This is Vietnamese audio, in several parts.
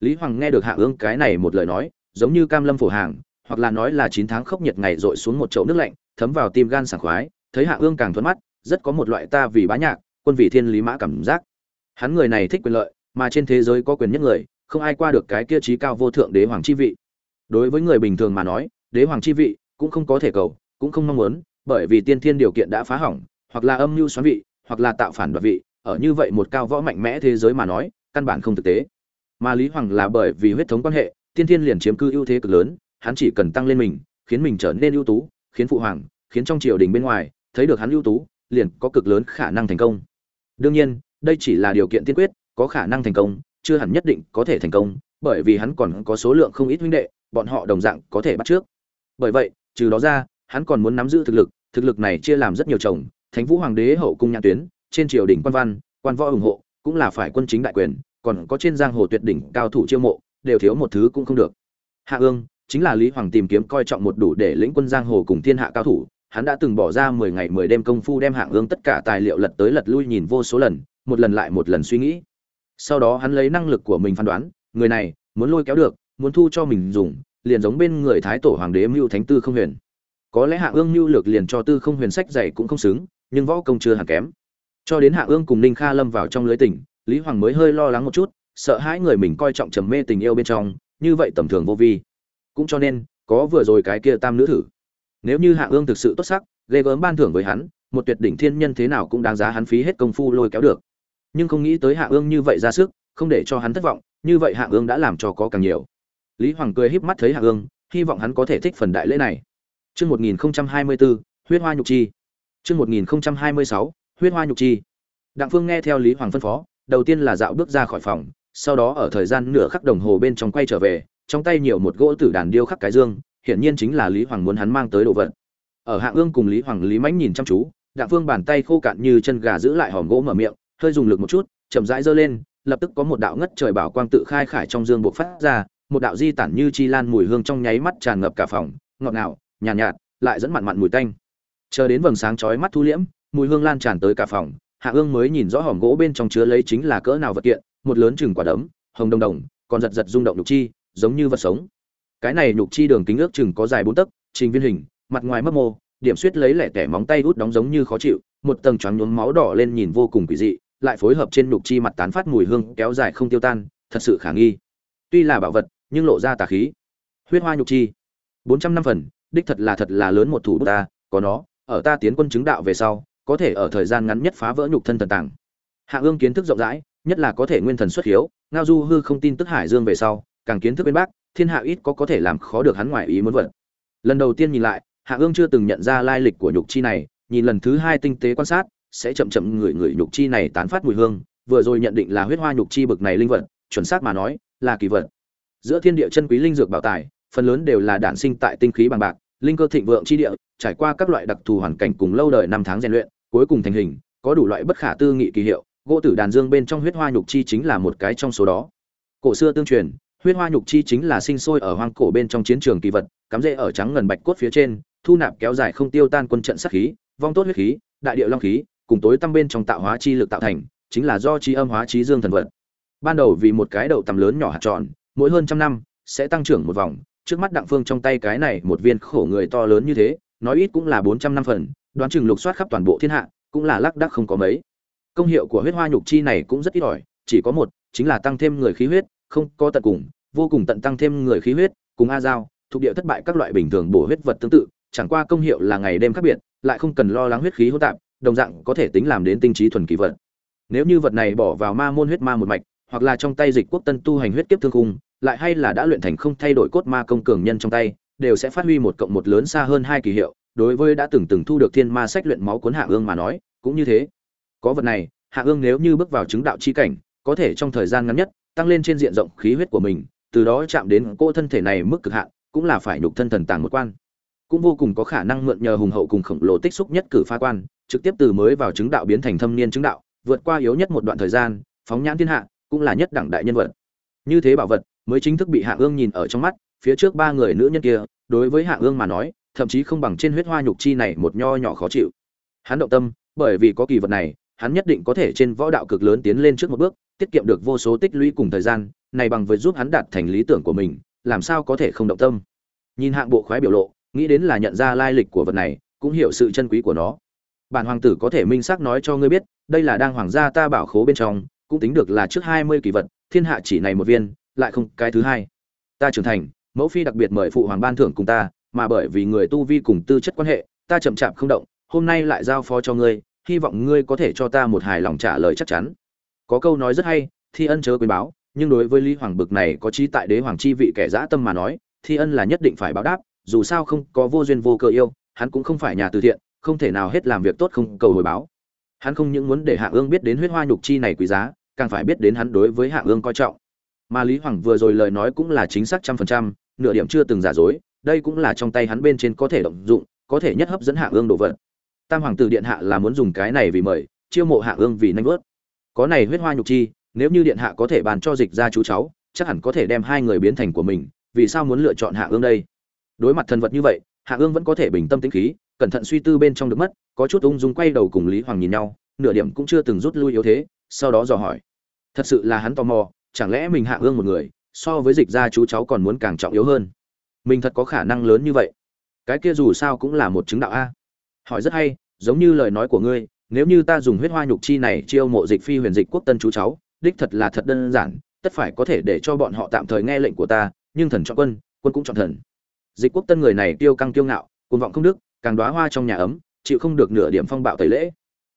lý hoàng nghe được hạ ương cái này một lời nói, giống như cam lâm phổ hàng, hoặc là nói là chín tháng khốc nhiệt ngày dội xuống một chậu nước lạnh, thấm vào tim gan sảng khoái, thấy hạ ương càng thuận mắt, rất có một loại ta vì bá nhạc, quân vị thiên lý mã cảm giác. Hắn người này thích quyền lợi, mà trên thế giới có quyền nhất người, không ai qua được cái kia trí cao vô thượng đế hoàng chi vị. Đối với người bình thường mà nói, đế hoàng chi vị cũng không có thể cầu, cũng không mong muốn, bởi vì tiên thiên điều kiện đã phá hỏng, hoặc là âm mưu xoắn vị, hoặc là tạo phản đoạt vị, ở như vậy một cao võ mạnh mẽ thế giới mà nói, căn bản không thực tế mà lý hoàng là bởi vì huyết thống quan hệ, tiên thiên liền chiếm cư ưu thế cực lớn, hắn chỉ cần tăng lên mình, khiến mình trở nên ưu tú, khiến phụ hoàng, khiến trong triều đình bên ngoài, thấy được hắn ưu tú, liền có cực lớn khả năng thành công. Đương nhiên, đây chỉ là điều kiện tiên quyết, có khả năng thành công, chưa hẳn nhất định có thể thành công, bởi vì hắn còn có số lượng không ít huynh đệ, bọn họ đồng dạng có thể bắt trước. Bởi vậy, trừ đó ra, hắn còn muốn nắm giữ thực lực thực lực này chia làm rất nhiều chồng, thánh vũ hoàng đế hậu cung nhãn tuyến, trên triều đình quan văn, quan võ ủng hộ, cũng là phải quân chính đại quyền còn có trên giang hồ tuyệt đỉnh cao thủ chiêu mộ, đều thiếu một thứ cũng không được. Hạ ương, chính là lý hoàng tìm kiếm coi trọng một đủ để lĩnh quân giang hồ cùng thiên hạ cao thủ, hắn đã từng bỏ ra mười ngày mười đêm công phu đem hạ ương tất cả tài liệu lật tới lật lui nhìn vô số lần, một lần lại một lần suy nghĩ. Sau đó hắn lấy năng lực của mình phán đoán, người này, muốn lôi kéo được, muốn thu cho mình dùng, liền giống bên người thái tổ hoàng đế mưu thánh tư không huyền. Có lẽ hạ ương mưu lược liền cho tư không huyền sách dạy cũng không xứng, nhưng võ công chưa hẳn kém. Cho đến hạ ương cùng ninh kha lâm vào trong lưới tình lý hoàng mới hơi lo lắng một chút sợ hãi người mình coi trọng trầm mê tình yêu bên trong như vậy tầm thường vô vi. Cũng cho nên có vừa rồi cái kia tam nữ thử. Nếu như hạ ương thực sự tốt sắc ghê gớm ban thưởng với hắn một tuyệt đỉnh thiên nhân thế nào cũng đáng giá hắn phí hết công phu lôi kéo được. Nhưng không nghĩ tới hạ ương như vậy ra sức không để cho hắn thất vọng như vậy hạ ương đã làm cho có càng nhiều. Lý hoàng cười híp mắt thấy hạ ương hy vọng hắn có thể thích phần đại lễ này. Chương 1024, huyết hoa nhục chi. Chương 1026, huyết hoa nhục chi. Đặng Phương nghe theo Lý Hoàng phân phó, đầu tiên là dạo bước ra khỏi phòng, sau đó ở thời gian nửa khắc đồng hồ bên trong quay trở về, trong tay nhiều một gỗ tử đàn điêu khắc cái dương, hiển nhiên chính là Lý Hoàng muốn hắn mang tới đồ vật. Ở Hạ Ương cùng Lý Hoàng Lý Mãnh nhìn chăm chú, Đặng Phương bàn tay khô cạn như chân gà giữ lại hòm gỗ mở miệng, hơi dùng lực một chút, chậm rãi giơ lên, lập tức có một đạo ngất trời bảo quang tự khai khải trong dương bộ phát ra, một đạo di tản như chi lan mùi hương trong nháy mắt tràn ngập cả phòng, ngọt ngào, nhàn nhạt, nhạt, lại dẫn mặn mặn mùi tanh. Chờ đến vầng sáng chói mắt thu liễm, mùi hương lan tràn tới cả phòng, Hạ Ương mới nhìn rõ hòm gỗ bên trong chứa lấy chính là cỡ nào vật kiện, một lớn chừng quả đấm, hồng đồng đồng, còn giật giật rung động nhục chi, giống như vật sống. Cái này nhục chi đường kính ước chừng có dài bốn tấc, trình viên hình, mặt ngoài mấp mô, điểm suýt lấy lẻ tẻ móng tay út đóng giống như khó chịu, một tầng choáng nhuốm máu đỏ lên nhìn vô cùng quỷ dị, lại phối hợp trên nhục chi mặt tán phát mùi hương kéo dài không tiêu tan, thật sự khả nghi. Tuy là bảo vật, nhưng lộ ra tà khí. Huyết hoa nhục chi, bốn trăm năm phần, đích thật là thật là lớn một thủ ta, có nó, ở ta tiến quân chứng đạo về sau, có thể ở thời gian ngắn nhất phá vỡ nhục thân thần tàng. Hạ Ương kiến thức rộng rãi, nhất là có thể nguyên thần xuất hiếu, ngao du hư không tin tức hải dương về sau, càng kiến thức bên bác, thiên hạ ít có có thể làm khó được hắn ngoài ý muốn vật. Lần đầu tiên nhìn lại, Hạ Ương chưa từng nhận ra lai lịch của nhục chi này, nhìn lần thứ hai tinh tế quan sát, sẽ chậm chậm ngửi ngửi nhục chi này tán phát mùi hương, vừa rồi nhận định là huyết hoa nhục chi bực này linh vật, chuẩn xác mà nói, là kỳ vật. Giữa thiên địa chân quý linh dược bảo tài, phần lớn đều là đản sinh tại tinh khí bằng bạc, linh cơ thịnh vượng chi địa, trải qua các loại đặc thù hoàn cảnh cùng lâu đời năm tháng rèn luyện, cuối cùng thành hình, có đủ loại bất khả tư nghị kỳ hiệu, gỗ tử đàn dương bên trong huyết hoa nhục chi chính là một cái trong số đó. Cổ xưa tương truyền, huyết hoa nhục chi chính là sinh sôi ở hoang cổ bên trong chiến trường kỳ vật, cắm rễ ở trắng ngần bạch cốt phía trên, thu nạp kéo dài không tiêu tan quân trận sát khí, vong tốt huyết khí, đại địa long khí, cùng tối tâm bên trong tạo hóa chi lực tạo thành, chính là do chi âm hóa chí dương thần vật. Ban đầu vì một cái đậu tầm lớn nhỏ hạt tròn, mỗi hơn trăm năm sẽ tăng trưởng một vòng, trước mắt Đặng Phương trong tay cái này một viên khổ người to lớn như thế, nói ít cũng là bốn trăm năm phần, đoán chừng lục soát khắp toàn bộ thiên hạ, cũng là lác đắc không có mấy. Công hiệu của huyết hoa nhục chi này cũng rất ít ỏi, chỉ có một, chính là tăng thêm người khí huyết, không có tận cùng, vô cùng tận tăng thêm người khí huyết, cùng a dao, thuộc địa thất bại các loại bình thường bổ huyết vật tương tự, chẳng qua công hiệu là ngày đêm khác biệt, lại không cần lo lắng huyết khí hỗn tạp, đồng dạng có thể tính làm đến tinh trí thuần kỳ vật. Nếu như vật này bỏ vào ma môn huyết ma một mạch, hoặc là trong tay dịch quốc tân tu hành huyết kiếp thương khung, lại hay là đã luyện thành không thay đổi cốt ma công cường nhân trong tay, đều sẽ phát huy một cộng một lớn xa hơn hai kỳ hiệu, đối với đã từng từng thu được thiên ma sách luyện máu cuốn hạ ương mà nói, cũng như thế. Có vật này, hạ ương nếu như bước vào chứng đạo chi cảnh, có thể trong thời gian ngắn nhất tăng lên trên diện rộng khí huyết của mình, từ đó chạm đến cô thân thể này mức cực hạn, cũng là phải nhục thân thần tàng một quan. Cũng vô cùng có khả năng mượn nhờ hùng hậu cùng khổng lồ tích xúc nhất cử phá quan, trực tiếp từ mới vào chứng đạo biến thành thâm niên chứng đạo, vượt qua yếu nhất một đoạn thời gian, phóng nhãn thiên hạ, cũng là nhất đẳng đại nhân vật. Như thế bảo vật, mới chính thức bị Hạ Ương nhìn ở trong mắt, phía trước ba người nữ nhân kia, đối với Hạ Ương mà nói, thậm chí không bằng trên huyết hoa nhục chi này một nho nhỏ khó chịu. Hắn động tâm, bởi vì có kỳ vật này, hắn nhất định có thể trên võ đạo cực lớn tiến lên trước một bước tiết kiệm được vô số tích lũy cùng thời gian này bằng với giúp hắn đạt thành lý tưởng của mình làm sao có thể không động tâm nhìn hạng bộ khoái biểu lộ nghĩ đến là nhận ra lai lịch của vật này cũng hiểu sự chân quý của nó bản hoàng tử có thể minh xác nói cho ngươi biết đây là đang hoàng gia ta bảo khố bên trong cũng tính được là trước hai mươi kỳ vật thiên hạ chỉ này một viên lại không cái thứ hai. Ta trưởng thành, mẫu phi đặc biệt mời phụ hoàng ban thưởng cùng ta, mà bởi vì người tu vi cùng tư chất quan hệ, ta chậm chạp không động, hôm nay lại giao phó cho ngươi, hy vọng ngươi có thể cho ta một hài lòng trả lời chắc chắn. Có câu nói rất hay, thi ân chớ quên báo, nhưng đối với lý hoàng bực này có trí tại đế hoàng chi vị kẻ dã tâm mà nói, thi ân là nhất định phải báo đáp, dù sao không có vô duyên vô cơ yêu, hắn cũng không phải nhà từ thiện, không thể nào hết làm việc tốt không cầu hồi báo. Hắn không những muốn để hạ ương biết đến huyết hoa nhục chi này quý giá, càng phải biết đến hắn đối với hạ ương coi trọng mà lý hoàng vừa rồi lời nói cũng là chính xác trăm phần trăm, nửa điểm chưa từng giả dối, đây cũng là trong tay hắn bên trên có thể động dụng, có thể nhất hấp dẫn hạ ương đồ vật. Tam hoàng tử điện hạ là muốn dùng cái này vì mời, chiêu mộ hạ ương vì nanh vớt. Có này huyết hoa nhục chi, nếu như điện hạ có thể bàn cho dịch ra chú cháu, chắc hẳn có thể đem hai người biến thành của mình, vì sao muốn lựa chọn hạ ương đây? Đối mặt thần vật như vậy, hạ ương vẫn có thể bình tâm tĩnh khí, cẩn thận suy tư bên trong được mất, có chút ung dung quay đầu cùng lý hoàng nhìn nhau, nửa điểm cũng chưa từng rút lui yếu thế, sau đó dò hỏi. Thật sự là hắn tò mò chẳng lẽ mình hạ ương một người, so với dịch ra chú cháu còn muốn càng trọng yếu hơn? Mình thật có khả năng lớn như vậy. Cái kia dù sao cũng là một chứng đạo a. Hỏi rất hay, giống như lời nói của ngươi, nếu như ta dùng huyết hoa nhục chi này chiêu mộ dịch phi huyền dịch quốc tân chú cháu, đích thật là thật đơn giản, tất phải có thể để cho bọn họ tạm thời nghe lệnh của ta, nhưng thần chọn quân quân cũng chọn thần. Dịch quốc tân người này tiêu căng tiêu ngạo, cuồng vọng không đức, càng đóa hoa trong nhà ấm, chịu không được nửa điểm phong bạo tẩy lễ.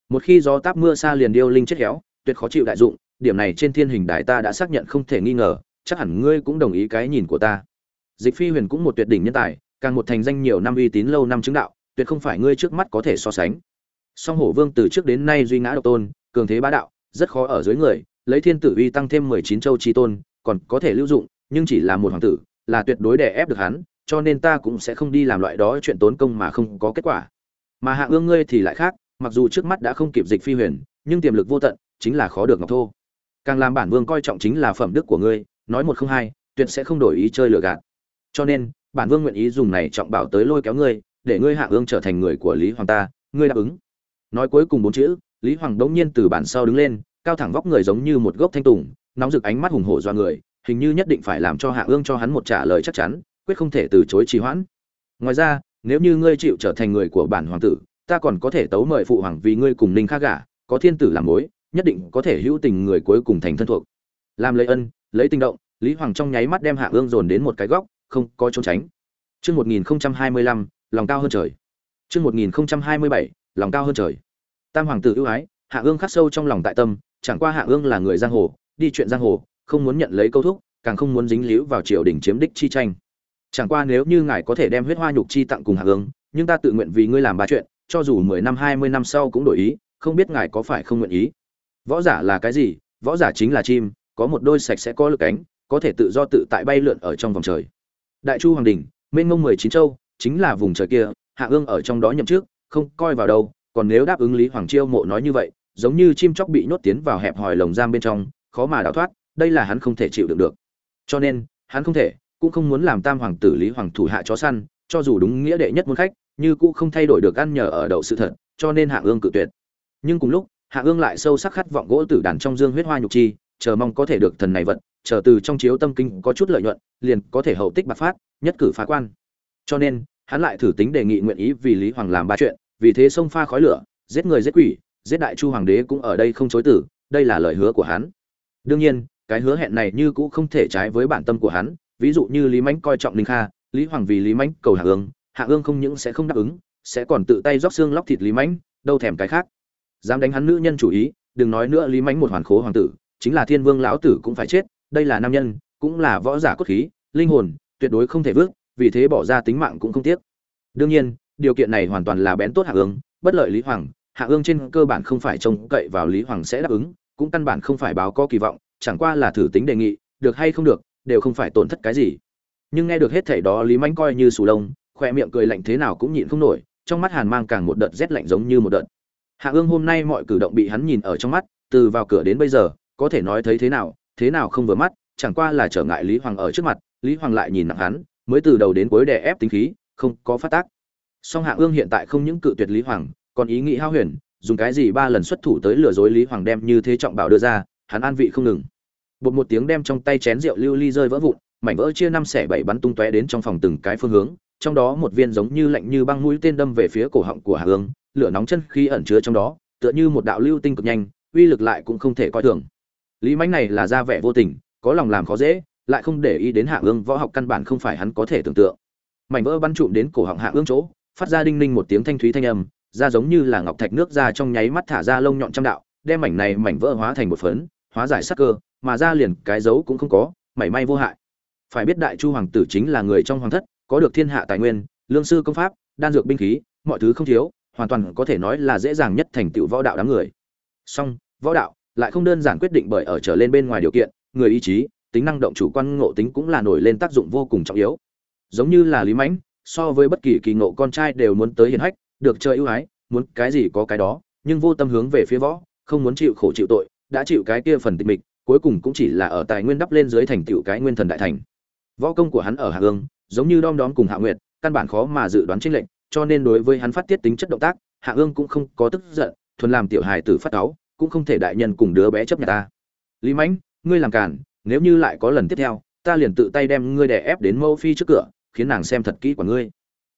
Một khi gió táp mưa xa liền điêu linh chết héo, tuyệt khó chịu đại dụng điểm này trên thiên hình đài ta đã xác nhận không thể nghi ngờ, chắc hẳn ngươi cũng đồng ý cái nhìn của ta. Dịch phi huyền cũng một tuyệt đỉnh nhân tài, càng một thành danh nhiều năm uy tín lâu năm chứng đạo, tuyệt không phải ngươi trước mắt có thể so sánh. Song hổ vương từ trước đến nay duy ngã độc tôn, cường thế bá đạo, rất khó ở dưới người, lấy thiên tử uy tăng thêm mười chín châu chi tôn, còn có thể lưu dụng, nhưng chỉ là một hoàng tử, là tuyệt đối đè ép được hắn, cho nên ta cũng sẽ không đi làm loại đó chuyện tốn công mà không có kết quả. Mà hạ ương ngươi thì lại khác, mặc dù trước mắt đã không kịp dịch phi huyền, nhưng tiềm lực vô tận, chính là khó được ngọc thô càng làm bản vương coi trọng chính là phẩm đức của ngươi, nói một không hai, tuyệt sẽ không đổi ý chơi lừa gạt. Cho nên, bản vương nguyện ý dùng này trọng bảo tới lôi kéo ngươi, để ngươi hạ ương trở thành người của lý hoàng ta, ngươi đáp ứng. Nói cuối cùng bốn chữ, lý hoàng đống nhiên từ bản sau đứng lên, cao thẳng vóc người giống như một gốc thanh tùng, nóng rực ánh mắt hùng hổ do người, hình như nhất định phải làm cho hạ ương cho hắn một trả lời chắc chắn, quyết không thể từ chối trì hoãn. Ngoài ra, nếu như ngươi chịu trở thành người của bản hoàng tử, ta còn có thể tấu mời phụ hoàng vì ngươi cùng ninh khắc gả, có thiên tử làm mối nhất định có thể hữu tình người cuối cùng thành thân thuộc làm lấy ân lấy tình động lý hoàng trong nháy mắt đem hạ ương dồn đến một cái góc không có trốn tránh Chương 1025, lòng cao hơn trời. Chương 1027, lòng cao hơn trời. Tam hoàng tử ưu ái, Hạ Ương khắc sâu trong lòng tại tâm, chẳng qua Hạ Ương là người giang hồ, đi chuyện giang hồ, không muốn nhận lấy câu thúc, càng không muốn dính líu vào triều đình chiếm đích chi tranh. Chẳng qua nếu như ngài có thể đem huyết hoa nhục chi tặng cùng Hạ Ương, nhưng ta tự nguyện vì ngươi làm ba chuyện, cho dù 10 năm 20 năm sau cũng đổi ý, không biết ngài có phải không nguyện ý. Võ giả là cái gì? Võ giả chính là chim, có một đôi sạch sẽ có lực cánh, có thể tự do tự tại bay lượn ở trong vòng trời. Đại Chu hoàng đình, mênh mông mười chín châu chính là vùng trời kia hạ ương ở trong đó nhậm trước không coi vào đâu còn nếu đáp ứng lý hoàng chiêu mộ nói như vậy giống như chim chóc bị nhốt tiến vào hẹp hòi lồng giam bên trong khó mà đào thoát đây là hắn không thể chịu đựng được cho nên hắn không thể cũng không muốn làm tam hoàng tử lý hoàng thủ hạ chó săn cho dù đúng nghĩa đệ nhất muốn khách như cũng không thay đổi được ăn nhờ ở đậu sự thật cho nên hạ ương cự tuyệt nhưng cùng lúc hạ ương lại sâu sắc khát vọng gỗ tử đàn trong dương huyết hoa nhục chi, chờ mong có thể được thần này vận chờ từ trong chiếu tâm kinh có chút lợi nhuận, liền có thể hậu tích bạc phát, nhất cử phá quan. Cho nên, hắn lại thử tính đề nghị nguyện ý vì lý hoàng làm ba chuyện, vì thế sông pha khói lửa, giết người giết quỷ, giết đại chu hoàng đế cũng ở đây không chối tử đây là lời hứa của hắn. Đương nhiên, cái hứa hẹn này như cũng không thể trái với bản tâm của hắn, ví dụ như lý mãnh coi trọng linh kha, lý hoàng vì lý mãnh cầu hạ ương hạ ương không những sẽ không đáp ứng, sẽ còn tự tay rót xương lóc thịt lý mãnh đâu thèm cái khác dám đánh hắn nữ nhân chủ ý, đừng nói nữa lý mánh một hoàn khố hoàng tử, chính là thiên vương lão tử cũng phải chết, đây là nam nhân, cũng là võ giả cốt khí, linh hồn, tuyệt đối không thể vước, vì thế bỏ ra tính mạng cũng không tiếc. Đương nhiên, điều kiện này hoàn toàn là bén tốt hạ ương, bất lợi lý hoàng, hạ ương trên cơ bản không phải trông cậy vào lý hoàng sẽ đáp ứng, cũng căn bản không phải báo có kỳ vọng, chẳng qua là thử tính đề nghị, được hay không được, đều không phải tổn thất cái gì. Nhưng nghe được hết thảy đó lý mánh coi như sù lông khoe miệng cười lạnh thế nào cũng nhịn không nổi, trong mắt hàn mang càng một đợt rét lạnh giống như một đợt hạ ương hôm nay mọi cử động bị hắn nhìn ở trong mắt, từ vào cửa đến bây giờ, có thể nói thấy thế nào thế nào không vừa mắt, chẳng qua là trở ngại lý hoàng ở trước mặt, lý hoàng lại nhìn nặng hắn, mới từ đầu đến cuối đè ép tính khí, không có phát tác. Song hạ ương hiện tại không những cự tuyệt lý hoàng, còn ý nghĩ hao huyền, dùng cái gì ba lần xuất thủ tới lừa dối lý hoàng đem như thế trọng bảo đưa ra, hắn an vị không ngừng. Bột một tiếng đem trong tay chén rượu lưu ly rơi vỡ vụn, mảnh vỡ chia năm xẻ bảy bắn tung tóe đến trong phòng từng cái phương hướng, trong đó một viên giống như lạnh như băng mũi tên đâm về phía cổ họng của hạ ương lửa nóng chân khi ẩn chứa trong đó, tựa như một đạo lưu tinh cực nhanh, uy lực lại cũng không thể coi thường. Lý mãnh này là ra vẻ vô tình, có lòng làm khó dễ, lại không để ý đến hạ ương võ học căn bản không phải hắn có thể tưởng tượng. Mảnh vỡ bắn trụm đến cổ họng hạ ương chỗ, phát ra đinh ninh một tiếng thanh thúy thanh âm, ra giống như là ngọc thạch nước ra trong nháy mắt thả ra lông nhọn trăm đạo, đem mảnh này mảnh vỡ hóa thành một phấn, hóa giải sắc cơ, mà ra liền cái dấu cũng không có, mảy may vô hại. Phải biết đại chu hoàng tử chính là người trong hoàng thất, có được thiên hạ tài nguyên, lương sư công pháp, đan dược binh khí, mọi thứ không thiếu hoàn toàn có thể nói là dễ dàng nhất thành tựu võ đạo đám người. Song, võ đạo lại không đơn giản quyết định bởi ở trở lên bên ngoài điều kiện, người ý chí, tính năng động chủ quan ngộ tính cũng là nổi lên tác dụng vô cùng trọng yếu. Giống như là lý mãnh, so với bất kỳ kỳ ngộ con trai đều muốn tới hiền hách, được chơi ưu ái, muốn cái gì có cái đó, nhưng vô tâm hướng về phía võ, không muốn chịu khổ chịu tội, đã chịu cái kia phần tịch mịch, cuối cùng cũng chỉ là ở tài nguyên đắp lên dưới thành tựu cái nguyên thần đại thành. Võ công của hắn ở hạ ương giống như đom đóm cùng hạ nguyệt, căn bản khó mà dự đoán chính lệnh cho nên đối với hắn phát tiết tính chất động tác, hạ ương cũng không có tức giận, thuần làm tiểu hài tử phát cáu, cũng không thể đại nhân cùng đứa bé chấp nhận ta. Lý mãnh, ngươi làm cản nếu như lại có lần tiếp theo, ta liền tự tay đem ngươi đè ép đến mâu phi trước cửa, khiến nàng xem thật kỹ của ngươi.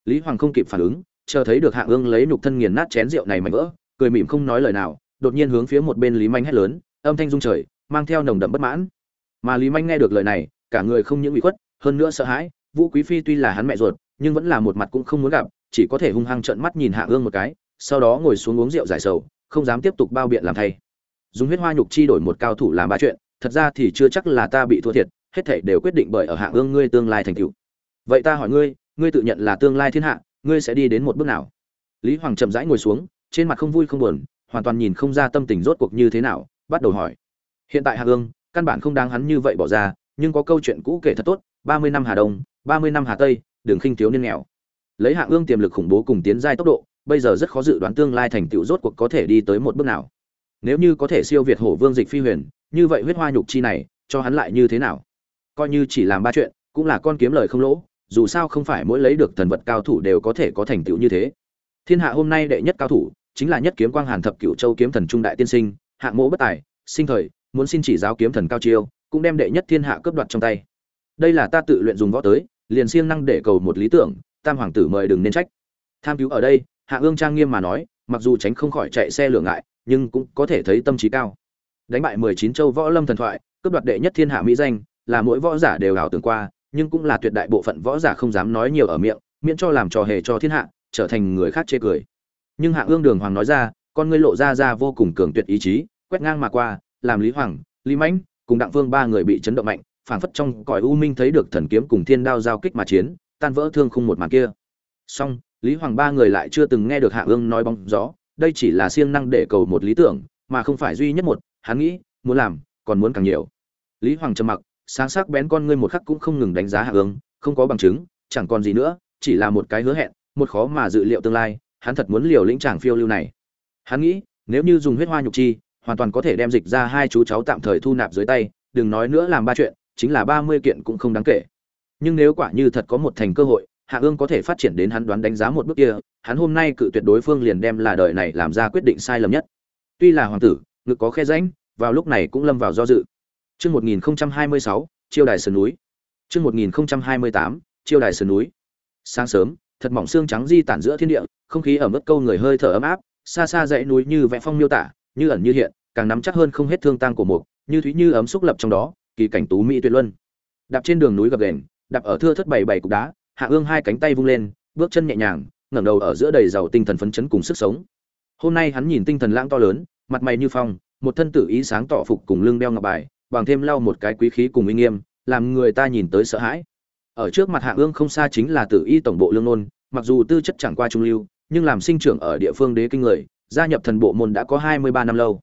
Lý hoàng không kịp phản ứng, chờ thấy được hạ ương lấy nhục thân nghiền nát chén rượu này mạnh vỡ, cười mỉm không nói lời nào, đột nhiên hướng phía một bên lý manh hét lớn, âm thanh rung trời, mang theo nồng đậm bất mãn. Mà lý manh nghe được lời này, cả người không những bị khuất, hơn nữa sợ hãi, vũ quý phi tuy là hắn mẹ ruột, nhưng vẫn là một mặt cũng không muốn gặp chỉ có thể hung hăng trợn mắt nhìn hạ ương một cái, sau đó ngồi xuống uống rượu giải sầu, không dám tiếp tục bao biện làm thay. Dùng huyết hoa nhục chi đổi một cao thủ làm ba chuyện, thật ra thì chưa chắc là ta bị thua thiệt, hết thảy đều quyết định bởi ở hạ ương ngươi tương lai thành tựu. Vậy ta hỏi ngươi ngươi tự nhận là tương lai thiên hạ, ngươi sẽ đi đến một bước nào? Lý hoàng chậm rãi ngồi xuống, trên mặt không vui không buồn, hoàn toàn nhìn không ra tâm tình rốt cuộc như thế nào, bắt đầu hỏi. Hiện tại hạ ương, căn bản không đáng hắn như vậy bỏ ra, nhưng có câu chuyện cũ kể thật tốt, ba mươi năm hà đông, ba mươi năm hà tây đường khinh thiếu niên nghèo lấy hạ ương tiềm lực khủng bố cùng tiến giai tốc độ, bây giờ rất khó dự đoán tương lai thành tựu rốt cuộc có thể đi tới một bước nào. Nếu như có thể siêu việt hổ vương dịch phi huyền, như vậy huyết hoa nhục chi này, cho hắn lại như thế nào? Coi như chỉ làm ba chuyện, cũng là con kiếm lời không lỗ, dù sao không phải mỗi lấy được thần vật cao thủ đều có thể có thành tựu như thế. Thiên hạ hôm nay đệ nhất cao thủ, chính là nhất kiếm quang hàn thập cửu châu kiếm thần trung đại tiên sinh, hạng mộ bất tài, sinh thời, muốn xin chỉ giáo kiếm thần cao chiêu, cũng đem đệ nhất thiên hạ cướp đoạt trong tay. Đây là ta tự luyện dùng võ tới, liền siêng năng để cầu một lý tưởng tam hoàng tử mời đừng nên trách. Tham cứu ở đây, hạ ương trang nghiêm mà nói, mặc dù tránh không khỏi chạy xe lửa ngại, nhưng cũng có thể thấy tâm trí cao. Đánh bại mười chín châu võ lâm thần thoại, cướp đoạt đệ nhất thiên hạ mỹ danh, là mỗi võ giả đều ảo tưởng qua, nhưng cũng là tuyệt đại bộ phận võ giả không dám nói nhiều ở miệng, miễn cho làm trò hề cho thiên hạ, trở thành người khác chê cười. Nhưng hạ ương đường hoàng nói ra, con ngươi lộ ra ra vô cùng cường tuyệt ý chí, quét ngang mà qua, làm lý hoàng, lý mãnh cùng đặng vương ba người bị chấn động mạnh, phảng phất trong cõi u minh thấy được thần kiếm cùng thiên đao giao kích mà chiến tan vỡ thương khung một màn kia. Song lý hoàng ba người lại chưa từng nghe được hạ ương nói bóng gió, đây chỉ là siêng năng để cầu một lý tưởng, mà không phải duy nhất một, hắn nghĩ, muốn làm, còn muốn càng nhiều. Lý hoàng trầm mặc, sáng sắc bén con ngươi một khắc cũng không ngừng đánh giá hạ ương, không có bằng chứng, chẳng còn gì nữa, chỉ là một cái hứa hẹn, một khó mà dự liệu tương lai, hắn thật muốn liều lĩnh chàng phiêu lưu này. Hắn nghĩ, nếu như dùng huyết hoa nhục chi, hoàn toàn có thể đem dịch ra hai chú cháu tạm thời thu nạp dưới tay, đừng nói nữa làm ba chuyện, chính là ba mươi kiện cũng không đáng kể nhưng nếu quả như thật có một thành cơ hội hạ ương có thể phát triển đến hắn đoán đánh giá một bước kia hắn hôm nay cự tuyệt đối phương liền đem là đời này làm ra quyết định sai lầm nhất tuy là hoàng tử ngực có khe rãnh vào lúc này cũng lâm vào do dự Chương 1026, chiêu đài sơn núi. Chương 1028, chiêu đài sơn núi. Sáng sớm, thật mỏng xương trắng di tản giữa thiên địa, không khí ở mức câu người hơi thở ấm áp, xa xa dãy núi như vẽ phong miêu tả, như ẩn như hiện, càng nắm chắc hơn không hết thương tang của mục, như thúy như ấm xúc lập trong đó, kỳ cảnh tú mỹ tuyệt luân. Đạp trên đường núi gập ghềnh, đạp ở thưa thất bảy bảy cục đá, Hạ Ương hai cánh tay vung lên, bước chân nhẹ nhàng, ngẩng đầu ở giữa đầy giàu tinh thần phấn chấn cùng sức sống. Hôm nay hắn nhìn tinh thần lãng to lớn, mặt mày như phong, một thân tử ý sáng tỏ phục cùng lưng đeo ngọc bài, bằng thêm lau một cái quý khí cùng uy nghiêm, làm người ta nhìn tới sợ hãi. Ở trước mặt Hạ Ương không xa chính là Tử Y tổng bộ Lương Nôn, mặc dù tư chất chẳng qua trung lưu, nhưng làm sinh trưởng ở địa phương đế kinh người, gia nhập thần bộ môn đã có 23 năm lâu.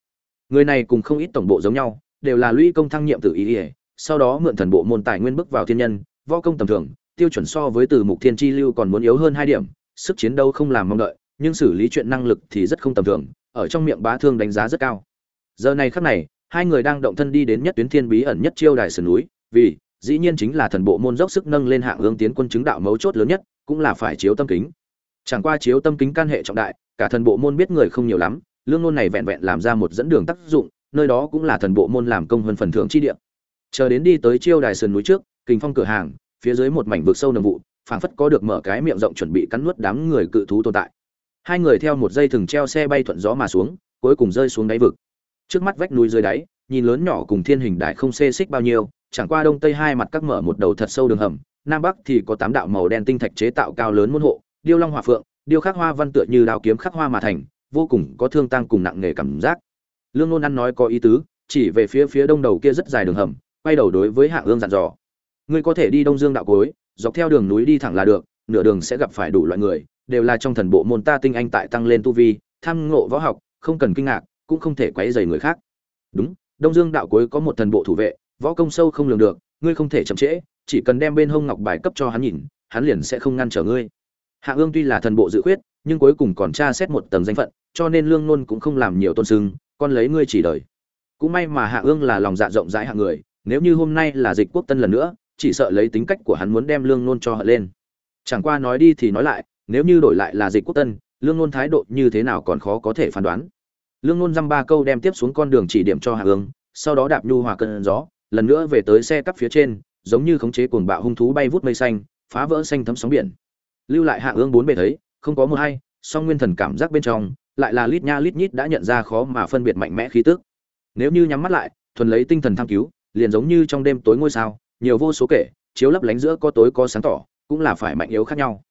Người này cùng không ít tổng bộ giống nhau, đều là lũy công thăng nhiệm Tử Y, sau đó mượn thần bộ môn tài nguyên bước vào thiên nhân, võ công tầm thường, tiêu chuẩn so với Từ Mục Thiên Chi lưu còn muốn yếu hơn hai điểm, sức chiến đấu không làm mong đợi, nhưng xử lý chuyện năng lực thì rất không tầm thường, ở trong miệng bá thương đánh giá rất cao. Giờ này khắc này, hai người đang động thân đi đến nhất tuyến thiên bí ẩn nhất chiêu đài sườn núi vì dĩ nhiên chính là thần bộ môn dốc sức nâng lên hạng hướng tiến quân chứng đạo mấu chốt lớn nhất cũng là phải chiếu tâm kính chẳng qua chiếu tâm kính can hệ trọng đại cả thần bộ môn biết người không nhiều lắm lương ngôn này vẹn vẹn làm ra một dẫn đường tác dụng nơi đó cũng là thần bộ môn làm công hơn phần thưởng chi địa chờ đến đi tới chiêu đài sườn núi trước kình phong cửa hàng, phía dưới một mảnh vực sâu nồng vụ, phảng phất có được mở cái miệng rộng chuẩn bị cắn nuốt đám người cự thú tồn tại. Hai người theo một dây thừng treo xe bay thuận gió mà xuống, cuối cùng rơi xuống đáy vực. Trước mắt vách núi dưới đáy, nhìn lớn nhỏ cùng thiên hình đại không xê xích bao nhiêu, chẳng qua đông tây hai mặt các mở một đầu thật sâu đường hầm, nam bắc thì có tám đạo màu đen tinh thạch chế tạo cao lớn môn hộ, điêu long hòa phượng, điêu khắc hoa văn tựa như đao kiếm khắc hoa mà thành, vô cùng có thương tăng cùng nặng nghề cảm giác. Lương Nôn ăn nói có ý tứ, chỉ về phía phía đông đầu kia rất dài đường hầm, quay đầu đối với hạ ương dặn dò ngươi có thể đi đông dương đạo cối, dọc theo đường núi đi thẳng là được, nửa đường sẽ gặp phải đủ loại người, đều là trong thần bộ môn ta tinh anh tại tăng lên tu vi, tham ngộ võ học, không cần kinh ngạc, cũng không thể quấy rầy người khác. Đúng, đông dương đạo cuối có một thần bộ thủ vệ, võ công sâu không lường được, ngươi không thể chậm trễ, chỉ cần đem bên hông ngọc bài cấp cho hắn nhìn, hắn liền sẽ không ngăn trở ngươi. Hạ ương tuy là thần bộ dự khuyết, nhưng cuối cùng còn tra xét một tầng danh phận, cho nên lương nôn cũng không làm nhiều tôn sưng, con lấy ngươi chỉ đời. Cũng may mà hạ ương là lòng dạ rộng rãi hạng người, nếu như hôm nay là dịch quốc tân lần nữa chỉ sợ lấy tính cách của hắn muốn đem lương nôn cho hận lên. Chẳng qua nói đi thì nói lại, nếu như đổi lại là dịch quốc tân, lương nôn thái độ như thế nào còn khó có thể phán đoán. Lương nôn dăm ba câu đem tiếp xuống con đường chỉ điểm cho hạ ương sau đó đạp nhu hòa cơn gió, lần nữa về tới xe cắp phía trên, giống như khống chế cuồng bạo hung thú bay vút mây xanh, phá vỡ xanh thấm sóng biển. Lưu lại hạ ương bốn bề thấy, không có mưa hay, song nguyên thần cảm giác bên trong, lại là lít nha lít nhít đã nhận ra khó mà phân biệt mạnh mẽ khí tức. Nếu như nhắm mắt lại, thuần lấy tinh thần tham cứu, liền giống như trong đêm tối ngôi sao nhiều vô số kể, chiếu lấp lánh giữa có tối có sáng tỏ, cũng là phải mạnh yếu khác nhau.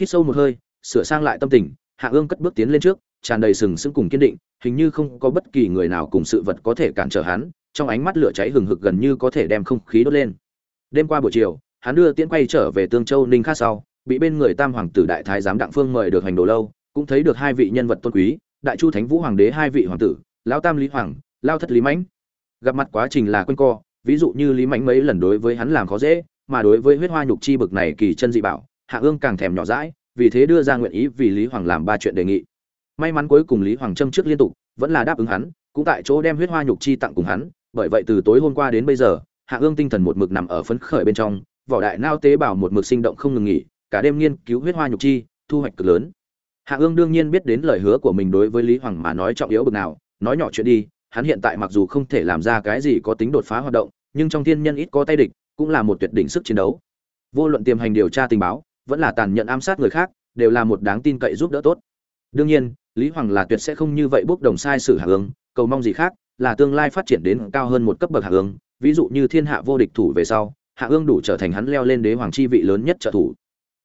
Hít sâu một hơi, sửa sang lại tâm tình, hạ ương cất bước tiến lên trước, tràn đầy sừng sững cùng kiên định, hình như không có bất kỳ người nào cùng sự vật có thể cản trở hắn, trong ánh mắt lửa cháy hừng hực gần như có thể đem không khí đốt lên. Đêm qua buổi chiều, hắn đưa tiễn quay trở về tương châu ninh khác sau, bị bên người tam hoàng tử đại thái giám đặng phương mời được hành đồ lâu, cũng thấy được hai vị nhân vật tôn quý, đại chu thánh vũ hoàng đế hai vị hoàng tử, lão tam lý hoàng lao thất lý mãnh. Gặp mặt quá trình là quanh co ví dụ như lý mãnh mấy lần đối với hắn làm khó dễ, mà đối với huyết hoa nhục chi bực này kỳ chân dị bảo, hạ ương càng thèm nhỏ dãi, vì thế đưa ra nguyện ý vì lý hoàng làm ba chuyện đề nghị. May mắn cuối cùng lý hoàng trâm trước liên tục, vẫn là đáp ứng hắn, cũng tại chỗ đem huyết hoa nhục chi tặng cùng hắn, bởi vậy từ tối hôm qua đến bây giờ, hạ ương tinh thần một mực nằm ở phấn khởi bên trong, vỏ đại nao tế bào một mực sinh động không ngừng nghỉ, cả đêm nghiên cứu huyết hoa nhục chi, thu hoạch cực lớn. Hạ ương đương nhiên biết đến lời hứa của mình đối với lý hoàng mà nói trọng yếu bực nào, nói nhỏ chuyện đi hắn hiện tại mặc dù không thể làm ra cái gì có tính đột phá hoạt động, nhưng trong thiên nhân ít có tay địch, cũng là một tuyệt đỉnh sức chiến đấu. Vô luận tiềm hành điều tra tình báo, vẫn là tàn nhẫn ám sát người khác, đều là một đáng tin cậy giúp đỡ tốt. Đương nhiên, lý hoàng là tuyệt sẽ không như vậy bốc đồng sai sử hạ ương cầu mong gì khác, là tương lai phát triển đến cao hơn một cấp bậc hạ ương ví dụ như thiên hạ vô địch thủ về sau, hạ ương đủ trở thành hắn leo lên đế hoàng chi vị lớn nhất trợ thủ.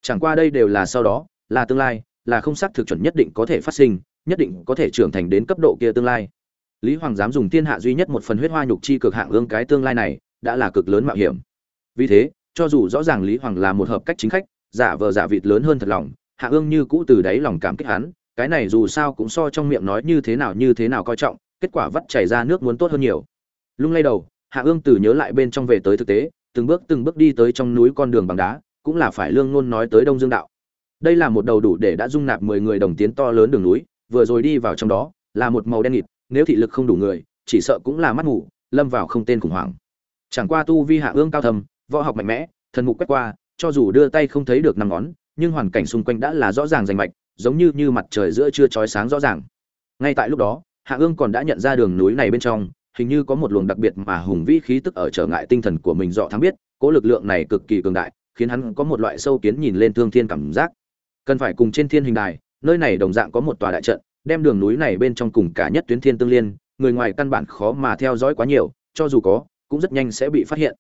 Chẳng qua đây đều là sau đó, là tương lai, là không xác thực chuẩn nhất định có thể phát sinh, nhất định có thể trưởng thành đến cấp độ kia tương lai lý hoàng dám dùng thiên hạ duy nhất một phần huyết hoa nhục chi cực hạng ương cái tương lai này, đã là cực lớn mạo hiểm. Vì thế, cho dù rõ ràng lý hoàng là một hợp cách chính khách, giả vờ giả vịt lớn hơn thật lòng, hạ ương như cũ từ đáy lòng cảm kích hắn, cái này dù sao cũng so trong miệng nói như thế nào như thế nào coi trọng, kết quả vắt chảy ra nước muốn tốt hơn nhiều. Lung lay đầu, hạ ương từ nhớ lại bên trong về tới thực tế, từng bước từng bước đi tới trong núi con đường bằng đá, cũng là phải lương ngôn nói tới đông dương đạo. Đây là một đầu đủ để đã dung nạp mười người đồng tiến to lớn đường núi, vừa rồi đi vào trong đó, là một màu đen nghịt nếu thị lực không đủ người, chỉ sợ cũng là mắt ngủ lâm vào không tên khủng hoảng. Chẳng qua tu vi hạ ương cao thầm võ học mạnh mẽ, thần mục quét qua, cho dù đưa tay không thấy được năm ngón, nhưng hoàn cảnh xung quanh đã là rõ ràng rành mạch, giống như như mặt trời giữa chưa chói sáng rõ ràng. Ngay tại lúc đó, hạ ương còn đã nhận ra đường núi này bên trong, hình như có một luồng đặc biệt mà hùng vĩ khí tức ở trở ngại tinh thần của mình dọ thắng biết, cố lực lượng này cực kỳ cường đại, khiến hắn có một loại sâu kiến nhìn lên thương thiên cảm giác. Cần phải cùng trên thiên hình đài, nơi này đồng dạng có một tòa đại trận đem đường núi này bên trong cùng cả nhất tuyến thiên tương liên, người ngoài căn bản khó mà theo dõi quá nhiều, cho dù có, cũng rất nhanh sẽ bị phát hiện.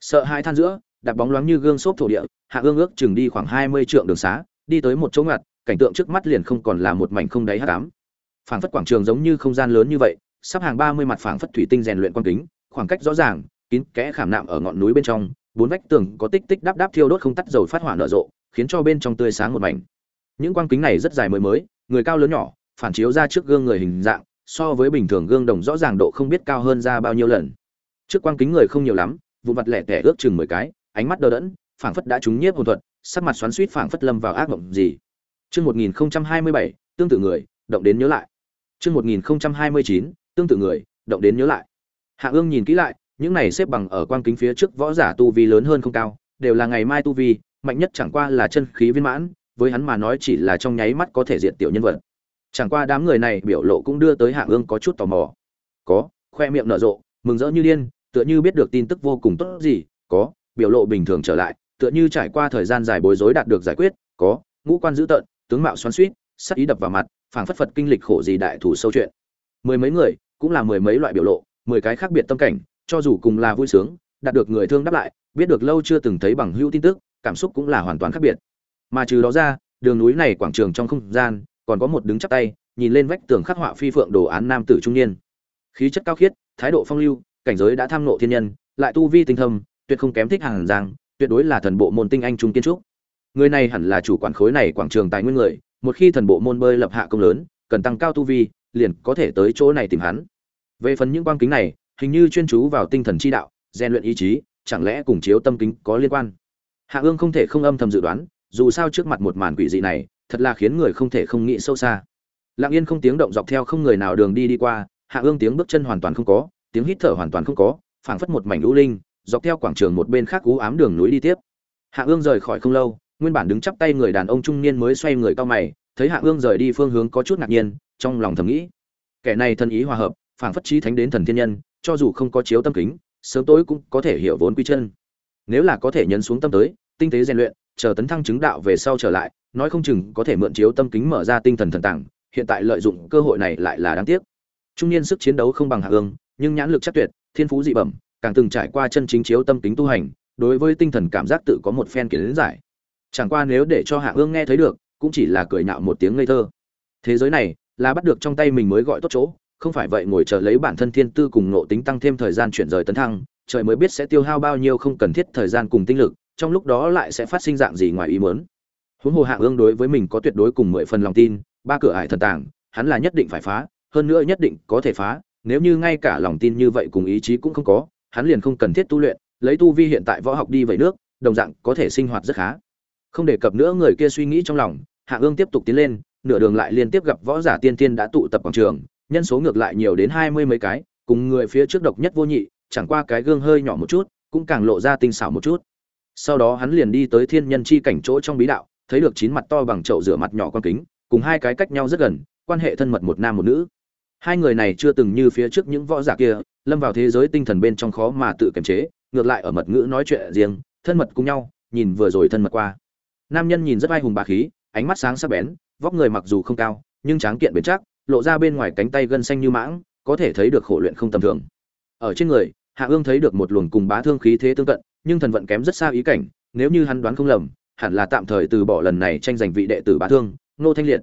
Sợ hai than giữa, đạp bóng loáng như gương xốp thổ địa, hạ ương ước chừng đi khoảng hai mươi trượng đường xá, đi tới một chỗ ngặt, cảnh tượng trước mắt liền không còn là một mảnh không đáy hắc ám. Phảng phất quảng trường giống như không gian lớn như vậy, sắp hàng ba mươi mặt phảng phất thủy tinh rèn luyện quan kính, khoảng cách rõ ràng, kín kẽ khảm nạm ở ngọn núi bên trong, bốn vách tường có tích tích đáp đáp thiêu đốt không tắt dầu phát hỏa nở rộ, khiến cho bên trong tươi sáng một mảnh. Những quang kính này rất dài mới mới, người cao lớn nhỏ phản chiếu ra trước gương người hình dạng so với bình thường gương đồng rõ ràng độ không biết cao hơn ra bao nhiêu lần trước quang kính người không nhiều lắm vụ mặt lẻ tẻ ước chừng mười cái ánh mắt đờ đẫn phảng phất đã trúng nhiếp hồn thuật sắc mặt xoắn suýt phảng phất lâm vào ác mộng gì Chương 1027, tương tự người, động đến nhớ lại. Chương 1029, tương tự người, động đến nhớ lại. Hạ Ương nhìn kỹ lại, những này xếp bằng ở quang kính phía trước võ giả tu vi lớn hơn không cao, đều là ngày mai tu vi, mạnh nhất chẳng qua là chân khí viên mãn, với hắn mà nói chỉ là trong nháy mắt có thể diệt tiểu nhân vật chẳng qua đám người này biểu lộ cũng đưa tới hạ ương có chút tò mò. Có, khoe miệng nở rộ, mừng rỡ như điên, tựa như biết được tin tức vô cùng tốt gì. Có, biểu lộ bình thường trở lại, tựa như trải qua thời gian dài bối rối đạt được giải quyết. Có, ngũ quan dữ tợn, tướng mạo xoắn suýt sắc ý đập vào mặt, phảng phất phật kinh lịch khổ gì đại thủ sâu chuyện. Mười mấy người, cũng là mười mấy loại biểu lộ, mười cái khác biệt tâm cảnh, cho dù cùng là vui sướng, đạt được người thương đáp lại, biết được lâu chưa từng thấy bằng hữu tin tức, cảm xúc cũng là hoàn toàn khác biệt. Mà trừ đó ra, đường núi này quảng trường trong không gian còn có một đứng chắp tay, nhìn lên vách tường khắc họa phi phượng đồ án nam tử trung niên. Khí chất cao khiết, thái độ phong lưu, cảnh giới đã tham nộ thiên nhân, lại tu vi tinh thâm, tuyệt không kém thích hàng giang, tuyệt đối là thần bộ môn tinh anh trung kiến trúc. Người này hẳn là chủ quản khối này quảng trường tài nguyên người, một khi thần bộ môn bơi lập hạ công lớn, cần tăng cao tu vi, liền có thể tới chỗ này tìm hắn. Về phần những quang kính này, hình như chuyên chú vào tinh thần chi đạo, rèn luyện ý chí, chẳng lẽ cùng chiếu tâm kính có liên quan? Hạ ương không thể không âm thầm dự đoán, dù sao trước mặt một màn quỷ dị này thật là khiến người không thể không nghĩ sâu xa. Lặng yên không tiếng động dọc theo không người nào đường đi đi qua, hạ ương tiếng bước chân hoàn toàn không có, tiếng hít thở hoàn toàn không có, phảng phất một mảnh lũ linh, dọc theo quảng trường một bên khác cú ám đường núi đi tiếp. Hạ ương rời khỏi không lâu, nguyên bản đứng chắp tay người đàn ông trung niên mới xoay người cao mày, thấy hạ ương rời đi phương hướng có chút ngạc nhiên, trong lòng thầm nghĩ, kẻ này thân ý hòa hợp, phảng phất trí thánh đến thần thiên nhân, cho dù không có chiếu tâm kính, sớm tối cũng có thể hiểu vốn quy chân. Nếu là có thể nhấn xuống tâm tới, tinh tế rèn luyện, chờ tấn thăng chứng đạo về sau trở lại nói không chừng có thể mượn chiếu tâm kính mở ra tinh thần thần tàng hiện tại lợi dụng cơ hội này lại là đáng tiếc. Trung niên sức chiến đấu không bằng hạ ương, nhưng nhãn lực chắc tuyệt, thiên phú dị bẩm, càng từng trải qua chân chính chiếu tâm kính tu hành, đối với tinh thần cảm giác tự có một phen kiến giải. Chẳng qua nếu để cho hạ ương nghe thấy được, cũng chỉ là cười nhạo một tiếng ngây thơ. Thế giới này, là bắt được trong tay mình mới gọi tốt chỗ, không phải vậy ngồi chờ lấy bản thân thiên tư cùng nộ tính tăng thêm thời gian chuyển rời tấn thăng, trời mới biết sẽ tiêu hao bao nhiêu không cần thiết thời gian cùng tinh lực, trong lúc đó lại sẽ phát sinh dạng gì ngoài ý muốn huống hồ hạ ương đối với mình có tuyệt đối cùng mười phần lòng tin, ba cửa ải thần tàng, hắn là nhất định phải phá, hơn nữa nhất định có thể phá, nếu như ngay cả lòng tin như vậy cùng ý chí cũng không có, hắn liền không cần thiết tu luyện, lấy tu vi hiện tại võ học đi vậy nước, đồng dạng có thể sinh hoạt rất khá. Không đề cập nữa người kia suy nghĩ trong lòng, hạ ương tiếp tục tiến lên, nửa đường lại liên tiếp gặp võ giả tiên tiên đã tụ tập quảng trường, nhân số ngược lại nhiều đến hai mươi mấy cái, cùng người phía trước độc nhất vô nhị, chẳng qua cái gương hơi nhỏ một chút, cũng càng lộ ra tinh xảo một chút. Sau đó hắn liền đi tới thiên nhân chi cảnh chỗ trong bí đạo thấy được chín mặt to bằng chậu rửa mặt nhỏ con kính, cùng hai cái cách nhau rất gần, quan hệ thân mật một nam một nữ. Hai người này chưa từng như phía trước những võ giả kia, lâm vào thế giới tinh thần bên trong khó mà tự kiềm chế, ngược lại ở mật ngữ nói chuyện riêng, thân mật cùng nhau, nhìn vừa rồi thân mật qua. Nam nhân nhìn rất ai hùng bà khí, ánh mắt sáng sắc bén, vóc người mặc dù không cao, nhưng tráng kiện bền chắc, lộ ra bên ngoài cánh tay gân xanh như mãng, có thể thấy được khổ luyện không tầm thường. Ở trên người, hạ ương thấy được một luồng cùng bá thương khí thế tương cận, nhưng thần vận kém rất xa ý cảnh, nếu như hắn đoán không lầm hẳn là tạm thời từ bỏ lần này tranh giành vị đệ tử bá thương nô thanh liệt.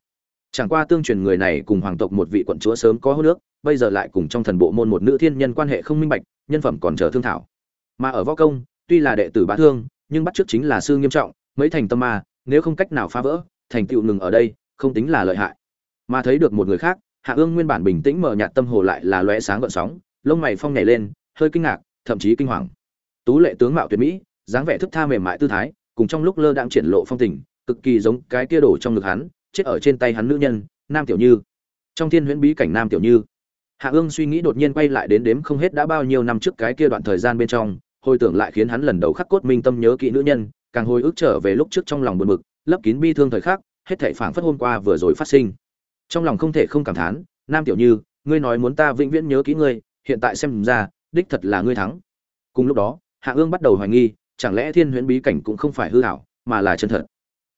Chẳng qua tương truyền người này cùng hoàng tộc một vị quận chúa sớm có hô nước bây giờ lại cùng trong thần bộ môn một nữ thiên nhân quan hệ không minh bạch, nhân phẩm còn chờ thương thảo. Mà ở võ công, tuy là đệ tử bá thương, nhưng bắt trước chính là sư nghiêm trọng, mấy thành tâm ma, nếu không cách nào phá vỡ, thành tựu ngừng ở đây, không tính là lợi hại. Mà thấy được một người khác, hạ ương nguyên bản bình tĩnh mở nhạt tâm hồ lại là lóe sáng gợn sóng, lông mày phong nhảy lên, hơi kinh ngạc, thậm chí kinh hoàng. Tú lệ tướng mạo tuyệt mỹ, dáng vẻ thức tha mềm mại tư thái cùng trong lúc lơ đãng triển lộ phong tình, cực kỳ giống cái kia đổ trong ngực hắn, chết ở trên tay hắn nữ nhân, nam tiểu như. Trong thiên huyễn bí cảnh nam tiểu như. Hạ ương suy nghĩ đột nhiên quay lại đến đếm không hết đã bao nhiêu năm trước cái kia đoạn thời gian bên trong, hồi tưởng lại khiến hắn lần đầu khắc cốt minh tâm nhớ kỹ nữ nhân, càng hồi ức trở về lúc trước trong lòng buồn bực, lấp kín bi thương thời khắc, hết thảy phảng phất hôm qua vừa rồi phát sinh. Trong lòng không thể không cảm thán, nam tiểu như, ngươi nói muốn ta vĩnh viễn nhớ kỹ ngươi, hiện tại xem ra, đích thật là ngươi thắng. Cùng lúc đó, hạ ương bắt đầu hoài nghi chẳng lẽ thiên huyễn bí cảnh cũng không phải hư hảo, mà là chân thật?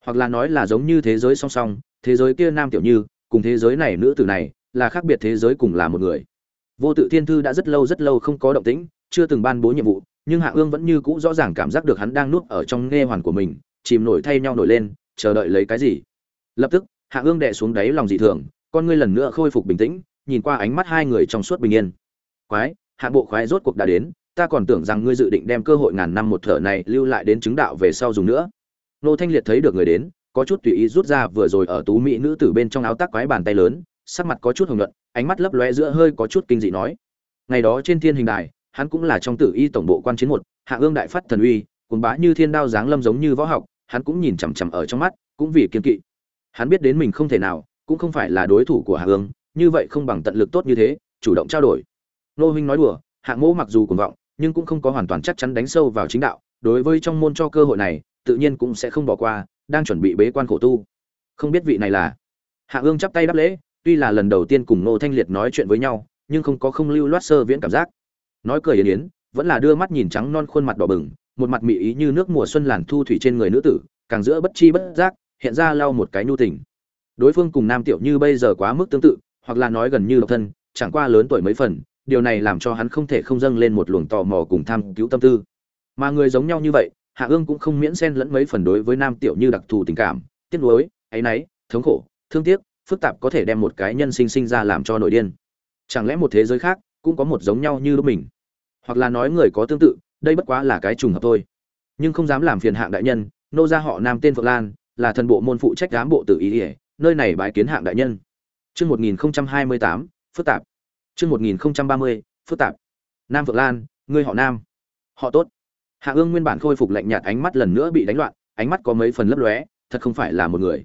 Hoặc là nói là giống như thế giới song song, thế giới kia nam tiểu như, cùng thế giới này nữ tử này, là khác biệt thế giới cùng là một người. Vô tự thiên thư đã rất lâu rất lâu không có động tĩnh, chưa từng ban bố nhiệm vụ, nhưng hạ ương vẫn như cũ rõ ràng cảm giác được hắn đang nuốt ở trong nghe hoàn của mình, chìm nổi thay nhau nổi lên, chờ đợi lấy cái gì? Lập tức, hạ ương đệ xuống đáy lòng dị thường, con ngươi lần nữa khôi phục bình tĩnh, nhìn qua ánh mắt hai người trong suốt bình yên. Quái, hạ bộ khoái rốt cuộc đã đến ta còn tưởng rằng ngươi dự định đem cơ hội ngàn năm một thở này lưu lại đến chứng đạo về sau dùng nữa. Nô thanh liệt thấy được người đến, có chút tùy ý rút ra vừa rồi ở tú mỹ nữ tử bên trong áo tác quái bàn tay lớn, sắc mặt có chút hồng nhuận, ánh mắt lấp lóe giữa hơi có chút kinh dị nói, ngày đó trên thiên hình đài, hắn cũng là trong tử y tổng bộ quan chiến một, hạ ương đại phát thần uy, cuồng bá như thiên đao giáng lâm giống như võ học, hắn cũng nhìn chằm chằm ở trong mắt, cũng vì kiên kỵ. Hắn biết đến mình không thể nào, cũng không phải là đối thủ của hạ ương, như vậy không bằng tận lực tốt như thế, chủ động trao đổi. Nô huynh nói đùa hạng mẫu mặc dù cuồng vọng nhưng cũng không có hoàn toàn chắc chắn đánh sâu vào chính đạo, đối với trong môn cho cơ hội này, tự nhiên cũng sẽ không bỏ qua, đang chuẩn bị bế quan khổ tu. Không biết vị này là? Hạ ương chắp tay đáp lễ, tuy là lần đầu tiên cùng nô thanh liệt nói chuyện với nhau, nhưng không có không lưu loát sơ viễn cảm giác. Nói cười yến yến, vẫn là đưa mắt nhìn trắng non khuôn mặt đỏ bừng, một mặt mị ý như nước mùa xuân làn thu thủy trên người nữ tử, càng giữa bất chi bất giác, hiện ra lau một cái nhu tình. Đối phương cùng nam tiểu như bây giờ quá mức tương tự, hoặc là nói gần như độc thân, chẳng qua lớn tuổi mấy phần điều này làm cho hắn không thể không dâng lên một luồng tò mò cùng tham cứu tâm tư. Mà người giống nhau như vậy, hạ ương cũng không miễn xen lẫn mấy phần đối với nam tiểu như đặc thù tình cảm, tiếc nuối, áy náy, thống khổ, thương tiếc, phức tạp có thể đem một cái nhân sinh sinh ra làm cho nội điên. Chẳng lẽ một thế giới khác cũng có một giống nhau như lúc mình? Hoặc là nói người có tương tự, đây bất quá là cái trùng hợp thôi. Nhưng không dám làm phiền hạng đại nhân, nô gia họ nam tên phượng lan, là thần bộ môn phụ trách giám bộ tự ý ỉa nơi này bái kiến hạng đại nhân. Trước một nghìn hai mươi tám, phức tạp chương một nghìn ba mươi, phức tạp. Nam phượng lan, ngươi họ nam. Họ tốt. Hạ ương nguyên bản khôi phục lạnh nhạt ánh mắt lần nữa bị đánh loạn, ánh mắt có mấy phần lấp lóe, thật không phải là một người.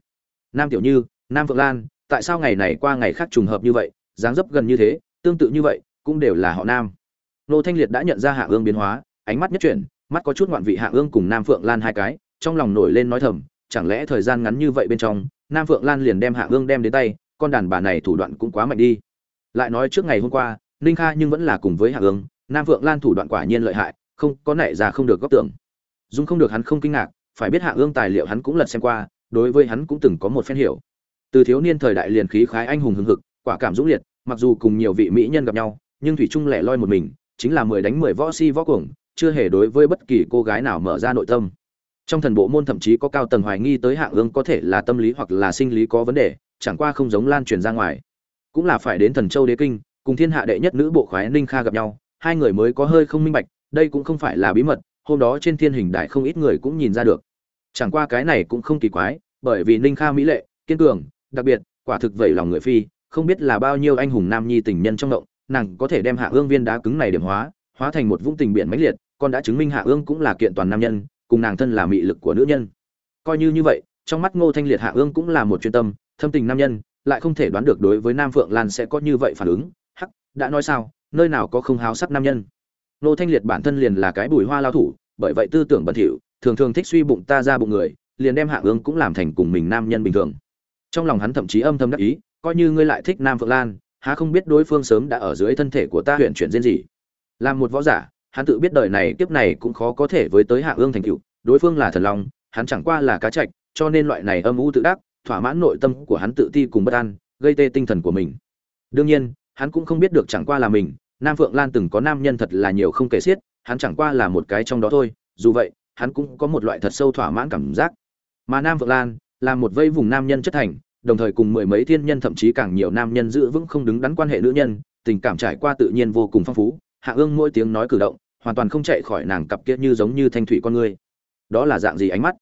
Nam tiểu như, nam phượng lan, tại sao ngày này qua ngày khác trùng hợp như vậy, dáng dấp gần như thế, tương tự như vậy, cũng đều là họ nam. Nô thanh liệt đã nhận ra hạ ương biến hóa, ánh mắt nhất chuyển, mắt có chút ngoạn vị hạ ương cùng nam phượng lan hai cái, trong lòng nổi lên nói thầm, chẳng lẽ thời gian ngắn như vậy bên trong, nam phượng lan liền đem hạ ương đem đến tay, con đàn bà này thủ đoạn cũng quá mạnh đi lại nói trước ngày hôm qua, ninh kha nhưng vẫn là cùng với hạ ương nam phượng lan thủ đoạn quả nhiên lợi hại, không, có nảy ra không được góp tưởng. Dung không được hắn không kinh ngạc, phải biết hạ ương tài liệu hắn cũng lật xem qua, đối với hắn cũng từng có một phen hiểu. Từ thiếu niên thời đại liền khí khái anh hùng hưng hực, quả cảm dũng liệt, mặc dù cùng nhiều vị mỹ nhân gặp nhau, nhưng thủy trung lẻ loi một mình, chính là mười đánh mười võ si võ cuồng, chưa hề đối với bất kỳ cô gái nào mở ra nội tâm. Trong thần bộ môn thậm chí có cao tầng hoài nghi tới hạ ương có thể là tâm lý hoặc là sinh lý có vấn đề, chẳng qua không giống lan truyền ra ngoài cũng là phải đến thần châu đế kinh, cùng thiên hạ đệ nhất nữ bộ khoái ninh kha gặp nhau, hai người mới có hơi không minh bạch, đây cũng không phải là bí mật, hôm đó trên thiên hình đại không ít người cũng nhìn ra được. Chẳng qua cái này cũng không kỳ quái, bởi vì ninh kha mỹ lệ, kiên cường, đặc biệt, quả thực vậy lòng người phi, không biết là bao nhiêu anh hùng nam nhi tình nhân trong động, nàng có thể đem hạ ương viên đá cứng này điểm hóa hóa thành một vũng tình biển mãnh liệt còn đã chứng minh hạ ương cũng là kiện toàn nam nhân, cùng nàng thân là mị lực của nữ nhân. Coi như như vậy, trong mắt ngô thanh liệt hạ ương cũng là một chuyên tâm, thâm tình nam nhân lại không thể đoán được đối với nam phượng lan sẽ có như vậy phản ứng. Hắc, đã nói sao, nơi nào có không háo sắc nam nhân? Nô thanh liệt bản thân liền là cái bùi hoa lao thủ, bởi vậy tư tưởng bẩn thỉu, thường thường thích suy bụng ta ra bụng người, liền đem hạ ương cũng làm thành cùng mình nam nhân bình thường. Trong lòng hắn thậm chí âm thầm đắc ý, coi như ngươi lại thích nam phượng lan, há không biết đối phương sớm đã ở dưới thân thể của ta huyện chuyển diễn gì. Làm một võ giả, hắn tự biết đời này tiếp này cũng khó có thể với tới hạ ương thành cựu đối phương là thần long, hắn chẳng qua là cá trạch, cho nên loại này âm u tự đắc thỏa mãn nội tâm của hắn tự ti cùng bất an, gây tê tinh thần của mình. Đương nhiên, hắn cũng không biết được chẳng qua là mình, nam phượng lan từng có nam nhân thật là nhiều không kể xiết, hắn chẳng qua là một cái trong đó thôi, dù vậy, hắn cũng có một loại thật sâu thỏa mãn cảm giác. Mà nam phượng lan là một vây vùng nam nhân chất thành, đồng thời cùng mười mấy thiên nhân thậm chí càng nhiều nam nhân giữ vững không đứng đắn quan hệ nữ nhân, tình cảm trải qua tự nhiên vô cùng phong phú, hạ ương mỗi tiếng nói cử động, hoàn toàn không chạy khỏi nàng cặp kia như giống như thanh thủy con ngươi đó là dạng gì ánh mắt?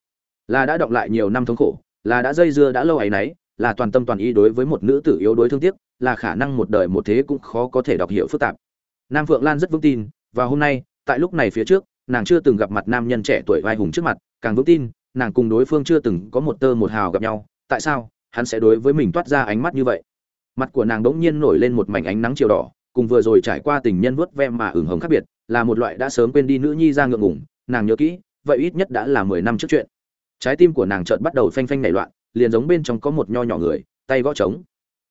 Là đã động lại nhiều năm thống khổ là đã dây dưa đã lâu ấy nấy là toàn tâm toàn ý đối với một nữ tử yếu đối thương tiếc, là khả năng một đời một thế cũng khó có thể đọc hiểu phức tạp. Nam phượng lan rất vững tin, và hôm nay, tại lúc này phía trước, nàng chưa từng gặp mặt nam nhân trẻ tuổi vai hùng trước mặt, càng vững tin, nàng cùng đối phương chưa từng có một tơ một hào gặp nhau, tại sao, hắn sẽ đối với mình toát ra ánh mắt như vậy? Mặt của nàng đỗng nhiên nổi lên một mảnh ánh nắng chiều đỏ, cùng vừa rồi trải qua tình nhân vuốt ve mà ửng hồng khác biệt, là một loại đã sớm quên đi nữ nhi ra ngượng ngùng, nàng nhớ kỹ, vậy ít nhất đã là mười năm trước chuyện trái tim của nàng chợt bắt đầu phanh phanh nảy loạn, liền giống bên trong có một nho nhỏ người, tay gõ trống.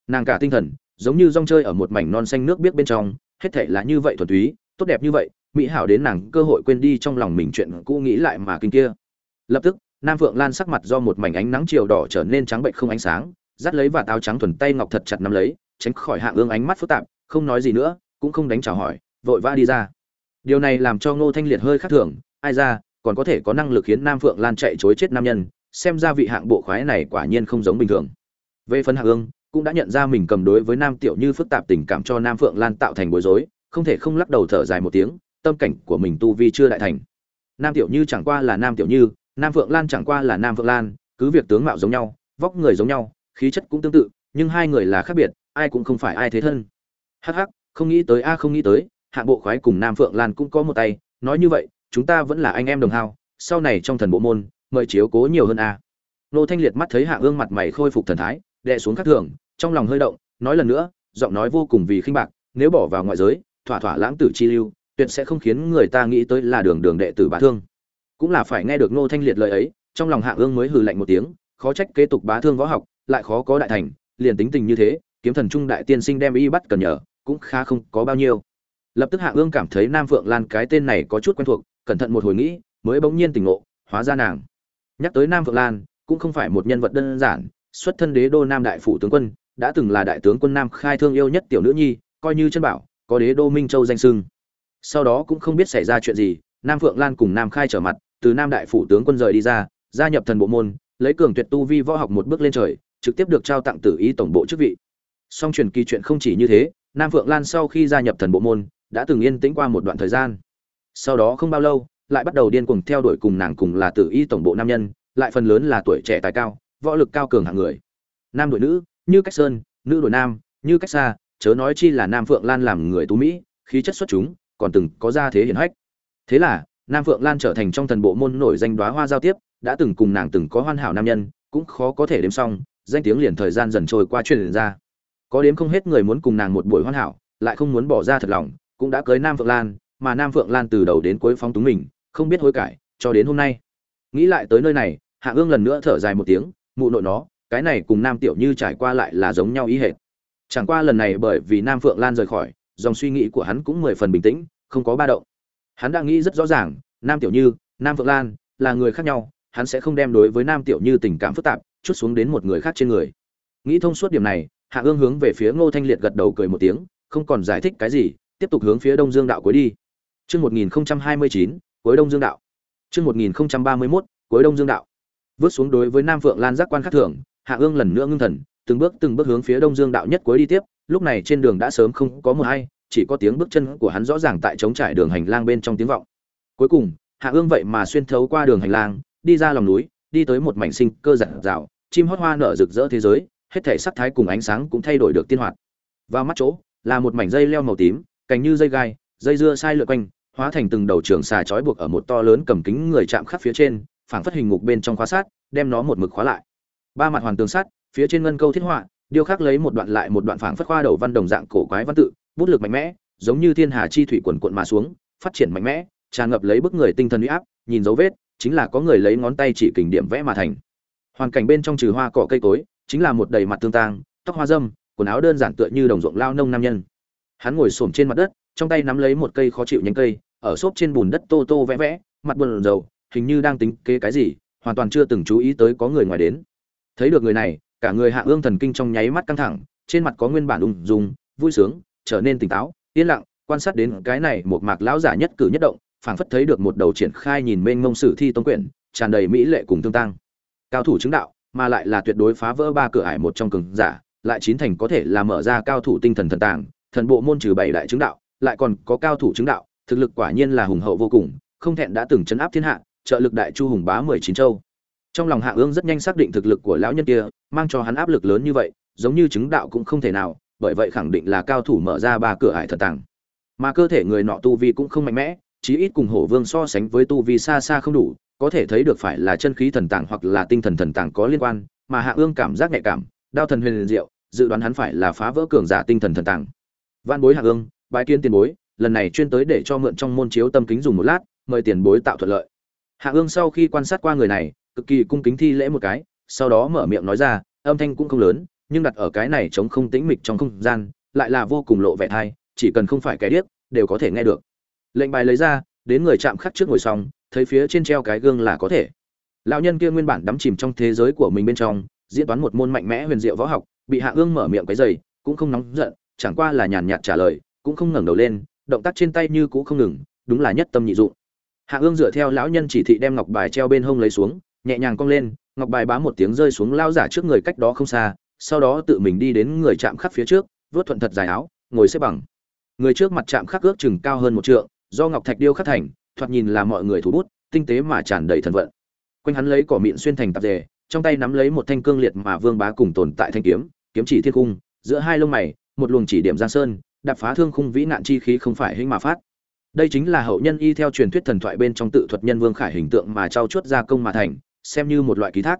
Nàng cả tinh thần, giống như rong chơi ở một mảnh non xanh nước biết bên trong, hết thể là như vậy thuần túy, tốt đẹp như vậy, mỹ hảo đến nàng cơ hội quên đi trong lòng mình chuyện cũ nghĩ lại mà kinh kia. Lập tức, nam phượng lan sắc mặt do một mảnh ánh nắng chiều đỏ trở nên trắng bệnh không ánh sáng, dắt lấy và táo trắng thuần tay ngọc thật chặt nắm lấy, tránh khỏi hạ ương ánh mắt phức tạp, không nói gì nữa, cũng không đánh chào hỏi, vội vã đi ra. Điều này làm cho ngô thanh liệt hơi khác thường, ai ra còn có thể có năng lực khiến nam phượng lan chạy chối chết nam nhân, xem ra vị hạng bộ khoái này quả nhiên không giống bình thường. Về phần hạ ương, cũng đã nhận ra mình cầm đối với nam tiểu như phức tạp tình cảm cho nam phượng lan tạo thành bối rối, không thể không lắc đầu thở dài một tiếng, tâm cảnh của mình tu vi chưa đại thành. Nam tiểu như chẳng qua là nam tiểu như, nam phượng lan chẳng qua là nam phượng lan, cứ việc tướng mạo giống nhau, vóc người giống nhau, khí chất cũng tương tự, nhưng hai người là khác biệt, ai cũng không phải ai thế thân. Hắc hắc, không nghĩ tới a, không nghĩ tới, hạng bộ khoái cùng nam phượng lan cũng có một tay, nói như vậy chúng ta vẫn là anh em đồng hao, sau này trong thần bộ môn, mời chiếu cố nhiều hơn a nô thanh liệt mắt thấy hạ ương mặt mày khôi phục thần thái đệ xuống khắc thường, trong lòng hơi động, nói lần nữa, giọng nói vô cùng vì khinh bạc, nếu bỏ vào ngoại giới, thỏa thỏa lãng tử chi lưu, tuyệt sẽ không khiến người ta nghĩ tới là đường đường đệ tử bá thương. Cũng là phải nghe được nô thanh liệt lời ấy, trong lòng hạ ương mới hừ lạnh một tiếng, khó trách kế tục bá thương võ học, lại khó có đại thành, liền tính tình như thế, kiếm thần trung đại tiên sinh đem y bắt cần nhờ, cũng khá không có bao nhiêu lập tức hạ ương cảm thấy nam phượng lan cái tên này có chút quen thuộc, cẩn thận một hồi nghĩ, mới bỗng nhiên tỉnh ngộ, hóa ra nàng. Nhắc tới nam phượng lan, cũng không phải một nhân vật đơn giản, xuất thân đế đô nam đại phủ tướng quân, đã từng là đại tướng quân nam khai thương yêu nhất tiểu nữ nhi, coi như chân bảo, có đế đô minh châu danh sưng sau đó cũng không biết xảy ra chuyện gì, nam phượng lan cùng nam khai trở mặt, từ nam đại phủ tướng quân rời đi ra, gia nhập thần bộ môn, lấy cường tuyệt tu vi võ học một bước lên trời, trực tiếp được trao tặng tử ý tổng bộ chức vị. Song truyền kỳ chuyện không chỉ như thế, nam phượng lan sau khi gia nhập thần bộ môn đã từng yên tĩnh qua một đoạn thời gian. Sau đó không bao lâu, lại bắt đầu điên cuồng theo đuổi cùng nàng cùng là tử y tổng bộ nam nhân, lại phần lớn là tuổi trẻ tài cao, võ lực cao cường hạng người. Nam đội nữ, như cách sơn, nữ đội nam, như cách xa, chớ nói chi là nam phượng lan làm người tú mỹ, khí chất xuất chúng, còn từng có gia thế hiển hách. Thế là, nam phượng lan trở thành trong thần bộ môn nổi danh đoá hoa giao tiếp, đã từng cùng nàng từng có hoàn hảo nam nhân, cũng khó có thể đếm xong, danh tiếng liền thời gian dần trôi qua truyền ra. Có đếm không hết người muốn cùng nàng một buổi hoàn hảo, lại không muốn bỏ ra thật lòng cũng đã cưới nam phượng lan, mà nam phượng lan từ đầu đến cuối phóng túng mình, không biết hối cải, cho đến hôm nay. Nghĩ lại tới nơi này, hạ ương lần nữa thở dài một tiếng, mụ nội nó, cái này cùng nam tiểu như trải qua lại là giống nhau ý hệt. Chẳng qua lần này bởi vì nam phượng lan rời khỏi, dòng suy nghĩ của hắn cũng mười phần bình tĩnh, không có ba động. Hắn đã nghĩ rất rõ ràng, nam tiểu như, nam phượng lan là người khác nhau, hắn sẽ không đem đối với nam tiểu như tình cảm phức tạp, chút xuống đến một người khác trên người. Nghĩ thông suốt điểm này, hạ ương hướng về phía ngô thanh liệt gật đầu cười một tiếng, không còn giải thích cái gì tiếp tục hướng phía đông dương đạo cuối đi. Chương một nghìn hai mươi chín, cuối đông dương đạo. Chương một nghìn ba mươi mốt, cuối đông dương đạo. Vớt xuống đối với nam phượng lan giác quan khắc thường, hạ ương lần nữa ngưng thần, từng bước từng bước hướng phía đông dương đạo nhất cuối đi tiếp, lúc này trên đường đã sớm không có một hay, chỉ có tiếng bước chân của hắn rõ ràng tại trống trải đường hành lang bên trong tiếng vọng. Cuối cùng, hạ ương vậy mà xuyên thấu qua đường hành lang, đi ra lòng núi, đi tới một mảnh sinh cơ giản rào chim hót hoa nở rực rỡ thế giới, hết thể sắc thái cùng ánh sáng cũng thay đổi được tiên hoạt. Vào mắt chỗ, là một mảnh dây leo màu tím cành như dây gai, dây dưa sai lượn quanh, hóa thành từng đầu trường xà trói buộc ở một to lớn cầm kính người chạm khắc phía trên, phảng phất hình ngục bên trong khóa sát, đem nó một mực khóa lại. Ba mặt hoàn tường sắt, phía trên ngân câu thiết họa, điêu khắc lấy một đoạn lại một đoạn phảng phất khoa đầu văn đồng dạng cổ quái văn tự, bút lực mạnh mẽ, giống như thiên hà chi thủy quần cuộn mà xuống, phát triển mạnh mẽ, tràn ngập lấy bức người tinh thần uy áp, nhìn dấu vết, chính là có người lấy ngón tay chỉ kình điểm vẽ mà thành. Hoàn cảnh bên trong trừ hoa cỏ cây cối, chính là một đầy mặt tương tang, tóc hoa dâm, quần áo đơn giản tựa như đồng ruộng lao nông nam nhân hắn ngồi xổm trên mặt đất, trong tay nắm lấy một cây khó chịu nhánh cây, ở xốp trên bùn đất tô tô vẽ vẽ, mặt buồn rầu, hình như đang tính kế cái gì, hoàn toàn chưa từng chú ý tới có người ngoài đến. Thấy được người này, cả người hạ ương thần kinh trong nháy mắt căng thẳng, trên mặt có nguyên bản ung dung, vui sướng, trở nên tỉnh táo, yên lặng, quan sát đến cái này một mạc lão giả nhất cử nhất động, phảng phất thấy được một đầu triển khai nhìn mênh mông sử thi tông quyển, tràn đầy mỹ lệ cùng tương tăng. Cao thủ chứng đạo, mà lại là tuyệt đối phá vỡ ba cửa ải một trong cường giả, lại chín thành có thể là mở ra cao thủ tinh thần thần tàng thần bộ môn trừ bảy đại chứng đạo, lại còn có cao thủ chứng đạo, thực lực quả nhiên là hùng hậu vô cùng, không thẹn đã từng chấn áp thiên hạ, trợ lực đại chu hùng bá mười chín châu. Trong lòng hạ ương rất nhanh xác định thực lực của lão nhân kia, mang cho hắn áp lực lớn như vậy, giống như chứng đạo cũng không thể nào, bởi vậy khẳng định là cao thủ mở ra ba cửa ải thần tàng. Mà cơ thể người nọ tu vi cũng không mạnh mẽ, chí ít cùng hổ vương so sánh với tu vi xa xa không đủ, có thể thấy được phải là chân khí thần tàng hoặc là tinh thần thần tàng có liên quan, mà hạ ương cảm giác nhạy cảm, đao thần huyền diệu, dự đoán hắn phải là phá vỡ cường giả tinh thần thần tàng văn bối hạ ương, bái kiến tiền bối, lần này chuyên tới để cho mượn trong môn chiếu tâm kính dùng một lát, mời tiền bối tạo thuận lợi. Hạ ương sau khi quan sát qua người này, cực kỳ cung kính thi lễ một cái, sau đó mở miệng nói ra, âm thanh cũng không lớn, nhưng đặt ở cái này chống không tĩnh mịch trong không gian, lại là vô cùng lộ vẻ thai, chỉ cần không phải cái điếc, đều có thể nghe được. Lệnh bài lấy ra, đến người chạm khắc trước ngồi xong, thấy phía trên treo cái gương là có thể. Lão nhân kia nguyên bản đắm chìm trong thế giới của mình bên trong, diễn toán một môn mạnh mẽ huyền diệu võ học, bị hạ ương mở miệng cái giày cũng không nóng giận chẳng qua là nhàn nhạt trả lời, cũng không ngẩng đầu lên, động tác trên tay như cũ không ngừng, đúng là nhất tâm nhị dụng. Hạ ương dựa theo lão nhân chỉ thị đem ngọc bài treo bên hông lấy xuống, nhẹ nhàng cong lên, ngọc bài bá một tiếng rơi xuống lao giả trước người cách đó không xa, sau đó tự mình đi đến người chạm khắc phía trước, vớt thuận thật dài áo, ngồi xếp bằng. Người trước mặt chạm khắc ước chừng cao hơn một trượng, do ngọc thạch điêu khắc thành, thoạt nhìn là mọi người thủ bút, tinh tế mà tràn đầy thần vận. Quanh hắn lấy cỏ miệng xuyên thành tạp dề, trong tay nắm lấy một thanh cương liệt mà vương bá cùng tồn tại thanh kiếm kiếm chỉ thiên cung, giữa hai lông mày một luồng chỉ điểm giang sơn, đạp phá thương khung vĩ nạn chi khí không phải hình mà phát. Đây chính là hậu nhân y theo truyền thuyết thần thoại bên trong tự thuật nhân vương khải hình tượng mà trao chuốt ra công mà thành, xem như một loại ký thác.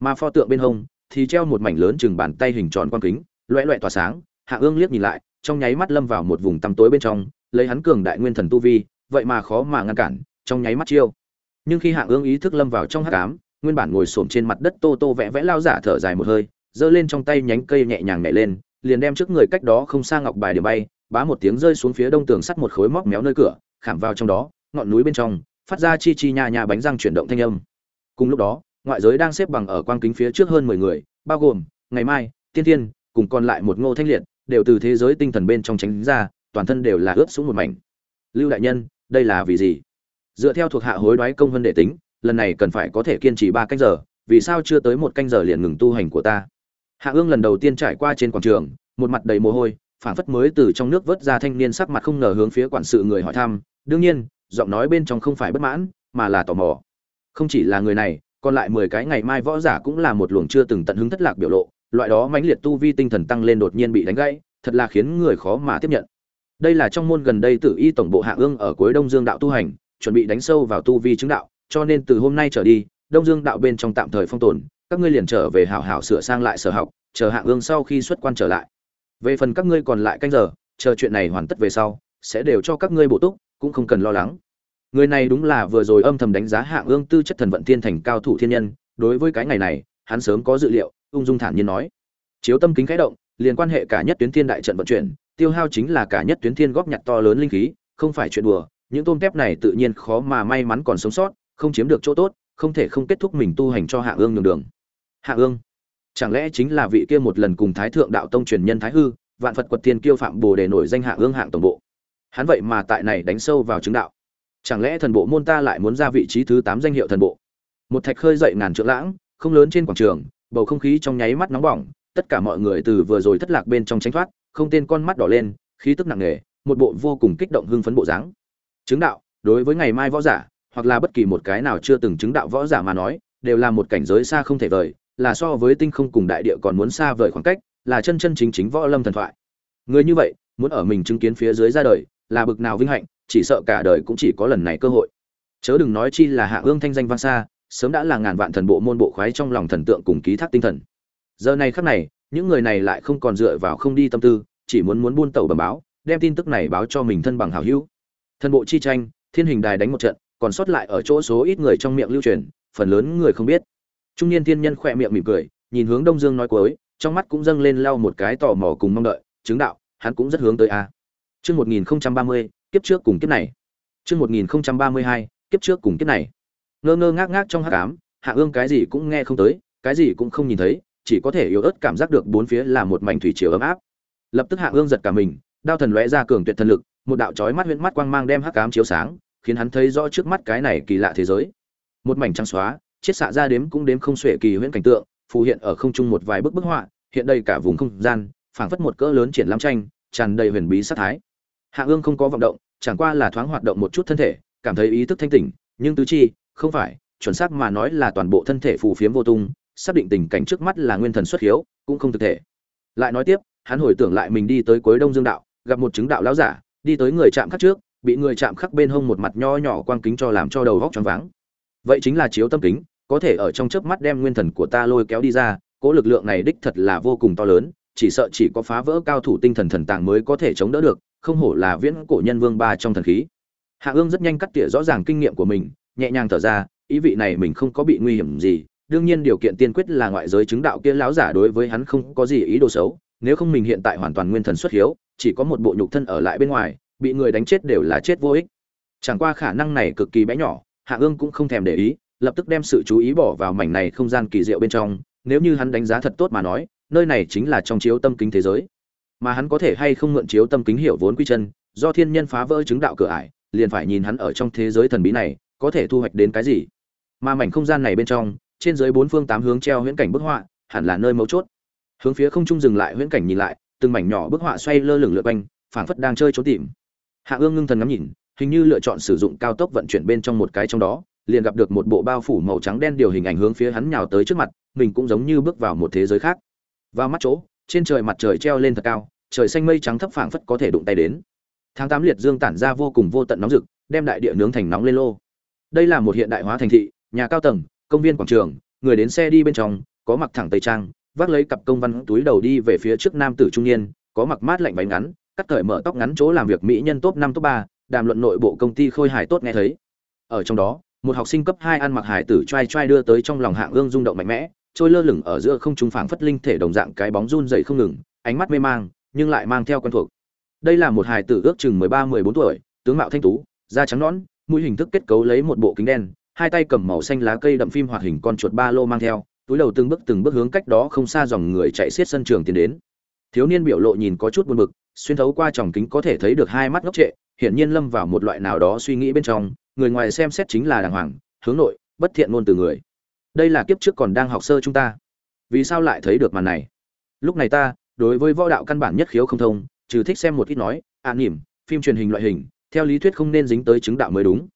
Mà pho tượng bên hông thì treo một mảnh lớn chừng bàn tay hình tròn quang kính loẹ loẹ tỏa sáng, hạ ương liếc nhìn lại, trong nháy mắt lâm vào một vùng tăm tối bên trong, lấy hắn cường đại nguyên thần tu vi, vậy mà khó mà ngăn cản, trong nháy mắt chiêu. Nhưng khi hạ ương ý thức lâm vào trong hắc ám, nguyên bản ngồi xổm trên mặt đất tô tô vẽ vẽ lao giả thở dài một hơi, giơ lên trong tay nhánh cây nhẹ nhàng nhảy lên liền đem trước người cách đó không xa ngọc bài điểm bay, bá một tiếng rơi xuống phía đông tường sắt một khối móc méo nơi cửa, khảm vào trong đó, ngọn núi bên trong, phát ra chi chi nhà nhà bánh răng chuyển động thanh âm. Cùng lúc đó, ngoại giới đang xếp bằng ở quang kính phía trước hơn mười người, bao gồm, ngày mai, tiên thiên, cùng còn lại một ngô thanh liệt, đều từ thế giới tinh thần bên trong tránh ra, toàn thân đều là ướt xuống một mảnh. Lưu đại nhân, đây là vì gì? Dựa theo thuộc hạ hối đoái công vân đệ tính, lần này cần phải có thể kiên trì ba canh giờ, vì sao chưa tới một canh giờ liền ngừng tu hành của ta? Hạ ương lần đầu tiên trải qua trên quảng trường, một mặt đầy mồ hôi, phảng phất mới từ trong nước vớt ra thanh niên sắc mặt không ngờ hướng phía quản sự người hỏi thăm. Đương nhiên, giọng nói bên trong không phải bất mãn, mà là tò mò. Không chỉ là người này, còn lại mười cái ngày mai võ giả cũng là một luồng chưa từng tận hứng thất lạc biểu lộ, loại đó mãnh liệt tu vi tinh thần tăng lên đột nhiên bị đánh gãy, thật là khiến người khó mà tiếp nhận. Đây là trong môn gần đây tử y tổng bộ hạ ương ở cuối đông dương đạo tu hành, chuẩn bị đánh sâu vào tu vi chứng đạo, cho nên từ hôm nay trở đi, đông dương đạo bên trong tạm thời phong tồn các ngươi liền trở về hảo hảo sửa sang lại sở học, chờ hạ ương sau khi xuất quan trở lại. Về phần các ngươi còn lại canh giờ, chờ chuyện này hoàn tất về sau, sẽ đều cho các ngươi bổ túc, cũng không cần lo lắng. Người này đúng là vừa rồi âm thầm đánh giá hạ ương tư chất thần vận thiên thành cao thủ thiên nhân, đối với cái ngày này, hắn sớm có dự liệu, ung dung thản nhiên nói. Chiếu tâm kính khẽ động, liền quan hệ cả nhất tuyến thiên đại trận vận chuyển, tiêu hao chính là cả nhất tuyến thiên góp nhặt to lớn linh khí, không phải chuyện đùa, những tôm tép này tự nhiên khó mà may mắn còn sống sót, không chiếm được chỗ tốt, không thể không kết thúc mình tu hành cho hạ ương nhường đường hạ ương, chẳng lẽ chính là vị kia một lần cùng thái thượng đạo tông truyền nhân thái hư, vạn phật quật thiên kiêu phạm bồ đề nổi danh hạ ương hạng tổng bộ? Hắn vậy mà tại này đánh sâu vào chứng đạo. Chẳng lẽ thần bộ môn ta lại muốn ra vị trí thứ tám danh hiệu thần bộ? Một thạch khơi dậy ngàn trượng lãng, không lớn trên quảng trường, bầu không khí trong nháy mắt nóng bỏng, tất cả mọi người từ vừa rồi thất lạc bên trong tránh thoát, không tên con mắt đỏ lên, khí tức nặng nề, một bộ vô cùng kích động hưng phấn bộ dáng. Chứng đạo, đối với ngày mai võ giả, hoặc là bất kỳ một cái nào chưa từng chứng đạo võ giả mà nói, đều là một cảnh giới xa không thể vời là so với tinh không cùng đại địa còn muốn xa vời khoảng cách, là chân chân chính chính võ lâm thần thoại. Người như vậy, muốn ở mình chứng kiến phía dưới ra đời, là bực nào vinh hạnh, chỉ sợ cả đời cũng chỉ có lần này cơ hội. Chớ đừng nói chi là hạ ương thanh danh vang xa, sớm đã là ngàn vạn thần bộ môn bộ khoái trong lòng thần tượng cùng ký thác tinh thần. Giờ này khắc này, những người này lại không còn dựa vào không đi tâm tư, chỉ muốn muốn buôn tàu bẩm báo, đem tin tức này báo cho mình thân bằng hảo hữu. Thần bộ chi tranh, thiên hình đài đánh một trận, còn sót lại ở chỗ số ít người trong miệng lưu truyền, phần lớn người không biết trung niên thiên nhân khỏe miệng mỉm cười, nhìn hướng đông dương nói cuối, trong mắt cũng dâng lên lau một cái tò mò cùng mong đợi, chứng đạo, hắn cũng rất hướng tới a. Chương một nghìn ba mươi, kiếp trước cùng kiếp này. Chương một nghìn ba mươi hai, kiếp trước cùng kiếp này. Ngơ ngơ ngác ngác trong hát cám hạ ương cái gì cũng nghe không tới, cái gì cũng không nhìn thấy, chỉ có thể yếu ớt cảm giác được bốn phía là một mảnh thủy chiều ấm áp. Lập tức hạ ương giật cả mình, đao thần lóe ra cường tuyệt thần lực, một đạo chói mắt huyễn mắt quang mang đem hắc ám chiếu sáng, khiến hắn thấy rõ trước mắt cái này kỳ lạ thế giới. Một mảnh trắng xóa chiết xạ ra đếm cũng đếm không xuể kỳ huyễn cảnh tượng, phù hiện ở không trung một vài bức bức họa, hiện đây cả vùng không gian, phảng phất một cỡ lớn triển lãm tranh, tràn đầy huyền bí sát thái. Hạ ương không có vận động, chẳng qua là thoáng hoạt động một chút thân thể, cảm thấy ý thức thanh tỉnh, nhưng tứ chi, không phải, chuẩn xác mà nói là toàn bộ thân thể phù phiếm vô tung, xác định tình cảnh trước mắt là nguyên thần xuất hiếu, cũng không thực thể. Lại nói tiếp, hắn hồi tưởng lại mình đi tới cuối đông dương đạo, gặp một chứng đạo lão giả, đi tới người chạm khắc trước, bị người chạm khắc bên hông một mặt nho nhỏ quang kính cho làm cho đầu vóc choáng váng vậy chính là chiếu tâm kính, có thể ở trong chớp mắt đem nguyên thần của ta lôi kéo đi ra cỗ lực lượng này đích thật là vô cùng to lớn, chỉ sợ chỉ có phá vỡ cao thủ tinh thần thần tàng mới có thể chống đỡ được, không hổ là viễn cổ nhân vương ba trong thần khí. Hạ ương rất nhanh cắt tỉa rõ ràng kinh nghiệm của mình, nhẹ nhàng thở ra, ý vị này mình không có bị nguy hiểm gì, đương nhiên điều kiện tiên quyết là ngoại giới chứng đạo kia lão giả đối với hắn không có gì ý đồ xấu, nếu không mình hiện tại hoàn toàn nguyên thần xuất hiếu, chỉ có một bộ nhục thân ở lại bên ngoài, bị người đánh chết đều là chết vô ích. Chẳng qua khả năng này cực kỳ bé nhỏ hạ ương cũng không thèm để ý, lập tức đem sự chú ý bỏ vào mảnh này không gian kỳ diệu bên trong, nếu như hắn đánh giá thật tốt mà nói, nơi này chính là trong chiếu tâm kính thế giới. Mà hắn có thể hay không mượn chiếu tâm kính hiểu vốn quy chân, do thiên nhân phá vỡ chứng đạo cửa ải, liền phải nhìn hắn ở trong thế giới thần bí này, có thể thu hoạch đến cái gì. Mà mảnh không gian này bên trong, trên dưới bốn phương tám hướng treo huyễn cảnh bức họa, hẳn là nơi mấu chốt. Hướng phía không trung dừng lại huyễn cảnh nhìn lại, từng mảnh nhỏ bức họa xoay lơ lửng lượt quanh, phảng phất đang chơi trốn tìm. Hạ ương ngưng thần ngắm nhìn hình như lựa chọn sử dụng cao tốc vận chuyển bên trong một cái trong đó, liền gặp được một bộ bao phủ màu trắng đen điều hình ảnh hướng phía hắn nhào tới trước mặt, mình cũng giống như bước vào một thế giới khác. Vào mắt chỗ, trên trời mặt trời treo lên thật cao, trời xanh mây trắng thấp phảng phất có thể đụng tay đến. Tháng tám liệt dương tản ra vô cùng vô tận nóng rực, đem đại địa nướng thành nóng lên lô. Đây là một hiện đại hóa thành thị, nhà cao tầng, công viên quảng trường, người đến xe đi bên trong, có mặc thẳng tây trang, vác lấy cặp công văn túi đầu đi về phía trước nam tử trung niên, có mặc mát lạnh váy ngắn, cắt cởi mở tóc ngắn chỗ làm việc mỹ nhân top năm, top ba đàm luận nội bộ công ty khôi hài tốt nghe thấy. Ở trong đó, một học sinh cấp hai ăn mặc hải tử trai trai đưa tới trong lòng hạng ương rung động mạnh mẽ, trôi lơ lửng ở giữa không trung phảng phất linh thể đồng dạng cái bóng run dậy không ngừng, ánh mắt mê mang, nhưng lại mang theo quen thuộc. Đây là một hài tử ước chừng mười ba, mười bốn tuổi, tướng mạo thanh tú, da trắng nõn, mũi hình thức kết cấu lấy một bộ kính đen, hai tay cầm màu xanh lá cây đậm phim hoạt hình con chuột ba lô mang theo, túi đầu từng bước từng bước hướng cách đó không xa dòng người chạy xiết sân trường tiến đến. Thiếu niên biểu lộ nhìn có chút buồn bực, xuyên thấu qua tròng kính có thể thấy được hai mắt ngốc trệ hiển nhiên lâm vào một loại nào đó suy nghĩ bên trong người ngoài xem xét chính là đàng hoàng hướng nội bất thiện ngôn từ người. Đây là kiếp trước còn đang học sơ chúng ta. Vì sao lại thấy được màn này? Lúc này ta đối với võ đạo căn bản nhất khiếu không thông trừ thích xem một ít nói an à, nhỉm, phim truyền hình loại hình theo lý thuyết không nên dính tới chứng đạo mới đúng.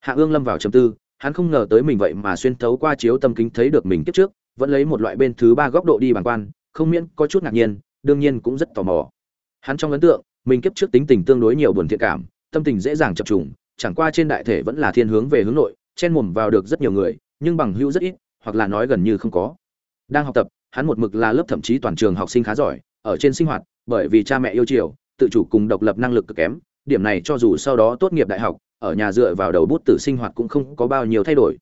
Hạ ương lâm vào trầm tư hắn không ngờ tới mình vậy mà xuyên thấu qua chiếu tâm kính thấy được mình kiếp trước vẫn lấy một loại bên thứ ba góc độ đi bằng quan không miễn có chút ngạc nhiên đương nhiên cũng rất tò mò. Hắn trong ấn tượng mình kiếp trước tính tình tương đối nhiều buồn thiện cảm, tâm tình dễ dàng chập trùng, chẳng qua trên đại thể vẫn là thiên hướng về hướng nội, chen mồm vào được rất nhiều người, nhưng bằng hữu rất ít, hoặc là nói gần như không có. Đang học tập, hắn một mực là lớp thậm chí toàn trường học sinh khá giỏi, ở trên sinh hoạt, bởi vì cha mẹ yêu chiều, tự chủ cùng độc lập năng lực cực kém, điểm này cho dù sau đó tốt nghiệp đại học, ở nhà dựa vào đầu bút tử sinh hoạt cũng không có bao nhiêu thay đổi.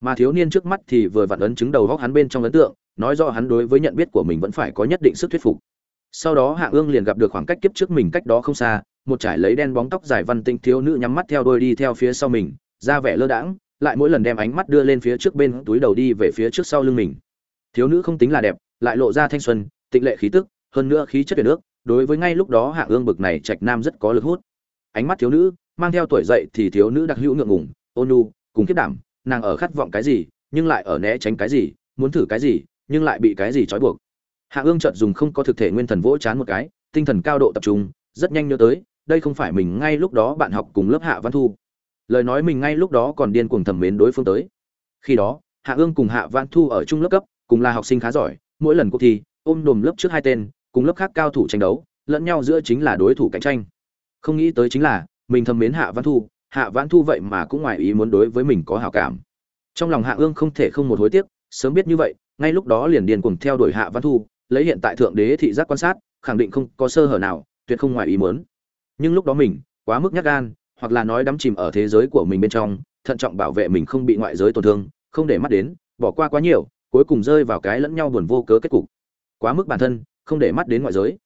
Mà thiếu niên trước mắt thì vừa vặn ấn chứng đầu góc hắn bên trong ấn tượng, nói rõ hắn đối với nhận biết của mình vẫn phải có nhất định sức thuyết phục sau đó hạ ương liền gặp được khoảng cách kiếp trước mình cách đó không xa, một trải lấy đen bóng tóc dài văn tinh thiếu nữ nhắm mắt theo đôi đi theo phía sau mình, ra vẻ lơ đãng, lại mỗi lần đem ánh mắt đưa lên phía trước bên túi đầu đi về phía trước sau lưng mình. Thiếu nữ không tính là đẹp, lại lộ ra thanh xuân, tịnh lệ khí tức, hơn nữa khí chất tuyệt nước đối với ngay lúc đó hạ ương bực này trạch nam rất có lực hút. Ánh mắt thiếu nữ, mang theo tuổi dậy thì thiếu nữ đặc hữu ngượng ngùng, ôn nhu, cùng kiếp đảm, nàng ở khát vọng cái gì, nhưng lại ở né tránh cái gì, muốn thử cái gì, nhưng lại bị cái gì trói buộc hạ ương chợt dùng không có thực thể nguyên thần vỗ chán một cái, tinh thần cao độ tập trung, rất nhanh nhớ tới, đây không phải mình ngay lúc đó bạn học cùng lớp hạ văn thu. Lời nói mình ngay lúc đó còn điên cuồng thẩm mến đối phương tới. Khi đó, hạ ương cùng hạ văn thu ở chung lớp cấp, cùng là học sinh khá giỏi, mỗi lần cuộc thi, ôm đồm lớp trước hai tên, cùng lớp khác cao thủ tranh đấu, lẫn nhau giữa chính là đối thủ cạnh tranh. Không nghĩ tới chính là, mình thầm mến hạ văn thu, hạ văn thu vậy mà cũng ngoài ý muốn đối với mình có hảo cảm. Trong lòng hạ ương không thể không một hối tiếc, sớm biết như vậy, ngay lúc đó liền điên cuồng theo đuổi hạ văn thu lấy hiện tại thượng đế thị giác quan sát, khẳng định không có sơ hở nào, tuyệt không ngoài ý muốn. Nhưng lúc đó mình, quá mức nhát gan, hoặc là nói đắm chìm ở thế giới của mình bên trong, thận trọng bảo vệ mình không bị ngoại giới tổn thương, không để mắt đến, bỏ qua quá nhiều, cuối cùng rơi vào cái lẫn nhau buồn vô cớ kết cục. Quá mức bản thân, không để mắt đến ngoại giới.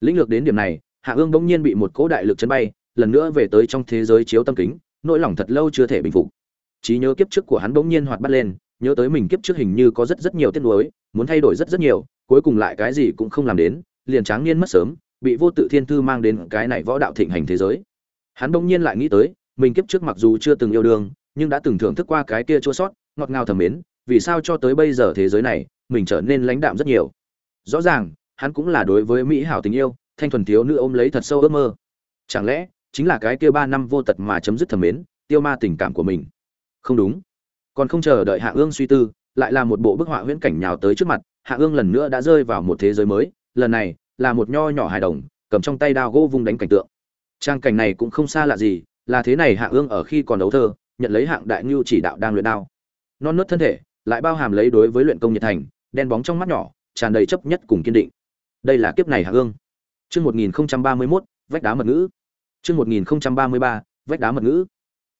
Lĩnh lược đến điểm này, hạ ương bỗng nhiên bị một cỗ đại lực chấn bay, lần nữa về tới trong thế giới chiếu tâm kính, nỗi lòng thật lâu chưa thể bình phục. Trí nhớ kiếp trước của hắn bỗng nhiên hoạt bắt lên, nhớ tới mình kiếp trước hình như có rất rất nhiều tiếc nuối, muốn thay đổi rất rất nhiều cuối cùng lại cái gì cũng không làm đến, liền tráng niên mất sớm, bị vô tự thiên thư mang đến cái này võ đạo thịnh hành thế giới. Hắn bỗng nhiên lại nghĩ tới, mình kiếp trước mặc dù chưa từng yêu đương, nhưng đã từng thưởng thức qua cái kia chua sót, ngọt ngào thầm mến, vì sao cho tới bây giờ thế giới này, mình trở nên lãnh đạm rất nhiều. Rõ ràng, hắn cũng là đối với mỹ hảo tình yêu, thanh thuần thiếu nữ ôm lấy thật sâu ước mơ. Chẳng lẽ, chính là cái kia ba năm vô tật mà chấm dứt thầm mến, tiêu ma tình cảm của mình? Không đúng. Còn không chờ đợi hạ ương suy tư, lại là một bộ bức họa huyễn cảnh nhào tới trước mặt hạ ương lần nữa đã rơi vào một thế giới mới, lần này là một nho nhỏ hài đồng, cầm trong tay đao gỗ vung đánh cảnh tượng. Trang cảnh này cũng không xa lạ gì, là thế này hạ ương ở khi còn đấu thơ, nhận lấy hạng đại ngưu chỉ đạo đang luyện đao. Non nớt thân thể, lại bao hàm lấy đối với luyện công nhiệt thành, đen bóng trong mắt nhỏ, tràn đầy chấp nhất cùng kiên định. Đây là kiếp này hạ ương. Chương một nghìn ba mươi mốt, vách đá mật ngữ. Chương một nghìn ba mươi ba, vách đá mật ngữ.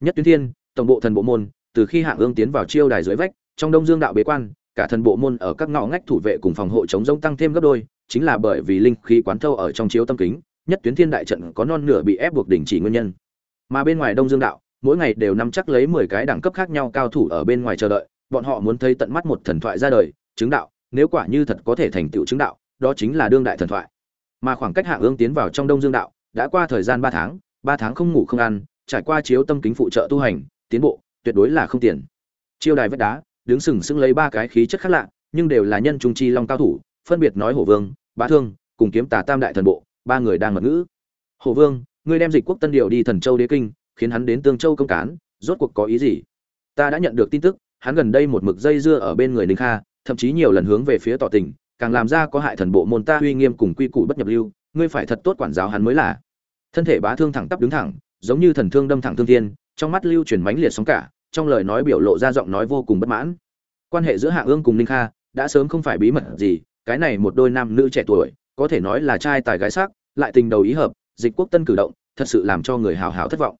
Nhất tuyến thiên, tổng bộ thần bộ môn, từ khi hạ ương tiến vào chiêu đài dưới vách, trong đông dương đạo bế quan cả thần bộ môn ở các ngõ ngách thủ vệ cùng phòng hộ chống rông tăng thêm gấp đôi, chính là bởi vì linh khí quán thâu ở trong chiếu tâm kính, nhất tuyến thiên đại trận có non nửa bị ép buộc đình chỉ nguyên nhân. Mà bên ngoài đông dương đạo, mỗi ngày đều nắm chắc lấy mười cái đẳng cấp khác nhau cao thủ ở bên ngoài chờ đợi, bọn họ muốn thấy tận mắt một thần thoại ra đời, chứng đạo, nếu quả như thật có thể thành tựu chứng đạo, đó chính là đương đại thần thoại. Mà khoảng cách hạ ương tiến vào trong đông dương đạo, đã qua thời gian ba tháng ba tháng không ngủ không ăn, trải qua chiếu tâm kính phụ trợ tu hành, tiến bộ, tuyệt đối là không tiền. Chiêu đài vách đá đứng sừng sững lấy ba cái khí chất khác lạ, nhưng đều là nhân trung chi long cao thủ, phân biệt nói hổ vương, bá thương, cùng kiếm tà tam đại thần bộ, ba người đang mật ngữ. Hổ vương, ngươi đem dịch quốc tân điều đi thần châu đế kinh, khiến hắn đến tương châu công cán, rốt cuộc có ý gì? Ta đã nhận được tin tức, hắn gần đây một mực dây dưa ở bên người ninh kha, thậm chí nhiều lần hướng về phía tỏ tình, càng làm ra có hại thần bộ môn ta uy nghiêm cùng quy củ bất nhập lưu, ngươi phải thật tốt quản giáo hắn mới là. Thân thể bá thương thẳng tắp đứng thẳng, giống như thần thương đâm thẳng thương thiên, trong mắt lưu truyền mãnh liệt sóng cả trong lời nói biểu lộ ra giọng nói vô cùng bất mãn. Quan hệ giữa hạ ương cùng ninh kha đã sớm không phải bí mật gì, cái này một đôi nam nữ trẻ tuổi, có thể nói là trai tài gái sắc, lại tình đầu ý hợp, dịch quốc tân cử động, thật sự làm cho người hào hào thất vọng.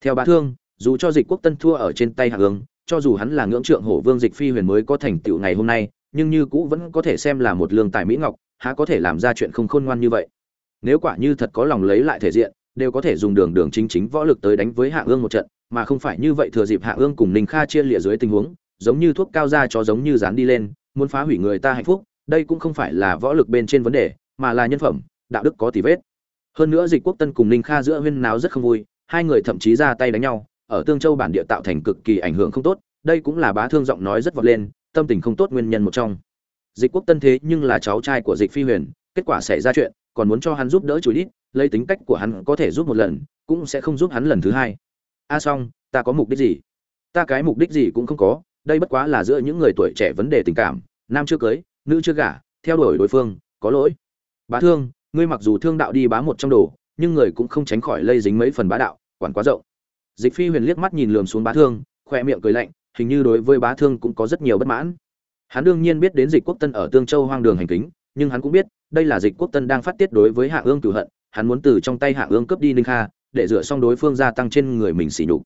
Theo bá thương, dù cho dịch quốc tân thua ở trên tay hạ ương, cho dù hắn là ngưỡng trượng hổ vương dịch phi huyền mới có thành tựu ngày hôm nay, nhưng như cũ vẫn có thể xem là một lương tài mỹ ngọc, há có thể làm ra chuyện không khôn ngoan như vậy. Nếu quả như thật có lòng lấy lại thể diện, đều có thể dùng đường đường chính chính võ lực tới đánh với hạ ương một trận mà không phải như vậy thừa dịp hạ ương cùng ninh kha chia lịa dưới tình huống, giống như thuốc cao ra cho giống như dán đi lên, muốn phá hủy người ta hạnh phúc, đây cũng không phải là võ lực bên trên vấn đề, mà là nhân phẩm, đạo đức có tỷ vết. Hơn nữa dịch quốc tân cùng ninh kha giữa huyên náo rất không vui, hai người thậm chí ra tay đánh nhau, ở tương châu bản địa tạo thành cực kỳ ảnh hưởng không tốt, đây cũng là bá thương giọng nói rất vọt lên, tâm tình không tốt nguyên nhân một trong. Dịch quốc tân thế nhưng là cháu trai của dịch phi huyền, kết quả xảy ra chuyện, còn muốn cho hắn giúp đỡ chú ít lấy tính cách của hắn có thể giúp một lần, cũng sẽ không giúp hắn lần thứ hai a à xong, ta có mục đích gì? Ta cái mục đích gì cũng không có, đây bất quá là giữa những người tuổi trẻ vấn đề tình cảm, nam chưa cưới, nữ chưa gả, theo đuổi đối phương, có lỗi. Bá thương, ngươi mặc dù thương đạo đi bá một trong đồ, nhưng người cũng không tránh khỏi lây dính mấy phần bá đạo, quản quá rộng. Dịch phi huyền liếc mắt nhìn lườm xuống bá thương khoe miệng cười lạnh, hình như đối với bá thương cũng có rất nhiều bất mãn. Hắn đương nhiên biết đến dịch quốc tân ở tương châu hoang đường hành kính, nhưng hắn cũng biết, đây là dịch quốc tân đang phát tiết đối với hạ ương cửu hận, hắn muốn từ trong tay hạ ương cướp đi ninh kha để rửa xong đối phương gia tăng trên người mình xỉ nhục.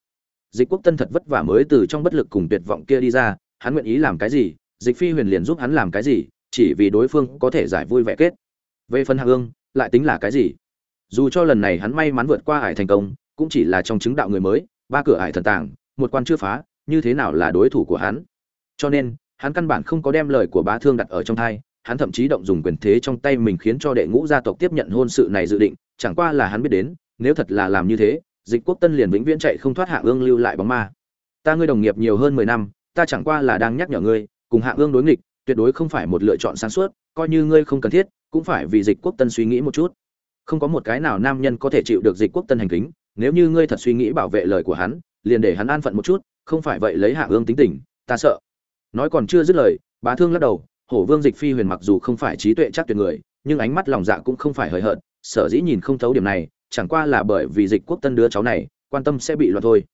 Dịch quốc tân thật vất vả mới từ trong bất lực cùng tuyệt vọng kia đi ra, hắn nguyện ý làm cái gì, dịch phi huyền liền giúp hắn làm cái gì, chỉ vì đối phương có thể giải vui vẻ kết. Về phần hạ ương, lại tính là cái gì? Dù cho lần này hắn may mắn vượt qua ải thành công, cũng chỉ là trong chứng đạo người mới, ba cửa ải thần tàng, một quan chưa phá, như thế nào là đối thủ của hắn? Cho nên, hắn căn bản không có đem lời của bá thương đặt ở trong thai, hắn thậm chí động dùng quyền thế trong tay mình khiến cho đệ ngũ gia tộc tiếp nhận hôn sự này dự định, chẳng qua là hắn biết đến nếu thật là làm như thế, dịch quốc tân liền vĩnh viễn chạy không thoát hạ ương lưu lại bóng ma. Ta ngươi đồng nghiệp nhiều hơn mười năm, ta chẳng qua là đang nhắc nhở ngươi, cùng hạ ương đối nghịch, tuyệt đối không phải một lựa chọn sáng suốt, coi như ngươi không cần thiết, cũng phải vì dịch quốc tân suy nghĩ một chút. Không có một cái nào nam nhân có thể chịu được dịch quốc tân hành kính, nếu như ngươi thật suy nghĩ bảo vệ lời của hắn, liền để hắn an phận một chút, không phải vậy lấy hạ ương tính tình, ta sợ. Nói còn chưa dứt lời, bá thương lắc đầu, hổ vương dịch phi huyền mặc dù không phải trí tuệ chắc tuyệt người, nhưng ánh mắt lòng dạ cũng không phải hời hợt, sở dĩ nhìn không thấu điểm này chẳng qua là bởi vì dịch quốc tân đứa cháu này, quan tâm sẽ bị loạn thôi.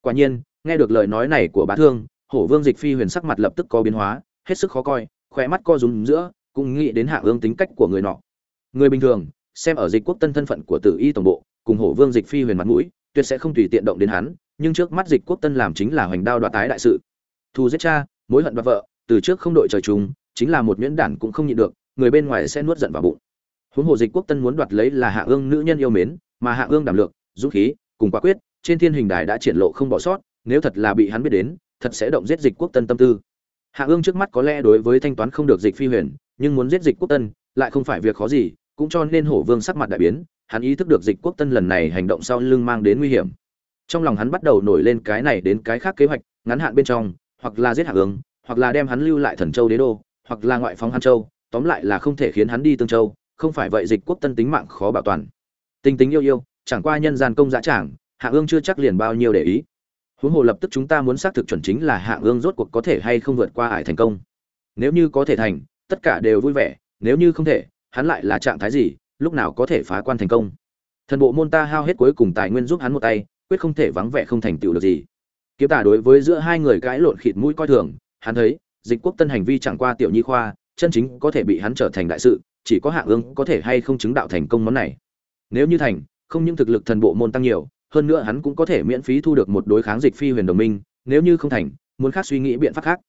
Quả nhiên, nghe được lời nói này của bá thương, hổ vương dịch phi huyền sắc mặt lập tức có biến hóa, hết sức khó coi khỏe mắt co rúm giữa, cũng nghĩ đến hạ ương tính cách của người nọ. Người bình thường, xem ở dịch quốc tân thân phận của tử y tổng bộ, cùng hổ vương dịch phi huyền mặt mũi, tuyệt sẽ không tùy tiện động đến hắn, nhưng trước mắt dịch quốc tân làm chính là hoành đao đoạt tái đại sự. Thù giết cha, mối hận đoạt vợ, từ trước không đội trời chung, chính là một nhuyễn đản cũng không nhịn được, người bên ngoài sẽ nuốt giận vào bụng. Huống hồ dịch quốc tân muốn đoạt lấy là hạ ương nữ nhân yêu mến mà hạ ương đảm lược, dũng khí cùng quả quyết trên thiên hình đài đã triển lộ không bỏ sót nếu thật là bị hắn biết đến thật sẽ động giết dịch quốc tân tâm tư. Hạ ương trước mắt có lẽ đối với thanh toán không được dịch phi huyền nhưng muốn giết dịch quốc tân lại không phải việc khó gì cũng cho nên hổ vương sắc mặt đại biến hắn ý thức được dịch quốc tân lần này hành động sau lưng mang đến nguy hiểm. Trong lòng hắn bắt đầu nổi lên cái này đến cái khác kế hoạch ngắn hạn bên trong hoặc là giết hạ ương hoặc là đem hắn lưu lại thần châu đế đô hoặc là ngoại phóng hàn châu tóm lại là không thể khiến hắn đi tương châu không phải vậy dịch quốc tân tính mạng khó bảo toàn tinh tính yêu yêu, chẳng qua nhân gian công giá trảng hạ ương chưa chắc liền bao nhiêu để ý. Huống hồ lập tức chúng ta muốn xác thực chuẩn chính là hạ ương rốt cuộc có thể hay không vượt qua ải thành công. Nếu như có thể thành, tất cả đều vui vẻ, nếu như không thể, hắn lại là trạng thái gì, lúc nào có thể phá quan thành công? Thần bộ môn ta hao hết cuối cùng tài nguyên giúp hắn một tay, quyết không thể vắng vẻ không thành tựu được gì. Kiếm tả đối với giữa hai người cãi lộn khịt mũi coi thường, hắn thấy, dịch quốc tân hành vi chẳng qua tiểu nhi khoa, chân chính có thể bị hắn trở thành đại sự, chỉ có hạ ương có thể hay không chứng đạo thành công món này nếu như thành, không những thực lực thần bộ môn tăng nhiều, hơn nữa hắn cũng có thể miễn phí thu được một đối kháng dịch phi huyền đồng minh, nếu như không thành, muốn khác suy nghĩ biện pháp khác.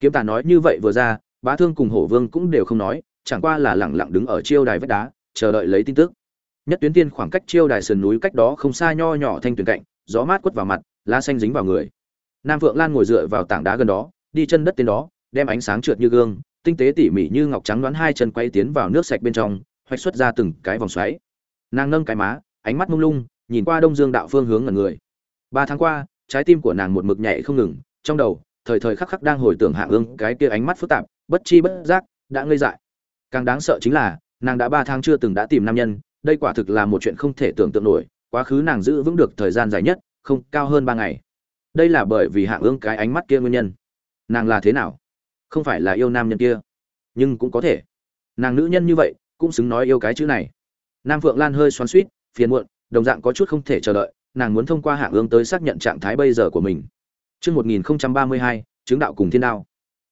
Kiếm tả nói như vậy vừa ra, bá thương cùng hổ vương cũng đều không nói, chẳng qua là lẳng lặng đứng ở chiêu đài vách đá, chờ đợi lấy tin tức. Nhất tuyến tiên khoảng cách chiêu đài sườn núi cách đó không xa nho nhỏ thanh tuyển cạnh, gió mát quất vào mặt, lá xanh dính vào người. Nam vượng lan ngồi dựa vào tảng đá gần đó, đi chân đất tiến đó, đem ánh sáng trượt như gương, tinh tế tỉ mỉ như ngọc trắng đoán hai chân quay tiến vào nước sạch bên trong, hoạch xuất ra từng cái vòng xoáy nàng nâng cái má, ánh mắt mông lung, nhìn qua đông dương đạo phương hướng ngẩn người. Ba tháng qua, trái tim của nàng một mực nhảy không ngừng, trong đầu, thời thời khắc khắc đang hồi tưởng hạ ương cái kia ánh mắt phức tạp, bất chi bất giác, đã ngây dại. Càng đáng sợ chính là, nàng đã ba tháng chưa từng đã tìm nam nhân, đây quả thực là một chuyện không thể tưởng tượng nổi, quá khứ nàng giữ vững được thời gian dài nhất, không cao hơn ba ngày. Đây là bởi vì hạ ương cái ánh mắt kia nguyên nhân. Nàng là thế nào? Không phải là yêu nam nhân kia, nhưng cũng có thể. Nàng nữ nhân như vậy, cũng xứng nói yêu cái chữ này nam phượng lan hơi xoắn suýt phiền muộn đồng dạng có chút không thể chờ đợi nàng muốn thông qua hạ ương tới xác nhận trạng thái bây giờ của mình Trước 1032, chứng đạo cùng thiên đao.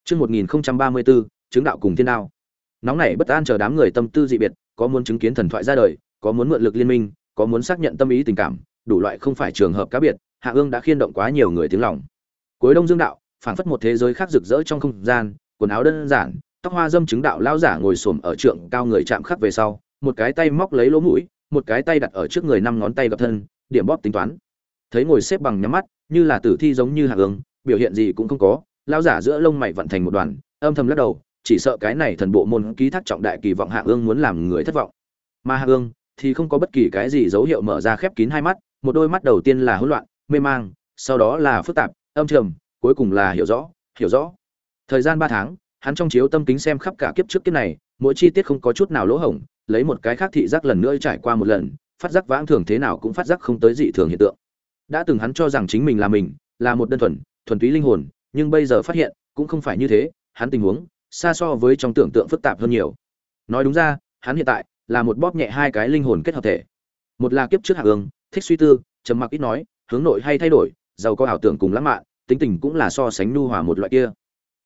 Trước 1034, chứng đạo cùng thiên đao. Nóng này bất an chờ đám người tâm tư dị biệt, có muốn chứng kiến thần thoại ra đời, có muốn mượn lực liên minh, có muốn xác nhận tâm ý tình cảm, đủ loại không phải trường hợp cá biệt, Hạ Ương đã khiên động quá nhiều người tiếng lòng. Cuối Đông Dương đạo, phảng phất một thế giới khác rực rỡ trong không gian, quần áo đơn giản, tóc hoa dâm chứng đạo lão giả ngồi xổm ở trượng cao người chạm khắc về sau một cái tay móc lấy lỗ mũi, một cái tay đặt ở trước người năm ngón tay gập thân, điểm bóp tính toán. Thấy ngồi xếp bằng nhắm mắt, như là tử thi giống như hạ ứng biểu hiện gì cũng không có, lão giả giữa lông mày vận thành một đoàn, âm thầm lắc đầu, chỉ sợ cái này thần bộ môn ký thác trọng đại kỳ vọng hạ ương muốn làm người thất vọng. Mà hạ ương thì không có bất kỳ cái gì dấu hiệu mở ra khép kín hai mắt, một đôi mắt đầu tiên là hỗn loạn, mê mang, sau đó là phức tạp, âm trầm, cuối cùng là hiểu rõ hiểu rõ. Thời gian ba tháng, hắn trong chiếu tâm kính xem khắp cả kiếp trước kiếp này, mỗi chi tiết không có chút nào lỗ hổng lấy một cái khác thị giác lần nữa trải qua một lần, phát giác vãng thường thế nào cũng phát giác không tới dị thường hiện tượng. Đã từng hắn cho rằng chính mình là mình, là một đơn thuần thuần túy linh hồn, nhưng bây giờ phát hiện, cũng không phải như thế, hắn tình huống, xa so với trong tưởng tượng phức tạp hơn nhiều. Nói đúng ra, hắn hiện tại, là một bóp nhẹ hai cái linh hồn kết hợp thể. Một là kiếp trước hạ ương, thích suy tư, trầm mặc ít nói, hướng nội hay thay đổi, giàu có ảo tưởng cùng lãng mạn, tính tình cũng là so sánh nhu hòa một loại kia.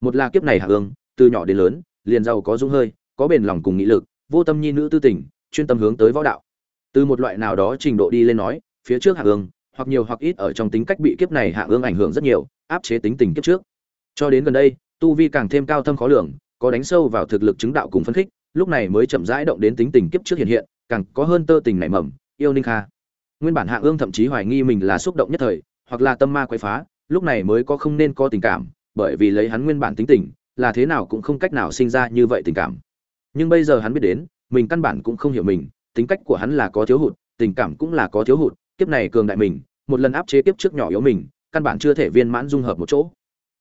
Một là kiếp này hạ ương, từ nhỏ đến lớn, liền giàu có dung hơi, có bền lòng cùng nghị lực vô tâm nhi nữ tư tình, chuyên tâm hướng tới võ đạo. Từ một loại nào đó trình độ đi lên nói, phía trước hạ ương, hoặc nhiều hoặc ít ở trong tính cách bị kiếp này hạ ương ảnh hưởng rất nhiều, áp chế tính tình kiếp trước. Cho đến gần đây, tu vi càng thêm cao thâm khó lường, có đánh sâu vào thực lực chứng đạo cùng phân khích, lúc này mới chậm rãi động đến tính tình kiếp trước hiện hiện, càng có hơn tơ tình nảy mầm, yêu ninh kha. Nguyên bản hạ ương thậm chí hoài nghi mình là xúc động nhất thời, hoặc là tâm ma quay phá, lúc này mới có không nên có tình cảm, bởi vì lấy hắn nguyên bản tính tình, là thế nào cũng không cách nào sinh ra như vậy tình cảm nhưng bây giờ hắn biết đến, mình căn bản cũng không hiểu mình, tính cách của hắn là có thiếu hụt, tình cảm cũng là có thiếu hụt, kiếp này cường đại mình, một lần áp chế kiếp trước nhỏ yếu mình, căn bản chưa thể viên mãn dung hợp một chỗ.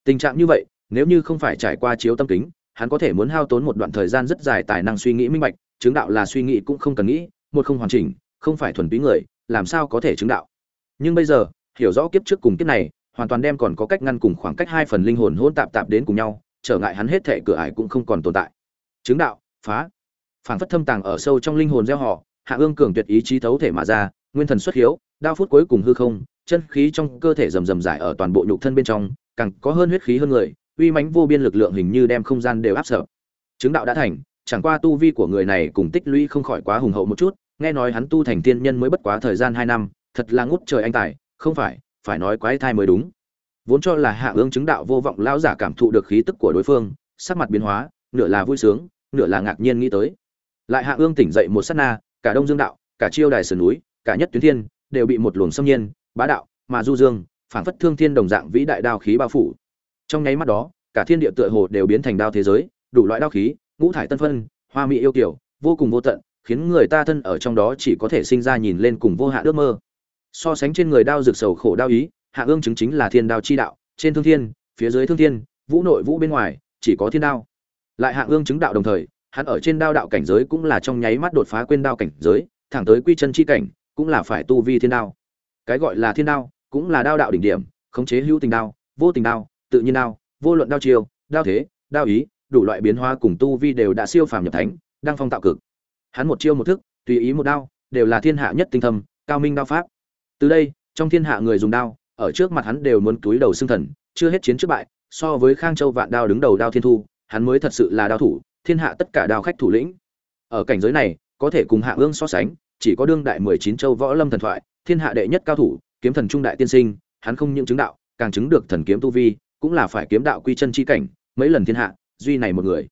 Tình trạng như vậy, nếu như không phải trải qua chiếu tâm kính, hắn có thể muốn hao tốn một đoạn thời gian rất dài tài năng suy nghĩ minh bạch, chứng đạo là suy nghĩ cũng không cần nghĩ, một không hoàn chỉnh, không phải thuần túy người, làm sao có thể chứng đạo? Nhưng bây giờ, hiểu rõ kiếp trước cùng kiếp này, hoàn toàn đem còn có cách ngăn cùng khoảng cách hai phần linh hồn hỗn tạp tạp đến cùng nhau, trở ngại hắn hết thể cửa ải cũng không còn tồn tại. Chứng đạo phá. Phảng phất thâm tàng ở sâu trong linh hồn gieo họ, hạ ương cường tuyệt ý chí thấu thể mà ra, nguyên thần xuất hiếu, đao phút cuối cùng hư không, chân khí trong cơ thể rầm rầm giải ở toàn bộ nhục thân bên trong, càng có hơn huyết khí hơn người, uy mãnh vô biên lực lượng hình như đem không gian đều áp sợ chứng đạo đã thành, chẳng qua tu vi của người này cùng tích lũy không khỏi quá hùng hậu một chút, nghe nói hắn tu thành tiên nhân mới bất quá thời gian hai năm, thật là ngút trời anh tài, không phải phải nói quái thai mới đúng. Vốn cho là hạ ương chứng đạo vô vọng lão giả cảm thụ được khí tức của đối phương, sắc mặt biến hóa, nửa là vui sướng nửa là ngạc nhiên nghĩ tới. Lại hạ ương tỉnh dậy một sát na, cả đông dương đạo, cả chiêu đài sườn núi, cả nhất tuyến thiên, đều bị một luồng xâm nhiên, bá đạo, mà du dương, phảng phất thương thiên đồng dạng vĩ đại đao khí bao phủ. Trong nháy mắt đó, cả thiên địa tựa hồ đều biến thành đao thế giới, đủ loại đao khí, ngũ thải tân phân, hoa mỹ yêu kiểu vô cùng vô tận, khiến người ta thân ở trong đó chỉ có thể sinh ra nhìn lên cùng vô hạn ước mơ. So sánh trên người đao rực sầu khổ đao ý, hạ ương chứng chính là thiên đao chi đạo, trên thương thiên, phía dưới thương thiên, vũ nội vũ bên ngoài, chỉ có thiên đao lại hạ ương chứng đạo đồng thời, hắn ở trên đao đạo cảnh giới cũng là trong nháy mắt đột phá quên đao cảnh giới, thẳng tới quy chân chi cảnh, cũng là phải tu vi thiên đao. Cái gọi là thiên đao, cũng là đao đạo đỉnh điểm, khống chế hữu tình đao, vô tình đao, tự nhiên đao, vô luận đao chiêu, đao thế, đao ý, đủ loại biến hóa cùng tu vi đều đã siêu phàm nhập thánh, đang phong tạo cực. Hắn một chiêu một thức, tùy ý một đao, đều là thiên hạ nhất tinh thâm, cao minh đao pháp. Từ đây, trong thiên hạ người dùng đao, ở trước mặt hắn đều muốn túi đầu xương thần, chưa hết chiến trước bại, so với khang châu vạn đao đứng đầu đao thiên thu hắn mới thật sự là đao thủ, thiên hạ tất cả đao khách thủ lĩnh. Ở cảnh giới này, có thể cùng hạ ương so sánh, chỉ có đương đại mười chín châu võ lâm thần thoại, thiên hạ đệ nhất cao thủ, kiếm thần trung đại tiên sinh, hắn không những chứng đạo, càng chứng được thần kiếm tu vi, cũng là phải kiếm đạo quy chân chi cảnh, mấy lần thiên hạ, duy này một người.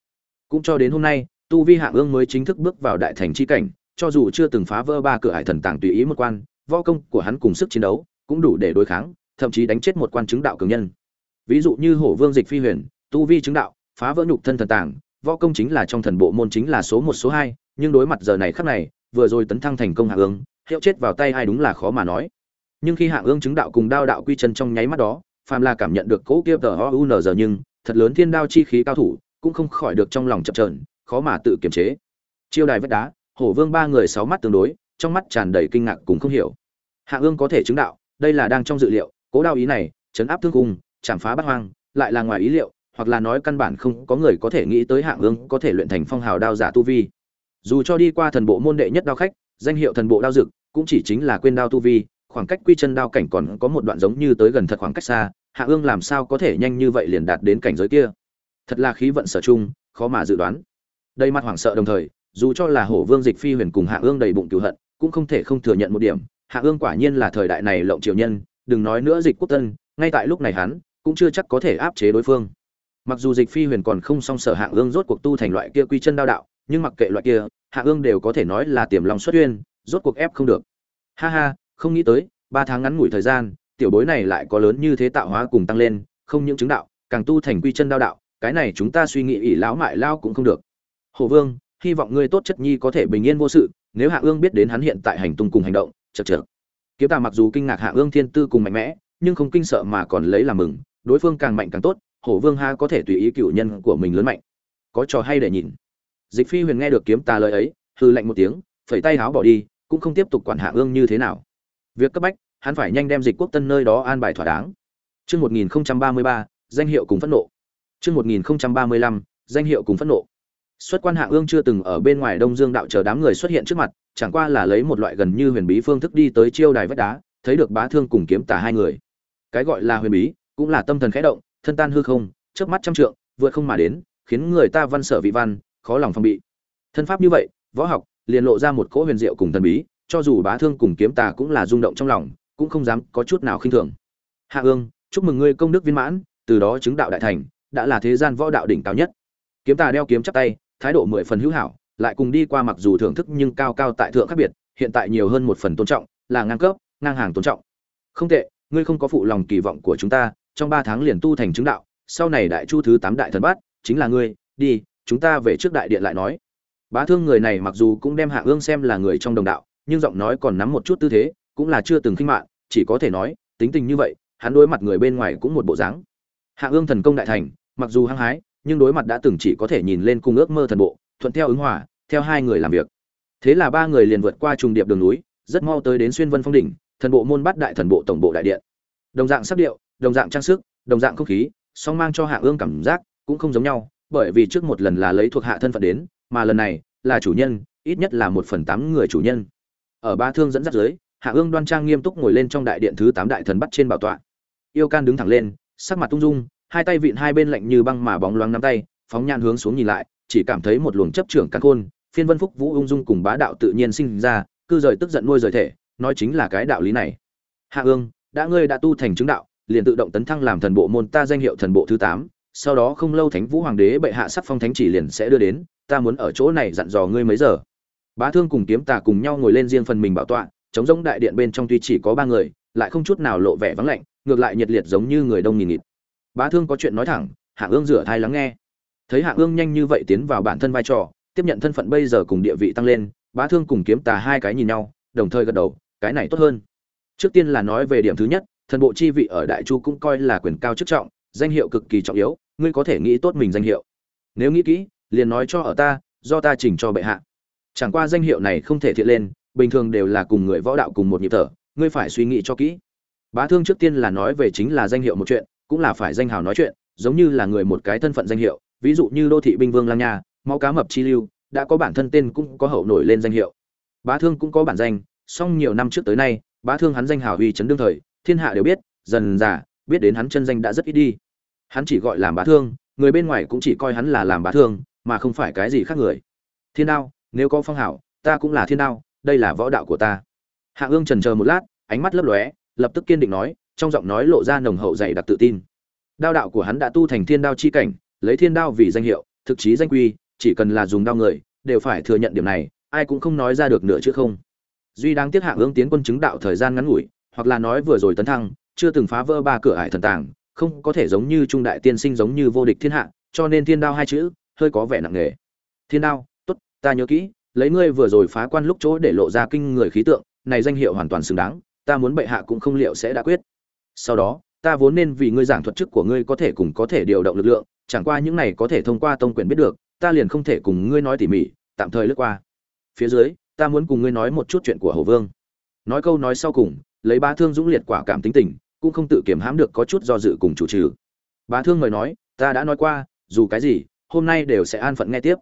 Cũng cho đến hôm nay, tu vi hạ ương mới chính thức bước vào đại thành chi cảnh, cho dù chưa từng phá vỡ ba cửa hải thần tàng tùy ý một quan, võ công của hắn cùng sức chiến đấu cũng đủ để đối kháng, thậm chí đánh chết một quan chứng đạo cường nhân. Ví dụ như hổ vương dịch phi huyền, tu vi chứng đạo phá vỡ nhục thân thần tàng, võ công chính là trong thần bộ môn chính là số một, số hai, nhưng đối mặt giờ này khắc này, vừa rồi tấn thăng thành công hạ ương, hiệu chết vào tay ai đúng là khó mà nói. Nhưng khi hạ ương chứng đạo cùng đao đạo quy chân trong nháy mắt đó, phàm là cảm nhận được cỗ kia tờ o u n giờ nhưng, thật lớn thiên đao chi khí cao thủ, cũng không khỏi được trong lòng chập trờn khó mà tự kiềm chế. Chiêu đài vách đá, hổ vương ba người sáu mắt tương đối, trong mắt tràn đầy kinh ngạc cùng không hiểu. Hạ ương có thể chứng đạo, đây là đang trong dự liệu, cố đao ý này, chấn áp thương cung, chạm phá bắt hoang, lại là ngoài ý liệu hoặc là nói căn bản không có người có thể nghĩ tới hạng ương có thể luyện thành phong hào đao giả tu vi. Dù cho đi qua thần bộ môn đệ nhất đao khách, danh hiệu thần bộ đao dực, cũng chỉ chính là quên đao tu vi, khoảng cách quy chân đao cảnh còn có một đoạn giống như tới gần thật khoảng cách xa hạ ương làm sao có thể nhanh như vậy liền đạt đến cảnh giới kia? Thật là khí vận sở chung khó mà dự đoán. Đây mặt hoảng sợ đồng thời, dù cho là hổ vương dịch phi huyền cùng hạ ương đầy bụng cựu hận, cũng không thể không thừa nhận một điểm hạ ương quả nhiên là thời đại này lộng triều nhân, đừng nói nữa dịch quốc tân, ngay tại lúc này hắn, cũng chưa chắc có thể áp chế đối phương mặc dù dịch phi huyền còn không song sở hạ ương rốt cuộc tu thành loại kia quy chân đao đạo, nhưng mặc kệ loại kia hạ ương đều có thể nói là tiềm lòng xuất huyên, rốt cuộc ép không được. Ha ha, không nghĩ tới, ba tháng ngắn ngủi thời gian, tiểu bối này lại có lớn như thế tạo hóa cùng tăng lên, không những chứng đạo, càng tu thành quy chân đao đạo, cái này chúng ta suy nghĩ ỷ lão mại lao cũng không được. Hồ vương, hy vọng ngươi tốt chất nhi có thể bình yên vô sự, nếu hạ ương biết đến hắn hiện tại hành tung cùng hành động chật chật kiếm tà mặc dù kinh ngạc hạ ương thiên tư cùng mạnh mẽ, nhưng không kinh sợ mà còn lấy làm mừng, đối phương càng mạnh càng tốt hổ vương ha có thể tùy ý cựu nhân của mình lớn mạnh có trò hay để nhìn dịch phi huyền nghe được kiếm tà lời ấy hư lạnh một tiếng phẩy tay háo bỏ đi cũng không tiếp tục quản hạ ương như thế nào việc cấp bách hắn phải nhanh đem dịch quốc tân nơi đó an bài thỏa đáng Trước 1033, danh hiệu cùng phẫn nộ. Trước 1035, danh hiệu cùng phẫn nộ. Xuất quan Hạ Ương chưa từng ở bên ngoài Đông Dương đạo chờ đám người xuất hiện trước mặt, chẳng qua là lấy một loại gần như huyền bí phương thức đi tới chiêu đài vách đá, thấy được Bá Thương cùng kiếm tả hai người. Cái gọi là huyền bí, cũng là tâm thần khẽ động, thân tan hư không, chớp mắt trăm trượng, vượt không mà đến, khiến người ta văn sở vị văn, khó lòng phòng bị. Thân pháp như vậy, võ học liền lộ ra một cỗ huyền diệu cùng thần bí, cho dù Bá Thương cùng kiếm tà cũng là rung động trong lòng, cũng không dám có chút nào khinh thường. Hạ Ương, chúc mừng ngươi công đức viên mãn, từ đó chứng đạo đại thành, đã là thế gian võ đạo đỉnh cao nhất. Kiếm tà đeo kiếm chắp tay, thái độ mười phần hữu hảo, lại cùng đi qua mặc dù thưởng thức nhưng cao cao tại thượng khác biệt, hiện tại nhiều hơn một phần tôn trọng, là ngang cấp, ngang hàng tôn trọng. Không tệ, ngươi không có phụ lòng kỳ vọng của chúng ta, trong ba tháng liền tu thành chứng đạo, sau này đại chu thứ tám đại thần bát, chính là ngươi, đi, chúng ta về trước đại điện lại nói. Bá thương người này mặc dù cũng đem Hạ Ương xem là người trong đồng đạo, nhưng giọng nói còn nắm một chút tư thế, cũng là chưa từng khinh mạn, chỉ có thể nói, tính tình như vậy, hắn đối mặt người bên ngoài cũng một bộ dáng. Hạ Ương thần công đại thành, mặc dù hăng hái, nhưng đối mặt đã từng chỉ có thể nhìn lên cung ước mơ thần bộ, thuận theo ứng hòa, theo hai người làm việc. Thế là ba người liền vượt qua trùng điệp đường núi, rất mau tới đến xuyên vân phong đỉnh, thần bộ môn bắt đại thần bộ tổng bộ đại điện. Đồng dạng sắc điệu, đồng dạng trang sức, đồng dạng không khí, song mang cho Hạ Ương cảm giác cũng không giống nhau, bởi vì trước một lần là lấy thuộc hạ thân phận đến, mà lần này là chủ nhân, ít nhất là một phần tám người chủ nhân. Ở ba thương dẫn dắt dưới, Hạ Ương đoan trang nghiêm túc ngồi lên trong đại điện thứ tám đại thần bắt trên bảo tọa. Yêu Can đứng thẳng lên, sắc mặt tung dung, hai tay vịn hai bên lạnh như băng mà bóng loáng nắm tay, phóng nhan hướng xuống nhìn lại, chỉ cảm thấy một luồng chấp trưởng căn khôn, phiên vân phúc vũ ung dung cùng bá đạo tự nhiên sinh ra, cư rời tức giận nuôi rời thể, nói chính là cái đạo lý này. Hạ Ương, đã ngươi đã tu thành chứng đạo, liền tự động tấn thăng làm thần bộ môn ta danh hiệu thần bộ thứ tám sau đó không lâu Thánh Vũ Hoàng đế bệ hạ sắc phong thánh chỉ liền sẽ đưa đến, ta muốn ở chỗ này dặn dò ngươi mấy giờ. Bá Thương cùng Kiếm Tà cùng nhau ngồi lên riêng phần mình bảo tọa, chống giống đại điện bên trong tuy chỉ có ba người, lại không chút nào lộ vẻ vắng lạnh, ngược lại nhiệt liệt giống như người đông nghìn nghịt. Bá Thương có chuyện nói thẳng, Hạ Ương rửa thai lắng nghe. Thấy Hạ Ương nhanh như vậy tiến vào bản thân vai trò, tiếp nhận thân phận bây giờ cùng địa vị tăng lên, Bá Thương cùng Kiếm Tà hai cái nhìn nhau, đồng thời gật đầu, cái này tốt hơn. Trước tiên là nói về điểm thứ nhất, thần bộ chi vị ở Đại Chu cũng coi là quyền cao chức trọng, danh hiệu cực kỳ trọng yếu, ngươi có thể nghĩ tốt mình danh hiệu. Nếu nghĩ kỹ, liền nói cho ở ta, do ta chỉnh cho bệ hạ. Chẳng qua danh hiệu này không thể thiện lên, bình thường đều là cùng người võ đạo cùng một nhịp thở, ngươi phải suy nghĩ cho kỹ. Bá Thương trước tiên là nói về chính là danh hiệu một chuyện, cũng là phải danh hào nói chuyện, giống như là người một cái thân phận danh hiệu, ví dụ như đô thị binh vương lang nha, máu cá mập chi lưu, đã có bản thân tên cũng có hậu nổi lên danh hiệu. Bá Thương cũng có bản danh, song nhiều năm trước tới nay, Bá Thương hắn danh hào uy chấn đương thời, thiên hạ đều biết, dần dà biết đến hắn chân danh đã rất ít đi. Hắn chỉ gọi làm Bá Thương, người bên ngoài cũng chỉ coi hắn là làm Bá Thương, mà không phải cái gì khác người. Thiên đao, nếu có phong hảo, ta cũng là thiên đao, đây là võ đạo của ta. Hạ Ương chần chờ một lát, ánh mắt lấp lóe, lập tức kiên định nói, trong giọng nói lộ ra nồng hậu dày đặc tự tin. Đao đạo của hắn đã tu thành thiên đao chi cảnh, lấy thiên đao vì danh hiệu, thực chí danh quy, chỉ cần là dùng đao người, đều phải thừa nhận điểm này, ai cũng không nói ra được nữa chứ không. Duy đáng tiếc Hạ Ương tiến quân chứng đạo thời gian ngắn ngủi, hoặc là nói vừa rồi tấn thăng, chưa từng phá vỡ ba cửa ải thần tàng, không có thể giống như trung đại tiên sinh giống như vô địch thiên hạ, cho nên thiên đao hai chữ hơi có vẻ nặng nề. Thiên đao, tốt, ta nhớ kỹ, lấy ngươi vừa rồi phá quan lúc chỗ để lộ ra kinh người khí tượng, này danh hiệu hoàn toàn xứng đáng, ta muốn bệ hạ cũng không liệu sẽ đã quyết. Sau đó, ta vốn nên vì ngươi giảng thuật chức của ngươi có thể cùng có thể điều động lực lượng, chẳng qua những này có thể thông qua tông quyền biết được, ta liền không thể cùng ngươi nói tỉ mỉ, tạm thời lướt qua. Phía dưới, ta muốn cùng ngươi nói một chút chuyện của Hồ Vương. Nói câu nói sau cùng, lấy ba thương dũng liệt quả cảm tính tình, cũng không tự kiểm hãm được có chút do dự cùng chủ trừ. Bá thương mời nói, ta đã nói qua, dù cái gì, hôm nay đều sẽ an phận nghe tiếp.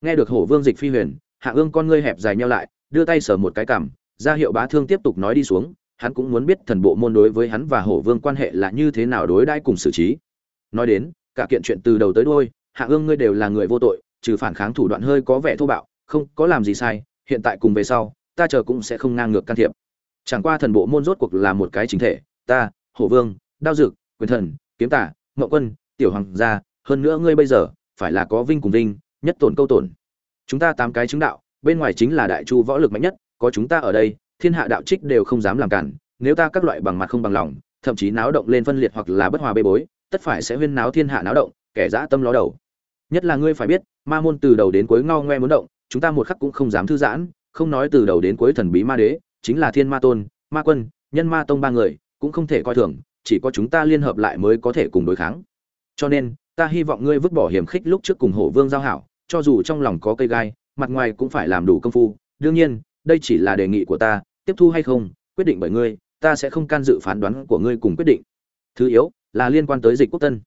Nghe được Hổ Vương dịch phi huyền, Hạ Ương con ngươi hẹp dài nhau lại, đưa tay sờ một cái cằm, ra hiệu bá thương tiếp tục nói đi xuống, hắn cũng muốn biết thần bộ môn đối với hắn và Hổ Vương quan hệ là như thế nào đối đãi cùng xử trí. Nói đến, cả kiện chuyện từ đầu tới đuôi, Hạ Ương ngươi đều là người vô tội, trừ phản kháng thủ đoạn hơi có vẻ thô bạo, không có làm gì sai, hiện tại cùng về sau, ta chờ cũng sẽ không ngang ngược can thiệp. Chẳng qua thần bộ môn rốt cuộc là một cái chính thể, ta, Hổ Vương, Đao Dực, Quyền Thần, Kiếm Tả, Ngộ Quân, Tiểu Hoàng gia, hơn nữa ngươi bây giờ phải là có vinh cùng vinh nhất tổn câu tổn. Chúng ta tám cái chứng đạo bên ngoài chính là đại chu võ lực mạnh nhất có chúng ta ở đây thiên hạ đạo trích đều không dám làm cản nếu ta các loại bằng mặt không bằng lòng thậm chí náo động lên phân liệt hoặc là bất hòa bê bối tất phải sẽ huyên náo thiên hạ náo động kẻ dã tâm ló đầu. Nhất là ngươi phải biết ma môn từ đầu đến cuối ngao ngoe muốn động chúng ta một khắc cũng không dám thư giãn không nói từ đầu đến cuối thần bí ma đế chính là thiên ma tôn, ma quân, nhân ma tông ba người, cũng không thể coi thường, chỉ có chúng ta liên hợp lại mới có thể cùng đối kháng. Cho nên, ta hy vọng ngươi vứt bỏ hiểm khích lúc trước cùng hổ vương giao hảo, cho dù trong lòng có cây gai, mặt ngoài cũng phải làm đủ công phu. Đương nhiên, đây chỉ là đề nghị của ta, tiếp thu hay không, quyết định bởi ngươi, ta sẽ không can dự phán đoán của ngươi cùng quyết định. Thứ yếu, là liên quan tới dịch quốc tân.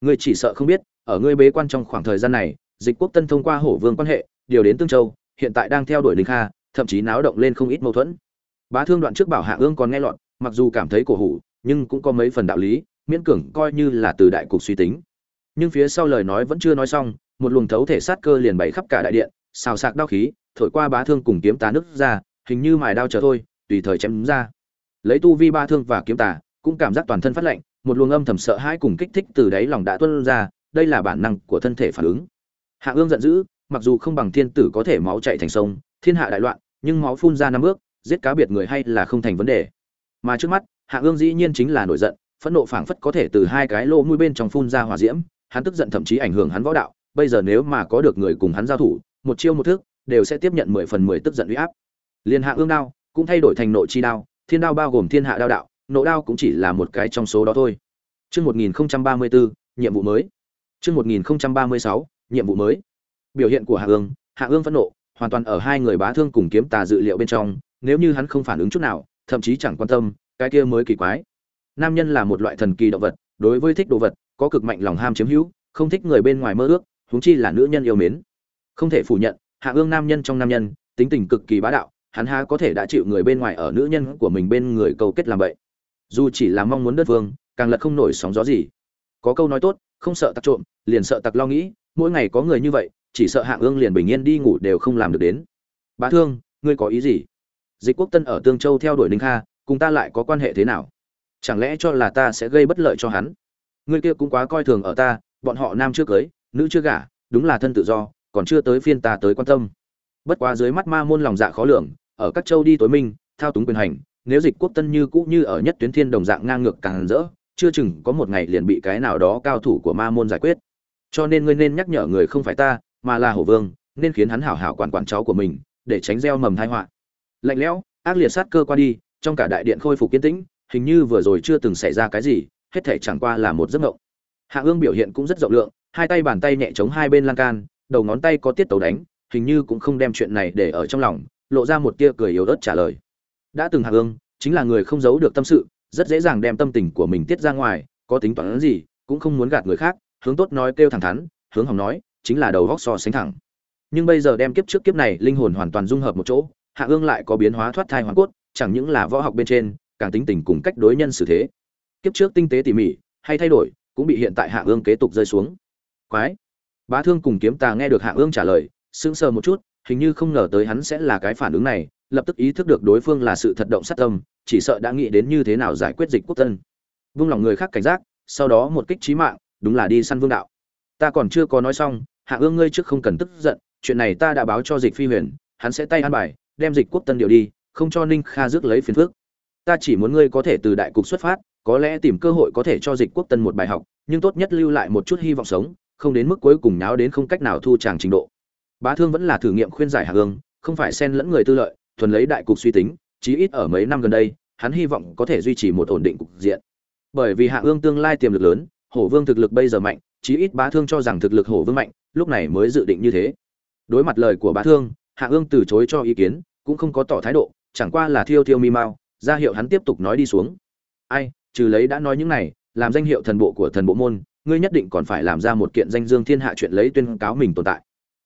Ngươi chỉ sợ không biết, ở ngươi bế quan trong khoảng thời gian này, dịch quốc tân thông qua hổ vương quan hệ, điều đến tương châu, hiện tại đang theo đuổi linh kha, thậm chí náo động lên không ít mâu thuẫn bá thương đoạn trước bảo hạ ương còn nghe lọt, mặc dù cảm thấy cổ hủ, nhưng cũng có mấy phần đạo lý, miễn cưỡng coi như là từ đại cục suy tính. Nhưng phía sau lời nói vẫn chưa nói xong, một luồng thấu thể sát cơ liền bày khắp cả đại điện, xào sạc đao khí, thổi qua bá thương cùng kiếm tá nứt ra, hình như mài đao chờ thôi, tùy thời chém ra. Lấy tu vi ba thương và kiếm tà, cũng cảm giác toàn thân phát lạnh, một luồng âm thầm sợ hãi cùng kích thích từ đáy lòng đã tuôn ra, đây là bản năng của thân thể phản ứng. Hạ ương giận dữ, mặc dù không bằng thiên tử có thể máu chảy thành sông, thiên hạ đại loạn, nhưng máu phun ra năm bước giết cá biệt người hay là không thành vấn đề mà trước mắt hạ ương dĩ nhiên chính là nổi giận phẫn nộ phảng phất có thể từ hai cái lỗ mũi bên trong phun ra hỏa diễm hắn tức giận thậm chí ảnh hưởng hắn võ đạo bây giờ nếu mà có được người cùng hắn giao thủ một chiêu một thước đều sẽ tiếp nhận mười phần mười tức giận uy áp liên hạ ương đao cũng thay đổi thành nội chi đao thiên đao bao gồm thiên hạ đao đạo nộ đao cũng chỉ là một cái trong số đó thôi Trước 1034, nhiệm vụ mới. Trước 1036, nhiệm vụ mới. Biểu hiện của Hạ Ương, Hạ Ương phẫn nộ, hoàn toàn ở hai người bá thương cùng kiếm tà dự liệu bên trong, nếu như hắn không phản ứng chút nào, thậm chí chẳng quan tâm, cái kia mới kỳ quái. Nam nhân là một loại thần kỳ động vật, đối với thích đồ vật, có cực mạnh lòng ham chiếm hữu, không thích người bên ngoài mơ ước, huống chi là nữ nhân yêu mến. Không thể phủ nhận, Hạ Ương nam nhân trong nam nhân, tính tình cực kỳ bá đạo, hắn há có thể đã chịu người bên ngoài ở nữ nhân của mình bên người cầu kết làm vậy dù chỉ là mong muốn đất vương càng lật không nổi sóng gió gì có câu nói tốt không sợ tặc trộm liền sợ tặc lo nghĩ mỗi ngày có người như vậy chỉ sợ hạng ương liền bình yên đi ngủ đều không làm được đến bá thương ngươi có ý gì dịch quốc tân ở tương châu theo đuổi ninh kha, cùng ta lại có quan hệ thế nào? Chẳng lẽ cho là ta sẽ gây bất lợi cho hắn? Ngươi kia cũng quá coi thường ở ta, bọn họ nam chưa cưới, nữ chưa gả, đúng là thân tự do, còn chưa tới phiên ta tới quan tâm. Bất quá dưới mắt ma môn lòng dạ khó lường, ở các châu đi tối minh, thao túng quyền hành, nếu dịch quốc tân như cũ như ở nhất tuyến thiên đồng dạng ngang ngược càng rỡ, chưa chừng có một ngày liền bị cái nào đó cao thủ của ma môn giải quyết. Cho nên ngươi nên nhắc nhở người không phải ta, mà là hổ vương, nên khiến hắn hảo hảo quản quản cháu của mình, để tránh gieo mầm tai họa lạnh lẽo, ác liệt sát cơ qua đi, trong cả đại điện khôi phục kiên tĩnh, hình như vừa rồi chưa từng xảy ra cái gì, hết thể chẳng qua là một giấc mộng. Hạ ương biểu hiện cũng rất rộng lượng, hai tay bàn tay nhẹ chống hai bên lan can, đầu ngón tay có tiết tấu đánh, hình như cũng không đem chuyện này để ở trong lòng, lộ ra một tia cười yếu ớt trả lời. Đã từng hạ ương chính là người không giấu được tâm sự, rất dễ dàng đem tâm tình của mình tiết ra ngoài, có tính toán gì, cũng không muốn gạt người khác, hướng tốt nói kêu thẳng thắn, hướng hỏng nói, chính là đầu góc so sánh thẳng. Nhưng bây giờ đem kiếp trước kiếp này linh hồn hoàn toàn dung hợp một chỗ hạ ương lại có biến hóa thoát thai hoàn cốt, chẳng những là võ học bên trên, càng tính tình cùng cách đối nhân xử thế. Kiếp trước tinh tế tỉ mỉ, hay thay đổi, cũng bị hiện tại hạ ương kế tục rơi xuống. Quái! Bá thương cùng kiếm tà nghe được hạ ương trả lời, sững sờ một chút, hình như không ngờ tới hắn sẽ là cái phản ứng này, lập tức ý thức được đối phương là sự thật động sát tâm, chỉ sợ đã nghĩ đến như thế nào giải quyết dịch quốc tân vung lòng người khác cảnh giác, sau đó một kích trí mạng, đúng là đi săn vương đạo. Ta còn chưa có nói xong, hạ ương ngươi trước không cần tức giận, chuyện này ta đã báo cho dịch phi huyền, hắn sẽ tay ăn bài đem dịch quốc tân điều đi, không cho ninh kha rước lấy phiền phước ta chỉ muốn ngươi có thể từ đại cục xuất phát, có lẽ tìm cơ hội có thể cho dịch quốc tân một bài học, nhưng tốt nhất lưu lại một chút hy vọng sống, không đến mức cuối cùng náo đến không cách nào thu tràng trình độ. Bá thương vẫn là thử nghiệm khuyên giải hạ hương, không phải xen lẫn người tư lợi, thuần lấy đại cục suy tính, chí ít ở mấy năm gần đây, hắn hy vọng có thể duy trì một ổn định cục diện. Bởi vì hạ ương tương lai tiềm lực lớn, hổ vương thực lực bây giờ mạnh, chí ít bá thương cho rằng thực lực hổ vương mạnh, lúc này mới dự định như thế. Đối mặt lời của bá thương, hạ ương từ chối cho ý kiến cũng không có tỏ thái độ, chẳng qua là thiêu thiêu mi mau, ra hiệu hắn tiếp tục nói đi xuống. Ai, trừ lấy đã nói những này, làm danh hiệu thần bộ của thần bộ môn, ngươi nhất định còn phải làm ra một kiện danh dương thiên hạ chuyện lấy tuyên cáo mình tồn tại.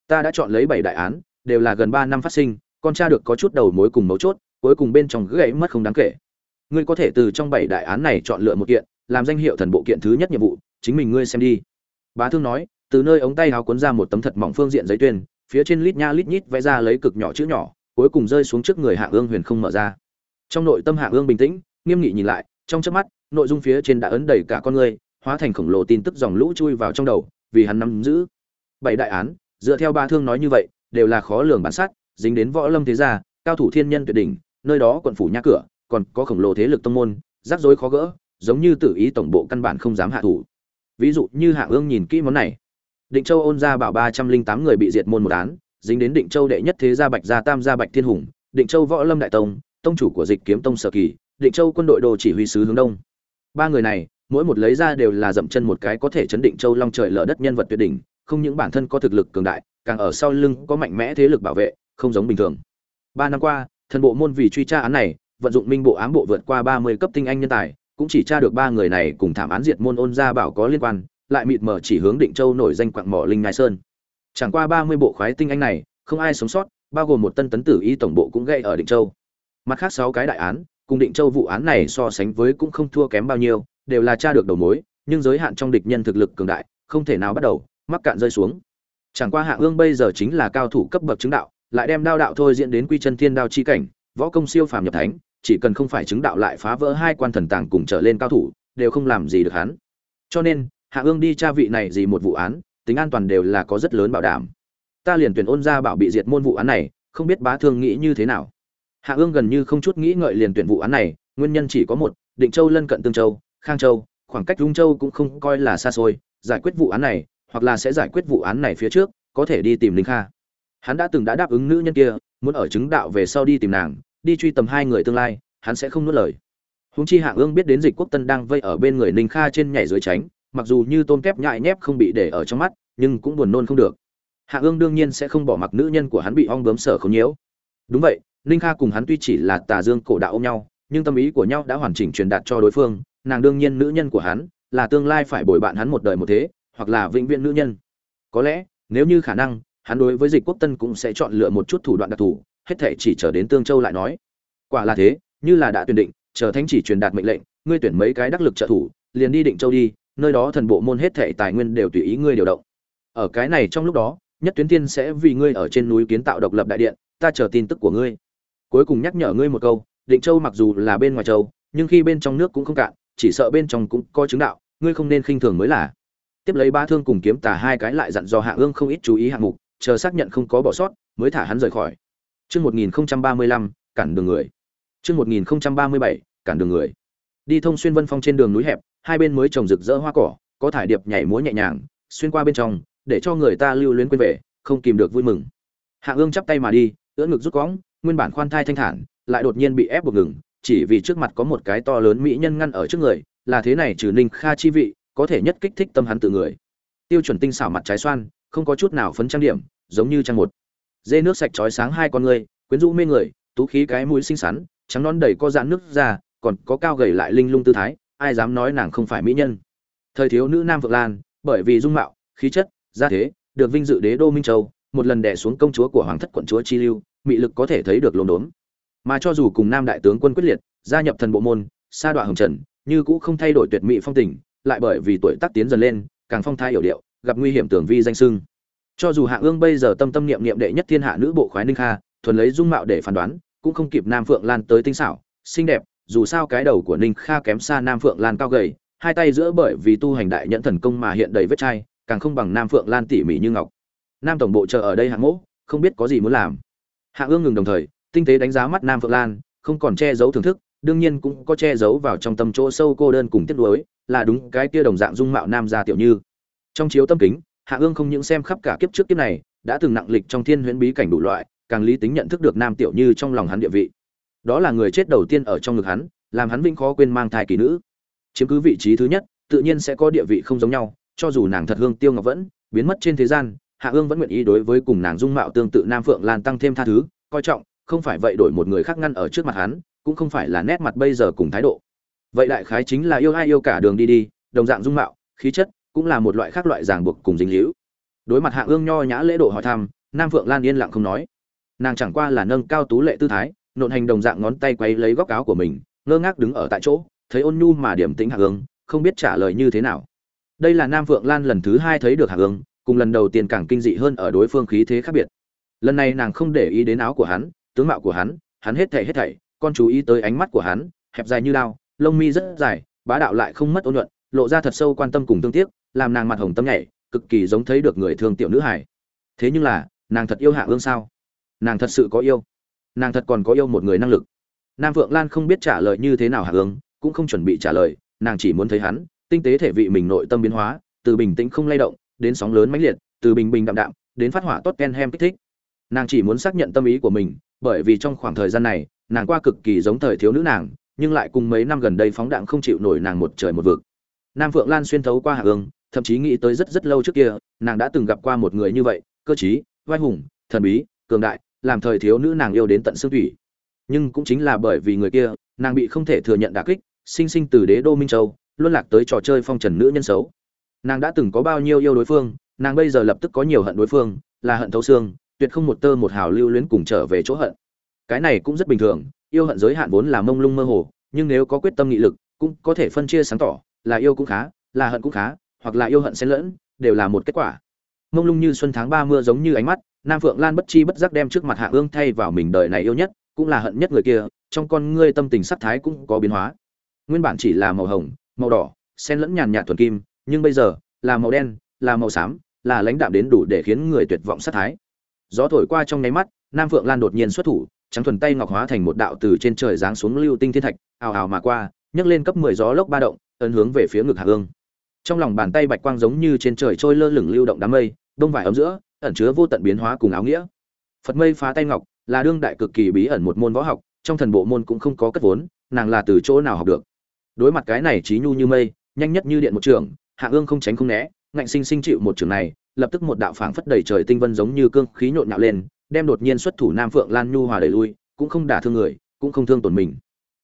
Ta đã chọn lấy bảy đại án, đều là gần ba năm phát sinh, con tra được có chút đầu mối cùng mấu chốt, cuối cùng bên trong gãy mất không đáng kể. Ngươi có thể từ trong bảy đại án này chọn lựa một kiện, làm danh hiệu thần bộ kiện thứ nhất nhiệm vụ, chính mình ngươi xem đi. Bá thương nói, từ nơi ống tay áo cuốn ra một tấm thật mỏng phương diện giấy tuyên, phía trên lít nha lít nhít vẽ ra lấy cực nhỏ chữ nhỏ cuối cùng rơi xuống trước người hạ ương huyền không mở ra. Trong nội tâm hạ ương bình tĩnh, nghiêm nghị nhìn lại, trong chớp mắt, nội dung phía trên đã ấn đầy cả con người, hóa thành khổng lồ tin tức dòng lũ chui vào trong đầu, vì hắn nắm giữ. Bảy đại án, dựa theo ba thương nói như vậy, đều là khó lường bản sát, dính đến võ lâm thế gia, cao thủ thiên nhân tuyệt đỉnh, nơi đó quận phủ nhà cửa, còn có khổng lồ thế lực tông môn, rắc rối khó gỡ, giống như tự ý tổng bộ căn bản không dám hạ thủ. Ví dụ như hạ ương nhìn kỹ món này. Định châu ôn ra bảo ba trăm linh tám người bị diệt môn một án dính đến định châu đệ nhất thế gia bạch gia tam gia bạch thiên hùng, định châu võ lâm đại tông tông chủ của dịch kiếm tông sở kỳ, định châu quân đội đồ chỉ huy sứ hướng đông. Ba người này, mỗi một lấy ra đều là dậm chân một cái có thể chấn định châu long trời lở đất nhân vật tuyệt đỉnh, không những bản thân có thực lực cường đại, càng ở sau lưng có mạnh mẽ thế lực bảo vệ, không giống bình thường. Ba năm qua, thần bộ môn vì truy tra án này, vận dụng minh bộ ám bộ vượt qua ba mươi cấp tinh anh nhân tài, cũng chỉ tra được ba người này cùng thảm án diệt môn ôn gia bảo có liên quan, lại mịt mờ chỉ hướng định châu nổi danh quạng mỏ linh ngai sơn chẳng qua ba mươi bộ khoái tinh anh này, không ai sống sót, bao gồm một tân tấn tử y tổng bộ cũng gây ở định châu. Mặt khác sáu cái đại án, cùng định châu vụ án này so sánh với cũng không thua kém bao nhiêu, đều là tra được đầu mối, nhưng giới hạn trong địch nhân thực lực cường đại, không thể nào bắt đầu, mắc cạn rơi xuống. Chẳng qua hạ ương bây giờ chính là cao thủ cấp bậc chứng đạo, lại đem đao đạo thôi diễn đến quy chân thiên đao chi cảnh, võ công siêu phàm nhập thánh, chỉ cần không phải chứng đạo lại phá vỡ hai quan thần tàng cùng trở lên cao thủ, đều không làm gì được hắn. Cho nên, hạ ương đi tra vị này gì một vụ án tính an toàn đều là có rất lớn bảo đảm. Ta liền tuyển ôn gia bảo bị diệt môn vụ án này, không biết bá thương nghĩ như thế nào. Hạ ương gần như không chút nghĩ ngợi liền tuyển vụ án này, nguyên nhân chỉ có một, định châu lân cận tương châu, khang châu, khoảng cách dung châu cũng không coi là xa xôi, giải quyết vụ án này, hoặc là sẽ giải quyết vụ án này phía trước, có thể đi tìm linh kha. Hắn đã từng đã đáp ứng nữ nhân kia, muốn ở chứng đạo về sau đi tìm nàng, đi truy tầm hai người tương lai, hắn sẽ không nuốt lời. Húng chi hạ ương biết đến dịch quốc tân đang vây ở bên người ninh kha trên nhảy dưới tránh mặc dù như tôm kép nhại nhép không bị để ở trong mắt, nhưng cũng buồn nôn không được. Hạ ương đương nhiên sẽ không bỏ mặc nữ nhân của hắn bị ong bướm sở không nhiễu. Đúng vậy, ninh kha cùng hắn tuy chỉ là tà dương cổ đạo ôm nhau, nhưng tâm ý của nhau đã hoàn chỉnh truyền đạt cho đối phương, nàng đương nhiên nữ nhân của hắn, là tương lai phải bồi bạn hắn một đời một thế, hoặc là vĩnh viễn nữ nhân. Có lẽ, nếu như khả năng, hắn đối với dịch quốc tân cũng sẽ chọn lựa một chút thủ đoạn đặc thù, hết thể chỉ chờ đến tương châu lại nói. Quả là thế, như là đã tuyển định, chờ thánh chỉ truyền đạt mệnh lệnh, ngươi tuyển mấy cái đắc lực trợ thủ, liền đi định châu đi nơi đó thần bộ môn hết thệ tài nguyên đều tùy ý ngươi điều động. Ở cái này trong lúc đó, nhất tuyến tiên sẽ vì ngươi ở trên núi kiến tạo độc lập đại điện, ta chờ tin tức của ngươi. Cuối cùng nhắc nhở ngươi một câu, định châu mặc dù là bên ngoài châu, nhưng khi bên trong nước cũng không cạn, chỉ sợ bên trong cũng có chứng đạo, ngươi không nên khinh thường mới là. Tiếp lấy ba thương cùng kiếm tà hai cái lại dặn dò hạ ương không ít chú ý hạng mục, chờ xác nhận không có bỏ sót, mới thả hắn rời khỏi. Chương một nghìn ba mươi lăm, cản đường người. Chương một nghìn ba mươi bảy, cản đường người. Đi thông xuyên vân phong trên đường núi hẹp hai bên mới trồng rực rỡ hoa cỏ, có thải điệp nhảy múa nhẹ nhàng, xuyên qua bên trong, để cho người ta lưu luyến quên về, không kìm được vui mừng. Hạ ương chắp tay mà đi, ưỡn ngực rút cõng, nguyên bản khoan thai thanh thản, lại đột nhiên bị ép buộc ngừng, chỉ vì trước mặt có một cái to lớn mỹ nhân ngăn ở trước người, là thế này trừ ninh kha chi vị, có thể nhất kích thích tâm hắn tự người. Tiêu chuẩn tinh xảo mặt trái xoan, không có chút nào phấn trang điểm, giống như trang một. Dê nước sạch trói sáng hai con người, quyến rũ mê người, tú khí cái mũi xinh xắn, trắng non đầy có dạn nước ra còn có cao gầy lại linh lung tư thái ai dám nói nàng không phải mỹ nhân. Thời thiếu nữ nam vượng lan, bởi vì dung mạo, khí chất, gia thế, được vinh dự đế đô minh châu, một lần đè xuống công chúa của hoàng thất quận chúa chi lưu, mị lực có thể thấy được lồn đốn mà cho dù cùng nam đại tướng quân quyết liệt, gia nhập thần bộ môn, sa đoạn hồng trần, như cũ không thay đổi tuyệt mỹ phong tình, lại bởi vì tuổi tác tiến dần lên, càng phong thái hiểu điệu, gặp nguy hiểm tưởng vi danh sưng. Cho dù hạ ương bây giờ tâm tâm niệm niệm đệ nhất thiên hạ nữ bộ khoái ninh kha, thuần lấy dung mạo để phán đoán, cũng không kịp nam phượng lan tới tinh xảo, xinh đẹp dù sao cái đầu của ninh kha kém xa nam phượng lan cao gầy, hai tay giữa bởi vì tu hành đại nhẫn thần công mà hiện đầy vết chai, càng không bằng nam phượng lan tỉ mỉ như ngọc. Nam tổng bộ chờ ở đây hạng mỗ không biết có gì muốn làm. Hạ ương ngừng đồng thời, tinh tế đánh giá mắt nam phượng lan, không còn che giấu thưởng thức, đương nhiên cũng có che giấu vào trong tâm chỗ sâu cô đơn cùng tiếc nuối, là đúng cái kia đồng dạng dung mạo nam gia tiểu như. Trong chiếu tâm kính, hạ ương không những xem khắp cả kiếp trước kiếp này, đã từng nặng lịch trong thiên huyễn bí cảnh đủ loại, càng lý tính nhận thức được nam tiểu như trong lòng hắn địa vị đó là người chết đầu tiên ở trong ngực hắn, làm hắn vĩnh khó quên mang thai kỳ nữ. Chiếm cứ vị trí thứ nhất, tự nhiên sẽ có địa vị không giống nhau, cho dù nàng thật hương tiêu ngọc vẫn biến mất trên thế gian, hạ ương vẫn nguyện ý đối với cùng nàng dung mạo tương tự nam phượng lan tăng thêm tha thứ, coi trọng, không phải vậy đổi một người khác ngăn ở trước mặt hắn, cũng không phải là nét mặt bây giờ cùng thái độ. Vậy đại khái chính là yêu ai yêu cả đường đi đi, đồng dạng dung mạo, khí chất, cũng là một loại khác loại ràng buộc cùng dính hữu đối mặt hạ ương nho nhã lễ độ hỏi thăm, nam phượng lan yên lặng không nói. Nàng chẳng qua là nâng cao tú lệ tư thái nộn hành đồng dạng ngón tay quay lấy góc áo của mình, ngơ ngác đứng ở tại chỗ, thấy ôn nhu mà điểm tính hạ ương không biết trả lời như thế nào. Đây là nam phượng lan lần thứ hai thấy được hạ ương cùng lần đầu tiên càng kinh dị hơn ở đối phương khí thế khác biệt. Lần này nàng không để ý đến áo của hắn, tướng mạo của hắn hắn hết thảy hết thảy, con chú ý tới ánh mắt của hắn, hẹp dài như lao lông mi rất dài, bá đạo lại không mất ôn nhuận, lộ ra thật sâu quan tâm cùng tương tiếc, làm nàng mặt hồng tâm nhảy, cực kỳ giống thấy được người thương tiểu nữ hải thế nhưng là, nàng thật yêu hạ ương sao? Nàng thật sự có yêu nàng thật còn có yêu một người năng lực. Nam vượng lan không biết trả lời như thế nào hạ ương cũng không chuẩn bị trả lời, nàng chỉ muốn thấy hắn, tinh tế thể vị mình nội tâm biến hóa, từ bình tĩnh không lay động, đến sóng lớn mãnh liệt, từ bình bình đạm đạm, đến phát hỏa tốt ken hem kích thích. Nàng chỉ muốn xác nhận tâm ý của mình, bởi vì trong khoảng thời gian này, nàng qua cực kỳ giống thời thiếu nữ nàng, nhưng lại cùng mấy năm gần đây phóng đạn không chịu nổi nàng một trời một vực. Nam phượng lan xuyên thấu qua hạ ương thậm chí nghĩ tới rất rất lâu trước kia, nàng đã từng gặp qua một người như vậy, cơ chí vai hùng, thần bí, cường đại làm thời thiếu nữ nàng yêu đến tận xương thủy. Nhưng cũng chính là bởi vì người kia, nàng bị không thể thừa nhận đả kích, sinh sinh từ đế đô minh châu, luân lạc tới trò chơi phong trần nữ nhân xấu. Nàng đã từng có bao nhiêu yêu đối phương, nàng bây giờ lập tức có nhiều hận đối phương, là hận thấu xương, tuyệt không một tơ một hào lưu luyến cùng trở về chỗ hận. Cái này cũng rất bình thường, yêu hận giới hạn vốn là mông lung mơ hồ, nhưng nếu có quyết tâm nghị lực, cũng có thể phân chia sáng tỏ, là yêu cũng khá, là hận cũng khá, hoặc là yêu hận xen lẫn, đều là một kết quả. Mông lung như xuân tháng ba mưa giống như ánh mắt nam phượng lan bất chi bất giác đem trước mặt hạ ương thay vào mình đời này yêu nhất, cũng là hận nhất người kia, trong con ngươi tâm tình sắc thái cũng có biến hóa. Nguyên bản chỉ là màu hồng, màu đỏ, xen lẫn nhàn nhạt thuần kim, nhưng bây giờ, là màu đen, là màu xám, là lãnh đạm đến đủ để khiến người tuyệt vọng sát thái. Gió thổi qua trong nháy mắt, nam phượng lan đột nhiên xuất thủ, trắng thuần tay ngọc hóa thành một đạo từ trên trời giáng xuống lưu tinh thiên thạch, ào ào mà qua, nhấc lên cấp mười gió lốc ba động, ấn hướng về phía ngực hạ ương. Trong lòng bàn tay bạch quang giống như trên trời trôi lơ lửng lưu động đám mây, đông vải ấm giữa ẩn chứa vô tận biến hóa cùng áo nghĩa. Phật mây phá tay ngọc là đương đại cực kỳ bí ẩn một môn võ học, trong thần bộ môn cũng không có cất vốn, nàng là từ chỗ nào học được? Đối mặt cái này trí nhu như mây, nhanh nhất như điện một trường, hạ ương không tránh không né, ngạnh sinh sinh chịu một trường này, lập tức một đạo phảng phất đầy trời tinh vân giống như cương khí nhộn nhạo lên, đem đột nhiên xuất thủ nam phượng lan nhu hòa đẩy lui, cũng không đả thương người, cũng không thương tổn mình.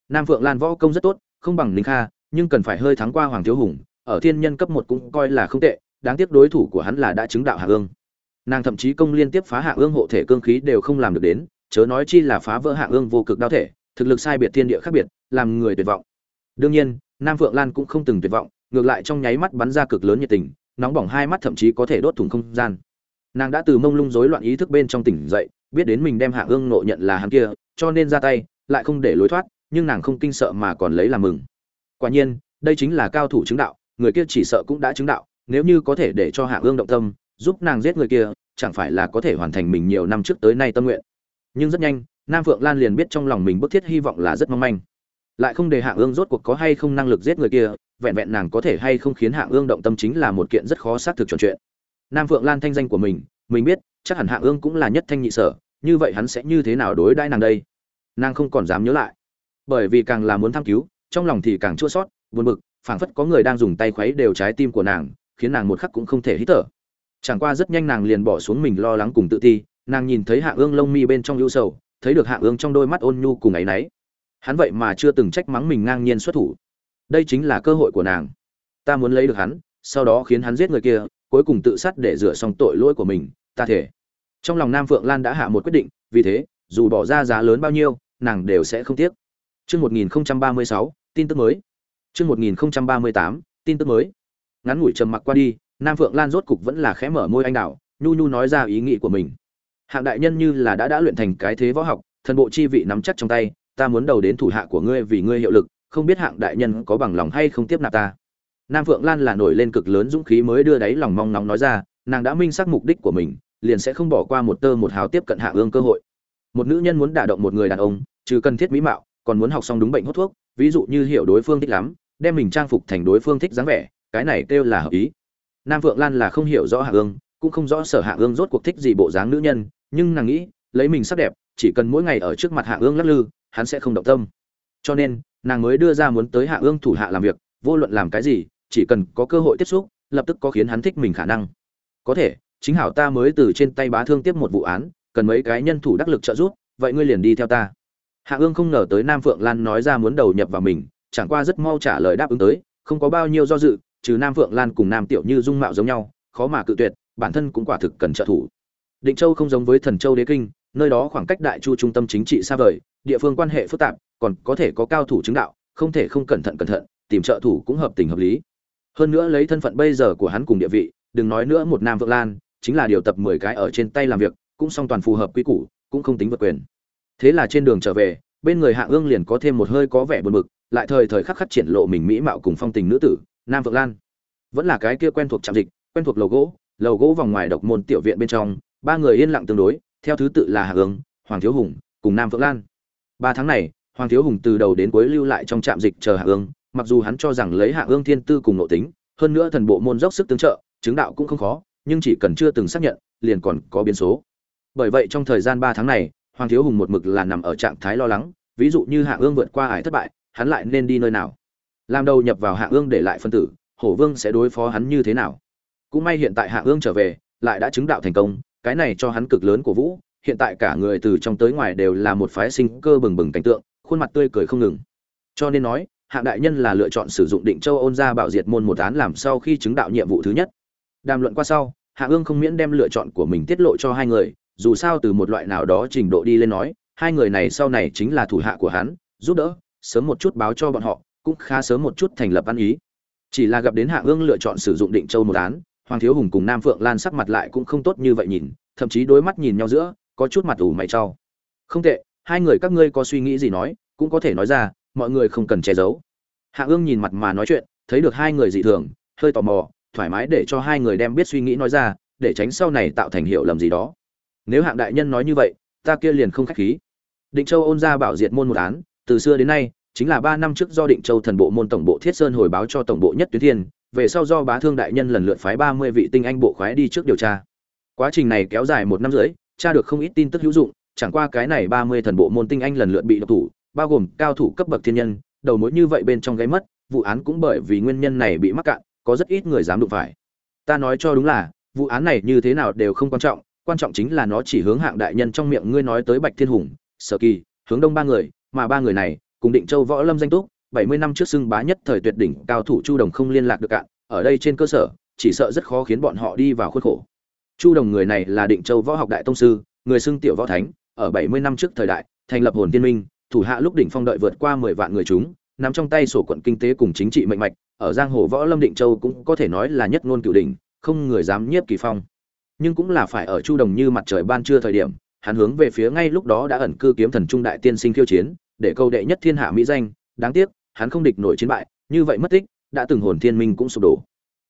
Nam phượng lan võ công rất tốt, không bằng ninh kha, nhưng cần phải hơi thắng qua hoàng thiếu hùng, ở thiên nhân cấp một cũng coi là không tệ, đáng tiếc đối thủ của hắn là đã chứng đạo hạ ương nàng thậm chí công liên tiếp phá hạ ương hộ thể cương khí đều không làm được đến, chớ nói chi là phá vỡ hạ ương vô cực đao thể, thực lực sai biệt thiên địa khác biệt, làm người tuyệt vọng. Đương nhiên, nam phượng lan cũng không từng tuyệt vọng, ngược lại trong nháy mắt bắn ra cực lớn nhiệt tình, nóng bỏng hai mắt thậm chí có thể đốt thủng không gian. Nàng đã từ mông lung rối loạn ý thức bên trong tỉnh dậy, biết đến mình đem hạ ương nộ nhận là hắn kia, cho nên ra tay, lại không để lối thoát, nhưng nàng không kinh sợ mà còn lấy làm mừng. Quả nhiên, đây chính là cao thủ chứng đạo, người kia chỉ sợ cũng đã chứng đạo, nếu như có thể để cho hạ ương động tâm giúp nàng giết người kia, chẳng phải là có thể hoàn thành mình nhiều năm trước tới nay tâm nguyện. Nhưng rất nhanh, nam phượng lan liền biết trong lòng mình bức thiết hy vọng là rất mong manh. Lại không để hạ ương rốt cuộc có hay không năng lực giết người kia, vẹn vẹn nàng có thể hay không khiến hạ ương động tâm chính là một kiện rất khó xác thực chuẩn chuyện. Nam phượng lan thanh danh của mình mình biết, chắc hẳn hạ ương cũng là nhất thanh nhị sở, như vậy hắn sẽ như thế nào đối đãi nàng đây? Nàng không còn dám nhớ lại. Bởi vì càng là muốn tham cứu, trong lòng thì càng chua sót buồn bực, phảng phất có người đang dùng tay khuấy đều trái tim của nàng, khiến nàng một khắc cũng không thể hít thở chẳng qua rất nhanh nàng liền bỏ xuống mình lo lắng cùng tự ti nàng nhìn thấy hạ ương lông mi bên trong ưu sầu thấy được hạ ương trong đôi mắt ôn nhu cùng áy náy. Hắn vậy mà chưa từng trách mắng mình ngang nhiên xuất thủ. Đây chính là cơ hội của nàng. Ta muốn lấy được hắn sau đó khiến hắn giết người kia cuối cùng tự sát để rửa xong tội lỗi của mình ta thể. Trong lòng nam phượng lan đã hạ một quyết định vì thế dù bỏ ra giá lớn bao nhiêu nàng đều sẽ không tiếc. Trước 1036, tin tức mới. Trước 1038, tin tức mới. Ngắn ngủi trầm mặc qua đi, Nam Phượng Lan rốt cục vẫn là khẽ mở môi anh đào, nhu nhu nói ra ý nghĩ của mình. Hạng đại nhân như là đã đã luyện thành cái thế võ học, thần bộ chi vị nắm chắc trong tay, ta muốn đầu đến thủ hạ của ngươi vì ngươi hiệu lực, không biết hạng đại nhân có bằng lòng hay không tiếp nạp ta. Nam Phượng Lan là nổi lên cực lớn dũng khí mới đưa đáy lòng mong nóng nói ra, nàng đã minh xác mục đích của mình, liền sẽ không bỏ qua một tơ một hào tiếp cận hạ ương cơ hội. Một nữ nhân muốn đả động một người đàn ông, trừ cần thiết mỹ mạo, còn muốn học xong đúng bệnh hút thuốc ví dụ như hiểu đối phương thích lắm đem mình trang phục thành đối phương thích dáng vẻ cái này kêu là hợp ý nam vượng lan là không hiểu rõ hạ ương cũng không rõ sở hạ ương rốt cuộc thích gì bộ dáng nữ nhân, nhưng nàng nghĩ, lấy mình sắc đẹp, chỉ cần mỗi ngày ở trước mặt hạ ương lắc lư, hắn sẽ không động tâm. Cho nên, nàng mới đưa ra muốn tới hạ ương thủ hạ làm việc, vô luận làm cái gì, chỉ cần có cơ hội tiếp xúc, lập tức có khiến hắn thích mình khả năng. Có thể, chính hảo ta mới từ trên tay bá thương tiếp một vụ án, cần mấy cái nhân thủ đắc lực trợ giúp, vậy ngươi liền đi theo ta. Hạ ương không ngờ tới nam phượng lan nói ra muốn đầu nhập vào mình, chẳng qua rất mau trả lời đáp ứng tới, không có bao nhiêu do dự trừ nam Vượng lan cùng nam tiểu như dung mạo giống nhau, khó mà cự tuyệt, bản thân cũng quả thực cần trợ thủ. Định châu không giống với thần châu đế kinh, nơi đó khoảng cách đại chu trung tâm chính trị xa vời, địa phương quan hệ phức tạp, còn có thể có cao thủ chứng đạo, không thể không cẩn thận cẩn thận, tìm trợ thủ cũng hợp tình hợp lý. Hơn nữa lấy thân phận bây giờ của hắn cùng địa vị, đừng nói nữa một nam vượng lan, chính là điều tập mười cái ở trên tay làm việc, cũng song toàn phù hợp quy củ, cũng không tính vượt quyền. Thế là trên đường trở về, bên người hạ ương liền có thêm một hơi có vẻ buồn bực, lại thời thời khắc khắc triển lộ mình mỹ mạo cùng phong tình nữ tử nam vượng lan. Vẫn là cái kia quen thuộc trạm dịch, quen thuộc lầu gỗ lầu gỗ vòng ngoài độc môn tiểu viện bên trong, ba người yên lặng tương đối, theo thứ tự là hạ hướng hoàng thiếu hùng, cùng nam vượng lan. Ba tháng này, hoàng thiếu hùng từ đầu đến cuối lưu lại trong trạm dịch chờ hạ ương mặc dù hắn cho rằng lấy hạ ương thiên tư cùng nội tính, hơn nữa thần bộ môn dốc sức tương trợ, chứng đạo cũng không khó, nhưng chỉ cần chưa từng xác nhận, liền còn có biến số. Bởi vậy trong thời gian ba tháng này, hoàng thiếu hùng một mực là nằm ở trạng thái lo lắng, ví dụ như hạ ương vượt qua ải thất bại, hắn lại nên đi nơi nào? Làm đầu nhập vào hạ ương để lại phân tử, hổ vương sẽ đối phó hắn như thế nào? Cũng may hiện tại hạ ương trở về, lại đã chứng đạo thành công, cái này cho hắn cực lớn của vũ, hiện tại cả người từ trong tới ngoài đều là một phái sinh cơ bừng bừng cảnh tượng, khuôn mặt tươi cười không ngừng. Cho nên nói hạng đại nhân là lựa chọn sử dụng định châu ôn ra bảo diệt môn một án làm sau khi chứng đạo nhiệm vụ thứ nhất. Đàm luận qua sau, hạ ương không miễn đem lựa chọn của mình tiết lộ cho hai người, dù sao từ một loại nào đó trình độ đi lên nói, hai người này sau này chính là thủ hạ của hắn, giúp đỡ, sớm một chút báo cho bọn họ cũng khá sớm một chút thành lập ăn ý. Chỉ là gặp đến hạ ương lựa chọn sử dụng định châu một án, hoàng thiếu hùng cùng nam phượng lan sắc mặt lại cũng không tốt như vậy nhìn, thậm chí đôi mắt nhìn nhau giữa, có chút mặt ủ mày trao không tệ, hai người các ngươi có suy nghĩ gì nói, cũng có thể nói ra, mọi người không cần che giấu. Hạ ương nhìn mặt mà nói chuyện, thấy được hai người dị thường, hơi tò mò, thoải mái để cho hai người đem biết suy nghĩ nói ra, để tránh sau này tạo thành hiệu lầm gì đó. Nếu hạng đại nhân nói như vậy, ta kia liền không khách khí. Định châu ôn ra bảo diệt môn một án, từ xưa đến nay chính là ba năm trước do định châu thần bộ môn tổng bộ thiết sơn hồi báo cho tổng bộ nhất tuyến thiên, về sau do bá thương đại nhân lần lượt phái ba mươi vị tinh anh bộ khoái đi trước điều tra. Quá trình này kéo dài một năm rưỡi, tra được không ít tin tức hữu dụng, chẳng qua cái này ba mươi thần bộ môn tinh anh lần lượt bị độc thủ, bao gồm cao thủ cấp bậc thiên nhân, đầu mối như vậy bên trong gáy mất, vụ án cũng bởi vì nguyên nhân này bị mắc cạn, có rất ít người dám đụng phải. Ta nói cho đúng là, vụ án này như thế nào đều không quan trọng quan trọng chính là nó chỉ hướng hạng đại nhân trong miệng ngươi nói tới bạch thiên hùng, sở kỳ, hướng đông ba người, mà ba người này cùng định châu võ lâm danh túc, bảy mươi năm trước xưng bá nhất thời tuyệt đỉnh cao thủ chu đồng không liên lạc được cạn ở đây trên cơ sở, chỉ sợ rất khó khiến bọn họ đi vào khuất khổ. Chu đồng người này là định châu võ học đại tông sư, người xưng tiểu võ thánh, ở bảy mươi năm trước thời đại, thành lập hồn tiên minh, thủ hạ lúc đỉnh phong đợi vượt qua mười vạn người chúng nằm trong tay sổ quận kinh tế cùng chính trị mạnh mạch, ở giang hồ võ lâm định châu cũng có thể nói là nhất ngôn cửu đỉnh, không người dám nhiếp kỳ phong. Nhưng cũng là phải ở chu đồng như mặt trời ban trưa thời điểm, hắn hướng về phía ngay lúc đó đã ẩn cư kiếm thần trung đại tiên sinh khiêu chiến để câu đệ nhất thiên hạ mỹ danh, đáng tiếc, hắn không địch nổi chiến bại, như vậy mất tích, đã từng hồn thiên minh cũng sụp đổ.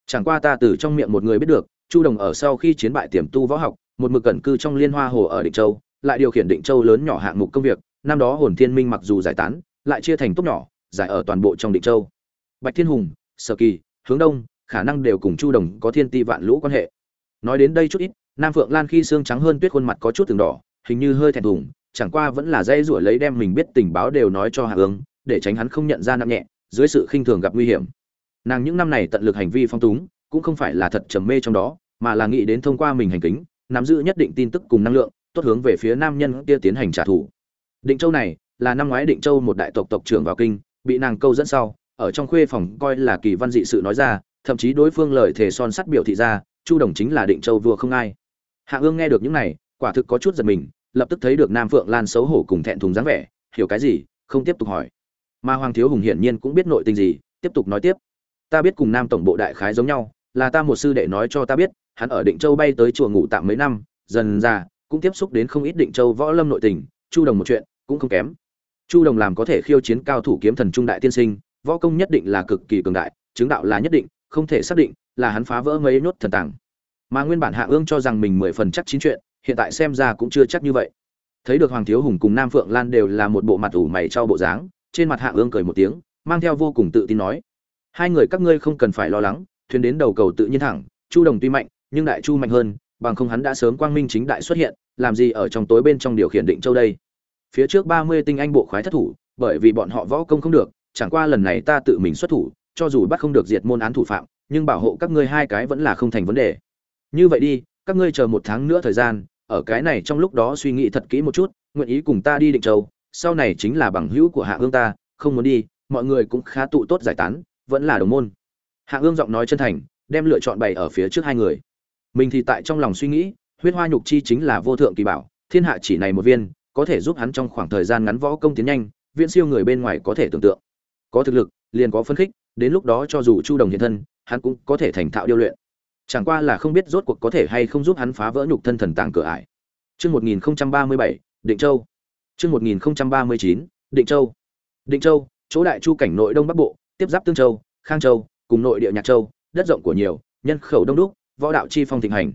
Chẳng qua ta từ trong miệng một người biết được, chu đồng ở sau khi chiến bại tiềm tu võ học, một mực cẩn cư trong liên hoa hồ ở định châu, lại điều khiển định châu lớn nhỏ hạng mục công việc, năm đó hồn thiên minh mặc dù giải tán, lại chia thành tốt nhỏ, giải ở toàn bộ trong định châu. Bạch thiên hùng, sở kỳ, hướng đông, khả năng đều cùng chu đồng có thiên ti vạn lũ quan hệ. Nói đến đây chút ít, nam phượng lan khi xương trắng hơn tuyết khuôn mặt có chút từng đỏ, hình như hơi thẹn thùng chẳng qua vẫn là dây rủa lấy đem mình biết tình báo đều nói cho hạ ương, để tránh hắn không nhận ra nặng nhẹ, dưới sự khinh thường gặp nguy hiểm. Nàng những năm này tận lực hành vi phong túng, cũng không phải là thật trầm mê trong đó, mà là nghĩ đến thông qua mình hành kính, nắm giữ nhất định tin tức cùng năng lượng, tốt hướng về phía nam nhân kia tiến hành trả thù. Định châu này, là năm ngoái định châu một đại tộc tộc trưởng vào kinh, bị nàng câu dẫn sau, ở trong khuê phòng coi là kỳ văn dị sự nói ra, thậm chí đối phương lời thề son sắt biểu thị ra, chu đồng chính là định châu vua không ai. Hạ ương nghe được những này, quả thực có chút giật mình lập tức thấy được nam phượng lan xấu hổ cùng thẹn thùng dáng vẻ, hiểu cái gì? không tiếp tục hỏi. Mà hoàng thiếu hùng hiển nhiên cũng biết nội tình gì, tiếp tục nói tiếp. Ta biết cùng nam tổng bộ đại khái giống nhau, là ta một sư đệ nói cho ta biết, hắn ở định châu bay tới chùa ngủ tạm mấy năm, dần ra cũng tiếp xúc đến không ít định châu võ lâm nội tình, chu đồng một chuyện cũng không kém. Chu đồng làm có thể khiêu chiến cao thủ kiếm thần trung đại tiên sinh, võ công nhất định là cực kỳ cường đại, chứng đạo là nhất định, không thể xác định là hắn phá vỡ mấy nhốt thần tàng. Mà nguyên bản hạ ương cho rằng mình mười phần chắc chín chuyện hiện tại xem ra cũng chưa chắc như vậy. Thấy được hoàng thiếu hùng cùng nam phượng lan đều là một bộ mặt ủ mày trao bộ dáng, trên mặt hạ ương cười một tiếng, mang theo vô cùng tự tin nói, hai người các ngươi không cần phải lo lắng, thuyền đến đầu cầu tự nhiên thẳng, chu đồng tuy mạnh, nhưng đại chu mạnh hơn, bằng không hắn đã sớm quang minh chính đại xuất hiện, làm gì ở trong tối bên trong điều khiển định châu đây? Phía trước ba mươi tinh anh bộ khoái thất thủ, bởi vì bọn họ võ công không được, chẳng qua lần này ta tự mình xuất thủ, cho dù bắt không được diệt môn án thủ phạm, nhưng bảo hộ các ngươi hai cái vẫn là không thành vấn đề. Như vậy đi, các ngươi chờ một tháng nữa thời gian ở cái này trong lúc đó suy nghĩ thật kỹ một chút, nguyện ý cùng ta đi định châu, sau này chính là bằng hữu của hạ ương ta, không muốn đi, mọi người cũng khá tụ tốt giải tán, vẫn là đồng môn. Hạ ương giọng nói chân thành, đem lựa chọn bày ở phía trước hai người. Mình thì tại trong lòng suy nghĩ, huyết hoa nhục chi chính là vô thượng kỳ bảo, thiên hạ chỉ này một viên, có thể giúp hắn trong khoảng thời gian ngắn võ công tiến nhanh, viễn siêu người bên ngoài có thể tưởng tượng. Có thực lực, liền có phân khích, đến lúc đó cho dù chu đồng hiện thân, hắn cũng có thể thành thạo điêu luyện chẳng qua là không biết rốt cuộc có thể hay không giúp hắn phá vỡ nhục thân thần tàng cửa ải Trước 1037, Định Châu. Trước 1039, Định Châu. Định Châu, chỗ đại chu cảnh nội đông bắc bộ, tiếp giáp Tương Châu, Khang Châu, cùng nội địa Nhạc Châu, đất rộng của nhiều, nhân khẩu đông đúc, võ đạo chi phong thịnh hành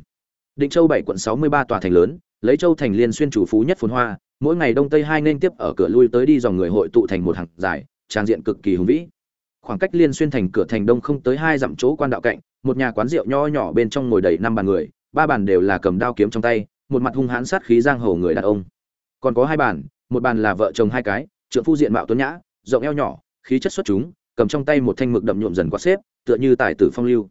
định châu bảy quận sáu mươi ba tòa thành lớn lấy châu thành liên xuyên chủ phú nhất phồn hoa mỗi ngày đông tây hai nên tiếp ở cửa lui tới đi dòng người hội tụ thành một hàng dài trang diện cực kỳ hùng vĩ khoảng cách liên xuyên thành cửa thành đông không tới hai dặm chỗ quan đạo cạnh một nhà quán rượu nho nhỏ bên trong ngồi đầy năm bàn người, ba bàn đều là cầm đao kiếm trong tay, một mặt hung hãn sát khí giang hồ người đàn ông. Còn có hai bàn, một bàn là vợ chồng hai cái trượng phu diện mạo tuấn nhã, rộng eo nhỏ, khí chất xuất chúng, cầm trong tay một thanh mực đậm nhuộm dần quạt xếp, tựa như tài tử phong lưu.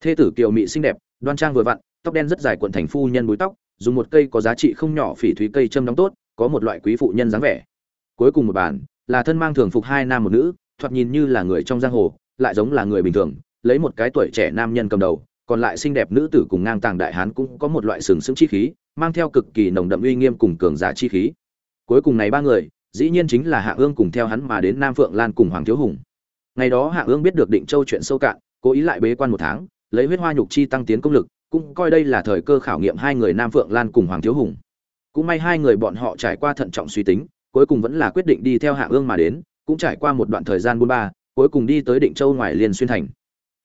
Thê tử kiều mị xinh đẹp, đoan trang vừa vặn, tóc đen rất dài quận thành phu nhân búi tóc, dùng một cây có giá trị không nhỏ phỉ thúy cây châm đóng tốt, có một loại quý phụ nhân dáng vẻ. Cuối cùng một bàn, là thân mang thường phục hai nam một nữ, thoạt nhìn như là người trong giang hồ, lại giống là người bình thường lấy một cái tuổi trẻ nam nhân cầm đầu, còn lại xinh đẹp nữ tử cùng ngang tàng đại hán cũng có một loại sừng sững chi khí, mang theo cực kỳ nồng đậm uy nghiêm cùng cường giả chi khí. Cuối cùng này ba người, dĩ nhiên chính là hạ ương cùng theo hắn mà đến nam phượng lan cùng hoàng thiếu hùng. Ngày đó hạ ương biết được định châu chuyện sâu cạn, cố ý lại bế quan một tháng, lấy huyết hoa nhục chi tăng tiến công lực, cũng coi đây là thời cơ khảo nghiệm hai người nam phượng lan cùng hoàng thiếu hùng. Cũng may hai người bọn họ trải qua thận trọng suy tính, cuối cùng vẫn là quyết định đi theo hạ ương mà đến, cũng trải qua một đoạn thời gian buôn ba, cuối cùng đi tới định châu ngoài liên xuyên thành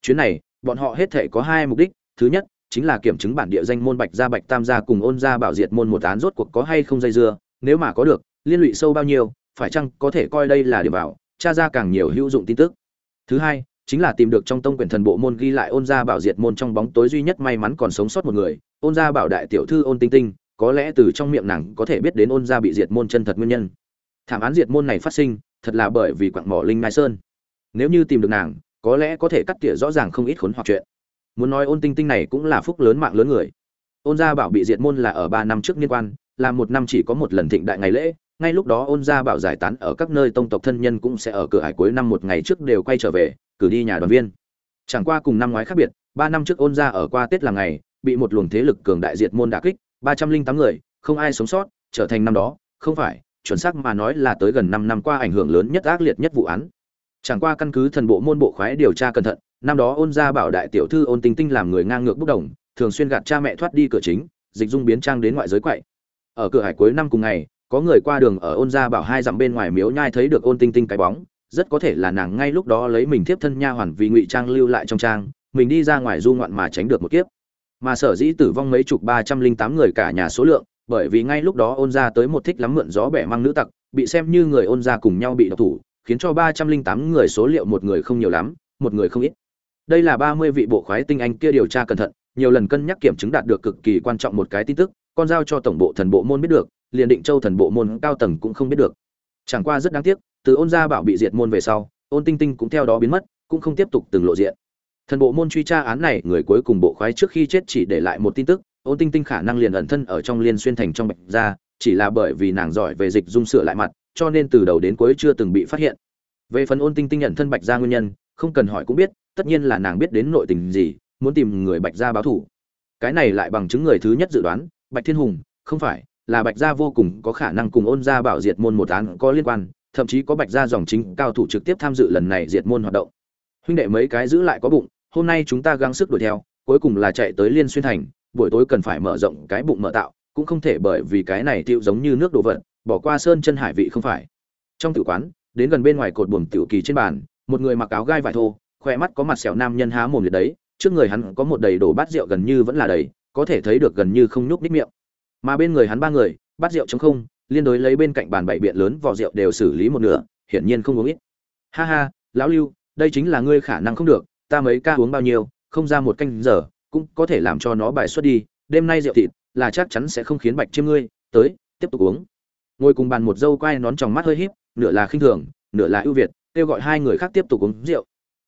chuyến này, bọn họ hết thể có hai mục đích. Thứ nhất, chính là kiểm chứng bản địa danh môn bạch gia bạch tam gia cùng ôn gia bảo diệt môn một án rốt cuộc có hay không dây dưa. Nếu mà có được, liên lụy sâu bao nhiêu, phải chăng có thể coi đây là điểm bảo, tra ra càng nhiều hữu dụng tin tức. Thứ hai, chính là tìm được trong tông quyển thần bộ môn ghi lại ôn gia bảo diệt môn trong bóng tối duy nhất may mắn còn sống sót một người, ôn gia bảo đại tiểu thư ôn tinh tinh. Có lẽ từ trong miệng nàng có thể biết đến ôn gia bị diệt môn chân thật nguyên nhân. Thảm án diệt môn này phát sinh, thật là bởi vì quặng mỏ linh mai sơn. Nếu như tìm được nàng có lẽ có thể cắt tỉa rõ ràng không ít khốn hoặc chuyện. Muốn nói ôn tinh tinh này cũng là phúc lớn mạng lớn người. Ôn gia bảo bị diệt môn là ở ba năm trước liên quan, là một năm chỉ có một lần thịnh đại ngày lễ, ngay lúc đó ôn gia bảo giải tán ở các nơi tông tộc thân nhân cũng sẽ ở cửa hải cuối năm một ngày trước đều quay trở về, cử đi nhà đoàn viên. Chẳng qua cùng năm ngoái khác biệt, ba năm trước ôn gia ở qua tết là ngày, bị một luồng thế lực cường đại diệt môn đả kích, ba trăm linh tám người, không ai sống sót, trở thành năm đó, không phải, chuẩn xác mà nói là tới gần năm năm qua ảnh hưởng lớn nhất ác liệt nhất vụ án chẳng qua căn cứ thần bộ môn bộ khoái điều tra cẩn thận, năm đó ôn gia bảo đại tiểu thư ôn tinh tinh làm người ngang ngược bốc đồng, thường xuyên gạt cha mẹ thoát đi cửa chính, dịch dung biến trang đến ngoại giới quậy. Ở cửa hải cuối năm cùng ngày, có người qua đường ở ôn gia bảo hai dặm bên ngoài miếu nhai thấy được ôn tinh tinh cái bóng, rất có thể là nàng ngay lúc đó lấy mình thiếp thân nha hoàn vì ngụy trang lưu lại trong trang, mình đi ra ngoài du ngoạn mà tránh được một kiếp. Mà sở dĩ tử vong mấy chục ba trăm linh tám người cả nhà số lượng, bởi vì ngay lúc đó ôn gia tới một thích lắm mượn gió bẻ mang nữ tặc, bị xem như người ôn gia cùng nhau bị độc thủ khiến cho ba trăm linh tám người số liệu một người không nhiều lắm, một người không ít. Đây là ba mươi vị bộ khoái tinh anh kia điều tra cẩn thận, nhiều lần cân nhắc kiểm chứng đạt được cực kỳ quan trọng một cái tin tức, con giao cho tổng bộ thần bộ môn biết được, liền định châu thần bộ môn cao tầng cũng không biết được. Chẳng qua rất đáng tiếc, từ ôn gia bảo bị diệt môn về sau, ôn tinh tinh cũng theo đó biến mất, cũng không tiếp tục từng lộ diện. Thần bộ môn truy tra án này, người cuối cùng bộ khoái trước khi chết chỉ để lại một tin tức, ôn tinh tinh khả năng liền ẩn thân ở trong liên xuyên thành trong bạch gia chỉ là bởi vì nàng giỏi về dịch dung sửa lại mặt, cho nên từ đầu đến cuối chưa từng bị phát hiện. Về phần ôn tinh tinh nhận thân bạch gia nguyên nhân, không cần hỏi cũng biết, tất nhiên là nàng biết đến nội tình gì, muốn tìm người bạch gia báo thủ cái này lại bằng chứng người thứ nhất dự đoán, bạch thiên hùng, không phải, là bạch gia vô cùng có khả năng cùng ôn gia bảo diệt môn một án có liên quan, thậm chí có bạch gia dòng chính cao thủ trực tiếp tham dự lần này diệt môn hoạt động. Huynh đệ mấy cái giữ lại có bụng, hôm nay chúng ta gắng sức đuổi theo, cuối cùng là chạy tới liên xuyên thành, buổi tối cần phải mở rộng cái bụng mở tạo cũng không thể bởi vì cái này tiêu giống như nước đổ vật, bỏ qua sơn chân hải vị không phải. Trong tử quán, đến gần bên ngoài cột buồm tiểu kỳ trên bàn, một người mặc áo gai vải thô khoe mắt có mặt sẹo nam nhân há mồm liệt đấy, trước người hắn có một đầy đổ bát rượu gần như vẫn là đầy, có thể thấy được gần như không nhúc ních miệng. Mà bên người hắn ba người, bát rượu chống không, liên đối lấy bên cạnh bàn bảy biện lớn vỏ rượu đều xử lý một nửa, hiển nhiên không uống ít. Ha ha, lão lưu, đây chính là ngươi khả năng không được, ta mấy ca uống bao nhiêu, không ra một canh giờ, cũng có thể làm cho nó bài xuất đi, đêm nay rượu thịt là chắc chắn sẽ không khiến bạch chiêm ngươi, tới, tiếp tục uống. Ngồi cùng bàn một dâu quai nón tròng mắt hơi híp, nửa là khinh thường, nửa là ưu việt, kêu gọi hai người khác tiếp tục uống rượu.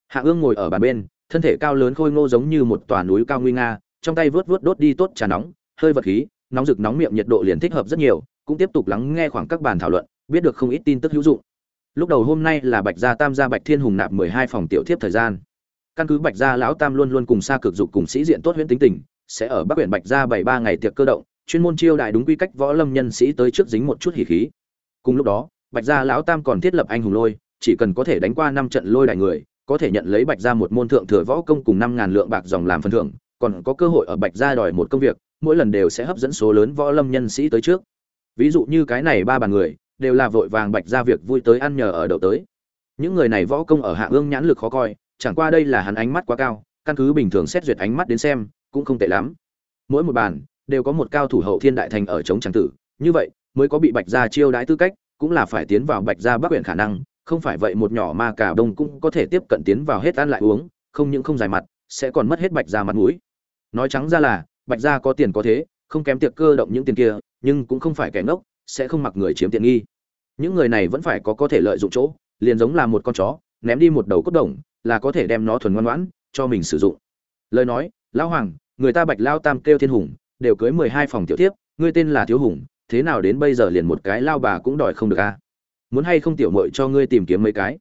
Hạ ương ngồi ở bàn bên, thân thể cao lớn khôi ngô giống như một tòa núi cao nguy nga, trong tay vớt vớt đốt đi tốt trà nóng, hơi vật khí, nóng rực nóng miệng nhiệt độ liền thích hợp rất nhiều, cũng tiếp tục lắng nghe khoảng các bàn thảo luận, biết được không ít tin tức hữu dụng. Lúc đầu hôm nay là bạch gia tam gia bạch thiên hùng nạp mười hai phòng tiểu thiếp thời gian. Căn cứ bạch gia lão tam luôn luôn cùng xa cực dục cùng sĩ diện tốt huyễn tính tình sẽ ở bắc huyện bạch gia bảy ba ngày tiệc cơ động, chuyên môn chiêu đại đúng quy cách võ lâm nhân sĩ tới trước dính một chút hỉ khí. Cùng lúc đó, bạch gia lão tam còn thiết lập anh hùng lôi, chỉ cần có thể đánh qua năm trận lôi đại người, có thể nhận lấy bạch gia một môn thượng thừa võ công cùng năm ngàn lượng bạc dòng làm phần thưởng, còn có cơ hội ở bạch gia đòi một công việc, mỗi lần đều sẽ hấp dẫn số lớn võ lâm nhân sĩ tới trước. Ví dụ như cái này ba bàn người, đều là vội vàng bạch gia việc vui tới ăn nhờ ở đậu tới. Những người này võ công ở hạ ương nhãn lực khó coi, chẳng qua đây là hắn ánh mắt quá cao, căn cứ bình thường xét duyệt ánh mắt đến xem cũng không tệ lắm. Mỗi một bàn đều có một cao thủ hậu thiên đại thành ở chống tràng tử, như vậy mới có bị bạch gia chiêu đãi tư cách, cũng là phải tiến vào bạch gia bắc huyện khả năng, không phải vậy một nhỏ ma cả đông cũng có thể tiếp cận tiến vào hết ăn lại uống, không những không dài mặt, sẽ còn mất hết bạch gia mặt mũi. Nói trắng ra là, bạch gia có tiền có thế, không kém tiệc cơ động những tiền kia, nhưng cũng không phải kẻ ngốc, sẽ không mặc người chiếm tiện nghi. Những người này vẫn phải có có thể lợi dụng chỗ, liền giống là một con chó, ném đi một đầu cốt đồng, là có thể đem nó thuần ngoan ngoãn cho mình sử dụng. Lời nói lão hoàng, người ta bạch lao tam kêu thiên hùng, đều cưới mười hai phòng tiểu tiếp ngươi tên là thiếu hùng, thế nào đến bây giờ liền một cái lao bà cũng đòi không được a? Muốn hay không tiểu mội cho ngươi tìm kiếm mấy cái?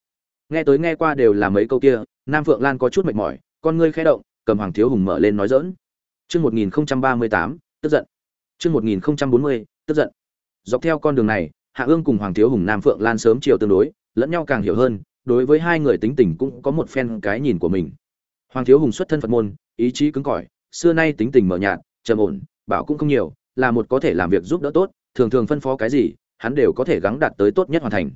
Nghe tới nghe qua đều là mấy câu kia, nam phượng lan có chút mệt mỏi, con ngươi khẽ động, cầm hoàng thiếu hùng mở lên nói dỡn chương một nghìn ba mươi tám, tức giận. Chương một nghìn bốn mươi, tức giận. Dọc theo con đường này, hạ ương cùng hoàng thiếu hùng nam phượng lan sớm chiều tương đối, lẫn nhau càng hiểu hơn, đối với hai người tính tình cũng có một phen cái nhìn của mình. Hoàng thiếu hùng xuất thân phật môn ý chí cứng cỏi, xưa nay tính tình mờ nhạt, trầm ổn, bảo cũng không nhiều, là một có thể làm việc giúp đỡ tốt, thường thường phân phó cái gì, hắn đều có thể gắng đạt tới tốt nhất hoàn thành.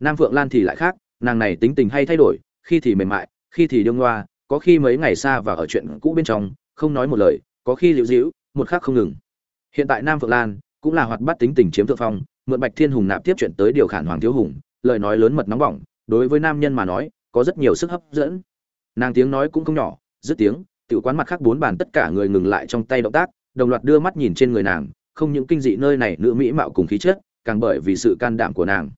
Nam phượng lan thì lại khác, nàng này tính tình hay thay đổi, khi thì mềm mại, khi thì đương loa có khi mấy ngày xa và ở chuyện cũ bên trong, không nói một lời, có khi liễu dĩu một khác không ngừng. Hiện tại nam phượng lan cũng là hoạt bát tính tình chiếm thượng phong, mượn bạch thiên hùng nạp tiếp chuyện tới điều khản hoàng thiếu hùng, lời nói lớn mật nóng bỏng, đối với nam nhân mà nói, có rất nhiều sức hấp dẫn. Nàng tiếng nói cũng không nhỏ, dứt tiếng tiểu quán mặt khác bốn bàn tất cả người ngừng lại trong tay động tác, đồng loạt đưa mắt nhìn trên người nàng, không những kinh dị nơi này nữ mỹ mạo cùng khí chất, càng bởi vì sự can đảm của nàng.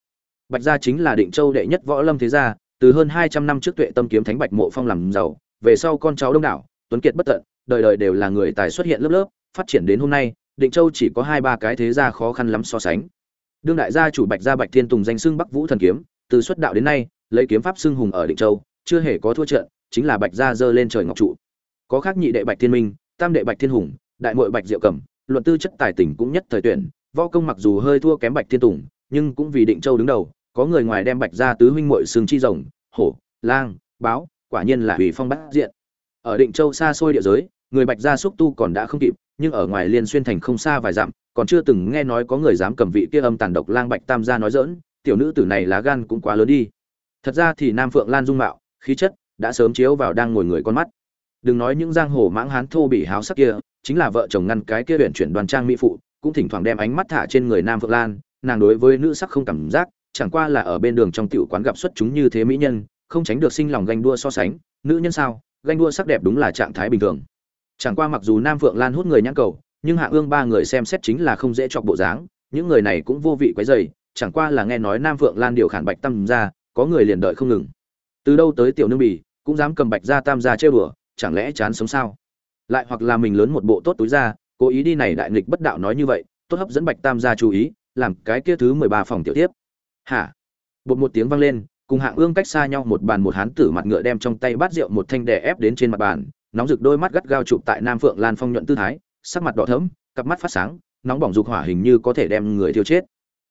Bạch gia chính là định châu đệ nhất võ lâm thế gia, từ hơn hai trăm năm trước tuệ tâm kiếm thánh bạch mộ phong làm giàu, về sau con cháu đông đảo, tuấn kiệt bất tận, đời đời đều là người tài xuất hiện lớp lớp, phát triển đến hôm nay, định châu chỉ có hai ba cái thế gia khó khăn lắm so sánh. Đương đại gia chủ bạch gia bạch thiên tùng danh xưng bắc vũ thần kiếm, từ xuất đạo đến nay, lấy kiếm pháp xưng hùng ở định châu, chưa hề có thua trận, chính là bạch gia giơ lên trời ngọc trụ có khác nhị đệ bạch thiên minh, tam đệ bạch thiên hùng, đại muội bạch diệu cẩm luận tư chất tài tình cũng nhất thời tuyển, võ công mặc dù hơi thua kém bạch thiên tùng, nhưng cũng vì định châu đứng đầu, có người ngoài đem bạch gia tứ huynh muội xương chi rồng, hổ, lang, báo, quả nhiên là hủy phong bát diện. Ở định châu xa xôi địa giới, người bạch gia xúc tu còn đã không kịp, nhưng ở ngoài liên xuyên thành không xa vài dặm, còn chưa từng nghe nói có người dám cầm vị kia âm tàn độc lang bạch tam gia nói dỡn tiểu nữ tử này lá gan cũng quá lớn đi. Thật ra thì nam phượng lan dung mạo, khí chất đã sớm chiếu vào đang ngồi người con mắt đừng nói những giang hồ mãng hán thô bị háo sắc kia, chính là vợ chồng ngăn cái kia huyện chuyển đoàn trang mỹ phụ, cũng thỉnh thoảng đem ánh mắt thả trên người nam phượng lan, nàng đối với nữ sắc không cảm giác, chẳng qua là ở bên đường trong tiểu quán gặp xuất chúng như thế mỹ nhân, không tránh được sinh lòng ganh đua so sánh, nữ nhân sao, ganh đua sắc đẹp đúng là trạng thái bình thường. Chẳng qua mặc dù nam phượng lan hút người nhãn cầu, nhưng hạ ương ba người xem xét chính là không dễ chọc bộ dáng, những người này cũng vô vị quấy dày chẳng qua là nghe nói nam phượng lan điều khản bạch tam ra, có người liền đợi không ngừng. Từ đâu tới tiểu nương bì, cũng dám cầm bạch ra tam ra chơi bừa chẳng lẽ chán sống sao? Lại hoặc là mình lớn một bộ tốt túi ra, cố ý đi này đại nghịch bất đạo nói như vậy, tốt hấp dẫn bạch tam gia chú ý, làm cái kia thứ mười ba phòng tiểu tiếp. Hả? Bột một tiếng vang lên, cùng hạng ương cách xa nhau một bàn một hán tử mặt ngựa đem trong tay bát rượu một thanh đè ép đến trên mặt bàn, nóng rực đôi mắt gắt gao chụp tại nam phượng lan phong nhuận tư thái, sắc mặt đỏ thẫm, cặp mắt phát sáng, nóng bỏng dục hỏa hình như có thể đem người thiêu chết.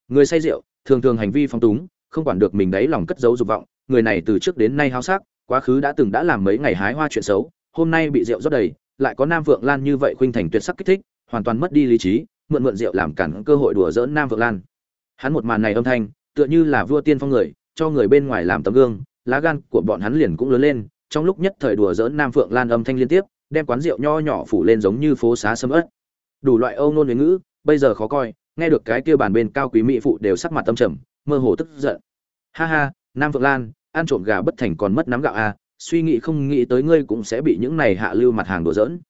Người say rượu, thường thường hành vi phong túng, không quản được mình đấy lòng cất giấu dục vọng, người này từ trước đến nay háo sắc, quá khứ đã từng đã làm mấy ngày hái hoa chuyện xấu hôm nay bị rượu rót đầy lại có nam vượng lan như vậy khuynh thành tuyệt sắc kích thích hoàn toàn mất đi lý trí mượn mượn rượu làm cản cơ hội đùa dỡn nam vượng lan. Hắn một màn này âm thanh tựa như là vua tiên phong người cho người bên ngoài làm tấm gương lá gan của bọn hắn liền cũng lớn lên trong lúc nhất thời đùa dỡn nam vượng lan âm thanh liên tiếp đem quán rượu nho nhỏ phủ lên giống như phố xá sầm ớt. Đủ loại âu nôn ngữ bây giờ khó coi nghe được cái kia bàn bên cao quý mỹ phụ đều sắc mặt tâm trầm mơ hồ tức giận. Ha ha nam vượng lan ăn trộm gà bất thành còn mất nắm gạo à, suy nghĩ không nghĩ tới ngươi cũng sẽ bị những này hạ lưu mặt hàng đùa giỡn.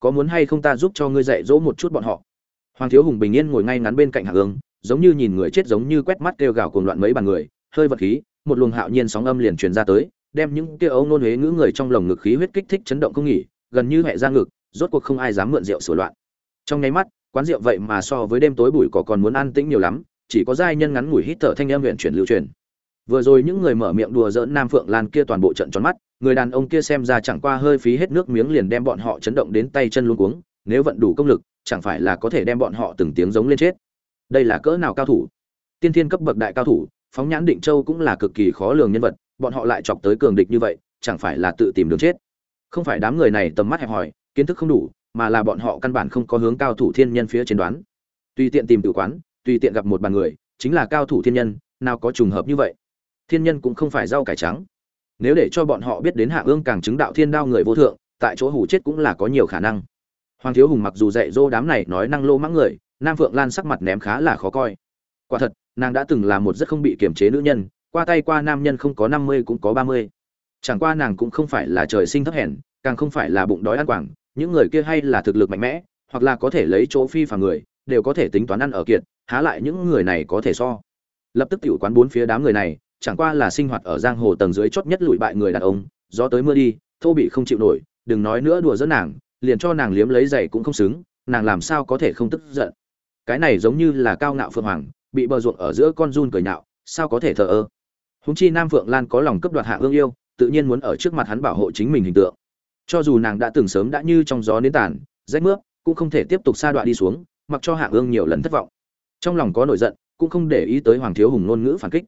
Có muốn hay không ta giúp cho ngươi dạy dỗ một chút bọn họ? Hoàng thiếu hùng bình yên ngồi ngay ngắn bên cạnh hạ ương giống như nhìn người chết giống như quét mắt kêu gào cuồng loạn mấy bàn người, hơi vật khí, một luồng hạo nhiên sóng âm liền truyền ra tới, đem những kia ấu nôn huế ngữ người trong lồng ngực khí huyết kích thích chấn động không nghỉ, gần như hệ ra ngực, rốt cuộc không ai dám mượn rượu sửa loạn. Trong nháy mắt, quán rượu vậy mà so với đêm tối bụi cỏ còn muốn an tĩnh nhiều lắm, chỉ có giai nhân ngắn ngủi hít thở thanh âm huyền chuyển lưu truyền. Vừa rồi những người mở miệng đùa giỡn nam phượng lan kia toàn bộ trận tròn mắt người đàn ông kia xem ra chẳng qua hơi phí hết nước miếng liền đem bọn họ chấn động đến tay chân luôn cuống, nếu vận đủ công lực, chẳng phải là có thể đem bọn họ từng tiếng giống lên chết. Đây là cỡ nào cao thủ? Tiên thiên cấp bậc đại cao thủ, phóng nhãn định châu cũng là cực kỳ khó lường nhân vật, bọn họ lại chọc tới cường địch như vậy, chẳng phải là tự tìm đường chết? Không phải đám người này tầm mắt hẹp hòi, kiến thức không đủ, mà là bọn họ căn bản không có hướng cao thủ thiên nhân phía trên đoán. Tùy tiện tìm tử quán, tùy tiện gặp một bàn người, chính là cao thủ thiên nhân, nào có trùng hợp như vậy? Thiên nhân cũng không phải rau cải trắng nếu để cho bọn họ biết đến hạ ương càng chứng đạo thiên đao người vô thượng, tại chỗ hủ chết cũng là có nhiều khả năng. Hoàng thiếu hùng mặc dù dạy dỗ đám này nói năng lô mắng người, nam phượng lan sắc mặt ném khá là khó coi. Quả thật, nàng đã từng là một rất không bị kiềm chế nữ nhân, qua tay qua nam nhân không có năm mươi cũng có ba mươi. Chẳng qua nàng cũng không phải là trời sinh thấp hèn, càng không phải là bụng đói ăn quảng, những người kia hay là thực lực mạnh mẽ, hoặc là có thể lấy chỗ phi phàm người, đều có thể tính toán ăn ở kiệt, há lại những người này có thể so. Lập tức tiểu quán bốn phía đám người này chẳng qua là sinh hoạt ở giang hồ tầng dưới chót nhất lụi bại người đàn ông, gió tới mưa đi, thô bị không chịu nổi, đừng nói nữa đùa dẫn nàng, liền cho nàng liếm lấy giày cũng không xứng, nàng làm sao có thể không tức giận. Cái này giống như là cao ngạo phượng hoàng, bị bờ ruộng ở giữa con run cười nhạo, sao có thể thờ ơ? Húng chi nam phượng lan có lòng cấp đoạt hạ ương yêu, tự nhiên muốn ở trước mặt hắn bảo hộ chính mình hình tượng. Cho dù nàng đã từng sớm đã như trong gió nến tàn, rách mướp, cũng không thể tiếp tục xa đoạn đi xuống, mặc cho hạ ương nhiều lần thất vọng. Trong lòng có nổi giận, cũng không để ý tới hoàng thiếu hùng ngôn ngữ phản kích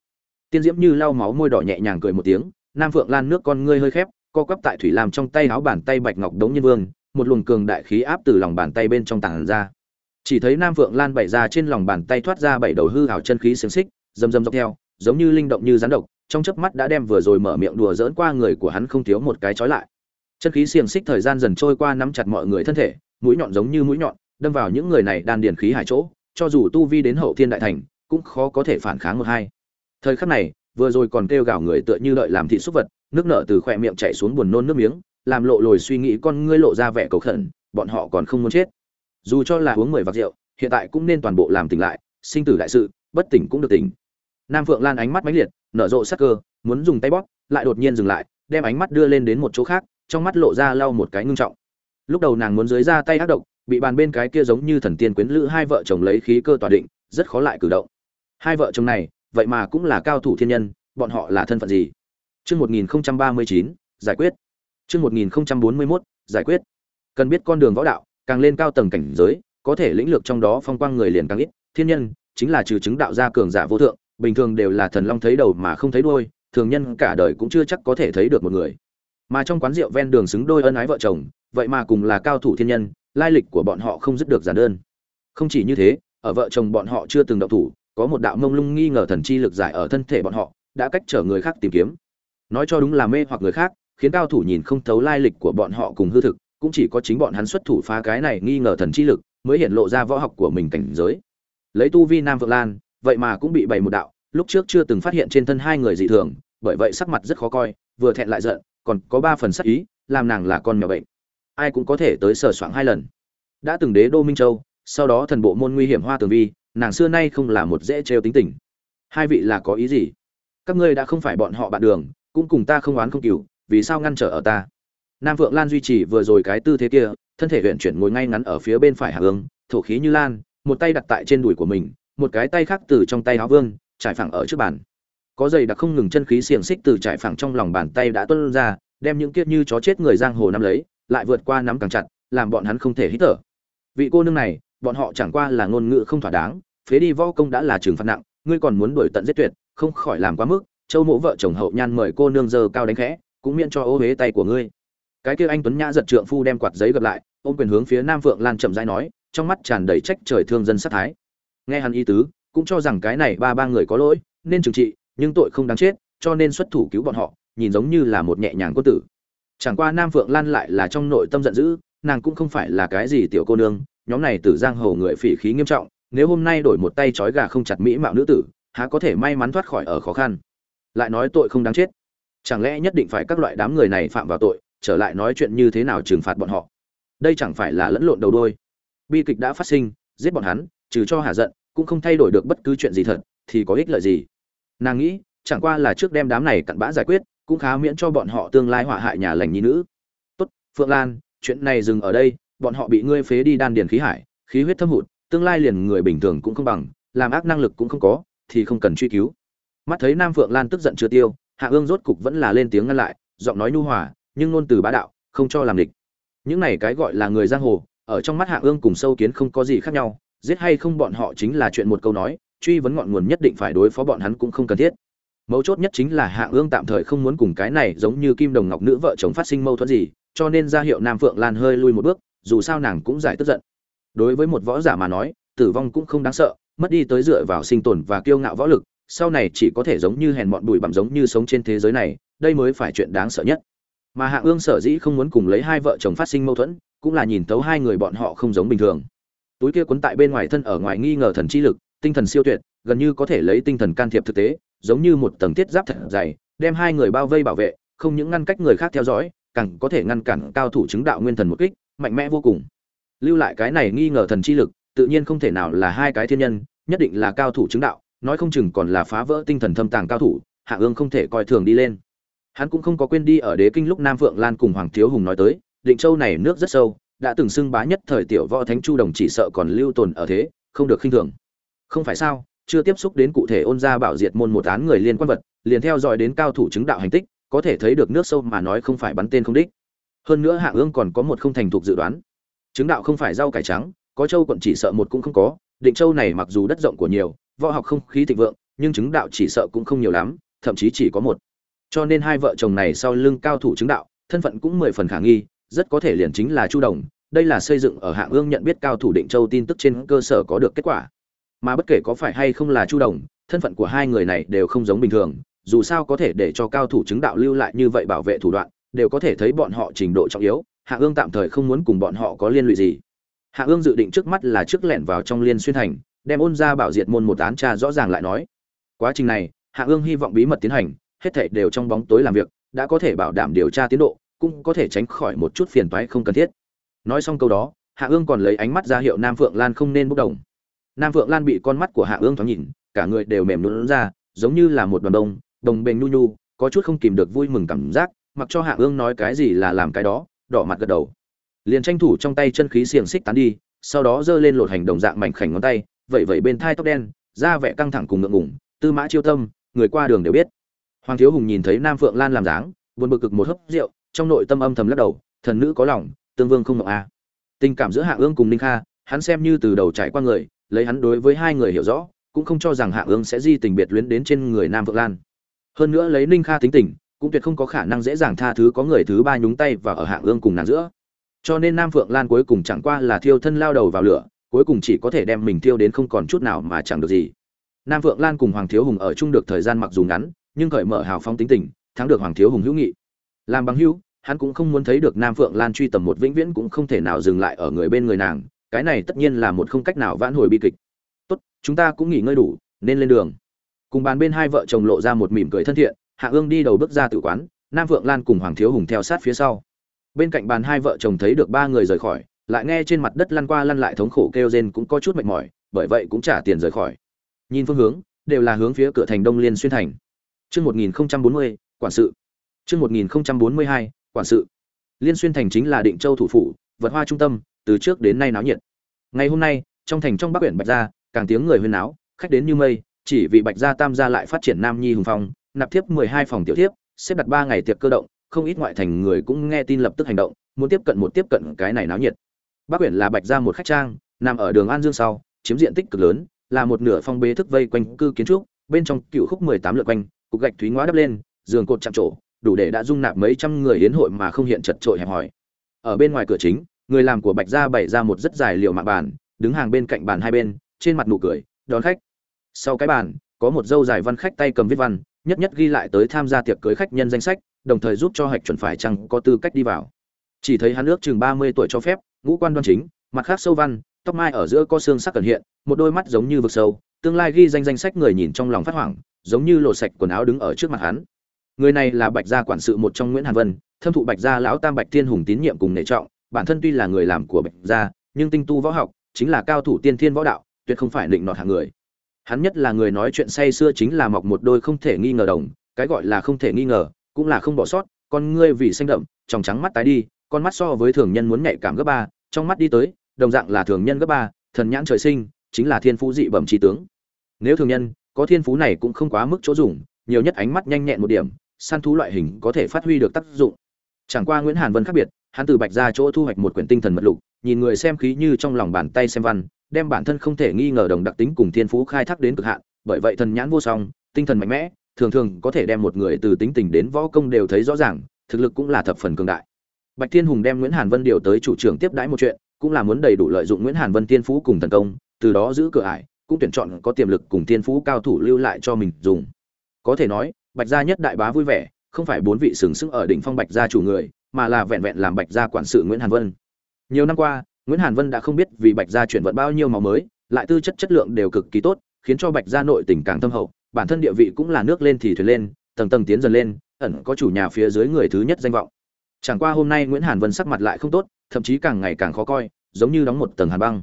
tiên diễm như lau máu môi đỏ nhẹ nhàng cười một tiếng, nam phượng lan nước con ngươi hơi khép, co quắp tại thủy làm trong tay áo bàn tay bạch ngọc đống nhân vương, một luồng cường đại khí áp từ lòng bàn tay bên trong tảng ra. Chỉ thấy nam phượng lan bày ra trên lòng bàn tay thoát ra bảy đầu hư hào chân khí xiềng xích dầm dầm dọc theo, giống như linh động như rắn độc, trong chớp mắt đã đem vừa rồi mở miệng đùa dỡn qua người của hắn không thiếu một cái trói lại. Chân khí xiềng xích thời gian dần trôi qua nắm chặt mọi người thân thể, mũi nhọn giống như mũi nhọn, đâm vào những người này đan điền khí hải chỗ, cho dù tu vi đến hậu thiên đại thành, cũng khó có thể phản kháng một hai thời khắc này, vừa rồi còn kêu gào người tựa như đợi làm thị xúc vật, nước nợ từ khỏe miệng chảy xuống buồn nôn nước miếng, làm lộ lồi suy nghĩ con ngươi lộ ra vẻ cầu khẩn, bọn họ còn không muốn chết. Dù cho là uống mười vạc rượu, hiện tại cũng nên toàn bộ làm tỉnh lại, sinh tử đại sự, bất tỉnh cũng được tỉnh. Nam phượng lan ánh mắt mãnh liệt, nở rộ sắc cơ, muốn dùng tay bóp, lại đột nhiên dừng lại, đem ánh mắt đưa lên đến một chỗ khác, trong mắt lộ ra lau một cái ngưng trọng. Lúc đầu nàng muốn dưới ra tay ác độc, bị bàn bên cái kia giống như thần tiên quyến lữ hai vợ chồng lấy khí cơ tỏa định, rất khó lại cử động. Hai vợ chồng này vậy mà cũng là cao thủ thiên nhân, bọn họ là thân phận gì? Chương một nghìn ba mươi chín, giải quyết. Chương một nghìn bốn mươi mốt, giải quyết. Cần biết con đường võ đạo, càng lên cao tầng cảnh giới, có thể lĩnh lược trong đó phong quang người liền càng ít. Thiên nhân chính là trừ chứng đạo gia cường giả vô thượng, bình thường đều là thần long thấy đầu mà không thấy đuôi, thường nhân cả đời cũng chưa chắc có thể thấy được một người. Mà trong quán rượu ven đường xứng đôi ân ái vợ chồng, vậy mà cùng là cao thủ thiên nhân, lai lịch của bọn họ không dứt được giản đơn. Không chỉ như thế, ở vợ chồng bọn họ chưa từng động thủ có một đạo mông lung nghi ngờ thần chi lực giải ở thân thể bọn họ, đã cách trở người khác tìm kiếm. Nói cho đúng là mê hoặc người khác, khiến cao thủ nhìn không thấu lai lịch của bọn họ cùng hư thực, cũng chỉ có chính bọn hắn xuất thủ phá cái này nghi ngờ thần chi lực, mới hiện lộ ra võ học của mình cảnh giới. Lấy tu vi nam vượng lan, vậy mà cũng bị bày một đạo, lúc trước chưa từng phát hiện trên thân hai người dị thường, bởi vậy sắc mặt rất khó coi, vừa thẹn lại giận, còn có ba phần sắc ý, làm nàng là con mèo bệnh. Ai cũng có thể tới sờ soạng hai lần. Đã từng đế đô minh châu, sau đó thần bộ môn nguy hiểm hoa tường vi nàng xưa nay không là một dễ trêu tính tình. Hai vị là có ý gì? Các ngươi đã không phải bọn họ bạn đường, cũng cùng ta không oán không cừu, vì sao ngăn trở ở ta? Nam vượng lan duy trì vừa rồi cái tư thế kia, thân thể huyện chuyển ngồi ngay ngắn ở phía bên phải hạ hướng, thổ khí như lan, một tay đặt tại trên đùi của mình, một cái tay khác từ trong tay áo vương, trải phẳng ở trước bàn. Có giày đặc không ngừng chân khí xiềng xích từ trải phẳng trong lòng bàn tay đã tuôn ra, đem những kiếp như chó chết người giang hồ nắm lấy, lại vượt qua nắm càng chặt, làm bọn hắn không thể hít thở. Vị cô nương này bọn họ chẳng qua là ngôn ngữ không thỏa đáng, phế đi võ công đã là trừng phạt nặng, ngươi còn muốn đuổi tận giết tuyệt, không khỏi làm quá mức, châu mộ vợ chồng hậu nhan mời cô nương giờ cao đánh khẽ, cũng miễn cho ô huế tay của ngươi. Cái kia anh tuấn nhã giật trượng phu đem quạt giấy gặp lại, ôm quyền hướng phía nam phượng lan chậm rãi nói, trong mắt tràn đầy trách trời thương dân sát thái. Nghe hắn y tứ, cũng cho rằng cái này ba ba người có lỗi, nên trừng trị, nhưng tội không đáng chết, cho nên xuất thủ cứu bọn họ, nhìn giống như là một nhẹ nhàng quân tử. Chẳng qua nam phượng lan lại là trong nội tâm giận dữ, nàng cũng không phải là cái gì tiểu cô nương nhóm này tử giang hồ người phỉ khí nghiêm trọng, nếu hôm nay đổi một tay trói gà không chặt mỹ mạo nữ tử, há có thể may mắn thoát khỏi ở khó khăn? Lại nói tội không đáng chết. Chẳng lẽ nhất định phải các loại đám người này phạm vào tội, trở lại nói chuyện như thế nào trừng phạt bọn họ? Đây chẳng phải là lẫn lộn đầu đôi bi kịch đã phát sinh, giết bọn hắn, trừ cho hà giận, cũng không thay đổi được bất cứ chuyện gì thật, thì có ích lợi gì? Nàng nghĩ, chẳng qua là trước đem đám này cặn bã giải quyết, cũng khá miễn cho bọn họ tương lai họa hại nhà lành nhi nữ. Tốt, phượng lan, chuyện này dừng ở đây bọn họ bị ngươi phế đi đan điền khí hải, khí huyết thâm hụt, tương lai liền người bình thường cũng không bằng, làm ác năng lực cũng không có, thì không cần truy cứu. Mắt thấy nam phượng lan tức giận chưa tiêu, hạ ương rốt cục vẫn là lên tiếng ngăn lại, giọng nói nhu hòa, nhưng ngôn từ bá đạo, không cho làm địch. Những này cái gọi là người giang hồ, ở trong mắt hạ ương cùng sâu kiến không có gì khác nhau, giết hay không bọn họ chính là chuyện một câu nói, truy vấn ngọn nguồn nhất định phải đối phó bọn hắn cũng không cần thiết. Mấu chốt nhất chính là hạ ương tạm thời không muốn cùng cái này giống như kim đồng ngọc nữ vợ chồng phát sinh mâu thuẫn gì, cho nên ra hiệu nam phượng lan hơi lui một bước dù sao nàng cũng giải tức giận. Đối với một võ giả mà nói, tử vong cũng không đáng sợ, mất đi tới dựa vào sinh tồn và kiêu ngạo võ lực, sau này chỉ có thể giống như hèn mọn bụi bặm giống như sống trên thế giới này, đây mới phải chuyện đáng sợ nhất. Mà hạ ương sở dĩ không muốn cùng lấy hai vợ chồng phát sinh mâu thuẫn, cũng là nhìn tấu hai người bọn họ không giống bình thường. Túi kia cuốn tại bên ngoài thân ở ngoài nghi ngờ thần chi lực, tinh thần siêu tuyệt, gần như có thể lấy tinh thần can thiệp thực tế, giống như một tầng thiết giáp thật dày, đem hai người bao vây bảo vệ, không những ngăn cách người khác theo dõi, càng có thể ngăn cản cao thủ chứng đạo nguyên thần một kích mạnh mẽ vô cùng. Lưu lại cái này nghi ngờ thần chi lực, tự nhiên không thể nào là hai cái thiên nhân, nhất định là cao thủ chứng đạo, nói không chừng còn là phá vỡ tinh thần thâm tàng cao thủ, hạ ương không thể coi thường đi lên. Hắn cũng không có quên đi ở đế kinh lúc nam phượng lan cùng hoàng thiếu hùng nói tới, định châu này nước rất sâu, đã từng xưng bá nhất thời tiểu võ thánh chu đồng chỉ sợ còn lưu tồn ở thế, không được khinh thường. Không phải sao, chưa tiếp xúc đến cụ thể ôn gia bảo diệt môn một án người liên quan vật, liền theo dõi đến cao thủ chứng đạo hành tích, có thể thấy được nước sâu mà nói không phải bắn tên không đích hơn nữa hạ ương còn có một không thành thục dự đoán. Chứng đạo không phải rau cải trắng, có châu quận chỉ sợ một cũng không có, định châu này mặc dù đất rộng của nhiều, võ học không khí thịnh vượng, nhưng chứng đạo chỉ sợ cũng không nhiều lắm, thậm chí chỉ có một. Cho nên hai vợ chồng này sau lưng cao thủ chứng đạo, thân phận cũng mười phần khả nghi, rất có thể liền chính là chu đồng, đây là xây dựng ở hạng ương nhận biết cao thủ định châu tin tức trên cơ sở có được kết quả. Mà bất kể có phải hay không là chu đồng, thân phận của hai người này đều không giống bình thường, dù sao có thể để cho cao thủ chứng đạo lưu lại như vậy bảo vệ thủ đoạn đều có thể thấy bọn họ trình độ trọng yếu, hạ ương tạm thời không muốn cùng bọn họ có liên lụy gì. Hạ ương dự định trước mắt là trước lẻn vào trong liên xuyên thành, đem ôn ra bảo diệt môn một án tra rõ ràng lại nói. Quá trình này, hạ ương hy vọng bí mật tiến hành, hết thảy đều trong bóng tối làm việc, đã có thể bảo đảm điều tra tiến độ, cũng có thể tránh khỏi một chút phiền toái không cần thiết. Nói xong câu đó, hạ ương còn lấy ánh mắt ra hiệu nam phượng lan không nên bốc đồng. Nam phượng lan bị con mắt của hạ ương thoáng nhìn, cả người đều mềm lún ra, giống như là một đoàn đông đồng bền nhu nhu, có chút không kìm được vui mừng cảm giác mặc cho hạ ương nói cái gì là làm cái đó, đỏ mặt gật đầu. Liền tranh thủ trong tay chân khí xiềng xích tán đi, sau đó giơ lên lột hành đồng dạng mảnh khảnh ngón tay, vậy vậy bên thai tóc đen, da vẻ căng thẳng cùng ngượng ngủng tư mã chiêu tâm, người qua đường đều biết. Hoàng thiếu hùng nhìn thấy nam phượng lan làm dáng, buồn bực cực một hớp rượu, trong nội tâm âm thầm lắc đầu, thần nữ có lòng, tương vương không ngọc a. Tình cảm giữa hạ ương cùng ninh kha, hắn xem như từ đầu trải qua người, lấy hắn đối với hai người hiểu rõ, cũng không cho rằng hạ ương sẽ di tình biệt luyến đến trên người nam phượng lan. Hơn nữa lấy ninh kha tính tình cũng tuyệt không có khả năng dễ dàng tha thứ có người thứ ba nhúng tay và ở hạng ương cùng nàng giữa. Cho nên nam phượng lan cuối cùng chẳng qua là thiêu thân lao đầu vào lửa, cuối cùng chỉ có thể đem mình thiêu đến không còn chút nào mà chẳng được gì. Nam phượng lan cùng hoàng thiếu hùng ở chung được thời gian mặc dù ngắn, nhưng cởi mở hào phóng tính tình, thắng được hoàng thiếu hùng hữu nghị. Làm bằng hữu, hắn cũng không muốn thấy được nam phượng lan truy tầm một vĩnh viễn cũng không thể nào dừng lại ở người bên người nàng, cái này tất nhiên là một không cách nào vãn hồi bi kịch. Tốt, chúng ta cũng nghỉ ngơi đủ, nên lên đường. Cùng bàn bên hai vợ chồng lộ ra một mỉm cười thân thiện hạ ương đi đầu bước ra tự quán nam Vượng lan cùng hoàng thiếu hùng theo sát phía sau bên cạnh bàn hai vợ chồng thấy được ba người rời khỏi lại nghe trên mặt đất lăn qua lăn lại thống khổ kêu rên cũng có chút mệt mỏi bởi vậy cũng trả tiền rời khỏi nhìn phương hướng đều là hướng phía cửa thành đông liên xuyên thành Chương 1040, quản sự. Chương 1042, quản sự. Liên xuyên thành chính là Định Châu thủ phủ, vật hoa trung tâm, từ trước đến nay náo nhiệt. Ngày hôm nay, trong thành trong Bắc huyện Bạch Gia, càng tiếng người huyên náo, khách đến như mây, chỉ vì Bạch Gia Tam gia lại phát triển Nam Nhi hùng phong, nạp tiếp 12 phòng tiểu thiếp, xếp đặt 3 ngày tiệc cơ động, không ít ngoại thành người cũng nghe tin lập tức hành động, muốn tiếp cận một tiếp cận cái này náo nhiệt. Bắc huyện là Bạch Gia một khách trang, nằm ở đường An Dương sau, chiếm diện tích cực lớn, là một nửa phong bế thức vây quanh cư kiến trúc, bên trong cựu khúc 18 lượt quanh, cục gạch thúy ngóa đắp lên giường cột chạm trổ đủ để đã dung nạp mấy trăm người hiến hội mà không hiện chật trội hẹp hòi ở bên ngoài cửa chính người làm của bạch gia bày ra một rất dài liều mạng bàn đứng hàng bên cạnh bàn hai bên trên mặt nụ cười đón khách sau cái bàn có một dâu dài văn khách tay cầm viết văn nhất nhất ghi lại tới tham gia tiệc cưới khách nhân danh sách, đồng thời giúp cho hạch chuẩn phải chăng có tư cách đi vào. Chỉ thấy hắn ước chừng ba mươi tuổi cho phép, ngũ quan đoan chính, mặt khác sâu văn, tóc mai ở giữa có xương sắc cẩn hiện, một đôi mắt giống như vực sâu, tương lai ghi danh danh sách người nhìn trong lòng phát hoảng, giống như lộ sạch quần áo đứng ở trước mặt hắn. Người này là bạch gia quản sự một trong nguyễn hàn vân, thâm thụ bạch gia lão tam bạch thiên hùng tín nhiệm cùng nể trọng, bản thân tuy là người làm của bạch gia, nhưng tinh tu võ học, chính là cao thủ tiên thiên võ đạo, tuyệt không phải định nọt hạng người hắn nhất là người nói chuyện say xưa chính là mọc một đôi không thể nghi ngờ đồng, cái gọi là không thể nghi ngờ, cũng là không bỏ sót, con ngươi vì xanh đậm, trong trắng mắt tái đi, con mắt so với thường nhân muốn nhạy cảm gấp ba, trong mắt đi tới, đồng dạng là thường nhân gấp ba, thần nhãn trời sinh, chính là thiên phú dị bẩm trí tướng. Nếu thường nhân, có thiên phú này cũng không quá mức chỗ dùng, nhiều nhất ánh mắt nhanh nhẹn một điểm, săn thú loại hình có thể phát huy được tác dụng. Chẳng qua nguyễn hàn vân khác biệt, hắn từ bạch ra chỗ thu hoạch một quyển tinh thần mật lục, nhìn người xem khí như trong lòng bàn tay xem văn đem bản thân không thể nghi ngờ đồng đặc tính cùng thiên phú khai thác đến cực hạn, bởi vậy thần nhãn vô song, tinh thần mạnh mẽ, thường thường có thể đem một người từ tính tình đến võ công đều thấy rõ ràng, thực lực cũng là thập phần cường đại. Bạch thiên hùng đem nguyễn hàn vân điều tới chủ trưởng tiếp đãi một chuyện, cũng là muốn đầy đủ lợi dụng nguyễn hàn vân thiên phú cùng thần công, từ đó giữ cửa ải, cũng tuyển chọn có tiềm lực cùng thiên phú cao thủ lưu lại cho mình dùng. Có thể nói, bạch gia nhất đại bá vui vẻ, không phải bốn vị sừng sững ở đỉnh phong bạch gia chủ người, mà là vẹn vẹn làm bạch gia quản sự nguyễn hàn vân. Nhiều năm qua nguyễn hàn vân đã không biết vì bạch gia chuyển vận bao nhiêu máu mới, lại tư chất chất lượng đều cực kỳ tốt, khiến cho bạch gia nội tình càng thâm hậu. Bản thân địa vị cũng là nước lên thì thuyền lên, tầng tầng tiến dần lên, ẩn có chủ nhà phía dưới người thứ nhất danh vọng. Chẳng qua hôm nay nguyễn hàn vân sắc mặt lại không tốt, thậm chí càng ngày càng khó coi, giống như đóng một tầng hàn băng.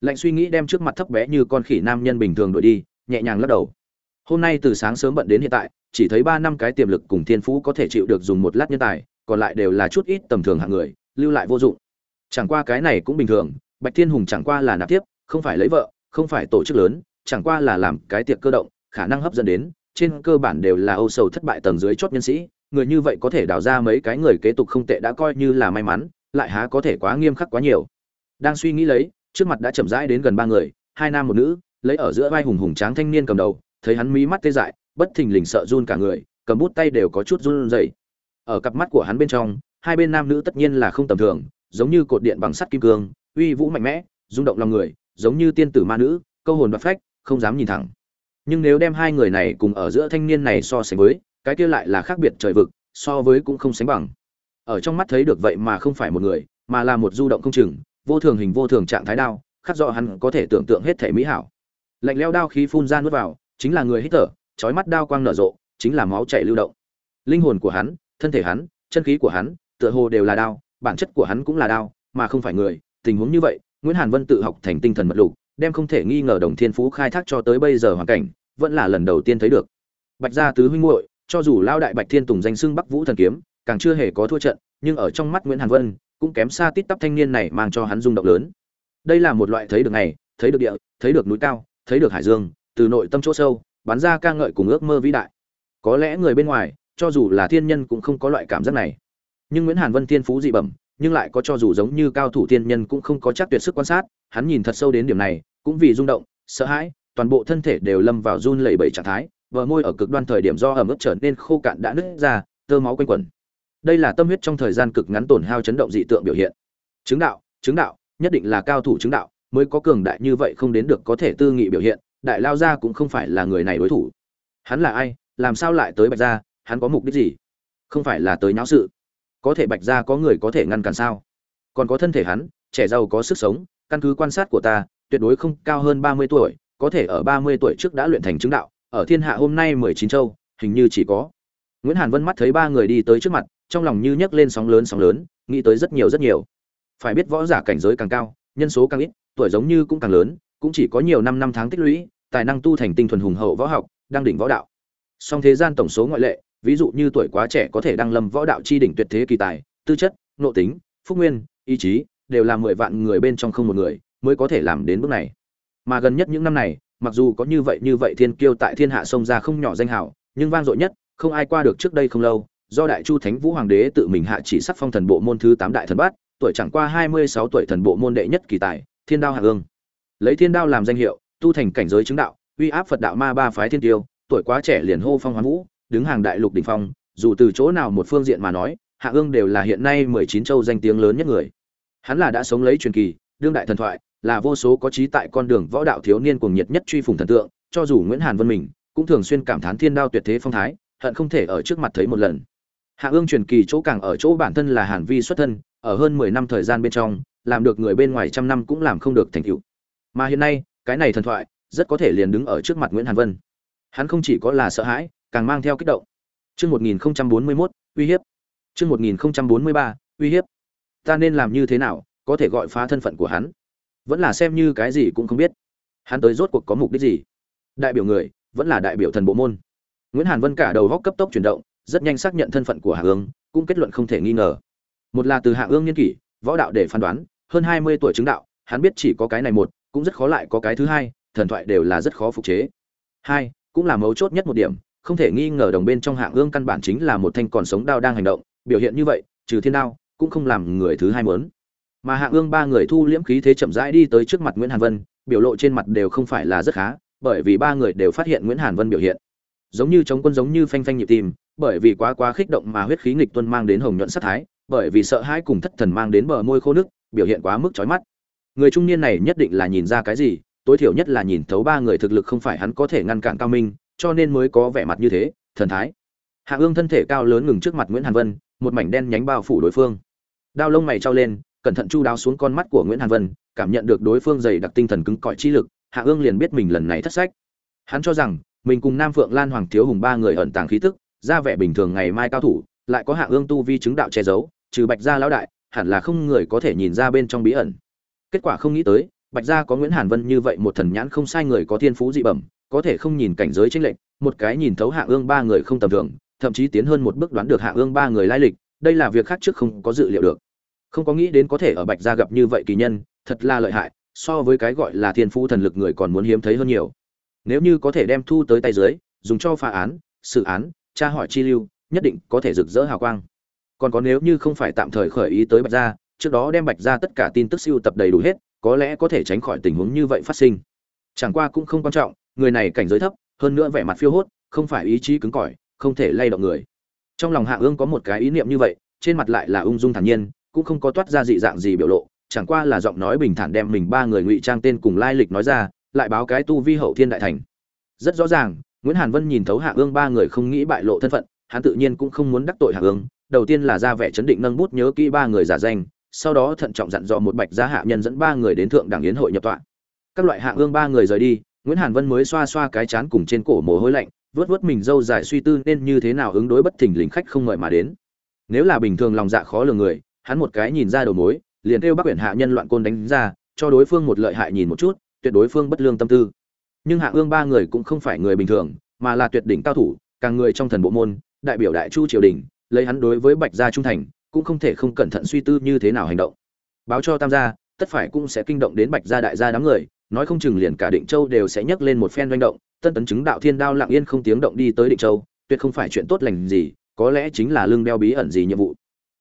Lạnh suy nghĩ đem trước mặt thấp bé như con khỉ nam nhân bình thường đuổi đi, nhẹ nhàng lắc đầu. Hôm nay từ sáng sớm bận đến hiện tại, chỉ thấy ba năm cái tiềm lực cùng thiên phú có thể chịu được dùng một lát nhân tài, còn lại đều là chút ít tầm thường hạng người, lưu lại vô dụng chẳng qua cái này cũng bình thường, bạch thiên hùng chẳng qua là nạp tiếp không phải lấy vợ, không phải tổ chức lớn, chẳng qua là làm cái tiệc cơ động, khả năng hấp dẫn đến, trên cơ bản đều là âu sầu thất bại tầng dưới chót nhân sĩ, người như vậy có thể đào ra mấy cái người kế tục không tệ đã coi như là may mắn, lại há có thể quá nghiêm khắc quá nhiều. Đang suy nghĩ lấy, trước mặt đã chậm rãi đến gần ba người, hai nam một nữ, lấy ở giữa vai hùng hùng tráng thanh niên cầm đầu, thấy hắn mí mắt tê dại, bất thình lình sợ run cả người, cầm bút tay đều có chút run rẩy. Ở cặp mắt của hắn bên trong, hai bên nam nữ tất nhiên là không tầm thường giống như cột điện bằng sắt kim cương, uy vũ mạnh mẽ, rung động lòng người, giống như tiên tử ma nữ, câu hồn đoạt phách, không dám nhìn thẳng. Nhưng nếu đem hai người này cùng ở giữa thanh niên này so sánh với, cái kia lại là khác biệt trời vực, so với cũng không sánh bằng. Ở trong mắt thấy được vậy mà không phải một người, mà là một du động không chừng, vô thường hình vô thường trạng thái đao, khắc rõ hắn có thể tưởng tượng hết thể mỹ hảo. Lạnh lẽo đao khí phun ra nuốt vào, chính là người hít thở, chói mắt đao quang nở rộ, chính là máu chảy lưu động. Linh hồn của hắn, thân thể hắn, chân khí của hắn, tựa hồ đều là đao bản chất của hắn cũng là đao, mà không phải người. Tình huống như vậy, nguyễn hàn vân tự học thành tinh thần mật lục, đem không thể nghi ngờ đồng thiên phú khai thác cho tới bây giờ hoàn cảnh, vẫn là lần đầu tiên thấy được. Bạch gia tứ huynh muội, cho dù lao đại bạch thiên tùng danh xưng bắc vũ thần kiếm, càng chưa hề có thua trận, nhưng ở trong mắt nguyễn hàn vân, cũng kém xa tít tắp thanh niên này mang cho hắn rung động lớn. Đây là một loại thấy được ngày thấy được địa, thấy được núi cao, thấy được hải dương, từ nội tâm chỗ sâu bắn ra ca ngợi cùng ước mơ vĩ đại. Có lẽ người bên ngoài, cho dù là thiên nhân cũng không có loại cảm giác này nhưng nguyễn hàn vân thiên phú dị bẩm, nhưng lại có cho dù giống như cao thủ thiên nhân cũng không có chắc tuyệt sức quan sát, hắn nhìn thật sâu đến điểm này, cũng vì rung động, sợ hãi, toàn bộ thân thể đều lâm vào run lẩy bẩy trạng thái vợ môi ở cực đoan thời điểm do ẩm ướt trở nên khô cạn đã nứt ra, tơ máu quanh quẩn. Đây là tâm huyết trong thời gian cực ngắn tổn hao chấn động dị tượng biểu hiện. Chứng đạo chứng đạo, nhất định là cao thủ chứng đạo, mới có cường đại như vậy không đến được có thể tư nghị biểu hiện, đại lao gia cũng không phải là người này đối thủ. Hắn là ai, làm sao lại tới bạch gia, hắn có mục đích gì? Không phải là tới nháo sự có thể bạch gia có người có thể ngăn cản sao? Còn có thân thể hắn, trẻ giàu có sức sống, căn cứ quan sát của ta, tuyệt đối không cao hơn ba mươi tuổi, có thể ở ba mươi tuổi trước đã luyện thành chứng đạo, ở thiên hạ hôm nay mười chín châu, hình như chỉ có. Nguyễn hàn vân mắt thấy ba người đi tới trước mặt, trong lòng như nhấc lên sóng lớn sóng lớn, nghĩ tới rất nhiều rất nhiều. Phải biết võ giả cảnh giới càng cao, nhân số càng ít, tuổi giống như cũng càng lớn, cũng chỉ có nhiều năm năm tháng tích lũy, tài năng tu thành tinh thuần hùng hậu võ học, đang đỉnh võ đạo. Song thế gian tổng số ngoại lệ ví dụ như tuổi quá trẻ có thể đăng lâm võ đạo chi đỉnh tuyệt thế kỳ tài, tư chất, nội tính, phúc nguyên, ý chí, đều là mười vạn người bên trong không một người mới có thể làm đến bước này. Mà gần nhất những năm này, mặc dù có như vậy như vậy thiên kiêu tại thiên hạ sông ra không nhỏ danh hào, nhưng vang dội nhất, không ai qua được trước đây không lâu, do đại chu thánh vũ hoàng đế tự mình hạ chỉ sắc phong thần bộ môn thứ tám đại thần bát, tuổi chẳng qua hai mươi sáu tuổi thần bộ môn đệ nhất kỳ tài, thiên đao hạ ương lấy thiên đao làm danh hiệu, tu thành cảnh giới chứng đạo, uy áp phật đạo ma ba phái thiên tiêu, tuổi quá trẻ liền hô phong hoán vũ đứng hàng đại lục đỉnh phong, dù từ chỗ nào một phương diện mà nói, hạ ương đều là hiện nay mười chín châu danh tiếng lớn nhất người. Hắn là đã sống lấy truyền kỳ, đương đại thần thoại, là vô số có trí tại con đường võ đạo thiếu niên cuồng nhiệt nhất truy phùng thần tượng, cho dù nguyễn hàn vân mình, cũng thường xuyên cảm thán thiên đao tuyệt thế phong thái, hận không thể ở trước mặt thấy một lần. Hạ ương truyền kỳ chỗ càng ở chỗ bản thân là hàn vi xuất thân, ở hơn mười năm thời gian bên trong, làm được người bên ngoài trăm năm cũng làm không được thành tựu. Mà hiện nay, cái này thần thoại, rất có thể liền đứng ở trước mặt nguyễn hàn vân. Hắn không chỉ có là sợ hãi càng mang theo kích động. Chương một nghìn bốn mươi mốt, uy hiếp. Chương một nghìn bốn mươi ba, uy hiếp. Ta nên làm như thế nào có thể gọi phá thân phận của hắn? Vẫn là xem như cái gì cũng không biết. Hắn tới rốt cuộc có mục đích gì? Đại biểu người, vẫn là đại biểu thần bộ môn. Nguyễn hàn vân cả đầu góc cấp tốc chuyển động, rất nhanh xác nhận thân phận của hạ ương, cũng kết luận không thể nghi ngờ. Một là từ hạ ương niên kỷ, võ đạo để phán đoán, hơn hai mươi tuổi chứng đạo, hắn biết chỉ có cái này một, cũng rất khó lại có cái thứ hai, thần thoại đều là rất khó phục chế. Hai, cũng là mấu chốt nhất một điểm không thể nghi ngờ đồng bên trong hạng ương căn bản chính là một thanh còn sống đao đang hành động, biểu hiện như vậy, trừ thiên đao, cũng không làm người thứ hai mớn mà hạng ương ba người thu liễm khí thế chậm rãi đi tới trước mặt nguyễn hàn vân, biểu lộ trên mặt đều không phải là rất khá, bởi vì ba người đều phát hiện nguyễn hàn vân biểu hiện. Giống như chống quân giống như phanh phanh nhịp tim, bởi vì quá quá khích động mà huyết khí nghịch tuân mang đến hồng nhuận sát thái, bởi vì sợ hãi cùng thất thần mang đến bờ môi khô nước, biểu hiện quá mức chói mắt. Người trung niên này nhất định là nhìn ra cái gì, tối thiểu nhất là nhìn thấu ba người thực lực không phải hắn có thể ngăn cản cao minh cho nên mới có vẻ mặt như thế, thần thái. Hạ ương thân thể cao lớn ngừng trước mặt nguyễn hàn vân, một mảnh đen nhánh bao phủ đối phương. Đao lông mày trao lên, cẩn thận chu đáo xuống con mắt của nguyễn hàn vân, cảm nhận được đối phương dày đặc tinh thần cứng cỏi chi lực, hạ ương liền biết mình lần này thất sách. Hắn cho rằng, mình cùng nam phượng lan hoàng thiếu hùng ba người ẩn tàng khí tức, ra vẻ bình thường ngày mai cao thủ, lại có hạ ương tu vi chứng đạo che giấu, trừ bạch gia lão đại, hẳn là không người có thể nhìn ra bên trong bí ẩn. Kết quả không nghĩ tới, bạch gia có nguyễn hàn vân như vậy một thần nhãn không sai người có thiên phú dị bẩm có thể không nhìn cảnh giới chênh lệch, một cái nhìn thấu hạ ương ba người không tầm thường, thậm chí tiến hơn một bước đoán được hạ ương ba người lai lịch, đây là việc khác trước không có dự liệu được. Không có nghĩ đến có thể ở bạch gia gặp như vậy kỳ nhân, thật là lợi hại, so với cái gọi là thiên phú thần lực người còn muốn hiếm thấy hơn nhiều. Nếu như có thể đem thu tới tay dưới, dùng cho phá án, xử án, tra hỏi chi lưu, nhất định có thể rực rỡ hào quang. Còn có nếu như không phải tạm thời khởi ý tới bạch gia, trước đó đem bạch gia tất cả tin tức siêu tập đầy đủ hết, có lẽ có thể tránh khỏi tình huống như vậy phát sinh. Chẳng qua cũng không quan trọng người này cảnh giới thấp, hơn nữa vẻ mặt phiêu hốt, không phải ý chí cứng cỏi, không thể lay động người. Trong lòng hạ ương có một cái ý niệm như vậy, trên mặt lại là ung dung thản nhiên, cũng không có toát ra dị dạng gì biểu lộ, chẳng qua là giọng nói bình thản đem mình ba người ngụy trang tên cùng lai lịch nói ra, lại báo cái tu vi hậu thiên đại thành. Rất rõ ràng, nguyễn hàn vân nhìn thấu hạ ương ba người không nghĩ bại lộ thân phận, hắn tự nhiên cũng không muốn đắc tội hạ ương, đầu tiên là ra vẻ chấn định nâng bút nhớ kỹ ba người giả danh, sau đó thận trọng dặn dò một bạch gia hạ nhân dẫn ba người đến thượng đảng yến hội nhập tọa. Các loại hạ ương ba người rời đi nguyễn hàn vân mới xoa xoa cái chán cùng trên cổ mồ hôi lạnh vớt vớt mình dâu dài suy tư nên như thế nào ứng đối bất thình lình khách không mời mà đến. Nếu là bình thường lòng dạ khó lường người, hắn một cái nhìn ra đầu mối, liền kêu bắc quyển hạ nhân loạn côn đánh ra, cho đối phương một lợi hại nhìn một chút, tuyệt đối phương bất lương tâm tư. Nhưng hạ ương ba người cũng không phải người bình thường, mà là tuyệt đỉnh cao thủ, càng người trong thần bộ môn, đại biểu đại chu triều đình, lấy hắn đối với bạch gia trung thành, cũng không thể không cẩn thận suy tư như thế nào hành động. Báo cho tam gia, tất phải cũng sẽ kinh động đến bạch gia đại gia đám người nói không chừng liền cả định châu đều sẽ nhấc lên một phen doanh động, tân tấn chứng đạo thiên đao lặng yên không tiếng động đi tới định châu, tuyệt không phải chuyện tốt lành gì, có lẽ chính là lương đeo bí ẩn gì nhiệm vụ.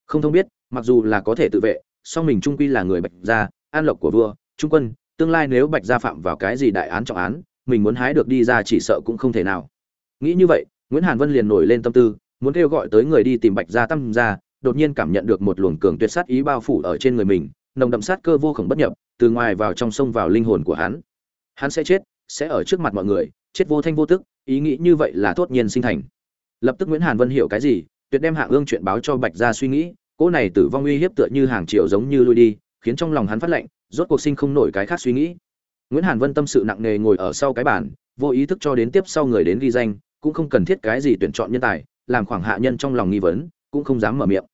Không thông biết, mặc dù là có thể tự vệ, song mình trung quy là người bạch gia, an lộc của vua, trung quân, tương lai nếu bạch gia phạm vào cái gì đại án trọng án, mình muốn hái được đi ra chỉ sợ cũng không thể nào. Nghĩ như vậy, nguyễn hàn vân liền nổi lên tâm tư, muốn kêu gọi tới người đi tìm bạch gia tâm gia, đột nhiên cảm nhận được một luồng cường tuyệt sát ý bao phủ ở trên người mình nồng đậm sát cơ vô khổng bất nhập, từ ngoài vào trong sông vào linh hồn của hắn. Hắn sẽ chết, sẽ ở trước mặt mọi người, chết vô thanh vô tức, ý nghĩ như vậy là tốt nhiên sinh thành. Lập tức nguyễn hàn vân hiểu cái gì, tuyệt đem hạ ương chuyện báo cho bạch gia suy nghĩ, cỗ này tử vong uy hiếp tựa như hàng triệu giống như lui đi, khiến trong lòng hắn phát lệnh, rốt cuộc sinh không nổi cái khác suy nghĩ. Nguyễn hàn vân tâm sự nặng nề ngồi ở sau cái bàn, vô ý thức cho đến tiếp sau người đến ghi danh, cũng không cần thiết cái gì tuyển chọn nhân tài, làm khoảng hạ nhân trong lòng nghi vấn, cũng không dám mở miệng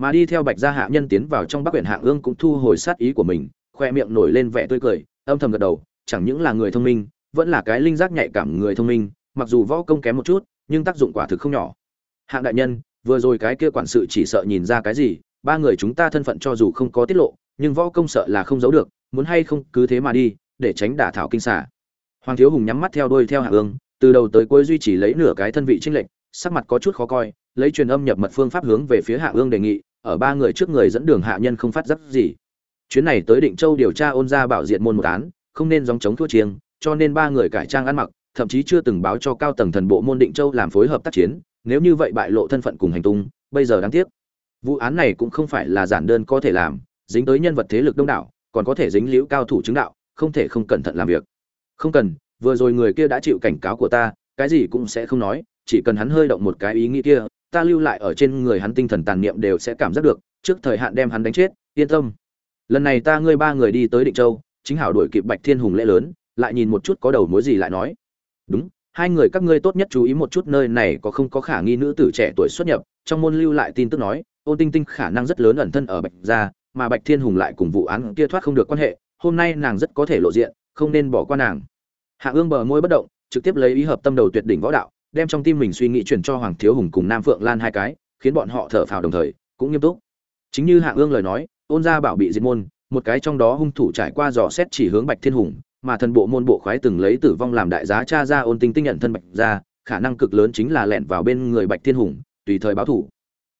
mà đi theo bạch gia hạ nhân tiến vào trong bắc huyện hạng ương cũng thu hồi sát ý của mình, khoe miệng nổi lên vẻ tươi cười, âm thầm gật đầu, chẳng những là người thông minh, vẫn là cái linh giác nhạy cảm người thông minh, mặc dù võ công kém một chút, nhưng tác dụng quả thực không nhỏ. Hạng đại nhân, vừa rồi cái kia quản sự chỉ sợ nhìn ra cái gì, ba người chúng ta thân phận cho dù không có tiết lộ, nhưng võ công sợ là không giấu được, muốn hay không cứ thế mà đi, để tránh đả thảo kinh xả. Hoàng thiếu hùng nhắm mắt theo đuôi theo hạ ương, từ đầu tới cuối duy trì lấy nửa cái thân vị trinh lệnh sắc mặt có chút khó coi, lấy truyền âm nhập mật phương pháp hướng về phía hạ ương đề nghị ở ba người trước người dẫn đường hạ nhân không phát giác gì. Chuyến này tới định châu điều tra ôn gia bảo diện môn một án, không nên dòng chống thua chiêng, cho nên ba người cải trang ăn mặc, thậm chí chưa từng báo cho cao tầng thần bộ môn định châu làm phối hợp tác chiến, nếu như vậy bại lộ thân phận cùng hành tung, bây giờ đáng tiếc. Vụ án này cũng không phải là giản đơn có thể làm, dính tới nhân vật thế lực đông đảo, còn có thể dính liễu cao thủ chứng đạo, không thể không cẩn thận làm việc. Không cần, vừa rồi người kia đã chịu cảnh cáo của ta, cái gì cũng sẽ không nói, chỉ cần hắn hơi động một cái ý nghĩ kia ta lưu lại ở trên người hắn tinh thần tàn niệm đều sẽ cảm giác được, trước thời hạn đem hắn đánh chết, yên tâm. Lần này ta ngươi ba người đi tới định châu, chính hảo đuổi kịp bạch thiên hùng lễ lớn, lại nhìn một chút có đầu mối gì lại nói. Đúng, hai người các ngươi tốt nhất chú ý một chút nơi này có không có khả nghi nữ tử trẻ tuổi xuất nhập, trong môn lưu lại tin tức nói, ôn tinh tinh khả năng rất lớn ẩn thân ở bạch gia, mà bạch thiên hùng lại cùng vụ án kia thoát không được quan hệ, hôm nay nàng rất có thể lộ diện, không nên bỏ qua nàng. Hạ ương bờ môi bất động, trực tiếp lấy ý hợp tâm đầu tuyệt đỉnh võ đạo đem trong tim mình suy nghĩ chuyển cho hoàng thiếu hùng cùng nam phượng lan hai cái, khiến bọn họ thở phào đồng thời, cũng nghiêm túc. Chính như hạ ương lời nói, ôn gia bảo bị diệt môn, một cái trong đó hung thủ trải qua dò xét chỉ hướng bạch thiên hùng, mà thần bộ môn bộ khoái từng lấy tử vong làm đại giá cha ra ôn tinh tinh nhận thân bạch ra, khả năng cực lớn chính là lẻn vào bên người bạch thiên hùng, tùy thời báo thủ.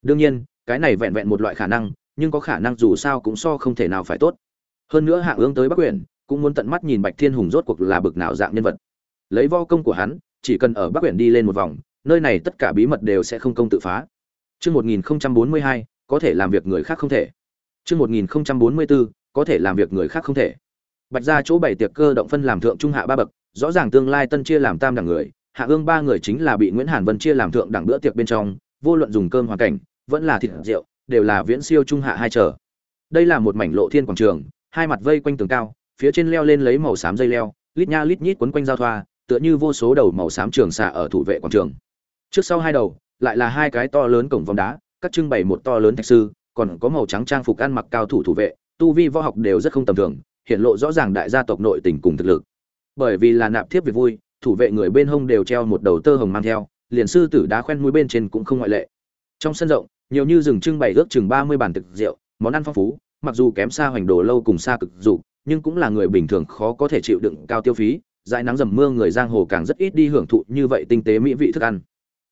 Đương nhiên, cái này vẹn vẹn một loại khả năng, nhưng có khả năng dù sao cũng so không thể nào phải tốt. Hơn nữa hạ ương tới bắc quyển, cũng muốn tận mắt nhìn bạch thiên hùng rốt cuộc là bực nào dạng nhân vật. Lấy vo công của hắn chỉ cần ở bắc Uyển đi lên một vòng nơi này tất cả bí mật đều sẽ không công tự phá Chương 1042, có thể làm việc người khác không thể. Chương 1044, có thể làm việc người khác không thể. Bạch gia chỗ bảy tiệc cơ động phân làm thượng trung hạ ba bậc, rõ ràng tương lai tân chia làm tam đẳng người, hạ ương ba người chính là bị Nguyễn Hàn Vân chia làm thượng đẳng bữa tiệc bên trong, vô luận dùng cơm hoàn cảnh, vẫn là thịt rượu, đều là viễn siêu trung hạ hai trở. đây là một mảnh lộ thiên quảng trường hai mặt vây quanh tường cao phía trên leo lên lấy màu xám dây leo lít nha lít nhít quấn quanh giao thoa tựa như vô số đầu màu xám trường xạ ở thủ vệ quảng trường. Trước sau hai đầu, lại là hai cái to lớn cổng vòng đá, các trưng bày một to lớn thạch sư, còn có màu trắng trang phục ăn mặc cao thủ thủ vệ, tu vi võ học đều rất không tầm thường, hiện lộ rõ ràng đại gia tộc nội tình cùng thực lực. Bởi vì là nạp thiếp việc vui, thủ vệ người bên hông đều treo một đầu tơ hồng mang theo, liền sư tử đá khoen mũi bên trên cũng không ngoại lệ. Trong sân rộng, nhiều như rừng trưng bày ước chừng ba mươi bàn thực rượu, món ăn phong phú, mặc dù kém xa hoành đồ lâu cùng xa cực dục, nhưng cũng là người bình thường khó có thể chịu đựng cao tiêu phí dài nắng dầm mưa người giang hồ càng rất ít đi hưởng thụ như vậy tinh tế mỹ vị thức ăn.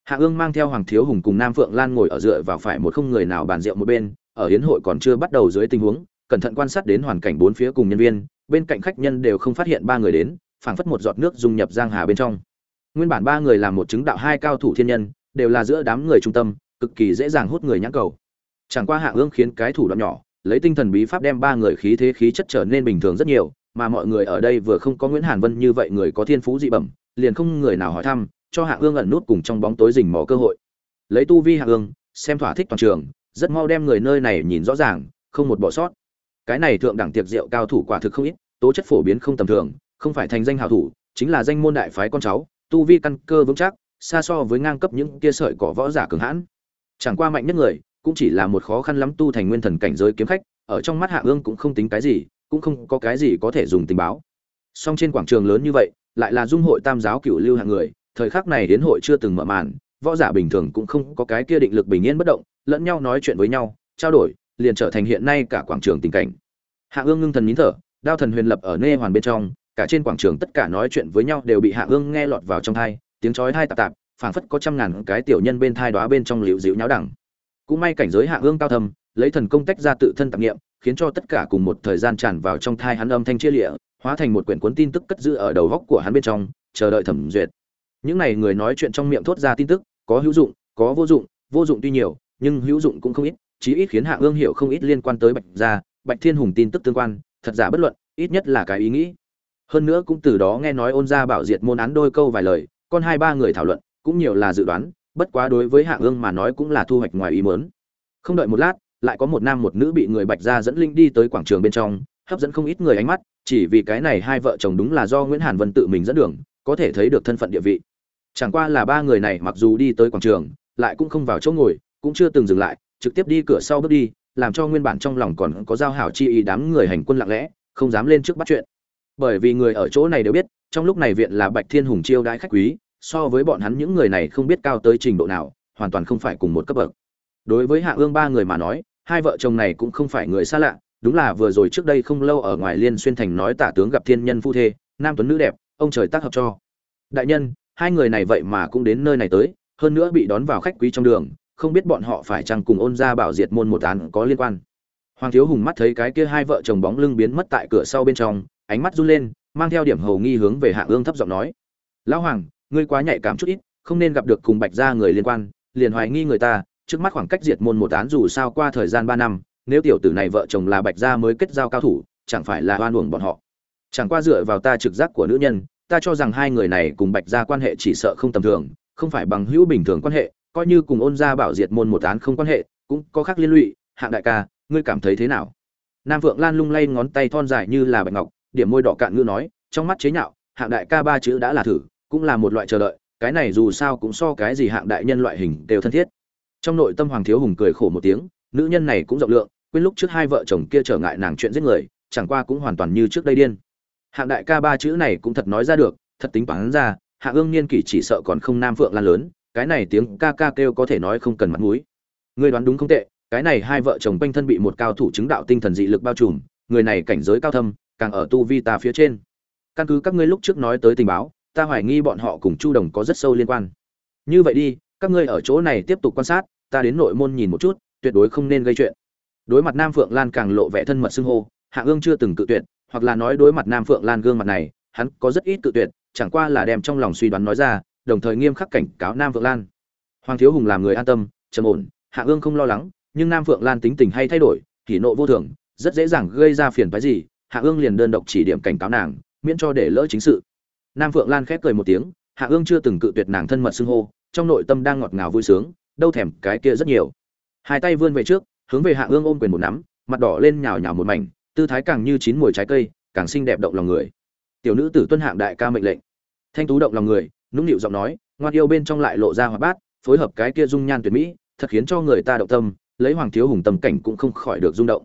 Hạ ương mang theo hoàng thiếu hùng cùng nam phượng lan ngồi ở dựa vào phải một không người nào bàn rượu một bên, ở hiến hội còn chưa bắt đầu dưới tình huống, cẩn thận quan sát đến hoàn cảnh bốn phía cùng nhân viên, bên cạnh khách nhân đều không phát hiện ba người đến, phảng phất một giọt nước dung nhập giang hà bên trong. Nguyên bản ba người làm một chứng đạo hai cao thủ thiên nhân, đều là giữa đám người trung tâm, cực kỳ dễ dàng hút người nhãn cầu. Chẳng qua hạ ương khiến cái thủ đoạn nhỏ, lấy tinh thần bí pháp đem ba người khí thế khí chất trở nên bình thường rất nhiều mà mọi người ở đây vừa không có nguyễn hàn vân như vậy người có thiên phú dị bẩm, liền không người nào hỏi thăm, cho hạ ương ẩn nút cùng trong bóng tối rình mò cơ hội. Lấy tu vi hạ ương xem thỏa thích toàn trường, rất mau đem người nơi này nhìn rõ ràng, không một bỏ sót. Cái này thượng đẳng tiệc rượu cao thủ quả thực không ít, tố chất phổ biến không tầm thường, không phải thành danh hào thủ, chính là danh môn đại phái con cháu, tu vi căn cơ vững chắc, xa so với ngang cấp những kia sợi cỏ võ giả cường hãn. Chẳng qua mạnh nhất người, cũng chỉ là một khó khăn lắm tu thành nguyên thần cảnh giới kiếm khách, ở trong mắt hạ ương cũng không tính cái gì cũng không có cái gì có thể dùng tình báo. Song trên quảng trường lớn như vậy, lại là dung hội tam giáo cựu lưu hạng người, thời khắc này đến hội chưa từng mở màn, võ giả bình thường cũng không có cái kia định lực bình yên bất động, lẫn nhau nói chuyện với nhau, trao đổi, liền trở thành hiện nay cả quảng trường tình cảnh. Hạ ương ngưng thần nín thở, đao thần huyền lập ở nê hoàn bên trong, cả trên quảng trường tất cả nói chuyện với nhau đều bị hạ ương nghe lọt vào trong thai tiếng chói thai tạp tạp, phảng phất có trăm ngàn cái tiểu nhân bên thai đóa bên trong liễu dịu nháo đẳng. Cũng may cảnh giới hạ ương cao thâm, lấy thần công tách ra tự thân tạp nghiệm khiến cho tất cả cùng một thời gian tràn vào trong thai hắn âm thanh chia lịa, hóa thành một quyển cuốn tin tức cất giữ ở đầu góc của hắn bên trong, chờ đợi thẩm duyệt. Những này người nói chuyện trong miệng thốt ra tin tức, có hữu dụng, có vô dụng vô dụng tuy nhiều, nhưng hữu dụng cũng không ít, chí ít khiến hạ ương hiểu không ít liên quan tới bạch gia, bạch thiên hùng tin tức tương quan, thật giả bất luận, ít nhất là cái ý nghĩ. Hơn nữa cũng từ đó nghe nói ôn gia bảo diệt môn án đôi câu vài lời, con hai ba người thảo luận, cũng nhiều là dự đoán, bất quá đối với hạ ương mà nói cũng là thu hoạch ngoài ý mớn không đợi một lát lại có một nam một nữ bị người bạch gia dẫn linh đi tới quảng trường bên trong, hấp dẫn không ít người ánh mắt, chỉ vì cái này hai vợ chồng đúng là do nguyễn hàn vân tự mình dẫn đường, có thể thấy được thân phận địa vị. Chẳng qua là ba người này mặc dù đi tới quảng trường, lại cũng không vào chỗ ngồi, cũng chưa từng dừng lại, trực tiếp đi cửa sau bước đi, làm cho nguyên bản trong lòng còn có giao hảo chi ý đám người hành quân lặng lẽ, không dám lên trước bắt chuyện. Bởi vì người ở chỗ này đều biết, trong lúc này viện là bạch thiên hùng chiêu đãi khách quý, so với bọn hắn những người này không biết cao tới trình độ nào, hoàn toàn không phải cùng một cấp bậc đối với hạ ương ba người mà nói, hai vợ chồng này cũng không phải người xa lạ, đúng là vừa rồi trước đây không lâu ở ngoài liên xuyên thành nói tả tướng gặp thiên nhân phu thê, nam tuấn nữ đẹp, ông trời tác hợp cho. Đại nhân, hai người này vậy mà cũng đến nơi này tới, hơn nữa bị đón vào khách quý trong đường, không biết bọn họ phải chăng cùng ôn ra bảo diệt môn một án có liên quan. Hoàng thiếu hùng mắt thấy cái kia hai vợ chồng bóng lưng biến mất tại cửa sau bên trong, ánh mắt run lên, mang theo điểm hầu nghi hướng về hạ ương thấp giọng nói. Lão hoàng, ngươi quá nhạy cảm chút ít, không nên gặp được cùng bạch gia người liên quan, liền hoài nghi người ta trước mắt khoảng cách diệt môn một án dù sao qua thời gian ba năm, nếu tiểu tử này vợ chồng là bạch gia mới kết giao cao thủ, chẳng phải là oan uổng bọn họ. Chẳng qua dựa vào ta trực giác của nữ nhân, ta cho rằng hai người này cùng bạch gia quan hệ chỉ sợ không tầm thường, không phải bằng hữu bình thường quan hệ, coi như cùng ôn gia bảo diệt môn một án không quan hệ, cũng có khác liên lụy. Hạng đại ca, ngươi cảm thấy thế nào? Nam vượng lan lung lay ngón tay thon dài như là bạch ngọc, điểm môi đỏ cạn ngữ nói, trong mắt chế nhạo, hạng đại ca ba chữ đã là thử, cũng là một loại chờ đợi, cái này dù sao cũng so cái gì hạng đại nhân loại hình đều thân thiết trong nội tâm hoàng thiếu hùng cười khổ một tiếng, nữ nhân này cũng rộng lượng, quên lúc trước hai vợ chồng kia trở ngại nàng chuyện giết người, chẳng qua cũng hoàn toàn như trước đây điên. Hạng đại ca ba chữ này cũng thật nói ra được, thật tính toán ra, hạ ương niên kỷ chỉ sợ còn không nam phượng lan lớn, cái này tiếng ca ca kêu có thể nói không cần mặt mũi. Ngươi đoán đúng không tệ, cái này hai vợ chồng quanh thân bị một cao thủ chứng đạo tinh thần dị lực bao trùm, người này cảnh giới cao thâm, càng ở tu vi ta phía trên. Căn cứ các ngươi lúc trước nói tới tình báo, ta hoài nghi bọn họ cùng chu đồng có rất sâu liên quan. Như vậy đi, các ngươi ở chỗ này tiếp tục quan sát ta đến nội môn nhìn một chút, tuyệt đối không nên gây chuyện. Đối mặt nam phượng lan càng lộ vẻ thân mật xưng hô, hạ ương chưa từng cự tuyệt, hoặc là nói đối mặt nam phượng lan gương mặt này, hắn có rất ít cự tuyệt, chẳng qua là đem trong lòng suy đoán nói ra, đồng thời nghiêm khắc cảnh cáo nam phượng lan. Hoàng thiếu hùng làm người an tâm, trầm ổn, hạ ương không lo lắng, nhưng nam phượng lan tính tình hay thay đổi, kỷ nộ vô thường, rất dễ dàng gây ra phiền phái gì, hạ ương liền đơn độc chỉ điểm cảnh cáo nàng, miễn cho để lỡ chính sự. Nam phượng lan khép cười một tiếng, hạ ương chưa từng cự tuyệt nàng thân mật xưng hô, trong nội tâm đang ngọt ngào vui sướng đâu thèm cái kia rất nhiều. Hai tay vươn về trước, hướng về hạ ương ôm quyền một nắm, mặt đỏ lên nhào nhào một mảnh, tư thái càng như chín mùi trái cây, càng xinh đẹp động lòng người. Tiểu nữ tử tuân hạng đại ca mệnh lệnh. Thanh tú động lòng người, nũng nịu giọng nói, ngoan yêu bên trong lại lộ ra hoạt bát, phối hợp cái kia dung nhan tuyệt mỹ, thật khiến cho người ta động tâm, lấy hoàng thiếu hùng tầm cảnh cũng không khỏi được rung động.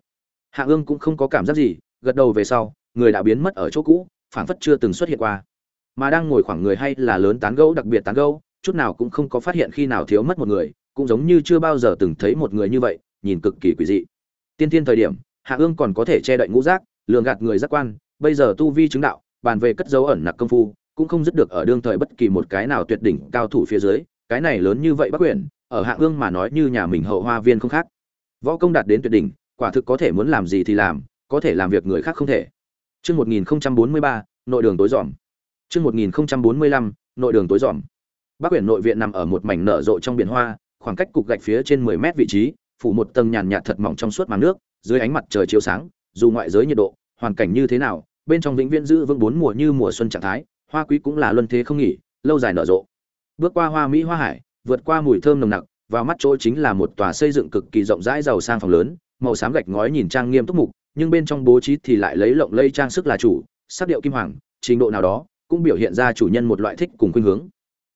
Hạ ương cũng không có cảm giác gì, gật đầu về sau, người đã biến mất ở chỗ cũ, phảng phất chưa từng xuất hiện qua. Mà đang ngồi khoảng người hay là lớn tán gẫu, đặc biệt tán gẫu, chút nào cũng không có phát hiện khi nào thiếu mất một người cũng giống như chưa bao giờ từng thấy một người như vậy nhìn cực kỳ quỷ dị tiên tiên thời điểm hạ ương còn có thể che đậy ngũ giác lường gạt người giác quan bây giờ tu vi chứng đạo bàn về cất dấu ẩn nặc công phu cũng không dứt được ở đương thời bất kỳ một cái nào tuyệt đỉnh cao thủ phía dưới cái này lớn như vậy bắc quyển ở hạ ương mà nói như nhà mình hậu hoa viên không khác võ công đạt đến tuyệt đỉnh quả thực có thể muốn làm gì thì làm có thể làm việc người khác không thể Trước 1043, nội đường tối giỏm. Trước 1045, nội đường tối giỏm. Bắc quyển nội viện nằm ở một mảnh nở rộ trong biển hoa, khoảng cách cục gạch phía trên 10 mét vị trí, phủ một tầng nhàn nhạt thật mỏng trong suốt màn nước, dưới ánh mặt trời chiếu sáng, dù ngoại giới nhiệt độ, hoàn cảnh như thế nào, bên trong vĩnh viễn giữ vững bốn mùa như mùa xuân trạng thái, hoa quý cũng là luân thế không nghỉ, lâu dài nở rộ. Bước qua hoa mỹ hoa hải, vượt qua mùi thơm nồng nặc, vào mắt chỗ chính là một tòa xây dựng cực kỳ rộng rãi giàu sang phòng lớn, màu xám gạch ngói nhìn trang nghiêm túc mục, nhưng bên trong bố trí thì lại lấy lộng lây trang sức là chủ, sắc điệu kim hoàng, trình độ nào đó cũng biểu hiện ra chủ nhân một loại thích cùng khuynh hướng.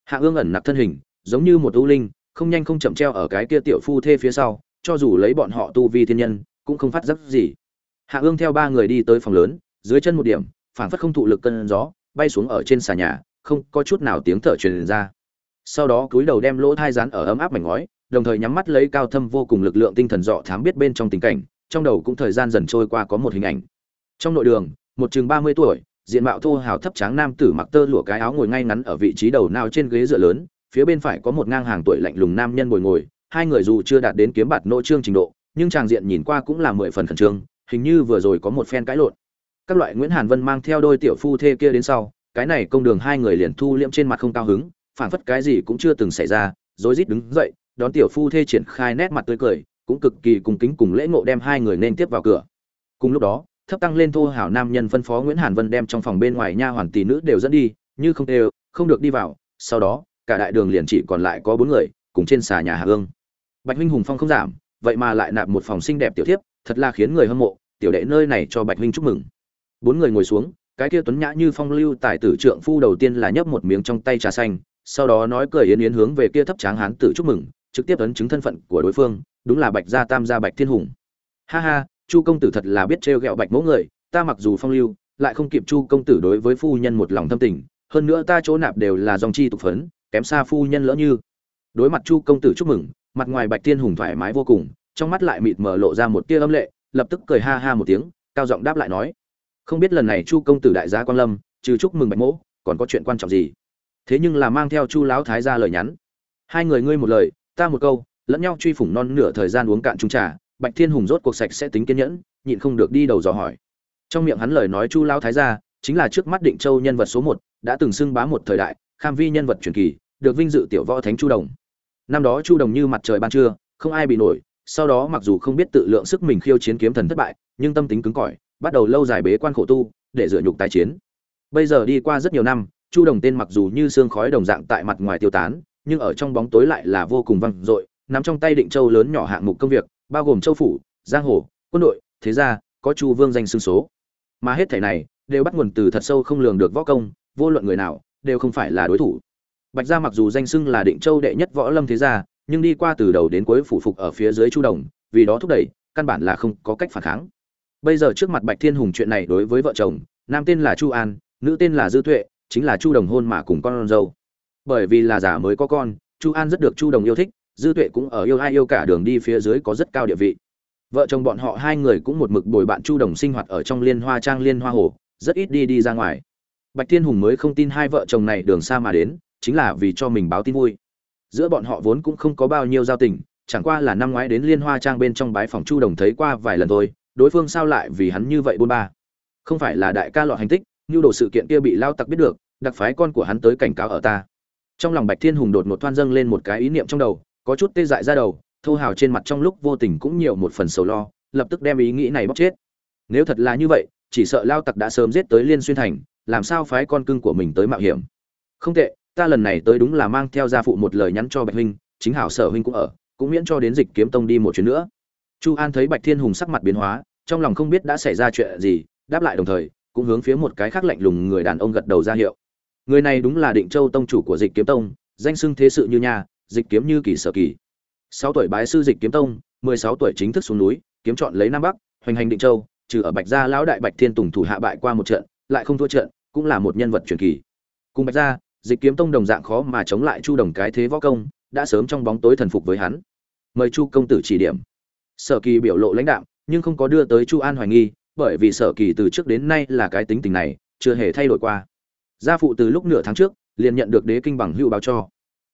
Hạ Ương ẩn nặc thân hình, giống như một u linh, không nhanh không chậm treo ở cái kia tiểu phu thê phía sau, cho dù lấy bọn họ tu vi thiên nhân, cũng không phát giác gì. Hạ Ương theo ba người đi tới phòng lớn, dưới chân một điểm, phảng phất không thụ lực cân gió, bay xuống ở trên xà nhà, không có chút nào tiếng thở truyền ra. Sau đó cúi đầu đem lỗ thai dán ở ấm áp mảnh ngói, đồng thời nhắm mắt lấy cao thâm vô cùng lực lượng tinh thần dọ thám biết bên trong tình cảnh, trong đầu cũng thời gian dần trôi qua có một hình ảnh. Trong nội đường, một chừng mươi tuổi, diện mạo thô hào thấp tráng nam tử mặc tơ lụa cái áo ngồi ngay ngắn ở vị trí đầu nào trên ghế dựa lớn, phía bên phải có một ngang hàng tuổi lạnh lùng nam nhân ngồi ngồi, hai người dù chưa đạt đến kiếm bạt nỗ trương trình độ, nhưng tràng diện nhìn qua cũng là mười phần khẩn trương, hình như vừa rồi có một phen cãi lộn. Các loại Nguyễn Hàn Vân mang theo đôi tiểu phu thê kia đến sau, cái này công đường hai người liền thu liễm trên mặt không cao hứng, phản phất cái gì cũng chưa từng xảy ra, rối rít đứng dậy, đón tiểu phu thê triển khai nét mặt tươi cười, cũng cực kỳ cung kính cùng lễ ngộ đem hai người nên tiếp vào cửa. Cùng lúc đó, thấp tăng lên thô hảo nam nhân phân phó Nguyễn Hàn Vân đem trong phòng bên ngoài nha hoàn tỷ nữ đều dẫn đi, như không đều, không được đi vào. Sau đó, cả đại đường liền chỉ còn lại có bốn người, cùng trên xà nhà Hà Ương. Bạch huynh hùng phong không giảm, vậy mà lại nạp một phòng xinh đẹp tiểu thiếp, thật là khiến người hâm mộ, tiểu đệ nơi này cho Bạch huynh chúc mừng. Bốn người ngồi xuống, cái kia tuấn nhã như phong lưu tài tử trượng phu đầu tiên là nhấp một miếng trong tay trà xanh, sau đó nói cười yến yến hướng về kia thấp tráng hán tử chúc mừng, trực tiếp ấn chứng thân phận của đối phương, đúng là Bạch gia Tam gia Bạch Thiên Hùng. Ha ha, Chu công tử thật là biết trêu ghẹo Bạch mẫu người, ta mặc dù phong lưu, lại không kịp Chu công tử đối với phu nhân một lòng thâm tình, hơn nữa ta chỗ nạp đều là dòng chi tục phấn, kém xa phu nhân lỡ như. Đối mặt Chu công tử chúc mừng, mặt ngoài Bạch Thiên Hùng thoải mái vô cùng, trong mắt lại mịt mờ lộ ra một tia âm lệ, lập tức cười ha ha một tiếng, cao giọng đáp lại nói: "Không biết lần này Chu công tử đại gia quan lâm, trừ chúc mừng Bạch mỗ còn có chuyện quan trọng gì?" Thế nhưng là mang theo Chu lão thái gia lời nhắn. Hai người ngươi một lời, ta một câu, lẫn nhau truy phủng non nửa thời gian uống cạn chung trà, Bạch Thiên Hùng rốt cuộc sạch sẽ tính kiên nhẫn, nhịn không được đi đầu dò hỏi. Trong miệng hắn lời nói Chu lão thái gia, chính là trước mắt Định Châu nhân vật số một, đã từng xưng bá một thời đại, kham vi nhân vật truyền kỳ, được vinh dự tiểu võ thánh Chu Đồng. Năm đó Chu Đồng như mặt trời ban trưa, không ai bị nổi, sau đó mặc dù không biết tự lượng sức mình khiêu chiến kiếm thần thất bại, nhưng tâm tính cứng cỏi, bắt đầu lâu dài bế quan khổ tu, để dựa nhục tái chiến. Bây giờ đi qua rất nhiều năm, Chu Đồng tên mặc dù như xương khói đồng dạng tại mặt ngoài tiêu tán, nhưng ở trong bóng tối lại là vô cùng vang dội, nắm trong tay Định Châu lớn nhỏ hạng mục công việc, bao gồm châu phủ, giang hồ, quân đội, thế gia, có Chu Vương danh xương số. Mà hết thảy này đều bắt nguồn từ thật sâu không lường được võ công, vô luận người nào đều không phải là đối thủ. Bạch gia mặc dù danh xưng là Định Châu đệ nhất võ lâm thế gia, nhưng đi qua từ đầu đến cuối phủ phục ở phía dưới Chu Đồng, vì đó thúc đẩy, căn bản là không có cách phản kháng. Bây giờ trước mặt Bạch Thiên Hùng chuyện này đối với vợ chồng, nam tên là Chu An, nữ tên là Dư Tuệ, chính là Chu Đồng hôn mà cùng con dâu. Bởi vì là giả mới có con, Chu An rất được Chu Đồng yêu thích, Dư Tuệ cũng ở yêu ai yêu cả đường đi phía dưới có rất cao địa vị. Vợ chồng bọn họ hai người cũng một mực bồi bạn Chu Đồng sinh hoạt ở trong Liên Hoa Trang Liên Hoa Hồ, rất ít đi đi ra ngoài. Bạch Thiên Hùng mới không tin hai vợ chồng này đường xa mà đến, chính là vì cho mình báo tin vui. Giữa bọn họ vốn cũng không có bao nhiêu giao tình, chẳng qua là năm ngoái đến Liên Hoa Trang bên trong bái phòng Chu Đồng thấy qua vài lần thôi, đối phương sao lại vì hắn như vậy buôn ba. Không phải là đại ca lọt hành tích, như đồ sự kiện kia bị lao tặc biết được, đặc phái con của hắn tới cảnh cáo ở ta trong lòng bạch thiên hùng đột ngột thoan dâng lên một cái ý niệm trong đầu có chút tê dại ra đầu thô hào trên mặt trong lúc vô tình cũng nhiều một phần sầu lo lập tức đem ý nghĩ này bóc chết nếu thật là như vậy chỉ sợ lao tặc đã sớm giết tới liên xuyên thành làm sao phái con cưng của mình tới mạo hiểm? Không tệ, ta lần này tới đúng là mang theo gia phụ một lời nhắn cho bạch huynh, chính hảo sở huynh cũng ở, cũng miễn cho đến dịch kiếm tông đi một chuyến nữa. Chu an thấy bạch thiên hùng sắc mặt biến hóa, trong lòng không biết đã xảy ra chuyện gì, đáp lại đồng thời, cũng hướng phía một cái khác lạnh lùng người đàn ông gật đầu ra hiệu. Người này đúng là định châu tông chủ của dịch kiếm tông, danh xưng thế sự như nhà dịch kiếm như kỳ sở kỳ. Sáu tuổi bái sư dịch kiếm tông, mười sáu tuổi chính thức xuống núi, kiếm chọn lấy nam bắc, hoành hành định châu, trừ ở bạch gia lão đại bạch thiên tùng thủ hạ bại qua một trận, lại không thua trận cũng là một nhân vật truyền kỳ. Cùng bạch gia, dịch kiếm tông đồng dạng khó mà chống lại chu đồng cái thế võ công, đã sớm trong bóng tối thần phục với hắn. Mời chu công tử chỉ điểm. Sở kỳ biểu lộ lãnh đạo nhưng không có đưa tới chu an hoài nghi, bởi vì sở kỳ từ trước đến nay là cái tính tình này, chưa hề thay đổi qua. Gia phụ từ lúc nửa tháng trước, liền nhận được đế kinh bằng hữu báo cho.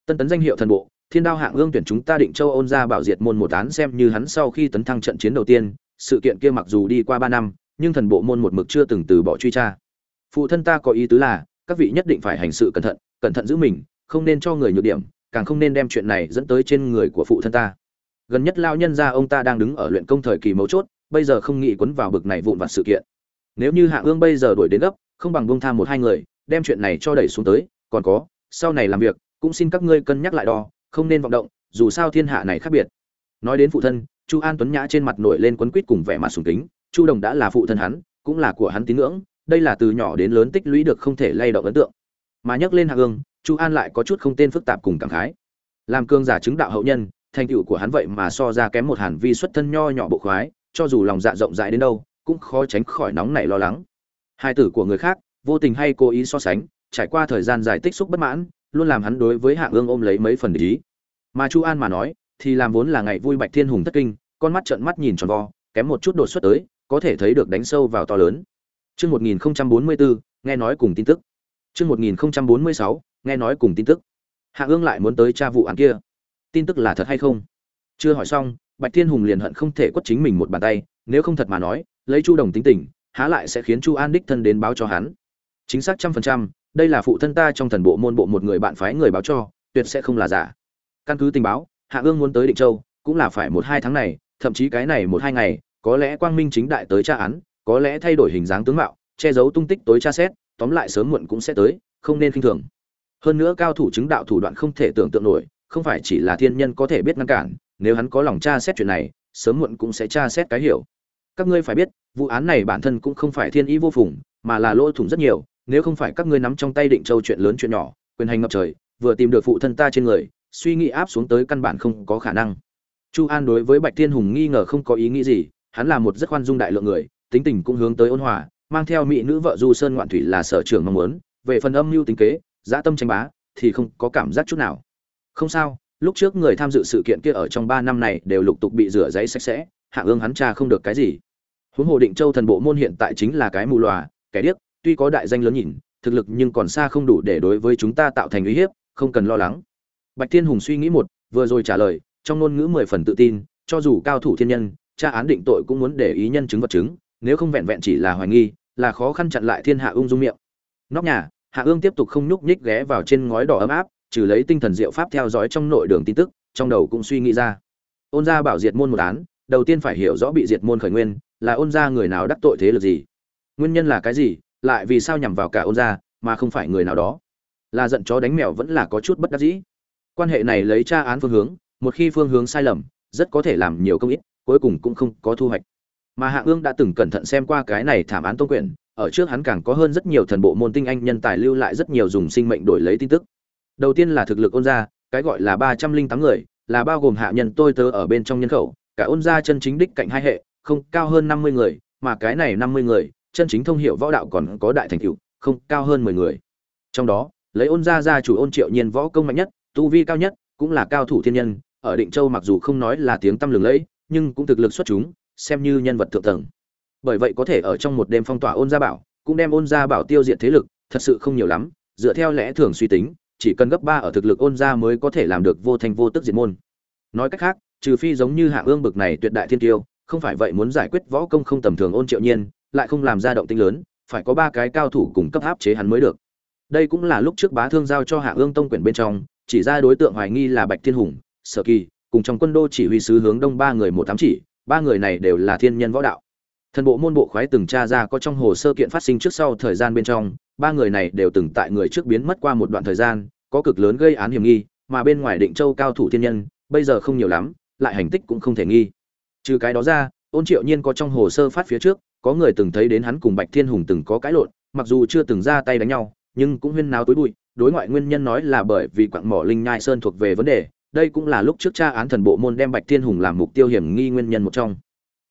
Tân tấn danh hiệu thần bộ, thiên đao hạng ương tuyển chúng ta định châu ôn ra bảo diệt môn một án xem như hắn sau khi tấn thăng trận chiến đầu tiên, sự kiện kia mặc dù đi qua ba năm, nhưng thần bộ môn một mực chưa từng từ bỏ truy tra phụ thân ta có ý tứ là, các vị nhất định phải hành sự cẩn thận cẩn thận giữ mình, không nên cho người nhược điểm, càng không nên đem chuyện này dẫn tới trên người của phụ thân ta. Gần nhất lao nhân ra ông ta đang đứng ở luyện công thời kỳ mấu chốt, bây giờ không nghĩ quấn vào bực này vụn vặt sự kiện. Nếu như hạ ương bây giờ đuổi đến gấp, không bằng bông tha một hai người, đem chuyện này cho đẩy xuống tới, còn có, sau này làm việc, cũng xin các ngươi cân nhắc lại đo, không nên vọng động, dù sao thiên hạ này khác biệt. Nói đến phụ thân, chu an tuấn nhã trên mặt nổi lên quấn quýt cùng vẻ mặt sùng kính, chu đồng đã là phụ thân hắn, cũng là của hắn tín ngưỡng đây là từ nhỏ đến lớn tích lũy được không thể lay động ấn tượng. Mà nhắc lên hạ ương chu an lại có chút không tên phức tạp cùng cảm khái. Làm cương giả chứng đạo hậu nhân, thành tựu của hắn vậy mà so ra kém một hàn vi xuất thân nho nhỏ bộ khoái, cho dù lòng dạ rộng rãi đến đâu, cũng khó tránh khỏi nóng nảy lo lắng. Hai tử của người khác, vô tình hay cố ý so sánh, trải qua thời gian dài tích xúc bất mãn, luôn làm hắn đối với hạng ương ôm lấy mấy phần ý. Mà chu an mà nói, thì làm vốn là ngày vui bạch thiên hùng thất kinh, con mắt trợn mắt nhìn tròn vo, kém một chút đột xuất tới, có thể thấy được đánh sâu vào to lớn. Chương 1044, nghe nói cùng tin tức. Chương 1046, nghe nói cùng tin tức. Hạ Ương lại muốn tới tra vụ án kia. Tin tức là thật hay không? Chưa hỏi xong, Bạch Thiên Hùng liền hận không thể quất chính mình một bàn tay, nếu không thật mà nói, lấy Chu Đồng tính tình, há lại sẽ khiến Chu An đích thân đến báo cho hắn. Chính xác trăm phần trăm, đây là phụ thân ta trong thần bộ môn bộ một người bạn phái người báo cho, tuyệt sẽ không là giả. Căn cứ tình báo, Hạ Ương muốn tới Định Châu, cũng là phải một hai tháng này, thậm chí cái này một hai ngày, có lẽ Quang Minh chính đại tới tra án, có lẽ thay đổi hình dáng tướng mạo, che giấu tung tích tối tra xét, tóm lại sớm muộn cũng sẽ tới, không nên khinh thường. Hơn nữa cao thủ chứng đạo thủ đoạn không thể tưởng tượng nổi, không phải chỉ là thiên nhân có thể biết ngăn cản, nếu hắn có lòng tra xét chuyện này, sớm muộn cũng sẽ tra xét cái hiểu. Các ngươi phải biết, vụ án này bản thân cũng không phải thiên ý vô phùng, mà là lỗ thủng rất nhiều, nếu không phải các ngươi nắm trong tay định châu chuyện lớn chuyện nhỏ, quyền hành ngập trời, vừa tìm được phụ thân ta trên người, suy nghĩ áp xuống tới căn bản không có khả năng. Chu An đối với Bạch Thiên Hùng nghi ngờ không có ý nghĩ gì, hắn là một rất khoan dung đại lượng người, tính tình cũng hướng tới ôn hòa, mang theo mỹ nữ vợ Du Sơn Ngoạn Thủy là sở trường mong muốn, về phần âm mưu tính kế, dã tâm tranh bá thì không có cảm giác chút nào. Không sao, lúc trước người tham dự sự kiện kia ở trong 3 năm này đều lục tục bị rửa giấy sạch sẽ, hạ ương hắn cha không được cái gì. Huống hồ Định Châu thần bộ môn hiện tại chính là cái mù lòa, kẻ điếc, tuy có đại danh lớn nhìn, thực lực nhưng còn xa không đủ để đối với chúng ta tạo thành uy hiếp, không cần lo lắng. Bạch Thiên Hùng suy nghĩ một, vừa rồi trả lời, trong ngôn ngữ mười phần tự tin, cho dù cao thủ thiên nhân, tra án định tội cũng muốn để ý nhân chứng vật chứng, nếu không vẹn vẹn chỉ là hoài nghi, là khó khăn chặn lại thiên hạ ung dung miệng. Nóc nhà, Hạ Ương tiếp tục không nhúc nhích ghé vào trên ngói đỏ ấm áp, trừ lấy tinh thần diệu pháp theo dõi trong nội đường tin tức, trong đầu cũng suy nghĩ ra. Ôn gia bảo diệt môn một án, đầu tiên phải hiểu rõ bị diệt môn khởi nguyên, là ôn gia người nào đắc tội thế lực gì. Nguyên nhân là cái gì, lại vì sao nhằm vào cả ôn gia, mà không phải người nào đó. Là giận chó đánh mèo vẫn là có chút bất đắc dĩ. Quan hệ này lấy tra án phương hướng, một khi phương hướng sai lầm, rất có thể làm nhiều công ít, cuối cùng cũng không có thu hoạch mà hạ ương đã từng cẩn thận xem qua cái này thảm án tôn quyển, ở trước hắn càng có hơn rất nhiều thần bộ môn tinh anh nhân tài lưu lại rất nhiều dùng sinh mệnh đổi lấy tin tức. Đầu tiên là thực lực ôn gia, cái gọi là ba trăm linh tám người, là bao gồm hạ nhân tôi tớ ở bên trong nhân khẩu, cả ôn gia chân chính đích cạnh hai hệ, không cao hơn năm mươi người, mà cái này năm mươi người, chân chính thông hiệu võ đạo còn có đại thành tựu, không cao hơn mười người. Trong đó, lấy ôn gia gia chủ ôn triệu nhiên võ công mạnh nhất, tu vi cao nhất, cũng là cao thủ thiên nhân, ở định châu mặc dù không nói là tiếng tăm lừng lẫy, nhưng cũng thực lực xuất chúng xem như nhân vật thượng tầng. Bởi vậy có thể ở trong một đêm phong tỏa ôn gia bảo, cũng đem ôn gia bảo tiêu diệt thế lực, thật sự không nhiều lắm, dựa theo lẽ thường suy tính, chỉ cần gấp ba ở thực lực ôn gia mới có thể làm được vô thành vô tức diệt môn. Nói cách khác, trừ phi giống như hạ ương bực này tuyệt đại thiên tiêu, không phải vậy muốn giải quyết võ công không tầm thường ôn triệu nhiên, lại không làm ra động tĩnh lớn, phải có ba cái cao thủ cùng cấp áp chế hắn mới được. Đây cũng là lúc trước bá thương giao cho hạ ương tông quyển bên trong, chỉ ra đối tượng hoài nghi là bạch thiên hùng, sở kỳ, cùng trong quân đô chỉ huy sứ hướng đông ba người một tám chỉ ba người này đều là thiên nhân võ đạo. Thần bộ môn bộ khoái từng tra ra có trong hồ sơ kiện phát sinh trước sau thời gian bên trong, ba người này đều từng tại người trước biến mất qua một đoạn thời gian, có cực lớn gây án hiểm nghi, mà bên ngoài định châu cao thủ thiên nhân, bây giờ không nhiều lắm, lại hành tích cũng không thể nghi. Trừ cái đó ra, ôn triệu nhiên có trong hồ sơ phát phía trước, có người từng thấy đến hắn cùng bạch thiên hùng từng có cãi lộn, mặc dù chưa từng ra tay đánh nhau, nhưng cũng huyên náo tối bụi, đối ngoại nguyên nhân nói là bởi vì quặng mỏ linh nhai sơn thuộc về vấn đề đây cũng là lúc trước cha án thần bộ môn đem bạch thiên hùng làm mục tiêu hiểm nghi nguyên nhân một trong.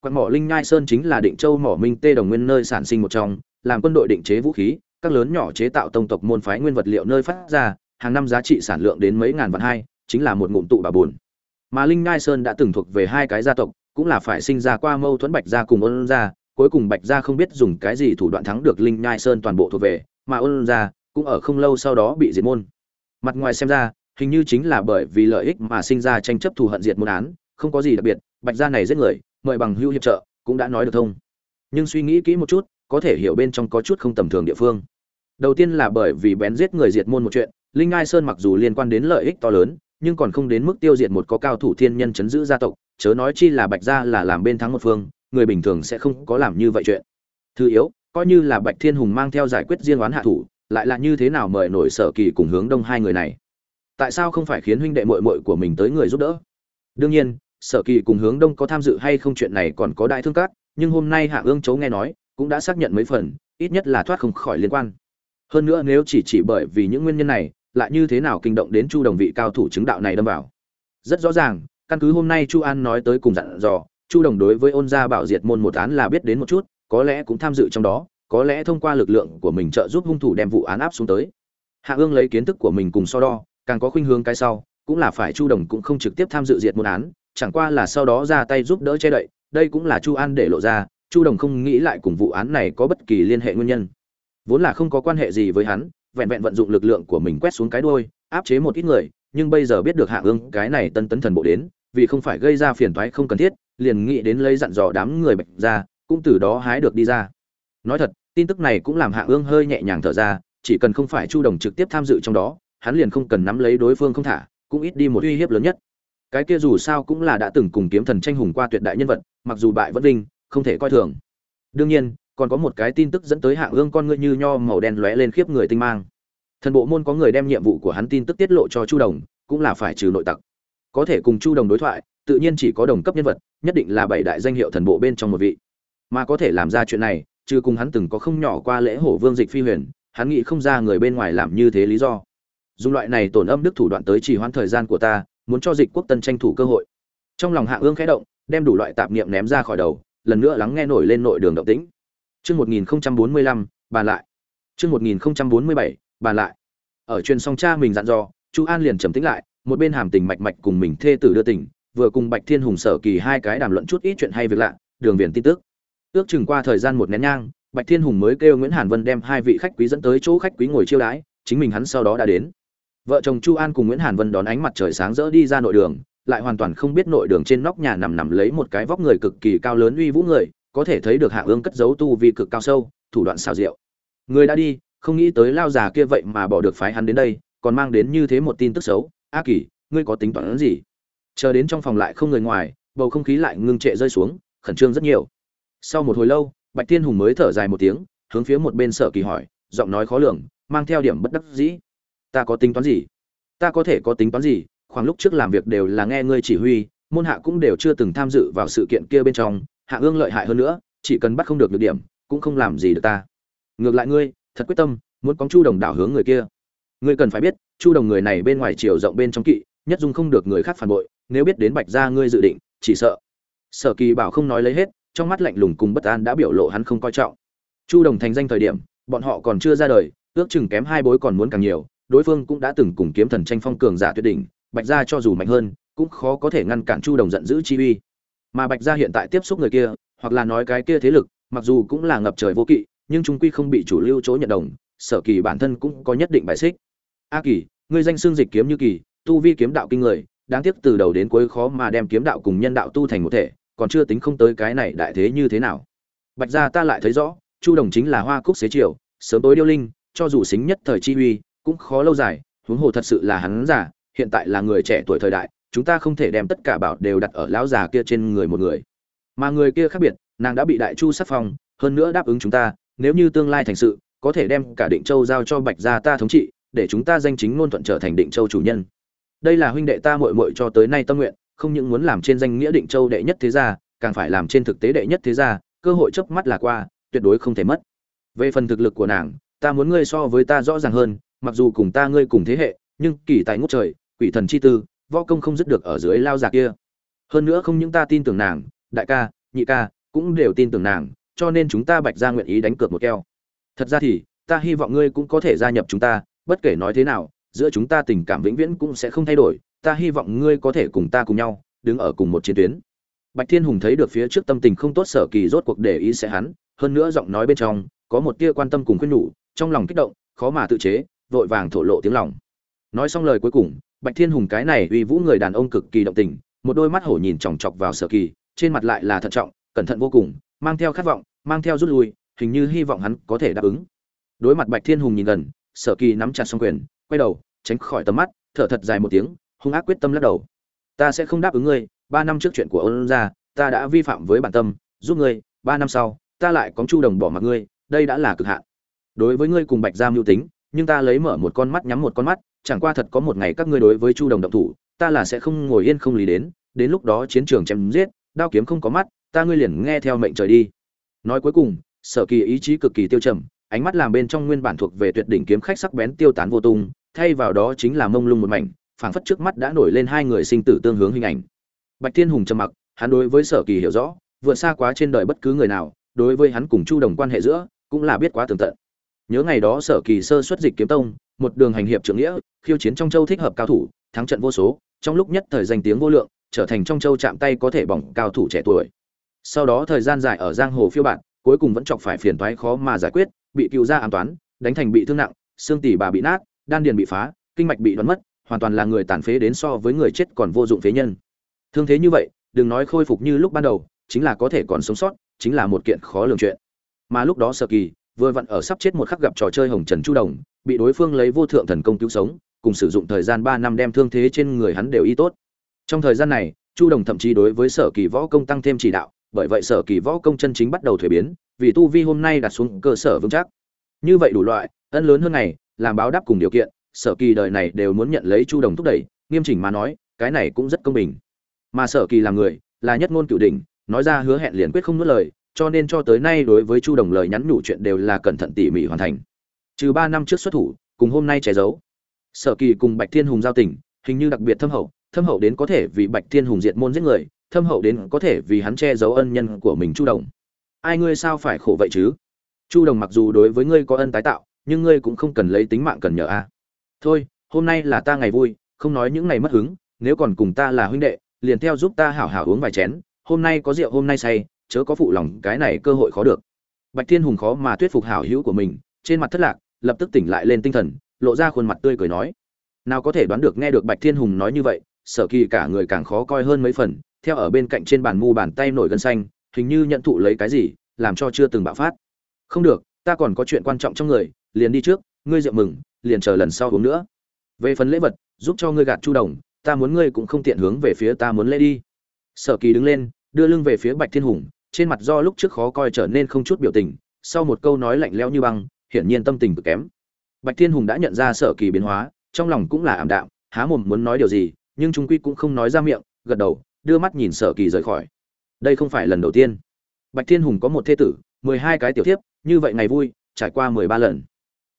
Quan mỏ linh nhai sơn chính là định châu mỏ minh tê đồng nguyên nơi sản sinh một trong, làm quân đội định chế vũ khí, các lớn nhỏ chế tạo tông tộc môn phái nguyên vật liệu nơi phát ra, hàng năm giá trị sản lượng đến mấy ngàn vạn hai, chính là một ngụm tụ bà buồn. Mà linh nhai sơn đã từng thuộc về hai cái gia tộc, cũng là phải sinh ra qua mâu thuẫn bạch gia cùng ôn gia, cuối cùng bạch gia không biết dùng cái gì thủ đoạn thắng được linh nhai sơn toàn bộ thuộc về, mà ôn gia cũng ở không lâu sau đó bị diệt môn. Mặt ngoài xem ra hình như chính là bởi vì lợi ích mà sinh ra tranh chấp thù hận diệt môn án, không có gì đặc biệt, bạch gia này giết người, mời bằng hưu hiệp trợ, cũng đã nói được thông. Nhưng suy nghĩ kỹ một chút, có thể hiểu bên trong có chút không tầm thường địa phương. Đầu tiên là bởi vì bén giết người diệt môn một chuyện, linh ngai sơn mặc dù liên quan đến lợi ích to lớn, nhưng còn không đến mức tiêu diệt một có cao thủ thiên nhân chấn giữ gia tộc, chớ nói chi là bạch gia là làm bên thắng một phương, người bình thường sẽ không có làm như vậy chuyện. Thứ yếu, coi như là bạch thiên hùng mang theo giải quyết riêng oán hạ thủ, lại là như thế nào mời nổi sở kỳ cùng hướng đông hai người này? Tại sao không phải khiến huynh đệ muội muội của mình tới người giúp đỡ? Đương nhiên, sở kỳ cùng hướng đông có tham dự hay không chuyện này còn có đại thương cát nhưng hôm nay hạ ương chấu nghe nói, cũng đã xác nhận mấy phần, ít nhất là thoát không khỏi liên quan. Hơn nữa nếu chỉ chỉ bởi vì những nguyên nhân này, lại như thế nào kinh động đến chu đồng vị cao thủ chứng đạo này đâm vào? Rất rõ ràng, căn cứ hôm nay chu an nói tới cùng dặn dò, chu đồng đối với ôn gia bảo diệt môn một án là biết đến một chút, có lẽ cũng tham dự trong đó, có lẽ thông qua lực lượng của mình trợ giúp hung thủ đem vụ án áp xuống tới. Hạ ương lấy kiến thức của mình cùng so đo càng có khuynh hướng cái sau cũng là phải chu đồng cũng không trực tiếp tham dự diệt môn án chẳng qua là sau đó ra tay giúp đỡ che đậy đây cũng là chu an để lộ ra chu đồng không nghĩ lại cùng vụ án này có bất kỳ liên hệ nguyên nhân vốn là không có quan hệ gì với hắn vẹn vẹn vận dụng lực lượng của mình quét xuống cái đuôi, áp chế một ít người, nhưng bây giờ biết được Hạ Ương cái này tân tấn thần bộ đến, vì không phải gây ra phiền toái không cần thiết, liền nghĩ đến lấy dặn dò đám người Bạch ra, cũng từ đó hái được đi ra. Nói thật, tin tức này cũng làm Hạ Ương hơi nhẹ nhàng thở ra, chỉ cần không phải Chu Đồng trực tiếp tham dự trong đó, hắn liền không cần nắm lấy đối phương không thả, cũng ít đi một uy hiếp lớn nhất. Cái kia dù sao cũng là đã từng cùng kiếm thần tranh hùng qua tuyệt đại nhân vật, mặc dù bại vẫn vinh, không thể coi thường. Đương nhiên, còn có một cái tin tức dẫn tới hạng ương con ngươi như nho màu đen lóe lên khiếp người tinh mang thần bộ môn có người đem nhiệm vụ của hắn tin tức tiết lộ cho chu đồng cũng là phải trừ nội tặc có thể cùng chu đồng đối thoại tự nhiên chỉ có đồng cấp nhân vật nhất định là bảy đại danh hiệu thần bộ bên trong một vị mà có thể làm ra chuyện này trừ cùng hắn từng có không nhỏ qua lễ hổ vương dịch phi huyền hắn nghĩ không ra người bên ngoài làm như thế lý do dùng loại này tổn âm đức thủ đoạn tới trì hoãn thời gian của ta muốn cho dịch quốc tân tranh thủ cơ hội trong lòng hạ ương khẽ động đem đủ loại tạp niệm ném ra khỏi đầu lần nữa lắng nghe nổi lên nội đường động tĩnh Chương 1045, bàn lại. Chương 1047, bàn lại. Ở truyền song cha mình dặn dò, Chu An liền trầm tĩnh lại, một bên hàm tình mạch mạch cùng mình thê tử đưa tình, vừa cùng Bạch Thiên Hùng sở kỳ hai cái đàm luận chút ít chuyện hay việc lạ, đường viền tin tức. Ước chừng qua thời gian một nén nhang, Bạch Thiên Hùng mới kêu Nguyễn Hàn Vân đem hai vị khách quý dẫn tới chỗ khách quý ngồi chiêu đãi, chính mình hắn sau đó đã đến. Vợ chồng Chu An cùng Nguyễn Hàn Vân đón ánh mặt trời sáng rỡ đi ra nội đường, lại hoàn toàn không biết nội đường trên nóc nhà nằm nằm lấy một cái vóc người cực kỳ cao lớn uy vũ người, có thể thấy được hạ ương cất giấu tu vi cực cao sâu thủ đoạn xào rượu người đã đi không nghĩ tới lao già kia vậy mà bỏ được phái hắn đến đây còn mang đến như thế một tin tức xấu. A kỳ ngươi có tính toán gì? Chờ đến trong phòng lại không người ngoài bầu không khí lại ngưng trệ rơi xuống khẩn trương rất nhiều. Sau một hồi lâu bạch thiên hùng mới thở dài một tiếng hướng phía một bên sở kỳ hỏi giọng nói khó lường mang theo điểm bất đắc dĩ ta có tính toán gì? Ta có thể có tính toán gì? Khoảng lúc trước làm việc đều là nghe ngươi chỉ huy, môn hạ cũng đều chưa từng tham dự vào sự kiện kia bên trong, hạ ương lợi hại hơn nữa, chỉ cần bắt không được được điểm, cũng không làm gì được ta. Ngược lại ngươi, thật quyết tâm, muốn có chu đồng đảo hướng người kia. Ngươi cần phải biết, chu đồng người này bên ngoài chiều rộng bên trong kỵ, nhất dung không được người khác phản bội, nếu biết đến bạch gia ngươi dự định, chỉ sợ. Sở kỳ bảo không nói lấy hết, trong mắt lạnh lùng cùng bất an đã biểu lộ hắn không coi trọng. Chu đồng thành danh thời điểm, bọn họ còn chưa ra đời, ước chừng kém hai bối còn muốn càng nhiều đối phương cũng đã từng cùng kiếm thần tranh phong cường giả tuyệt đỉnh, bạch gia cho dù mạnh hơn, cũng khó có thể ngăn cản chu đồng giận dữ chi uy. Mà bạch gia hiện tại tiếp xúc người kia, hoặc là nói cái kia thế lực, mặc dù cũng là ngập trời vô kỵ, nhưng chúng quy không bị chủ lưu chỗ nhận đồng, sở kỳ bản thân cũng có nhất định bài xích. A kỳ, ngươi danh xương dịch kiếm như kỳ, tu vi kiếm đạo kinh người, đáng tiếc từ đầu đến cuối khó mà đem kiếm đạo cùng nhân đạo tu thành một thể, còn chưa tính không tới cái này đại thế như thế nào. Bạch gia ta lại thấy rõ, chu đồng chính là hoa cúc xế chiều sớm tối điêu linh, cho dù xính nhất thời chi uy cũng khó lâu dài, huống hồ thật sự là hắn giả hiện tại là người trẻ tuổi thời đại, chúng ta không thể đem tất cả bảo đều đặt ở lão già kia trên người một người. Mà người kia khác biệt, nàng đã bị đại chu sắc phong, hơn nữa đáp ứng chúng ta, nếu như tương lai thành sự, có thể đem cả định châu giao cho bạch gia ta thống trị, để chúng ta danh chính ngôn thuận trở thành định châu chủ nhân. Đây là huynh đệ ta muội muội cho tới nay tâm nguyện, không những muốn làm trên danh nghĩa định châu đệ nhất thế gia, càng phải làm trên thực tế đệ nhất thế gia, cơ hội chớp mắt là qua, tuyệt đối không thể mất. Về phần thực lực của nàng ta muốn ngươi so với ta rõ ràng hơn, mặc dù cùng ta ngươi cùng thế hệ, nhưng kỳ tài ngút trời, quỷ thần chi tư, võ công không dứt được ở dưới lao già kia. Hơn nữa không những ta tin tưởng nàng, đại ca, nhị ca, cũng đều tin tưởng nàng, cho nên chúng ta bạch ra nguyện ý đánh cược một keo. Thật ra thì, ta hy vọng ngươi cũng có thể gia nhập chúng ta, bất kể nói thế nào, giữa chúng ta tình cảm vĩnh viễn cũng sẽ không thay đổi, ta hy vọng ngươi có thể cùng ta cùng nhau, đứng ở cùng một chiến tuyến. Bạch thiên hùng thấy được phía trước tâm tình không tốt, sở kỳ rốt cuộc để ý sẽ hắn, hơn nữa giọng nói bên trong, có một tia quan tâm cùng khuyên nhủ trong lòng kích động, khó mà tự chế, vội vàng thổ lộ tiếng lòng. Nói xong lời cuối cùng, bạch thiên hùng cái này uy vũ người đàn ông cực kỳ động tình, một đôi mắt hổ nhìn chòng chọc vào sở kỳ, trên mặt lại là thận trọng, cẩn thận vô cùng, mang theo khát vọng, mang theo rút lui, hình như hy vọng hắn có thể đáp ứng. Đối mặt bạch thiên hùng nhìn gần, sở kỳ nắm chặt xong quyền, quay đầu, tránh khỏi tầm mắt, thở thật dài một tiếng, hung ác quyết tâm lắc đầu. Ta sẽ không đáp ứng ngươi, ba năm trước chuyện của ôn gia, ta đã vi phạm với bản tâm, giúp ngươi, ba năm sau, ta lại có chu đồng bỏ mặc ngươi, đây đã là cực hạn đối với ngươi cùng bạch gia mưu tính, nhưng ta lấy mở một con mắt nhắm một con mắt, chẳng qua thật có một ngày các ngươi đối với chu đồng động thủ, ta là sẽ không ngồi yên không lý đến đến lúc đó chiến trường chém giết, đao kiếm không có mắt, ta ngươi liền nghe theo mệnh trời đi. Nói cuối cùng, sở kỳ ý chí cực kỳ tiêu trầm, ánh mắt làm bên trong nguyên bản thuộc về tuyệt đỉnh kiếm khách sắc bén tiêu tán vô tung, thay vào đó chính là mông lung một mảnh, phảng phất trước mắt đã nổi lên hai người sinh tử tương hướng hình ảnh. Bạch thiên hùng trầm mặc, hắn đối với sở kỳ hiểu rõ, vượt xa quá trên đời bất cứ người nào, đối với hắn cùng chu đồng quan hệ giữa, cũng là biết quá tường tận nhớ ngày đó sở kỳ sơ xuất dịch kiếm tông, một đường hành hiệp trưởng nghĩa, khiêu chiến trong châu thích hợp cao thủ, thắng trận vô số, trong lúc nhất thời danh tiếng vô lượng, trở thành trong châu chạm tay có thể bỏng cao thủ trẻ tuổi. Sau đó thời gian dài ở giang hồ phiêu bạn cuối cùng vẫn chọc phải phiền toái khó mà giải quyết, bị cựu gia an toán, đánh thành bị thương nặng, xương tỉ bà bị nát, đan điền bị phá, kinh mạch bị đoán mất, hoàn toàn là người tàn phế đến so với người chết còn vô dụng phế nhân. Thương thế như vậy, đừng nói khôi phục như lúc ban đầu, chính là có thể còn sống sót, chính là một kiện khó lường chuyện. Mà lúc đó sở kỳ vừa vặn ở sắp chết một khắc gặp trò chơi hồng trần chu đồng, bị đối phương lấy vô thượng thần công cứu sống, cùng sử dụng thời gian ba năm đem thương thế trên người hắn đều y tốt. Trong thời gian này, chu đồng thậm chí đối với sở kỳ võ công tăng thêm chỉ đạo, bởi vậy sở kỳ võ công chân chính bắt đầu thuế biến, vì tu vi hôm nay đặt xuống cơ sở vững chắc. Như vậy đủ loại, ân lớn hơn này làm báo đáp cùng điều kiện, sở kỳ đời này đều muốn nhận lấy chu đồng thúc đẩy, nghiêm chỉnh mà nói, cái này cũng rất công bình. Mà sở kỳ là người, là nhất ngôn cửu đỉnh, nói ra hứa hẹn liền quyết không nuốt lời cho nên cho tới nay đối với chu đồng lời nhắn nhủ chuyện đều là cẩn thận tỉ mỉ hoàn thành. Trừ ba năm trước xuất thủ, cùng hôm nay che giấu. Sở kỳ cùng bạch thiên hùng giao tình, hình như đặc biệt thâm hậu thâm hậu đến có thể vì bạch thiên hùng diệt môn giết người, thâm hậu đến có thể vì hắn che giấu ân nhân của mình chu đồng. Ai ngươi sao phải khổ vậy chứ? Chu đồng mặc dù đối với ngươi có ân tái tạo, nhưng ngươi cũng không cần lấy tính mạng cần nhờ a. Thôi, hôm nay là ta ngày vui, không nói những ngày mất hứng, nếu còn cùng ta là huynh đệ, liền theo giúp ta hảo hảo uống vài chén, hôm nay có rượu hôm nay say chớ có phụ lòng, cái này cơ hội khó được. Bạch thiên hùng khó mà thuyết phục hảo hữu của mình, trên mặt thất lạc, lập tức tỉnh lại lên tinh thần, lộ ra khuôn mặt tươi cười nói. Nào có thể đoán được nghe được bạch thiên hùng nói như vậy, sở kỳ cả người càng khó coi hơn mấy phần, theo ở bên cạnh trên bàn mu bàn tay nổi gân xanh, hình như nhận thụ lấy cái gì, làm cho chưa từng bạo phát. Không được, ta còn có chuyện quan trọng trong người, liền đi trước, ngươi rượu mừng, liền chờ lần sau uống nữa. Về phần lễ vật, giúp cho ngươi gạt chu đồng, ta muốn ngươi cũng không tiện hướng về phía ta muốn lễ đi. Sở kỳ đứng lên, đưa lưng về phía bạch thiên hùng trên mặt do lúc trước khó coi trở nên không chút biểu tình sau một câu nói lạnh lẽo như băng hiển nhiên tâm tình cực kém. Bạch thiên hùng đã nhận ra sở kỳ biến hóa trong lòng cũng là ảm đạm há mồm muốn nói điều gì nhưng trung quy cũng không nói ra miệng gật đầu đưa mắt nhìn sở kỳ rời khỏi. Đây không phải lần đầu tiên. Bạch thiên hùng có một thê tử mười hai cái tiểu thiếp như vậy ngày vui trải qua mười ba lần.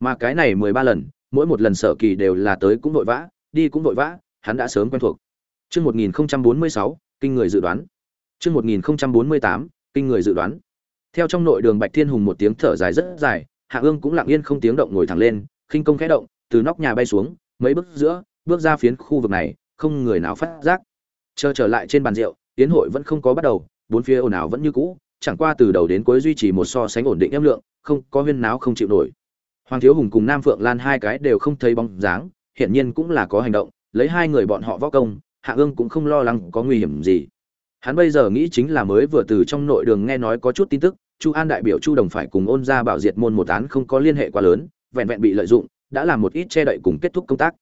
Mà cái này mười ba lần mỗi một lần sở kỳ đều là tới cũng vội vã đi cũng vội vã hắn đã sớm quen thuộc. Chương 1046, kinh người dự đoán. Chương 1048, kinh người dự đoán. Theo trong nội đường Bạch Thiên Hùng một tiếng thở dài rất dài, Hạ Ương cũng lặng yên không tiếng động ngồi thẳng lên, khinh công khẽ động, từ nóc nhà bay xuống, mấy bước giữa, bước ra phiến khu vực này, không người nào phát giác. Chờ trở lại trên bàn rượu, tiến hội vẫn không có bắt đầu, bốn phía ồn ào vẫn như cũ, chẳng qua từ đầu đến cuối duy trì một so sánh ổn định âm lượng, không có huyên náo không chịu nổi. Hoàng Thiếu Hùng cùng Nam Phượng Lan hai cái đều không thấy bóng dáng, hiển nhiên cũng là có hành động, lấy hai người bọn họ võ công, Hạ Ương cũng không lo lắng có nguy hiểm gì. Hắn bây giờ nghĩ chính là mới vừa từ trong nội đường nghe nói có chút tin tức, Chu An đại biểu Chu Đồng phải cùng ôn gia bảo diệt môn một án không có liên hệ quá lớn, vẹn vẹn bị lợi dụng, đã làm một ít che đậy cùng kết thúc công tác.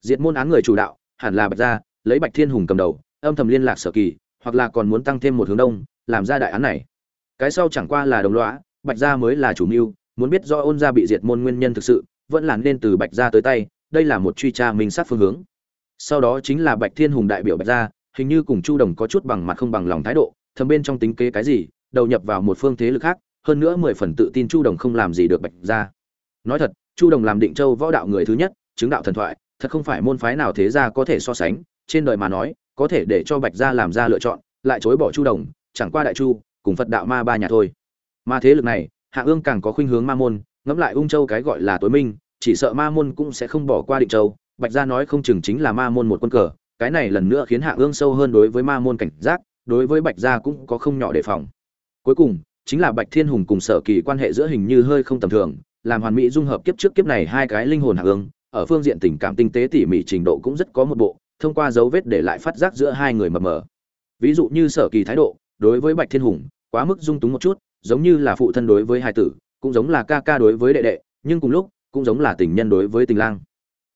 Diệt môn án người chủ đạo, hẳn là Bạch gia, lấy Bạch Thiên Hùng cầm đầu, âm thầm liên lạc Sở Kỳ, hoặc là còn muốn tăng thêm một hướng đông, làm ra đại án này. Cái sau chẳng qua là đồng lõa, Bạch gia mới là chủ mưu, muốn biết do ôn gia bị diệt môn nguyên nhân thực sự, vẫn là nên từ Bạch gia tới tay, đây là một truy tra minh sát phương hướng sau đó chính là bạch thiên hùng đại biểu bạch gia hình như cùng chu đồng có chút bằng mặt không bằng lòng thái độ, thầm bên trong tính kế cái gì, đầu nhập vào một phương thế lực khác, hơn nữa mười phần tự tin chu đồng không làm gì được bạch gia nói thật, chu đồng làm định châu võ đạo người thứ nhất, chứng đạo thần thoại, thật không phải môn phái nào thế gia có thể so sánh, trên đời mà nói, có thể để cho bạch gia làm ra lựa chọn, lại chối bỏ chu đồng, chẳng qua đại chu, cùng phật đạo ma ba nhà thôi. Mà thế lực này, hạ ương càng có khuynh hướng ma môn, ngẫm lại ung châu cái gọi là tối minh, chỉ sợ ma môn cũng sẽ không bỏ qua định châu, bạch gia nói không chừng chính là ma môn một quân cờ cái này lần nữa khiến hạ ương sâu hơn đối với ma môn cảnh giác, đối với bạch gia cũng có không nhỏ đề phòng. Cuối cùng, chính là bạch thiên hùng cùng sở kỳ quan hệ giữa hình như hơi không tầm thường, làm hoàn mỹ dung hợp kiếp trước kiếp này hai cái linh hồn hạ ương, ở phương diện tình cảm tinh tế tỉ mỉ trình độ cũng rất có một bộ, thông qua dấu vết để lại phát giác giữa hai người mập mờ. Ví dụ như sở kỳ thái độ, đối với bạch thiên hùng, quá mức dung túng một chút, giống như là phụ thân đối với hai tử, cũng giống là ca ca đối với đệ đệ, nhưng cùng lúc, cũng giống là tình nhân đối với tình lang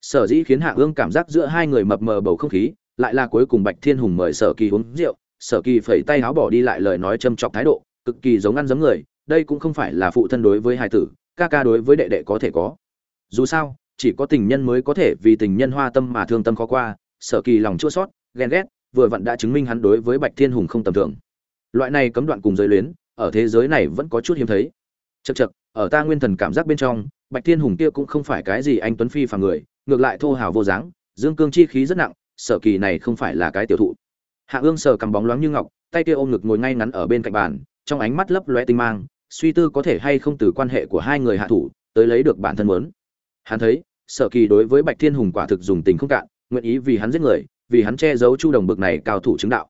sở dĩ khiến hạ ương cảm giác giữa hai người mập mờ bầu không khí, lại là cuối cùng bạch thiên hùng mời sở kỳ uống rượu. Sở kỳ phẩy tay áo bỏ đi lại lời nói châm chọc thái độ, cực kỳ giống ăn giống người, đây cũng không phải là phụ thân đối với hai tử, ca ca đối với đệ đệ có thể có. Dù sao, chỉ có tình nhân mới có thể vì tình nhân hoa tâm mà thương tâm khó qua, sở kỳ lòng chua sót ghen ghét, vừa vặn đã chứng minh hắn đối với bạch thiên hùng không tầm thường. Loại này cấm đoạn cùng giới luyến, ở thế giới này vẫn có chút hiếm thấy. Chật chật ở ta nguyên thần cảm giác bên trong, bạch thiên hùng kia cũng không phải cái gì anh tuấn phi phàm người ngược lại thô hào vô dáng, dương cương chi khí rất nặng, sở kỳ này không phải là cái tiểu thụ. Hạ ương sờ cầm bóng loáng như ngọc, tay kia ôm ngực ngồi ngay ngắn ở bên cạnh bàn, trong ánh mắt lấp loe tinh mang, suy tư có thể hay không từ quan hệ của hai người hạ thủ, tới lấy được bản thân muốn. Hắn thấy, sở kỳ đối với bạch thiên hùng quả thực dùng tình không cạn, nguyện ý vì hắn giết người, vì hắn che giấu chu đồng bực này cao thủ chứng đạo.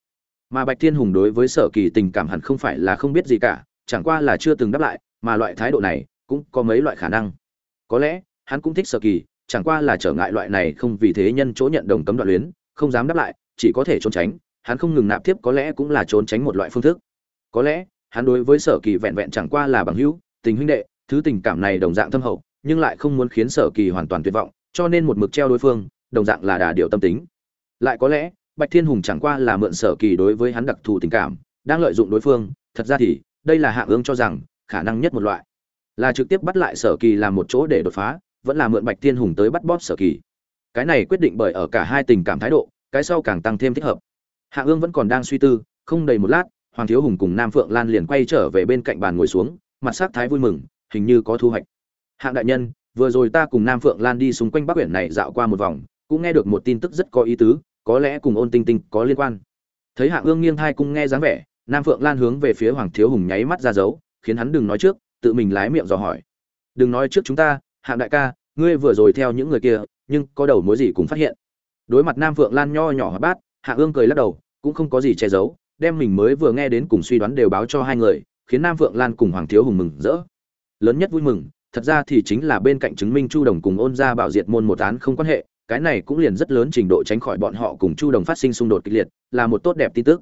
Mà bạch thiên hùng đối với sở kỳ tình cảm hẳn không phải là không biết gì cả, chẳng qua là chưa từng đáp lại, mà loại thái độ này cũng có mấy loại khả năng. Có lẽ, hắn cũng thích sở kỳ chẳng qua là trở ngại loại này không vì thế nhân chỗ nhận đồng cấm đoạn luyến, không dám đáp lại, chỉ có thể trốn tránh, hắn không ngừng nạp tiếp có lẽ cũng là trốn tránh một loại phương thức. Có lẽ, hắn đối với sở kỳ vẹn vẹn chẳng qua là bằng hữu, tình huynh đệ, thứ tình cảm này đồng dạng thâm hậu, nhưng lại không muốn khiến sở kỳ hoàn toàn tuyệt vọng, cho nên một mực treo đối phương, đồng dạng là đà điều tâm tính. Lại có lẽ, bạch thiên hùng chẳng qua là mượn sở kỳ đối với hắn đặc thù tình cảm, đang lợi dụng đối phương, thật ra thì, đây là hạng ương cho rằng, khả năng nhất một loại. Là trực tiếp bắt lại sở kỳ làm một chỗ để đột phá vẫn là mượn bạch thiên hùng tới bắt bóp sở kỳ. Cái này quyết định bởi ở cả hai tình cảm thái độ, cái sau càng tăng thêm thích hợp. Hạ ương vẫn còn đang suy tư, không đầy một lát, hoàng thiếu hùng cùng nam phượng lan liền quay trở về bên cạnh bàn ngồi xuống, mặt sắc thái vui mừng, hình như có thu hoạch. Hạng đại nhân, vừa rồi ta cùng nam phượng lan đi xung quanh bắc huyện này dạo qua một vòng, cũng nghe được một tin tức rất có ý tứ, có lẽ cùng ôn tinh tinh có liên quan. Thấy hạng ương nghiêng hai cung nghe dáng vẻ, nam phượng lan hướng về phía hoàng thiếu hùng nháy mắt ra dấu, khiến hắn đừng nói trước, tự mình lái miệng dò hỏi. Đừng nói trước chúng ta hạng đại ca, ngươi vừa rồi theo những người kia, nhưng có đầu mối gì cũng phát hiện? Đối mặt nam phượng lan nho nhỏ hóa bát, hạ ương cười lắc đầu, cũng không có gì che giấu, đem mình mới vừa nghe đến cùng suy đoán đều báo cho hai người, khiến nam phượng lan cùng hoàng thiếu hùng mừng rỡ. Lớn nhất vui mừng, thật ra thì chính là bên cạnh chứng minh chu đồng cùng ôn ra bảo diệt môn một án không quan hệ, cái này cũng liền rất lớn trình độ tránh khỏi bọn họ cùng chu đồng phát sinh xung đột kịch liệt, là một tốt đẹp tin tức.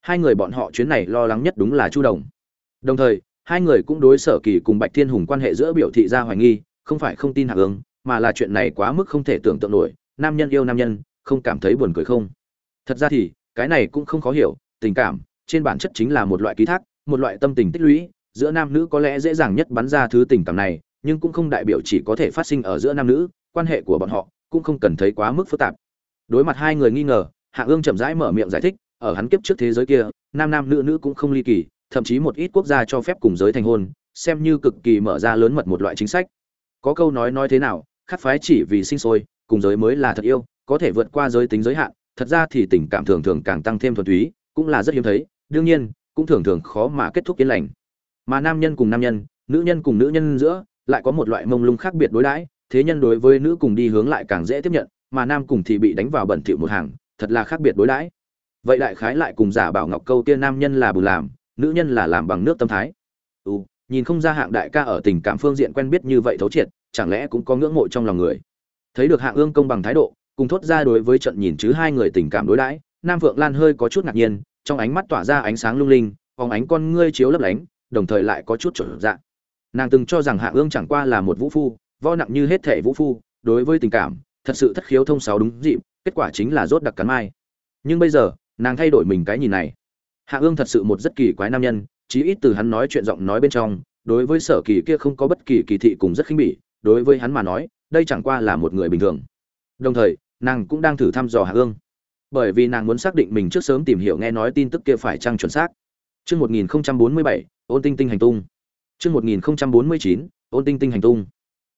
Hai người bọn họ chuyến này lo lắng nhất đúng là chu đồng. Đồng thời, hai người cũng đối sở kỳ cùng bạch thiên hùng quan hệ giữa biểu thị ra hoài nghi không phải không tin hạ ương, mà là chuyện này quá mức không thể tưởng tượng nổi, nam nhân yêu nam nhân, không cảm thấy buồn cười không? Thật ra thì, cái này cũng không khó hiểu, tình cảm, trên bản chất chính là một loại ký thác, một loại tâm tình tích lũy, giữa nam nữ có lẽ dễ dàng nhất bắn ra thứ tình cảm này, nhưng cũng không đại biểu chỉ có thể phát sinh ở giữa nam nữ, quan hệ của bọn họ cũng không cần thấy quá mức phức tạp. Đối mặt hai người nghi ngờ, hạ ương chậm rãi mở miệng giải thích, ở hắn kiếp trước thế giới kia, nam nam nữ nữ cũng không ly kỳ, thậm chí một ít quốc gia cho phép cùng giới thành hôn, xem như cực kỳ mở ra lớn mật một loại chính sách có câu nói nói thế nào khắc phái chỉ vì sinh sôi, cùng giới mới là thật yêu, có thể vượt qua giới tính giới hạn, thật ra thì tình cảm thường thường càng tăng thêm thuần túy, cũng là rất hiếm thấy, đương nhiên, cũng thường thường khó mà kết thúc yên lành. Mà nam nhân cùng nam nhân, nữ nhân cùng nữ nhân giữa, lại có một loại mông lung khác biệt đối đãi, thế nhân đối với nữ cùng đi hướng lại càng dễ tiếp nhận, mà nam cùng thì bị đánh vào bẩn thỉu một hàng, thật là khác biệt đối đãi. Vậy đại khái lại cùng giả bảo ngọc câu tiên nam nhân là bù làm, nữ nhân là làm bằng nước tâm thái. Ừ nhìn không ra hạng đại ca ở tình cảm phương diện quen biết như vậy thấu triệt chẳng lẽ cũng có ngưỡng mộ trong lòng người? Thấy được hạng ương công bằng thái độ, cùng thốt ra đối với trận nhìn chứ hai người tình cảm đối đãi, nam vượng lan hơi có chút ngạc nhiên, trong ánh mắt tỏa ra ánh sáng lung linh, phóng ánh con ngươi chiếu lấp lánh, đồng thời lại có chút chuẩn dạng nàng từng cho rằng hạng ương chẳng qua là một vũ phu, vo nặng như hết thể vũ phu, đối với tình cảm, thật sự thất khiếu thông sáu đúng dịp, kết quả chính là rốt đặc cắn mai. Nhưng bây giờ, nàng thay đổi mình cái nhìn này. Hạ ương thật sự một rất kỳ quái nam nhân, chí ít từ hắn nói chuyện giọng nói bên trong, đối với sở kỳ kia không có bất kỳ kỳ thị cùng rất khinh bỉ đối với hắn mà nói đây chẳng qua là một người bình thường đồng thời nàng cũng đang thử thăm dò hạ ương bởi vì nàng muốn xác định mình trước sớm tìm hiểu nghe nói tin tức kia phải chăng chuẩn xác Trước 1047, Ôn Tinh Tinh hành tung. Trước 1049, Ôn Tinh Tinh hành tung.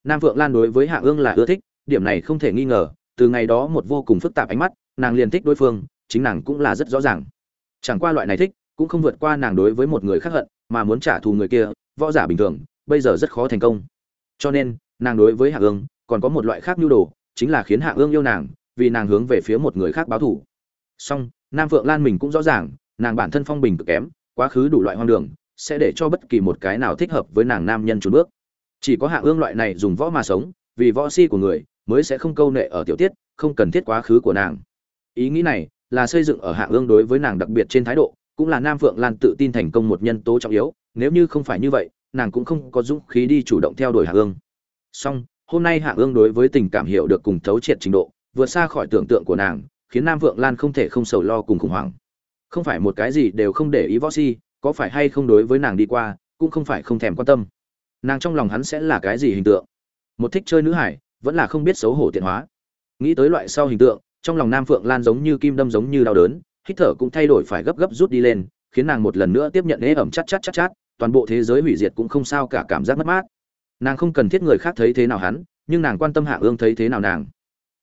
Nam Vượng Lan đối với Hạ Ương là ưa thích, điểm này không thể nghi ngờ, từ ngày đó một vô cùng phức tạp ánh mắt, nàng liền thích đối phương, chính nàng cũng là rất rõ ràng. Chẳng qua loại này thích, cũng không vượt qua nàng đối với một người khác hận, mà muốn trả thù người kia, võ giả bình thường, bây giờ rất khó thành công. Cho nên, nàng đối với Hạ Ương còn có một loại khác nhu đồ, chính là khiến Hạ Ương yêu nàng, vì nàng hướng về phía một người khác báo thù. Song, Nam Vượng Lan mình cũng rõ ràng, nàng bản thân phong bình cực kém, quá khứ đủ loại hoang đường, sẽ để cho bất kỳ một cái nào thích hợp với nàng nam nhân trốn bước. Chỉ có Hạ Ương loại này dùng võ mà sống, vì võ si của người, mới sẽ không câu nệ ở tiểu tiết, không cần thiết quá khứ của nàng. Ý nghĩ này là xây dựng ở Hạ Ương đối với nàng đặc biệt trên thái độ, cũng là Nam Vượng Lan tự tin thành công một nhân tố trọng yếu, nếu như không phải như vậy, nàng cũng không có dũng khí đi chủ động theo đuổi Hạ Ương. Song, hôm nay Hạ Ương đối với tình cảm hiểu được cùng thấu triệt trình độ, vượt xa khỏi tưởng tượng của nàng, khiến Nam Vượng Lan không thể không sầu lo cùng khủng hoảng. Không phải một cái gì đều không để ý võ si, có phải hay không đối với nàng đi qua, cũng không phải không thèm quan tâm. Nàng trong lòng hắn sẽ là cái gì hình tượng? Một thích chơi nữ hải, vẫn là không biết xấu hổ tiện hóa. Nghĩ tới loại sau hình tượng, trong lòng Nam Phượng Lan giống như kim đâm giống như đau đớn, hít thở cũng thay đổi phải gấp gấp rút đi lên, khiến nàng một lần nữa tiếp nhận ế ẩm chát chát chát chát, toàn bộ thế giới hủy diệt cũng không sao cả cảm giác mất mát. Nàng không cần thiết người khác thấy thế nào hắn, nhưng nàng quan tâm Hạ Ương thấy thế nào nàng.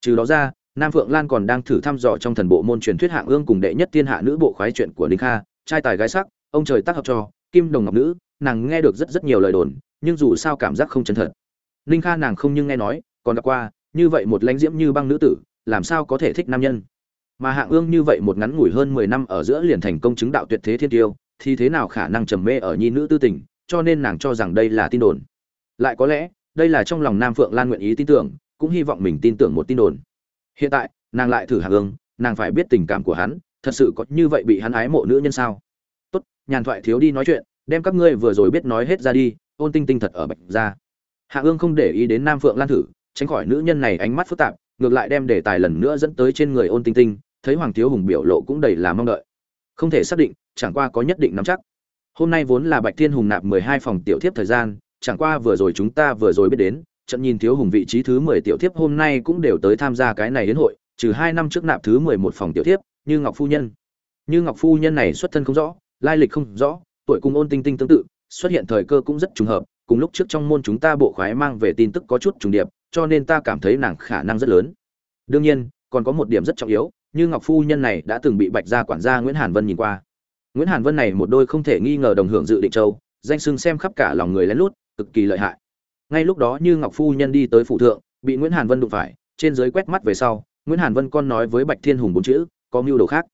Trừ đó ra, Nam Phượng Lan còn đang thử thăm dò trong thần bộ môn truyền thuyết Hạ Ương cùng đệ nhất tiên hạ nữ bộ khoái chuyện của Đinh Kha, trai tài gái sắc, ông trời tác hợp cho, kim đồng ngọc nữ, nàng nghe được rất rất nhiều lời đồn, nhưng dù sao cảm giác không chân thật. Ninh Kha nàng không nhưng nghe nói, còn gặp qua, như vậy một lãnh diễm như băng nữ tử, làm sao có thể thích nam nhân? Mà Hạ Ương như vậy một ngắn ngủi hơn 10 năm ở giữa liền thành công chứng đạo tuyệt thế thiên tiêu, thì thế nào khả năng trầm mê ở nhi nữ tư tình, cho nên nàng cho rằng đây là tin đồn. Lại có lẽ, đây là trong lòng Nam Phượng Lan nguyện ý tin tưởng, cũng hy vọng mình tin tưởng một tin đồn. Hiện tại, nàng lại thử Hạ Ương, nàng phải biết tình cảm của hắn, thật sự có như vậy bị hắn ái mộ nữ nhân sao? Tốt, nhàn thoại thiếu đi nói chuyện, đem các ngươi vừa rồi biết nói hết ra đi, ôn tinh tinh thật ở bạch ra. Hạ Ương không để ý đến Nam Phượng Lan thử, tránh khỏi nữ nhân này ánh mắt phức tạp, ngược lại đem đề tài lần nữa dẫn tới trên người ôn tinh tinh thấy hoàng thiếu hùng biểu lộ cũng đầy là mong đợi không thể xác định chẳng qua có nhất định nắm chắc hôm nay vốn là bạch thiên hùng nạp mười hai phòng tiểu thiếp thời gian chẳng qua vừa rồi chúng ta vừa rồi biết đến, trận nhìn thiếu hùng vị trí thứ mười tiểu thiếp hôm nay cũng đều tới tham gia cái này đến hội, trừ hai năm trước nạp thứ mười một phòng tiểu thiếp, như ngọc phu nhân. Như ngọc phu nhân này xuất thân không rõ, lai lịch không rõ, tuổi cùng ôn tinh tinh tương tự, xuất hiện thời cơ cũng rất trùng hợp, cùng lúc trước trong môn chúng ta bộ khoái mang về tin tức có chút trùng điệp, cho nên ta cảm thấy nàng khả năng rất lớn. Đương nhiên, còn có một điểm rất trọng yếu, như ngọc phu nhân này đã từng bị bạch gia quản gia nguyễn hàn vân nhìn qua. Nguyễn hàn vân này một đôi không thể nghi ngờ đồng hưởng dự định châu, danh sưng xem khắp cả lòng người lén lút cực kỳ lợi hại. Ngay lúc đó như ngọc phu nhân đi tới phụ thượng, bị nguyễn hàn vân đụng phải, trên dưới quét mắt về sau, nguyễn hàn vân con nói với bạch thiên hùng bốn chữ, có mưu đồ khác.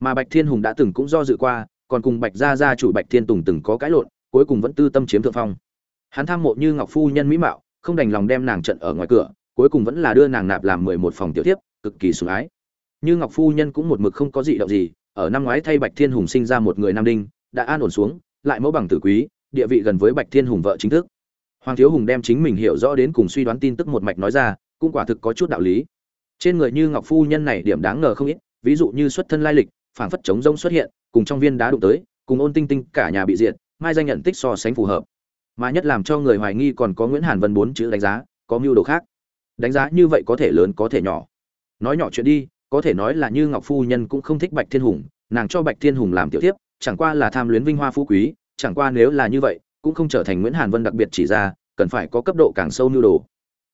Mà bạch thiên hùng đã từng cũng do dự qua, còn cùng bạch gia gia chủ bạch thiên tùng từng có cãi lộn, cuối cùng vẫn tư tâm chiếm thượng phong. Hắn tham mộ như ngọc phu nhân mỹ mạo, không đành lòng đem nàng trận ở ngoài cửa, cuối cùng vẫn là đưa nàng nạp làm mười một phòng tiểu tiếp cực kỳ sủng ái. Như ngọc phu nhân cũng một mực không có gì động gì, ở năm ngoái thay bạch thiên hùng sinh ra một người nam đinh, đã an ổn xuống, lại mẫu bằng tử quý địa vị gần với bạch thiên hùng vợ chính thức. Hoàng thiếu hùng đem chính mình hiểu rõ đến cùng suy đoán tin tức một mạch nói ra, cũng quả thực có chút đạo lý. Trên người như ngọc phu nhân này điểm đáng ngờ không ít, ví dụ như xuất thân lai lịch, phảng phất chống rông xuất hiện, cùng trong viên đá đụng tới, cùng ôn tinh tinh cả nhà bị diệt, mai danh nhận tích so sánh phù hợp. Mà nhất làm cho người hoài nghi còn có nguyễn hàn vân bốn chữ đánh giá, có mưu đồ khác. Đánh giá như vậy có thể lớn, có thể nhỏ. Nói nhỏ chuyện đi, có thể nói là như ngọc phu nhân cũng không thích bạch thiên hùng, nàng cho bạch thiên hùng làm tiểu tiếp chẳng qua là tham luyến vinh hoa phú quý chẳng qua nếu là như vậy cũng không trở thành nguyễn hàn vân đặc biệt chỉ ra cần phải có cấp độ càng sâu mưu đồ.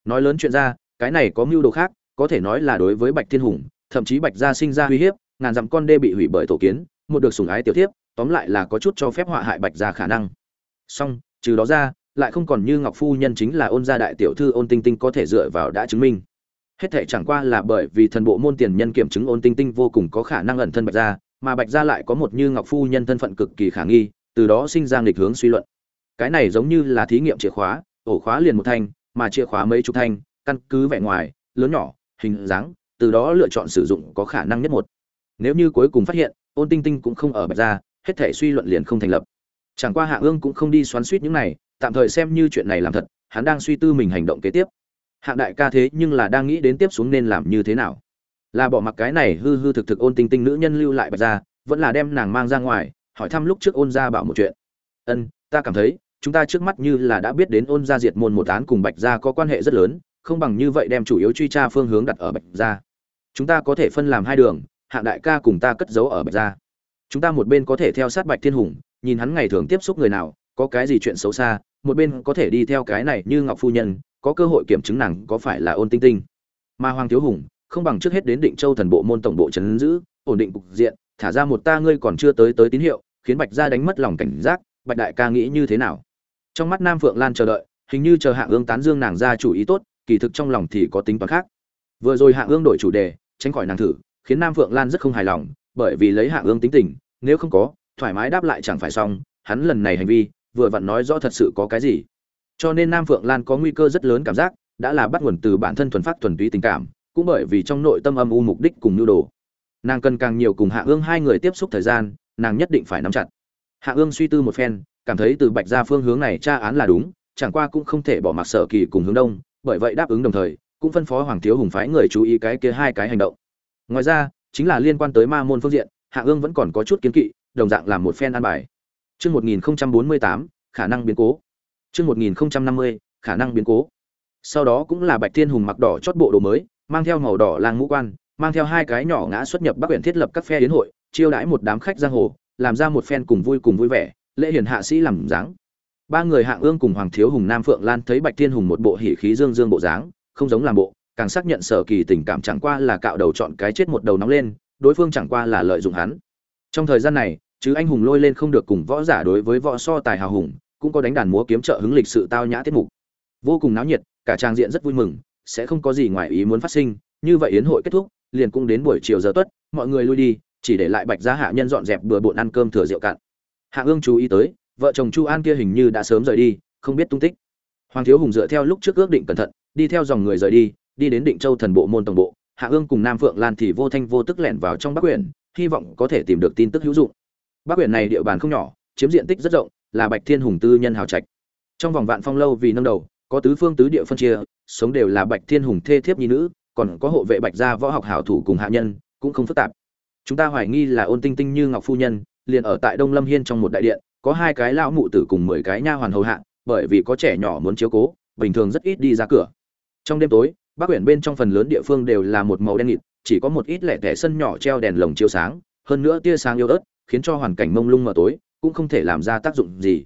Nói lớn chuyện ra cái này có mưu đồ khác có thể nói là đối với bạch thiên hùng thậm chí bạch gia sinh ra uy hiếp ngàn dặm con đê bị hủy bởi tổ kiến một được sủng ái tiểu thiếp, tóm lại là có chút cho phép họa hại bạch gia khả năng. Song trừ đó ra lại không còn như ngọc phu nhân chính là ôn gia đại tiểu thư ôn tinh tinh có thể dựa vào đã chứng minh. Hết thảy chẳng qua là bởi vì thần bộ môn tiền nhân kiểm chứng ôn tinh tinh vô cùng có khả năng ẩn thân bạch gia mà bạch gia lại có một như ngọc phu nhân thân phận cực kỳ khả nghi từ đó sinh ra nghịch hướng suy luận. Cái này giống như là thí nghiệm chìa khóa, ổ khóa liền một thanh, mà chìa khóa mấy chục thanh, căn cứ vẻ ngoài, lớn nhỏ, hình dáng, từ đó lựa chọn sử dụng có khả năng nhất một. Nếu như cuối cùng phát hiện, ôn tinh tinh cũng không ở bạch gia hết thể suy luận liền không thành lập. Chẳng qua hạ ương cũng không đi xoắn suýt những này, tạm thời xem như chuyện này làm thật, hắn đang suy tư mình hành động kế tiếp. Hạng đại ca thế nhưng là đang nghĩ đến tiếp xuống nên làm như thế nào. Là bỏ mặc cái này hư hư thực thực ôn tinh tinh nữ nhân lưu lại bạch ra, vẫn là đem nàng mang ra ngoài hỏi thăm lúc trước ôn gia bảo một chuyện. Ân, ta cảm thấy, chúng ta trước mắt như là đã biết đến ôn gia diệt môn một án cùng bạch gia có quan hệ rất lớn, không bằng như vậy đem chủ yếu truy tra phương hướng đặt ở bạch gia. Chúng ta có thể phân làm hai đường, hạng đại ca cùng ta cất giấu ở bạch gia. Chúng ta một bên có thể theo sát bạch thiên hùng, nhìn hắn ngày thường tiếp xúc người nào, có cái gì chuyện xấu xa, một bên có thể đi theo cái này như ngọc phu nhân, có cơ hội kiểm chứng nàng có phải là ôn tinh tinh. Mà hoàng thiếu hùng, không bằng trước hết đến định châu thần bộ môn tổng bộ trấn giữ, ổn định cục diện thả ra một ta ngươi còn chưa tới tới tín hiệu, khiến bạch gia đánh mất lòng cảnh giác, bạch đại ca nghĩ như thế nào? Trong mắt nam phượng lan chờ đợi, hình như chờ hạ ương tán dương nàng ra chủ ý tốt, kỳ thực trong lòng thì có tính toán khác. Vừa rồi hạ ương đổi chủ đề, tránh khỏi nàng thử, khiến nam phượng lan rất không hài lòng, bởi vì lấy hạ ương tính tình, nếu không có, thoải mái đáp lại chẳng phải xong, hắn lần này hành vi, vừa vặn nói rõ thật sự có cái gì. Cho nên nam phượng lan có nguy cơ rất lớn cảm giác, đã là bắt nguồn từ bản thân thuần phát thuần túy tình cảm, cũng bởi vì trong nội tâm âm u mục đích cùng nhu đồ nàng cần càng nhiều cùng hạ ương hai người tiếp xúc thời gian nàng nhất định phải nắm chặt hạ ương suy tư một phen cảm thấy từ bạch ra phương hướng này tra án là đúng chẳng qua cũng không thể bỏ mặc sở kỳ cùng hướng đông bởi vậy đáp ứng đồng thời cũng phân phó hoàng thiếu hùng phái người chú ý cái kia hai cái hành động ngoài ra chính là liên quan tới ma môn phương diện hạ ương vẫn còn có chút kiến kỵ đồng dạng làm một phen an bài Chương 1048, khả năng biến cố. Chương 1050, khả năng biến cố. Sau đó cũng là Bạch Thiên Hùng mặc đỏ chót bộ đồ mới, mang theo màu đỏ làng ngũ quan, mang theo hai cái nhỏ ngã xuất nhập Bắc huyện thiết lập các phe đến hội, chiêu đãi một đám khách giang hồ, làm ra một phen cùng vui cùng vui vẻ, lễ hiền hạ sĩ làm dáng. Ba người Hạng Ương cùng Hoàng Thiếu Hùng Nam Phượng Lan thấy Bạch Thiên Hùng một bộ hỉ khí dương dương bộ dáng, không giống làm bộ, càng xác nhận sở kỳ tình cảm chẳng qua là cạo đầu chọn cái chết một đầu nóng lên, đối phương chẳng qua là lợi dụng hắn. Trong thời gian này, chứ anh hùng lôi lên không được cùng võ giả đối với võ so tài hào hùng cũng có đánh đàn múa kiếm trợ hứng lịch sự tao nhã tiết mục vô cùng náo nhiệt cả trang diện rất vui mừng sẽ không có gì ngoài ý muốn phát sinh như vậy yến hội kết thúc liền cũng đến buổi chiều giờ tuất mọi người lui đi chỉ để lại bạch gia hạ nhân dọn dẹp bừa bộn ăn cơm thừa rượu cạn. Hạ ương chú ý tới vợ chồng chu an kia hình như đã sớm rời đi không biết tung tích. Hoàng thiếu hùng dựa theo lúc trước ước định cẩn thận đi theo dòng người rời đi đi đến định châu thần bộ môn tổng bộ hạ ương cùng nam phượng lan thì vô thanh vô tức lẻn vào trong bắc quyển hy vọng có thể tìm được tin tức hữu dụng. Bắc huyện này địa bàn không nhỏ, chiếm diện tích rất rộng, là Bạch Thiên Hùng tư nhân hào trạch. Trong vòng vạn phong lâu vì nâng đầu, có tứ phương tứ địa phân chia, sống đều là Bạch Thiên Hùng thê thiếp nhi nữ, còn có hộ vệ Bạch gia võ học hảo thủ cùng hạ nhân, cũng không phức tạp. Chúng ta hoài nghi là Ôn Tinh Tinh như Ngọc phu nhân, liền ở tại Đông Lâm Hiên trong một đại điện, có hai cái lão mụ tử cùng mười cái nha hoàn hầu hạ, bởi vì có trẻ nhỏ muốn chiếu cố, bình thường rất ít đi ra cửa. Trong đêm tối, Bắc huyện bên trong phần lớn địa phương đều là một màu đen nghịt, chỉ có một ít lẻ tẻ sân nhỏ treo đèn lồng chiếu sáng, hơn nữa tia sáng yếu ớt, khiến cho hoàn cảnh mông lung mờ tối cũng không thể làm ra tác dụng gì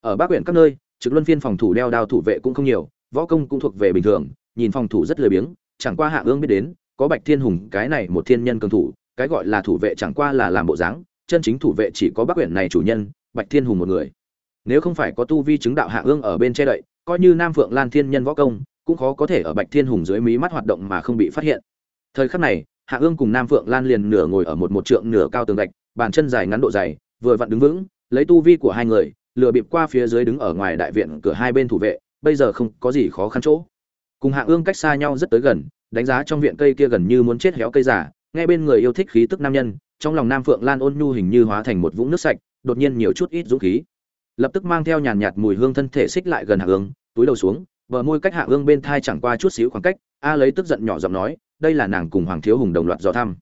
ở bắc huyện các nơi trực luân phiên phòng thủ đeo đao thủ vệ cũng không nhiều võ công cũng thuộc về bình thường nhìn phòng thủ rất lười biếng chẳng qua hạ ương biết đến có bạch thiên hùng cái này một thiên nhân cường thủ cái gọi là thủ vệ chẳng qua là làm bộ dáng chân chính thủ vệ chỉ có bắc quyển này chủ nhân bạch thiên hùng một người nếu không phải có tu vi chứng đạo hạ ương ở bên che đậy coi như nam phượng lan thiên nhân võ công cũng khó có thể ở bạch thiên hùng dưới mí mắt hoạt động mà không bị phát hiện thời khắc này hạ ương cùng nam phượng lan liền nửa ngồi ở một một trượng nửa cao tường gạch bàn chân dài ngắn độ dày, vừa vặn đứng vững, lấy tu vi của hai người, lừa bịp qua phía dưới đứng ở ngoài đại viện cửa hai bên thủ vệ, bây giờ không có gì khó khăn chỗ. Cùng Hạ Ương cách xa nhau rất tới gần, đánh giá trong viện cây kia gần như muốn chết héo cây giả, nghe bên người yêu thích khí tức nam nhân, trong lòng Nam Phượng Lan ôn nhu hình như hóa thành một vũng nước sạch, đột nhiên nhiều chút ít dũng khí. Lập tức mang theo nhàn nhạt mùi hương thân thể xích lại gần Hạ Ương, túi đầu xuống, bờ môi cách Hạ Ương bên thai chẳng qua chút xíu khoảng cách, a lấy tức giận nhỏ giọng nói, đây là nàng cùng Hoàng thiếu hùng đồng loạt dò thăm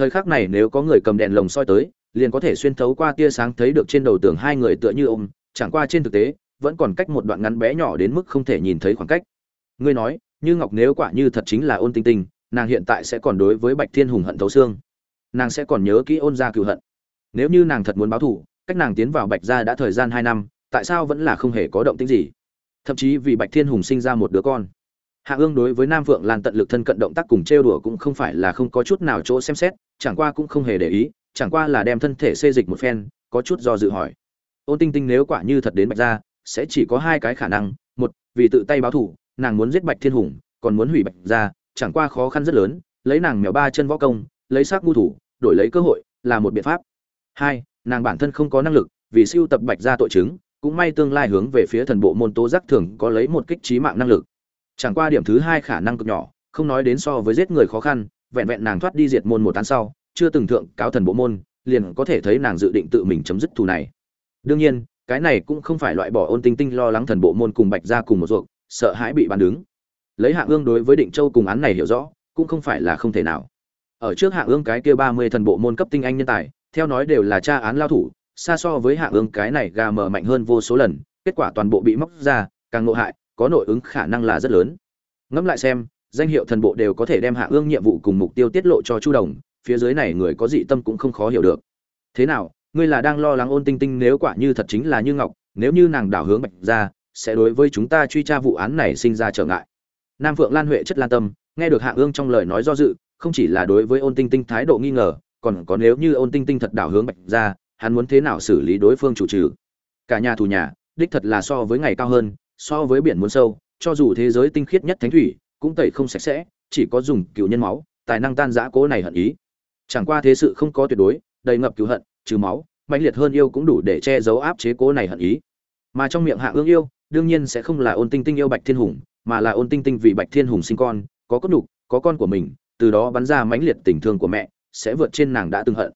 thời khắc này nếu có người cầm đèn lồng soi tới liền có thể xuyên thấu qua tia sáng thấy được trên đầu tường hai người tựa như ôm chẳng qua trên thực tế vẫn còn cách một đoạn ngắn bé nhỏ đến mức không thể nhìn thấy khoảng cách ngươi nói, như ngọc nếu quả như thật chính là ôn tinh tinh, nàng hiện tại sẽ còn đối với bạch thiên hùng hận thấu xương. Nàng sẽ còn nhớ kỹ ôn gia cựu hận. Nếu như nàng thật muốn báo thù, cách nàng tiến vào bạch gia đã thời gian hai năm, tại sao vẫn là không hề có động tĩnh gì? Thậm chí vì bạch thiên hùng sinh ra một đứa con. Hạ ương đối với nam phượng lan tận lực thân cận động tác cùng trêu đùa cũng không phải là không có chút nào chỗ xem xét, chẳng qua cũng không hề để ý, chẳng qua là đem thân thể xê dịch một phen, có chút do dự hỏi. Ôn tinh tinh nếu quả như thật đến bạch gia, sẽ chỉ có hai cái khả năng, một, vì tự tay báo thủ nàng muốn giết bạch thiên hùng, còn muốn hủy bạch gia chẳng qua khó khăn rất lớn, lấy nàng mèo ba chân võ công, lấy xác ngu thủ, đổi lấy cơ hội là một biện pháp. Hai, nàng bản thân không có năng lực, vì siêu tập bạch gia tội chứng, cũng may tương lai hướng về phía thần bộ môn tố giác thường có lấy một kích trí mạng năng lực. Chẳng qua điểm thứ hai khả năng cực nhỏ, không nói đến so với giết người khó khăn, vẹn vẹn nàng thoát đi diệt môn một tháng sau, chưa từng thượng cáo thần bộ môn, liền có thể thấy nàng dự định tự mình chấm dứt thù này. Đương nhiên, cái này cũng không phải loại bỏ ôn tinh tinh lo lắng thần bộ môn cùng bạch ra cùng một ruột sợ hãi bị bán đứng. Lấy hạ ương đối với định châu cùng án này hiểu rõ, cũng không phải là không thể nào. Ở trước hạ ương cái kia ba mươi thần bộ môn cấp tinh anh nhân tài, theo nói đều là tra án lao thủ, xa so với hạ ương cái này gà mờ mạnh hơn vô số lần, kết quả toàn bộ bị móc ra, càng ngộ hại, có nội ứng khả năng là rất lớn. Ngẫm lại xem, danh hiệu thần bộ đều có thể đem hạ ương nhiệm vụ cùng mục tiêu tiết lộ cho chu đồng, phía dưới này người có dị tâm cũng không khó hiểu được. Thế nào, ngươi là đang lo lắng ôn tinh tinh nếu quả như thật chính là như ngọc, nếu như nàng đảo hướng bạch ra sẽ đối với chúng ta truy tra vụ án này sinh ra trở ngại. Nam phượng lan huệ chất lan tâm, nghe được hạ ương trong lời nói do dự, không chỉ là đối với ôn tinh tinh thái độ nghi ngờ, còn có nếu như ôn tinh tinh thật đảo hướng bạch ra hắn muốn thế nào xử lý đối phương chủ trừ. Cả nhà thù nhà, đích thật là so với ngày cao hơn, so với biển muốn sâu, cho dù thế giới tinh khiết nhất thánh thủy, cũng tẩy không sạch sẽ, chỉ có dùng cựu nhân máu, tài năng tan giã cố này hận ý. Chẳng qua thế sự không có tuyệt đối, đầy ngập cứu hận, trừ máu, mãnh liệt hơn yêu cũng đủ để che giấu áp chế cố này hận ý. Mà trong miệng hạ ương yêu đương nhiên sẽ không là ôn tinh tinh yêu bạch thiên hùng, mà là ôn tinh tinh vì bạch thiên hùng sinh con, có cốt nhục, có con của mình, từ đó bắn ra mãnh liệt tình thương của mẹ, sẽ vượt trên nàng đã từng hận.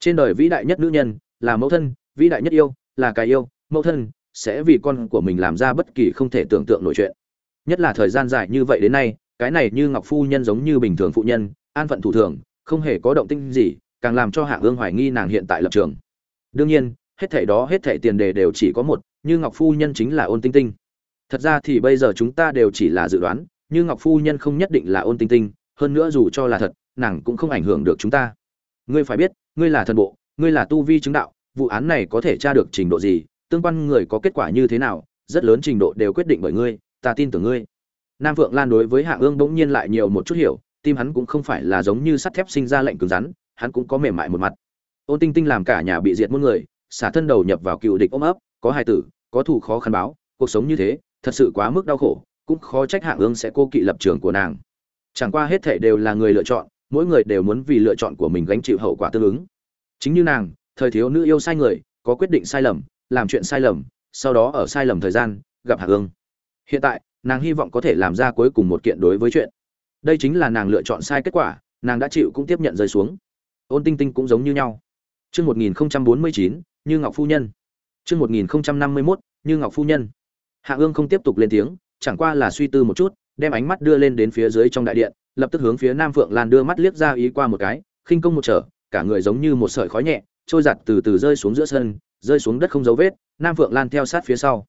Trên đời vĩ đại nhất nữ nhân, là mẫu thân, vĩ đại nhất yêu, là cái yêu, mẫu thân, sẽ vì con của mình làm ra bất kỳ không thể tưởng tượng nổi chuyện. Nhất là thời gian dài như vậy đến nay, cái này như ngọc phu nhân giống như bình thường phụ nhân, an phận thủ thường, không hề có động tinh gì, càng làm cho hạ ương hoài nghi nàng hiện tại lập trường. Đương nhiên, hết thảy đó, hết thảy tiền đề đều chỉ có một như ngọc phu nhân chính là ôn tinh tinh. Thật ra thì bây giờ chúng ta đều chỉ là dự đoán, như ngọc phu nhân không nhất định là ôn tinh tinh, hơn nữa dù cho là thật, nàng cũng không ảnh hưởng được chúng ta. Ngươi phải biết, ngươi là thần bộ, ngươi là tu vi chứng đạo, vụ án này có thể tra được trình độ gì, tương quan người có kết quả như thế nào, rất lớn trình độ đều quyết định bởi ngươi, ta tin tưởng ngươi. Nam vượng lan đối với hạ ương bỗng nhiên lại nhiều một chút hiểu, tim hắn cũng không phải là giống như sắt thép sinh ra lệnh cứng rắn, hắn cũng có mềm mại một mặt. Ôn tinh tinh làm cả nhà bị diệt muôn người, xả thân đầu nhập vào cựu địch ôm ấp, có hai tử có thủ khó khăn báo, cuộc sống như thế, thật sự quá mức đau khổ, cũng khó trách hạng ương sẽ cô kỵ lập trường của nàng. Chẳng qua hết thể đều là người lựa chọn, mỗi người đều muốn vì lựa chọn của mình gánh chịu hậu quả tương ứng. Chính như nàng, thời thiếu nữ yêu sai người, có quyết định sai lầm, làm chuyện sai lầm, sau đó ở sai lầm thời gian, gặp hạ ương. Hiện tại, nàng hy vọng có thể làm ra cuối cùng một kiện đối với chuyện. Đây chính là nàng lựa chọn sai kết quả, nàng đã chịu cũng tiếp nhận rơi xuống. Ôn tinh tinh cũng giống như nhau. Chương một nghìn bốn mươi chín, như ngọc phu nhân chương một nghìn năm mươi mốt, như ngọc phu nhân. Hạ ương không tiếp tục lên tiếng, chẳng qua là suy tư một chút, đem ánh mắt đưa lên đến phía dưới trong đại điện, lập tức hướng phía nam phượng lan đưa mắt liếc ra ý qua một cái, khinh công một trở, cả người giống như một sợi khói nhẹ, trôi giặt từ từ rơi xuống giữa sân, rơi xuống đất không dấu vết, nam phượng lan theo sát phía sau.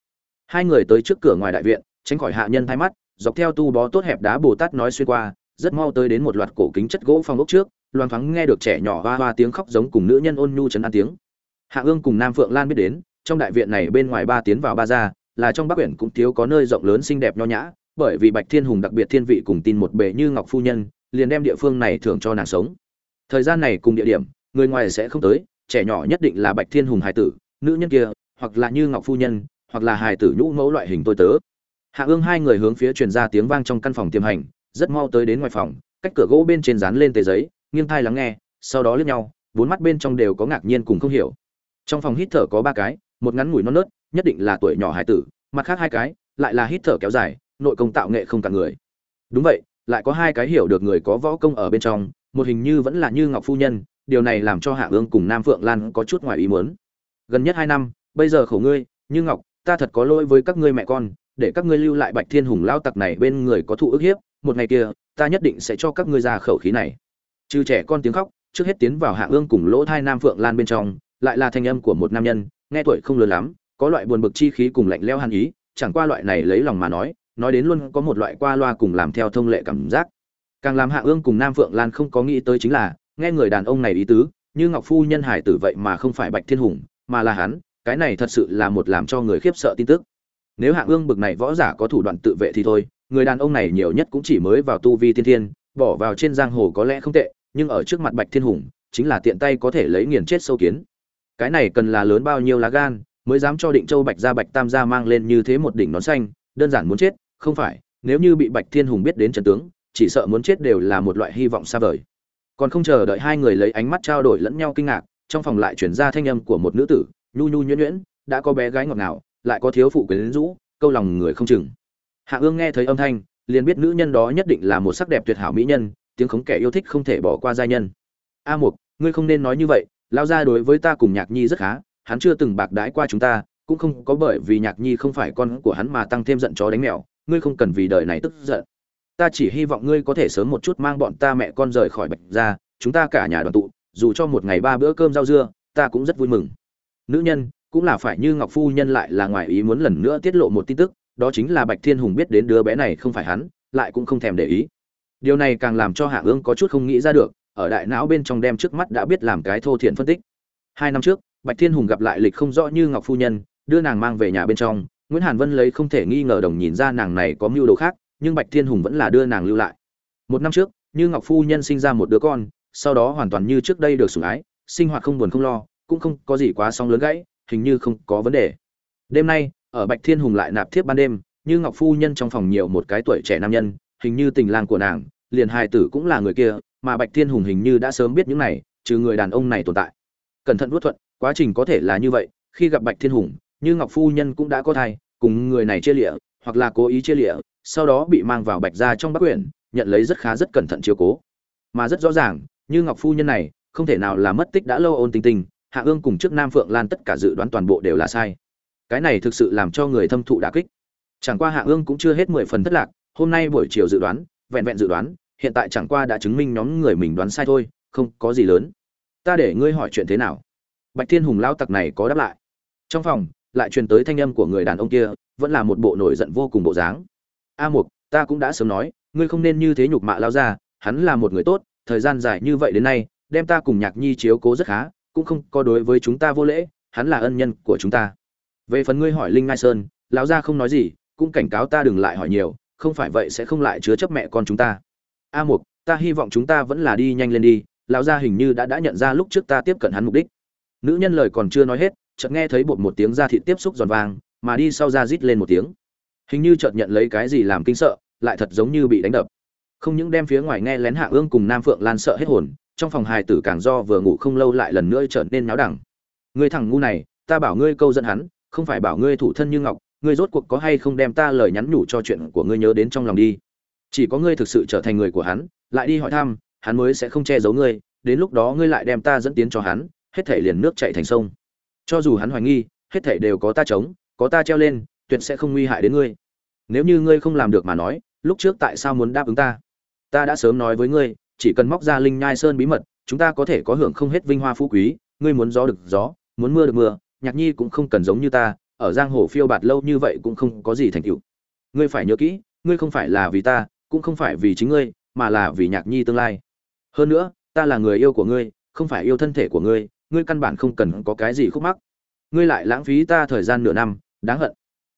Hai người tới trước cửa ngoài đại viện, tránh khỏi hạ nhân thay mắt, dọc theo tu bó tốt hẹp đá bồ tát nói xuyên qua, rất mau tới đến một loạt cổ kính chất gỗ phong ốc trước loan thoáng nghe được trẻ nhỏ hoa hoa tiếng khóc giống cùng nữ nhân ôn nhu trấn an tiếng. Hạ ương cùng nam phượng lan biết đến trong đại viện này bên ngoài ba tiến vào ba ra là trong bắc huyện cũng thiếu có nơi rộng lớn xinh đẹp nho nhã, bởi vì bạch thiên hùng đặc biệt thiên vị cùng tin một bề như ngọc phu nhân, liền đem địa phương này thưởng cho nàng sống. Thời gian này cùng địa điểm, người ngoài sẽ không tới, trẻ nhỏ nhất định là bạch thiên hùng hài tử, nữ nhân kia, hoặc là như ngọc phu nhân, hoặc là hài tử nhũ mẫu loại hình tôi tớ. Hạ ương hai người hướng phía truyền ra tiếng vang trong căn phòng tiềm hành, rất mau tới đến ngoài phòng, cách cửa gỗ bên trên dán lên tờ giấy, nghiêng thai lắng nghe, sau đó liếc nhau, bốn mắt bên trong đều có ngạc nhiên cùng không hiểu. Trong phòng hít thở có ba cái một ngắn ngủi non nớt, nhất định là tuổi nhỏ hải tử, mặt khác hai cái, lại là hít thở kéo dài, nội công tạo nghệ không cả người. Đúng vậy, lại có hai cái hiểu được người có võ công ở bên trong, một hình như vẫn là như ngọc phu nhân, điều này làm cho hạ ương cùng nam phượng lan có chút ngoài ý muốn. Gần nhất hai năm, bây giờ khổ ngươi, như ngọc, ta thật có lỗi với các ngươi mẹ con, để các ngươi lưu lại bạch thiên hùng lao tặc này bên người có thụ ức hiếp, một ngày kia, ta nhất định sẽ cho các ngươi ra khẩu khí này. Trừ trẻ con tiếng khóc, trước hết tiến vào hạ ương cùng lỗ thai nam phượng lan bên trong, lại là thanh âm của một nam nhân nghe tuổi không lớn lắm, có loại buồn bực chi khí cùng lạnh leo hàn ý, chẳng qua loại này lấy lòng mà nói nói đến luôn có một loại qua loa cùng làm theo thông lệ cảm giác. Càng làm hạ ương cùng nam phượng lan không có nghĩ tới chính là, nghe người đàn ông này ý tứ, như ngọc phu nhân hải tử vậy mà không phải bạch thiên hùng, mà là hắn, cái này thật sự là một làm cho người khiếp sợ tin tức. Nếu hạ ương bực này võ giả có thủ đoạn tự vệ thì thôi, người đàn ông này nhiều nhất cũng chỉ mới vào tu vi thiên thiên, bỏ vào trên giang hồ có lẽ không tệ, nhưng ở trước mặt bạch thiên hùng, chính là tiện tay có thể lấy nghiền chết sâu kiến cái này cần là lớn bao nhiêu lá gan, mới dám cho định châu bạch gia bạch tam gia mang lên như thế một đỉnh nón xanh, đơn giản muốn chết, không phải, nếu như bị bạch thiên hùng biết đến trận tướng, chỉ sợ muốn chết đều là một loại hy vọng xa vời. Còn không chờ đợi hai người lấy ánh mắt trao đổi lẫn nhau kinh ngạc, trong phòng lại chuyển ra thanh âm của một nữ tử, nhu nhu nhuyễn nhuyễn, đã có bé gái ngọt ngào, lại có thiếu phụ quyến rũ, câu lòng người không chừng. Hạ ương nghe thấy âm thanh, liền biết nữ nhân đó nhất định là một sắc đẹp tuyệt hảo mỹ nhân, tiếng khống kẻ yêu thích không thể bỏ qua giai nhân. A mục, ngươi không nên nói như vậy lao ra đối với ta cùng nhạc nhi rất khá, hắn chưa từng bạc đãi qua chúng ta, cũng không có bởi vì nhạc nhi không phải con của hắn mà tăng thêm giận chó đánh mèo, ngươi không cần vì đời này tức giận. Ta chỉ hy vọng ngươi có thể sớm một chút mang bọn ta mẹ con rời khỏi bạch ra chúng ta cả nhà đoàn tụ, dù cho một ngày ba bữa cơm rau dưa, ta cũng rất vui mừng. Nữ nhân, cũng là phải như ngọc phu nhân lại là ngoài ý muốn lần nữa tiết lộ một tin tức, đó chính là bạch thiên hùng biết đến đứa bé này không phải hắn, lại cũng không thèm để ý. Điều này càng làm cho hạ ương có chút không nghĩ ra được ở đại não bên trong đem trước mắt đã biết làm cái thô thiện phân tích. Hai năm trước, bạch thiên hùng gặp lại lịch không rõ như ngọc phu nhân, đưa nàng mang về nhà bên trong, nguyễn hàn vân lấy không thể nghi ngờ đồng nhìn ra nàng này có mưu đồ khác, nhưng bạch thiên hùng vẫn là đưa nàng lưu lại. Một năm trước, như ngọc phu nhân sinh ra một đứa con, sau đó hoàn toàn như trước đây được sủng ái, sinh hoạt không buồn không lo, cũng không có gì quá sóng lớn gãy, hình như không có vấn đề. Đêm nay, ở bạch thiên hùng lại nạp thiếp ban đêm, như ngọc phu nhân trong phòng nhiều một cái tuổi trẻ nam nhân, hình như tình lang của nàng, liền hài tử cũng là người kia mà bạch thiên hùng hình như đã sớm biết những này, trừ người đàn ông này tồn tại. Cẩn thận vuốt thuận, quá trình có thể là như vậy, khi gặp bạch thiên hùng, như ngọc phu nhân cũng đã có thai, cùng người này chia lịa, hoặc là cố ý chia lịa, sau đó bị mang vào bạch ra trong bắc quyển nhận lấy rất khá rất cẩn thận chiếu cố. Mà rất rõ ràng, như ngọc phu nhân này, không thể nào là mất tích đã lâu ôn tình tình hạ ương cùng trước nam phượng lan tất cả dự đoán toàn bộ đều là sai. Cái này thực sự làm cho người thâm thụ đả kích. Chẳng qua hạ ương cũng chưa hết mười phần thất lạc, hôm nay buổi chiều dự đoán, vẹn vẹn dự đoán hiện tại chẳng qua đã chứng minh nhóm người mình đoán sai thôi, không có gì lớn. Ta để ngươi hỏi chuyện thế nào? Bạch thiên hùng lao tặc này có đáp lại. Trong phòng, lại truyền tới thanh âm của người đàn ông kia, vẫn là một bộ nổi giận vô cùng bộ dáng. A mục, ta cũng đã sớm nói, ngươi không nên như thế nhục mạ lao ra, hắn là một người tốt, thời gian dài như vậy đến nay, đem ta cùng nhạc nhi chiếu cố rất khá, cũng không có đối với chúng ta vô lễ, hắn là ân nhân của chúng ta. Về phần ngươi hỏi linh ngai sơn, lão gia không nói gì, cũng cảnh cáo ta đừng lại hỏi nhiều, không phải vậy sẽ không lại chứa chấp mẹ con chúng ta a mục, ta hy vọng chúng ta vẫn là đi nhanh lên đi, lão gia hình như đã đã nhận ra lúc trước ta tiếp cận hắn mục đích. Nữ nhân lời còn chưa nói hết, chợt nghe thấy bột một tiếng da thịt tiếp xúc giòn vàng mà đi sau ra rít lên một tiếng. Hình như chợt nhận lấy cái gì làm kinh sợ, lại thật giống như bị đánh đập. Không những đem phía ngoài nghe lén hạ ương cùng nam phượng lan sợ hết hồn, trong phòng hài tử càng do vừa ngủ không lâu lại lần nữa trở nên náo đẳng. Ngươi thằng ngu này, ta bảo ngươi câu dẫn hắn, không phải bảo ngươi thủ thân như ngọc, ngươi rốt cuộc có hay không đem ta lời nhắn nhủ cho chuyện của ngươi nhớ đến trong lòng đi chỉ có ngươi thực sự trở thành người của hắn, lại đi hỏi thăm, hắn mới sẽ không che giấu ngươi, đến lúc đó ngươi lại đem ta dẫn tiến cho hắn, hết thể liền nước chạy thành sông. Cho dù hắn hoài nghi, hết thể đều có ta chống, có ta treo lên, tuyệt sẽ không nguy hại đến ngươi. Nếu như ngươi không làm được mà nói, lúc trước tại sao muốn đáp ứng ta? Ta đã sớm nói với ngươi, chỉ cần móc ra linh nhai sơn bí mật, chúng ta có thể có hưởng không hết vinh hoa phú quý, ngươi muốn gió được gió, muốn mưa được mưa, nhạc nhi cũng không cần giống như ta, ở giang hồ phiêu bạt lâu như vậy cũng không có gì thành tựu. Ngươi phải nhớ kỹ, ngươi không phải là vì ta cũng không phải vì chính ngươi, mà là vì nhạc nhi tương lai. Hơn nữa, ta là người yêu của ngươi, không phải yêu thân thể của ngươi ngươi căn bản không cần có cái gì khúc mắc. Ngươi lại lãng phí ta thời gian nửa năm, đáng hận.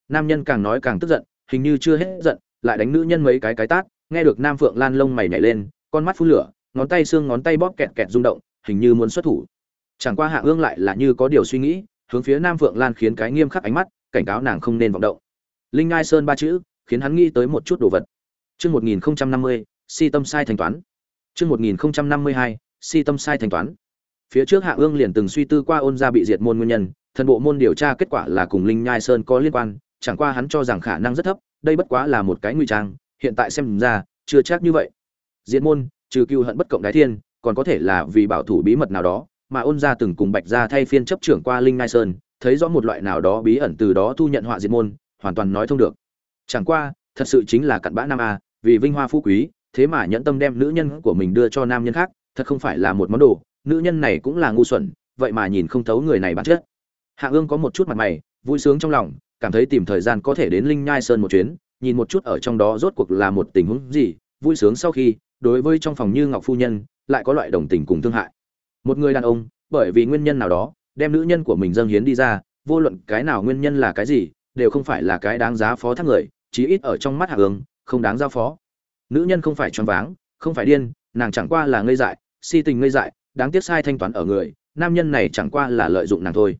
Nam nhân càng nói càng tức giận, hình như chưa hết giận, lại đánh nữ nhân mấy cái cái tát, nghe được nam phượng lan lông mày nhảy lên, con mắt phun lửa, ngón tay xương ngón tay bóp kẹt kẹt rung động, hình như muốn xuất thủ. Chẳng qua hạ ương lại là như có điều suy nghĩ, hướng phía nam phượng lan khiến cái nghiêm khắc ánh mắt, cảnh cáo nàng không nên vọng động. Linh ngai sơn ba chữ, khiến hắn nghĩ tới một chút đồ vật. Chương 1050, si tâm sai thanh toán. Chương 1052, si tâm sai thanh toán. Phía trước Hạ Ương liền từng suy tư qua ôn gia bị diệt môn nguyên nhân, thần bộ môn điều tra kết quả là cùng Linh Nhai Sơn có liên quan, chẳng qua hắn cho rằng khả năng rất thấp, đây bất quá là một cái nguy trang, hiện tại xem ra, chưa chắc như vậy. Diệt môn, trừ cừu hận bất cộng đái thiên, còn có thể là vì bảo thủ bí mật nào đó, mà ôn gia từng cùng Bạch gia thay phiên chấp trưởng qua Linh Nhai Sơn, thấy rõ một loại nào đó bí ẩn từ đó thu nhận họa diệt môn, hoàn toàn nói thông được. Chẳng qua, thật sự chính là cặn bã nam a, vì vinh hoa phú quý, thế mà nhẫn tâm đem nữ nhân của mình đưa cho nam nhân khác, thật không phải là một món đồ, nữ nhân này cũng là ngu xuẩn, vậy mà nhìn không thấu người này bản chất. Hạ ương có một chút mặt mày, vui sướng trong lòng, cảm thấy tìm thời gian có thể đến linh nhai sơn một chuyến, nhìn một chút ở trong đó rốt cuộc là một tình huống gì, vui sướng sau khi, đối với trong phòng như ngọc phu nhân, lại có loại đồng tình cùng thương hại. Một người đàn ông, bởi vì nguyên nhân nào đó, đem nữ nhân của mình dâng hiến đi ra, vô luận cái nào nguyên nhân là cái gì, đều không phải là cái đáng giá phó thác người, chí ít ở trong mắt hạ ương không đáng giao phó. Nữ nhân không phải choáng váng, không phải điên, nàng chẳng qua là ngây dại, si tình ngây dại, đáng tiếc sai thanh toán ở người, nam nhân này chẳng qua là lợi dụng nàng thôi.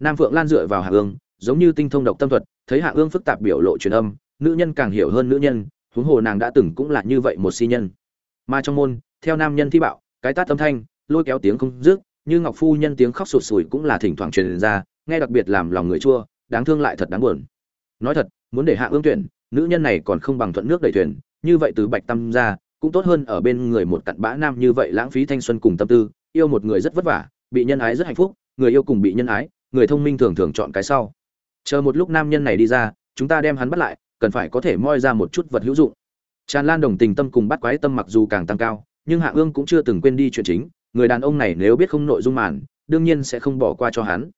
Nam phượng lan dựa vào hạ ương, giống như tinh thông độc tâm thuật, thấy hạ ương phức tạp biểu lộ truyền âm, nữ nhân càng hiểu hơn nữ nhân, huống hồ nàng đã từng cũng là như vậy một si nhân. Mà trong môn, theo nam nhân thi bạo, cái tát âm thanh, lôi kéo tiếng không dứt, như ngọc phu nhân tiếng khóc sụt sùi cũng là thỉnh thoảng truyền ra, nghe đặc biệt làm lòng người chua, đáng thương lại thật đáng buồn. Nói thật, muốn để hạ ương tuyển nữ nhân này còn không bằng thuận nước đẩy thuyền, như vậy từ bạch tâm ra, cũng tốt hơn ở bên người một cặn bã nam như vậy lãng phí thanh xuân cùng tâm tư, yêu một người rất vất vả, bị nhân ái rất hạnh phúc, người yêu cùng bị nhân ái, người thông minh thường thường chọn cái sau. Chờ một lúc nam nhân này đi ra, chúng ta đem hắn bắt lại, cần phải có thể moi ra một chút vật hữu dụng. Tràn lan đồng tình tâm cùng bắt quái tâm mặc dù càng tăng cao, nhưng hạ ương cũng chưa từng quên đi chuyện chính, người đàn ông này nếu biết không nội dung màn, đương nhiên sẽ không bỏ qua cho hắn.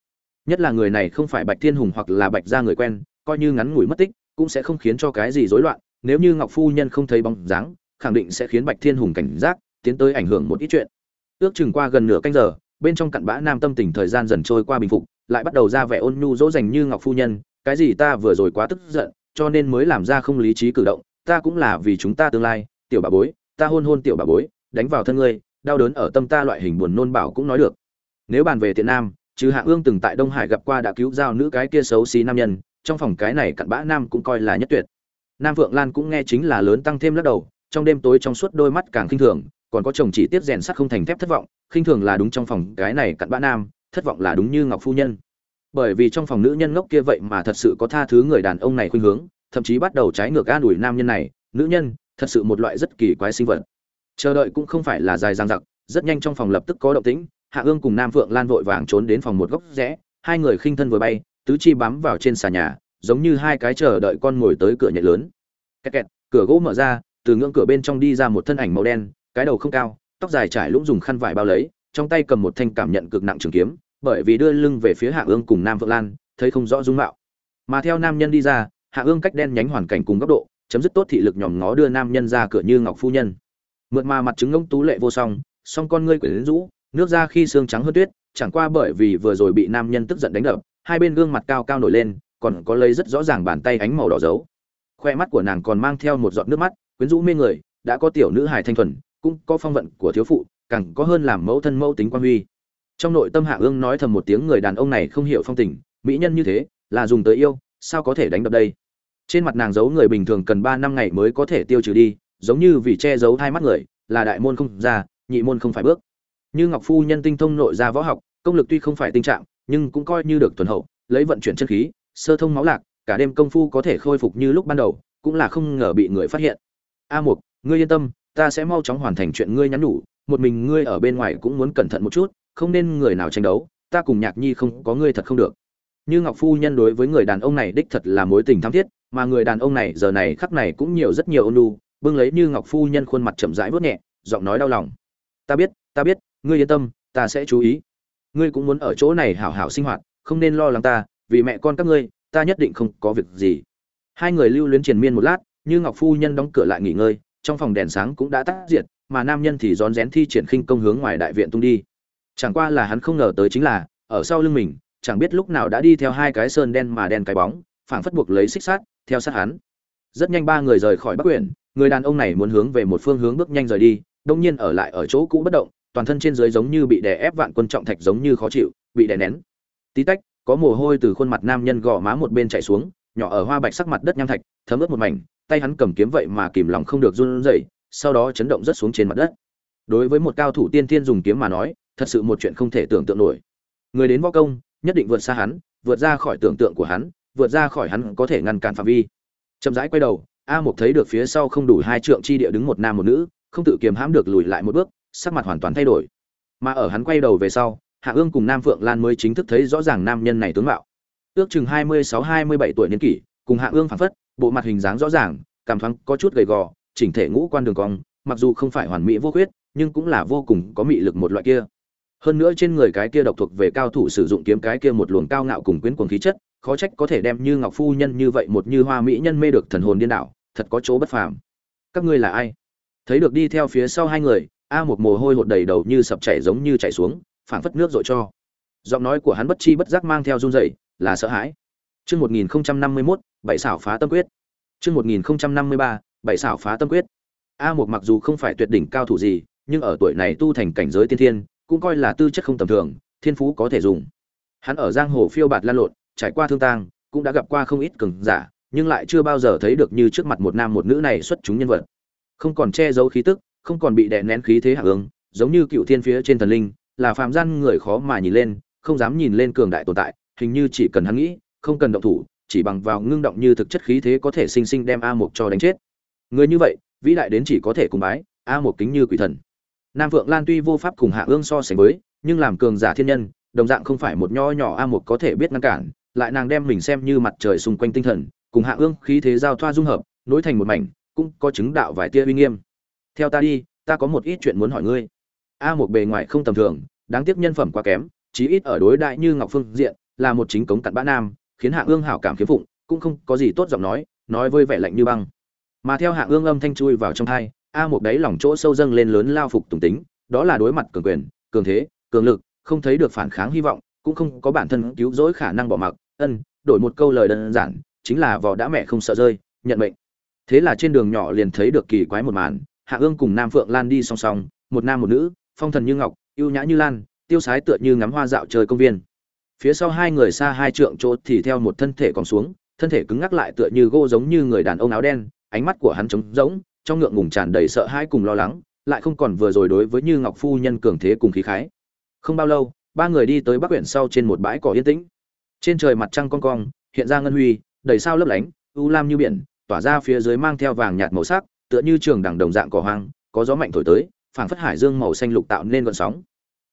Nhất là người này không phải bạch thiên hùng hoặc là bạch gia người quen, coi như ngắn ngủi mất tích cũng sẽ không khiến cho cái gì rối loạn, nếu như ngọc phu nhân không thấy bóng dáng, khẳng định sẽ khiến bạch thiên hùng cảnh giác, tiến tới ảnh hưởng một ít chuyện. Ước chừng qua gần nửa canh giờ, bên trong cặn bã nam tâm tình thời gian dần trôi qua bình phục, lại bắt đầu ra vẻ ôn nhu dỗ dành như ngọc phu nhân, cái gì ta vừa rồi quá tức giận, cho nên mới làm ra không lý trí cử động, ta cũng là vì chúng ta tương lai, tiểu bà bối, ta hôn hôn tiểu bà bối, đánh vào thân ngươi, đau đớn ở tâm ta loại hình buồn nôn bảo cũng nói được. Nếu bàn về thiện nam chứ hạ ương từng tại đông hải gặp qua đã cứu giao nữ cái kia xấu xí nam nhân trong phòng cái này cặn bã nam cũng coi là nhất tuyệt. Nam vượng lan cũng nghe chính là lớn tăng thêm lắc đầu, trong đêm tối trong suốt đôi mắt càng khinh thường, còn có chồng chỉ tiếp rèn sắt không thành thép thất vọng, khinh thường là đúng trong phòng cái này cặn bã nam, thất vọng là đúng như ngọc phu nhân. Bởi vì trong phòng nữ nhân ngốc kia vậy mà thật sự có tha thứ người đàn ông này khuynh hướng, thậm chí bắt đầu trái ngược an ủi nam nhân này, nữ nhân, thật sự một loại rất kỳ quái sinh vật. Chờ đợi cũng không phải là dài dang dặc, rất nhanh trong phòng lập tức có động tĩnh, hạ ương cùng nam phượng lan vội vàng trốn đến phòng một góc rẽ, hai người khinh thân vừa bay tứ chi bám vào trên xà nhà, giống như hai cái chờ đợi con ngồi tới cửa nhện lớn. Kẹt kẹt, cửa gỗ mở ra, từ ngưỡng cửa bên trong đi ra một thân ảnh màu đen, cái đầu không cao, tóc dài trải lũng dùng khăn vải bao lấy, trong tay cầm một thanh cảm nhận cực nặng trường kiếm, bởi vì đưa lưng về phía hạ ương cùng nam Vượng lan, thấy không rõ dung mạo. Mà theo nam nhân đi ra, hạ ương cách đen nhánh hoàn cảnh cùng góc độ, chấm dứt tốt thị lực nhòm ngó đưa nam nhân ra cửa như ngọc phu nhân. Mượt mà mặt trứng ngông tú lệ vô song song con ngươi quyển rũ, nước ra khi xương trắng hơn tuyết, chẳng qua bởi vì vừa rồi bị nam nhân tức giận đánh đập hai bên gương mặt cao cao nổi lên, còn có lấy rất rõ ràng bàn tay ánh màu đỏ dấu. Khoe mắt của nàng còn mang theo một giọt nước mắt, quyến rũ mê người, đã có tiểu nữ hài thanh thuần, cũng có phong vận của thiếu phụ, càng có hơn làm mẫu thân mẫu tính quan huy. Trong nội tâm hạ ương nói thầm một tiếng người đàn ông này không hiểu phong tình, mỹ nhân như thế, là dùng tới yêu, sao có thể đánh đập đây? Trên mặt nàng giấu người bình thường cần ba năm ngày mới có thể tiêu trừ đi, giống như vì che giấu hai mắt người, là đại môn không ra, nhị môn không phải bước. Như ngọc phu nhân tinh thông nội ra võ học, công lực tuy không phải tình trạng nhưng cũng coi như được thuần hậu, lấy vận chuyển chân khí, sơ thông máu lạc, cả đêm công phu có thể khôi phục như lúc ban đầu, cũng là không ngờ bị người phát hiện. A mục, ngươi yên tâm, ta sẽ mau chóng hoàn thành chuyện ngươi nhắn nhủ, một mình ngươi ở bên ngoài cũng muốn cẩn thận một chút, không nên người nào tranh đấu, ta cùng nhạc nhi không có ngươi thật không được. Như ngọc phu nhân đối với người đàn ông này đích thật là mối tình thắm thiết, mà người đàn ông này giờ này khắc này cũng nhiều rất nhiều ôn nhu, bưng lấy như ngọc phu nhân khuôn mặt chậm rãi vớt nhẹ, giọng nói đau lòng. Ta biết ta biết, ngươi yên tâm, ta sẽ chú ý ngươi cũng muốn ở chỗ này hảo hảo sinh hoạt, không nên lo lắng ta, vì mẹ con các ngươi, ta nhất định không có việc gì. Hai người lưu luyến triền miên một lát, như ngọc phu nhân đóng cửa lại nghỉ ngơi, trong phòng đèn sáng cũng đã tắt diệt, mà nam nhân thì rón rén thi triển khinh công hướng ngoài đại viện tung đi. Chẳng qua là hắn không ngờ tới chính là, ở sau lưng mình, chẳng biết lúc nào đã đi theo hai cái sơn đen mà đen cái bóng, phảng phất buộc lấy xích sát theo sát hắn. Rất nhanh ba người rời khỏi bắc quyển người đàn ông này muốn hướng về một phương hướng bước nhanh rời đi, đông nhiên ở lại ở chỗ cũ bất động toàn thân trên dưới giống như bị đè ép vạn quân trọng thạch giống như khó chịu, bị đè nén. Tí tách, có mồ hôi từ khuôn mặt nam nhân gò má một bên chảy xuống, nhỏ ở hoa bạch sắc mặt đất nham thạch, thấm ướt một mảnh, tay hắn cầm kiếm vậy mà kìm lòng không được run rẩy, sau đó chấn động rất xuống trên mặt đất. Đối với một cao thủ tiên tiên dùng kiếm mà nói, thật sự một chuyện không thể tưởng tượng nổi. Người đến võ công, nhất định vượt xa hắn, vượt ra khỏi tưởng tượng của hắn, vượt ra khỏi hắn có thể ngăn cản phạm vi. Chậm rãi quay đầu, a mục thấy được phía sau không đủ hai trượng chi địa đứng một nam một nữ, không tự kiềm hãm được lùi lại một bước sắc mặt hoàn toàn thay đổi. Mà ở hắn quay đầu về sau, hạ ương cùng nam phượng lan mới chính thức thấy rõ ràng nam nhân này tướng mạo. Ước chừng hai mươi sáu hai mươi bảy tuổi niên kỷ, cùng hạ ương phản phất, bộ mặt hình dáng rõ ràng, cảm thoáng có chút gầy gò, chỉnh thể ngũ quan đường cong, mặc dù không phải hoàn mỹ vô khuyết, nhưng cũng là vô cùng có mị lực một loại kia. Hơn nữa trên người cái kia độc thuộc về cao thủ sử dụng kiếm cái kia một luồng cao ngạo cùng quyến cuồng khí chất, khó trách có thể đem như ngọc phu nhân như vậy một như hoa mỹ nhân mê được thần hồn điên đảo, thật có chỗ bất phàm. Các ngươi là ai? Thấy được đi theo phía sau hai người a một mồ hôi hột đầy đầu như sập chảy giống như chảy xuống, phảng phất nước dội cho. Giọng nói của hắn bất chi bất giác mang theo run rẩy, là sợ hãi. Chương một nghìn năm mươi mốt, bảy xảo phá tâm quyết. Chương một nghìn năm mươi ba, bảy xảo phá tâm quyết. A một mặc dù không phải tuyệt đỉnh cao thủ gì, nhưng ở tuổi này tu thành cảnh giới tiên thiên, cũng coi là tư chất không tầm thường, thiên phú có thể dùng. Hắn ở giang hồ phiêu bạt lan lộn, trải qua thương tang, cũng đã gặp qua không ít cường giả, nhưng lại chưa bao giờ thấy được như trước mặt một nam một nữ này xuất chúng nhân vật. Không còn che giấu khí tức không còn bị đè nén khí thế hạ hướng, giống như cựu thiên phía trên thần linh, là phàm gian người khó mà nhìn lên, không dám nhìn lên cường đại tồn tại, hình như chỉ cần hắn nghĩ, không cần động thủ, chỉ bằng vào ngưng động như thực chất khí thế có thể sinh sinh đem a mục cho đánh chết. Người như vậy, vĩ đại đến chỉ có thể cùng bái, a mục kính như quỷ thần. Nam vượng lan tuy vô pháp cùng hạ ương so sánh với, nhưng làm cường giả thiên nhân, đồng dạng không phải một nho nhỏ a mục có thể biết ngăn cản, lại nàng đem mình xem như mặt trời xung quanh tinh thần, cùng hạ ương khí thế giao thoa dung hợp, nối thành một mảnh, cũng có chứng đạo vài tia uy nghiêm theo ta đi, ta có một ít chuyện muốn hỏi ngươi. A một bề ngoài không tầm thường, đáng tiếc nhân phẩm quá kém, chí ít ở đối đại như ngọc phương diện, là một chính cống cặn bã nam, khiến hạ ương hảo cảm khiếm phụng, cũng không có gì tốt giọng nói nói với vẻ lạnh như băng. Mà theo hạ ương âm thanh chui vào trong thai, a một đáy lòng chỗ sâu dâng lên lớn lao phục tùng tính, đó là đối mặt cường quyền, cường thế, cường lực, không thấy được phản kháng hy vọng, cũng không có bản thân cứu rỗi khả năng bỏ mặc, ân, đổi một câu lời đơn giản, chính là vò đã mẹ không sợ rơi, nhận mệnh. Thế là trên đường nhỏ liền thấy được kỳ quái một màn hạ ương cùng nam phượng lan đi song song, một nam một nữ, phong thần như ngọc, ưu nhã như lan, tiêu sái tựa như ngắm hoa dạo chơi công viên. Phía sau hai người xa hai trượng chỗ thì theo một thân thể còn xuống, thân thể cứng ngắc lại tựa như gỗ giống như người đàn ông áo đen, ánh mắt của hắn trống rỗng, trong ngượng ngùng tràn đầy sợ hãi cùng lo lắng, lại không còn vừa rồi đối với như ngọc phu nhân cường thế cùng khí khái. Không bao lâu, ba người đi tới bắc huyện sau trên một bãi cỏ yên tĩnh. Trên trời mặt trăng con cong, hiện ra ngân huy, đầy sao lấp lánh, u lam như biển, tỏa ra phía dưới mang theo vàng nhạt màu sắc tựa như trường đằng đồng dạng cỏ hoang, có gió mạnh thổi tới, phảng phất hải dương màu xanh lục tạo nên gợn sóng.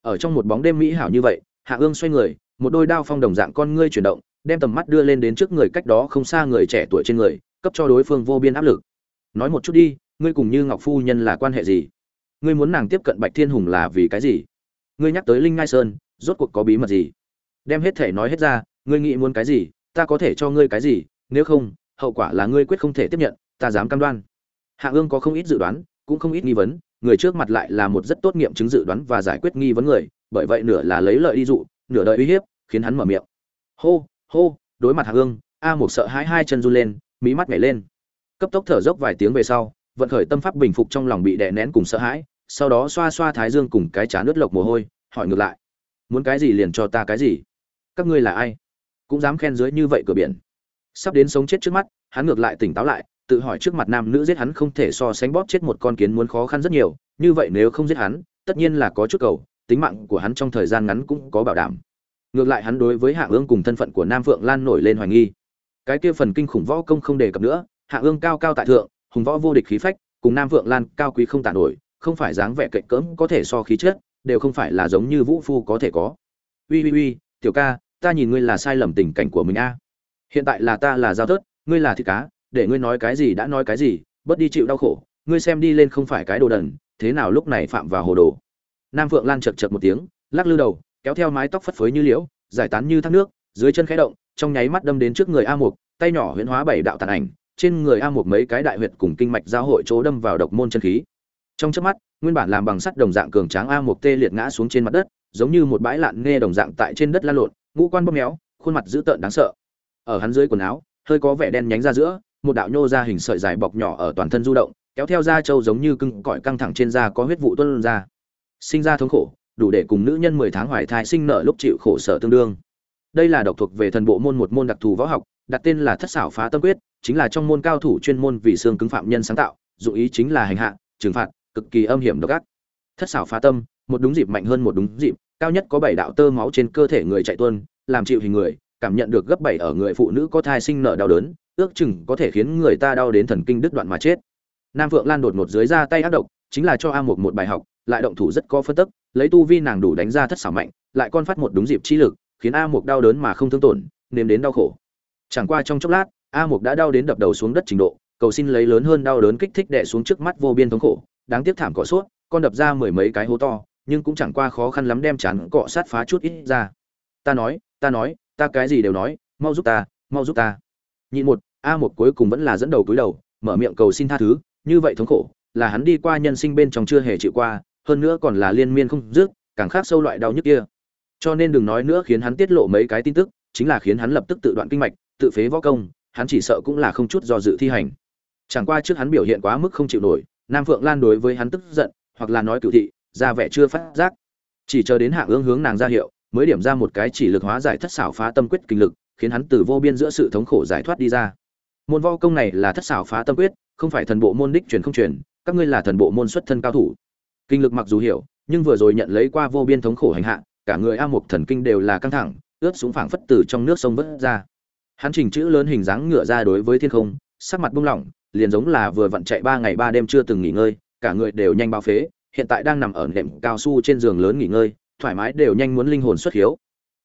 Ở trong một bóng đêm mỹ hảo như vậy, hạ ương xoay người, một đôi đao phong đồng dạng con ngươi chuyển động, đem tầm mắt đưa lên đến trước người cách đó không xa người trẻ tuổi trên người, cấp cho đối phương vô biên áp lực. Nói một chút đi, ngươi cùng như ngọc phu nhân là quan hệ gì? Ngươi muốn nàng tiếp cận bạch thiên hùng là vì cái gì? Ngươi nhắc tới linh ngai sơn, rốt cuộc có bí mật gì? Đem hết thể nói hết ra, ngươi nghĩ muốn cái gì, ta có thể cho ngươi cái gì, nếu không, hậu quả là ngươi quyết không thể tiếp nhận, ta dám cam đoan hạ ương có không ít dự đoán, cũng không ít nghi vấn, người trước mặt lại là một rất tốt nghiệm chứng dự đoán và giải quyết nghi vấn người, bởi vậy nửa là lấy lợi đi dụ, nửa đợi uy hiếp, khiến hắn mở miệng. Hô hô, đối mặt hạ ương, a một sợ hãi hai chân run lên, mí mắt nhảy lên. Cấp tốc thở dốc vài tiếng về sau, vận khởi tâm pháp bình phục trong lòng bị đè nén cùng sợ hãi, sau đó xoa xoa thái dương cùng cái chán nước lộc mồ hôi, hỏi ngược lại. Muốn cái gì liền cho ta cái gì? Các ngươi là ai? Cũng dám khen dưới như vậy cửa biển. Sắp đến sống chết trước mắt, hắn ngược lại tỉnh táo lại tự hỏi trước mặt nam nữ giết hắn không thể so sánh bóp chết một con kiến muốn khó khăn rất nhiều, như vậy nếu không giết hắn, tất nhiên là có chút cầu, tính mạng của hắn trong thời gian ngắn cũng có bảo đảm. Ngược lại hắn đối với hạ ương cùng thân phận của nam phượng lan nổi lên hoài nghi. Cái kia phần kinh khủng võ công không đề cập nữa, hạ ương cao cao tại thượng, hùng võ vô địch khí phách, cùng nam phượng lan cao quý không tàn nổi, không phải dáng vẻ cạnh cỡm có thể so khí chất, đều không phải là giống như vũ phu có thể có. Uy uy uy tiểu ca, ta nhìn ngươi là sai lầm tình cảnh của mình a. Hiện tại là ta là giao tớt ngươi là thịt cá để ngươi nói cái gì đã nói cái gì, bớt đi chịu đau khổ, ngươi xem đi lên không phải cái đồ đần, thế nào lúc này phạm vào hồ đồ. Nam phượng lan chật chật một tiếng, lắc lư đầu, kéo theo mái tóc phất phới như liễu, giải tán như thác nước, dưới chân khẽ động, trong nháy mắt đâm đến trước người a mục, tay nhỏ huyễn hóa bảy đạo tàn ảnh, trên người a mục mấy cái đại huyệt cùng kinh mạch giao hội chỗ đâm vào độc môn chân khí. Trong chớp mắt, nguyên bản làm bằng sắt đồng dạng cường tráng a mục tê liệt ngã xuống trên mặt đất, giống như một bãi lạn nghe đồng dạng tại trên đất la lộn, ngũ quan bóp méo, khuôn mặt dữ tợn đáng sợ. Ở hắn dưới quần áo, hơi có vẻ đen nhánh ra giữa một đạo nhô ra hình sợi dài bọc nhỏ ở toàn thân du động, kéo theo da trâu giống như cưng cõi căng thẳng trên da có huyết vụ tuôn ra. Sinh ra thống khổ, đủ để cùng nữ nhân mười tháng hoài thai sinh nở lúc chịu khổ sở tương đương. Đây là độc thuộc về thần bộ môn một môn đặc thù võ học, đặt tên là thất xảo phá tâm quyết, chính là trong môn cao thủ chuyên môn vì xương cứng phạm nhân sáng tạo, dụng ý chính là hành hạ, trừng phạt, cực kỳ âm hiểm độc ác. Thất xảo phá tâm, một đúng dịp mạnh hơn một đúng dịp, cao nhất có bảy đạo tơ máu trên cơ thể người chạy tuôn, làm chịu hình người, cảm nhận được gấp bảy ở người phụ nữ có thai sinh nở đau đớn ước chừng có thể khiến người ta đau đến thần kinh đứt đoạn mà chết. Nam vượng lan đột ngột dưới ra tay ác độc, chính là cho a một một bài học, lại động thủ rất có phân tức, lấy tu vi nàng đủ đánh ra thất xảo mạnh, lại con phát một đúng dịp chi lực, khiến a một đau đớn mà không thương tổn, nếm đến đau khổ. Chẳng qua trong chốc lát, a một đã đau đến đập đầu xuống đất trình độ, cầu xin lấy lớn hơn đau đớn kích thích đè xuống trước mắt vô biên thống khổ, đáng tiếc thảm cỏ suốt, con đập ra mười mấy cái hố to, nhưng cũng chẳng qua khó khăn lắm đem chán cọ sát phá chút ít ra. Ta nói ta nói, ta cái gì đều nói, mau giúp ta, mau giúp ta nhịn một, a một cuối cùng vẫn là dẫn đầu cúi đầu, mở miệng cầu xin tha thứ, như vậy thống khổ, là hắn đi qua nhân sinh bên trong chưa hề chịu qua, hơn nữa còn là liên miên không dứt, càng khác sâu loại đau nhức kia. Cho nên đừng nói nữa khiến hắn tiết lộ mấy cái tin tức, chính là khiến hắn lập tức tự đoạn kinh mạch, tự phế võ công, hắn chỉ sợ cũng là không chút do dự thi hành. Chẳng qua trước hắn biểu hiện quá mức không chịu nổi, nam phượng lan đối với hắn tức giận, hoặc là nói cựu thị, ra vẻ chưa phát giác. Chỉ chờ đến hạ ương hướng nàng ra hiệu, mới điểm ra một cái chỉ lực hóa giải thất xảo phá tâm quyết kinh lực khiến hắn từ vô biên giữa sự thống khổ giải thoát đi ra. Môn võ công này là thất xảo phá tâm quyết, không phải thần bộ môn đích truyền không truyền, các ngươi là thần bộ môn xuất thân cao thủ. Kinh lực mặc dù hiểu, nhưng vừa rồi nhận lấy qua vô biên thống khổ hành hạ, cả người a mục thần kinh đều là căng thẳng, ướt xuống phảng phất từ trong nước sông vớt ra. Hắn chỉnh chữ lớn hình dáng ngựa ra đối với thiên không, sắc mặt buông lỏng, liền giống là vừa vặn chạy ba ngày ba đêm chưa từng nghỉ ngơi, cả người đều nhanh bao phế, hiện tại đang nằm ở nệm cao su trên giường lớn nghỉ ngơi, thoải mái đều nhanh muốn linh hồn xuất hiếu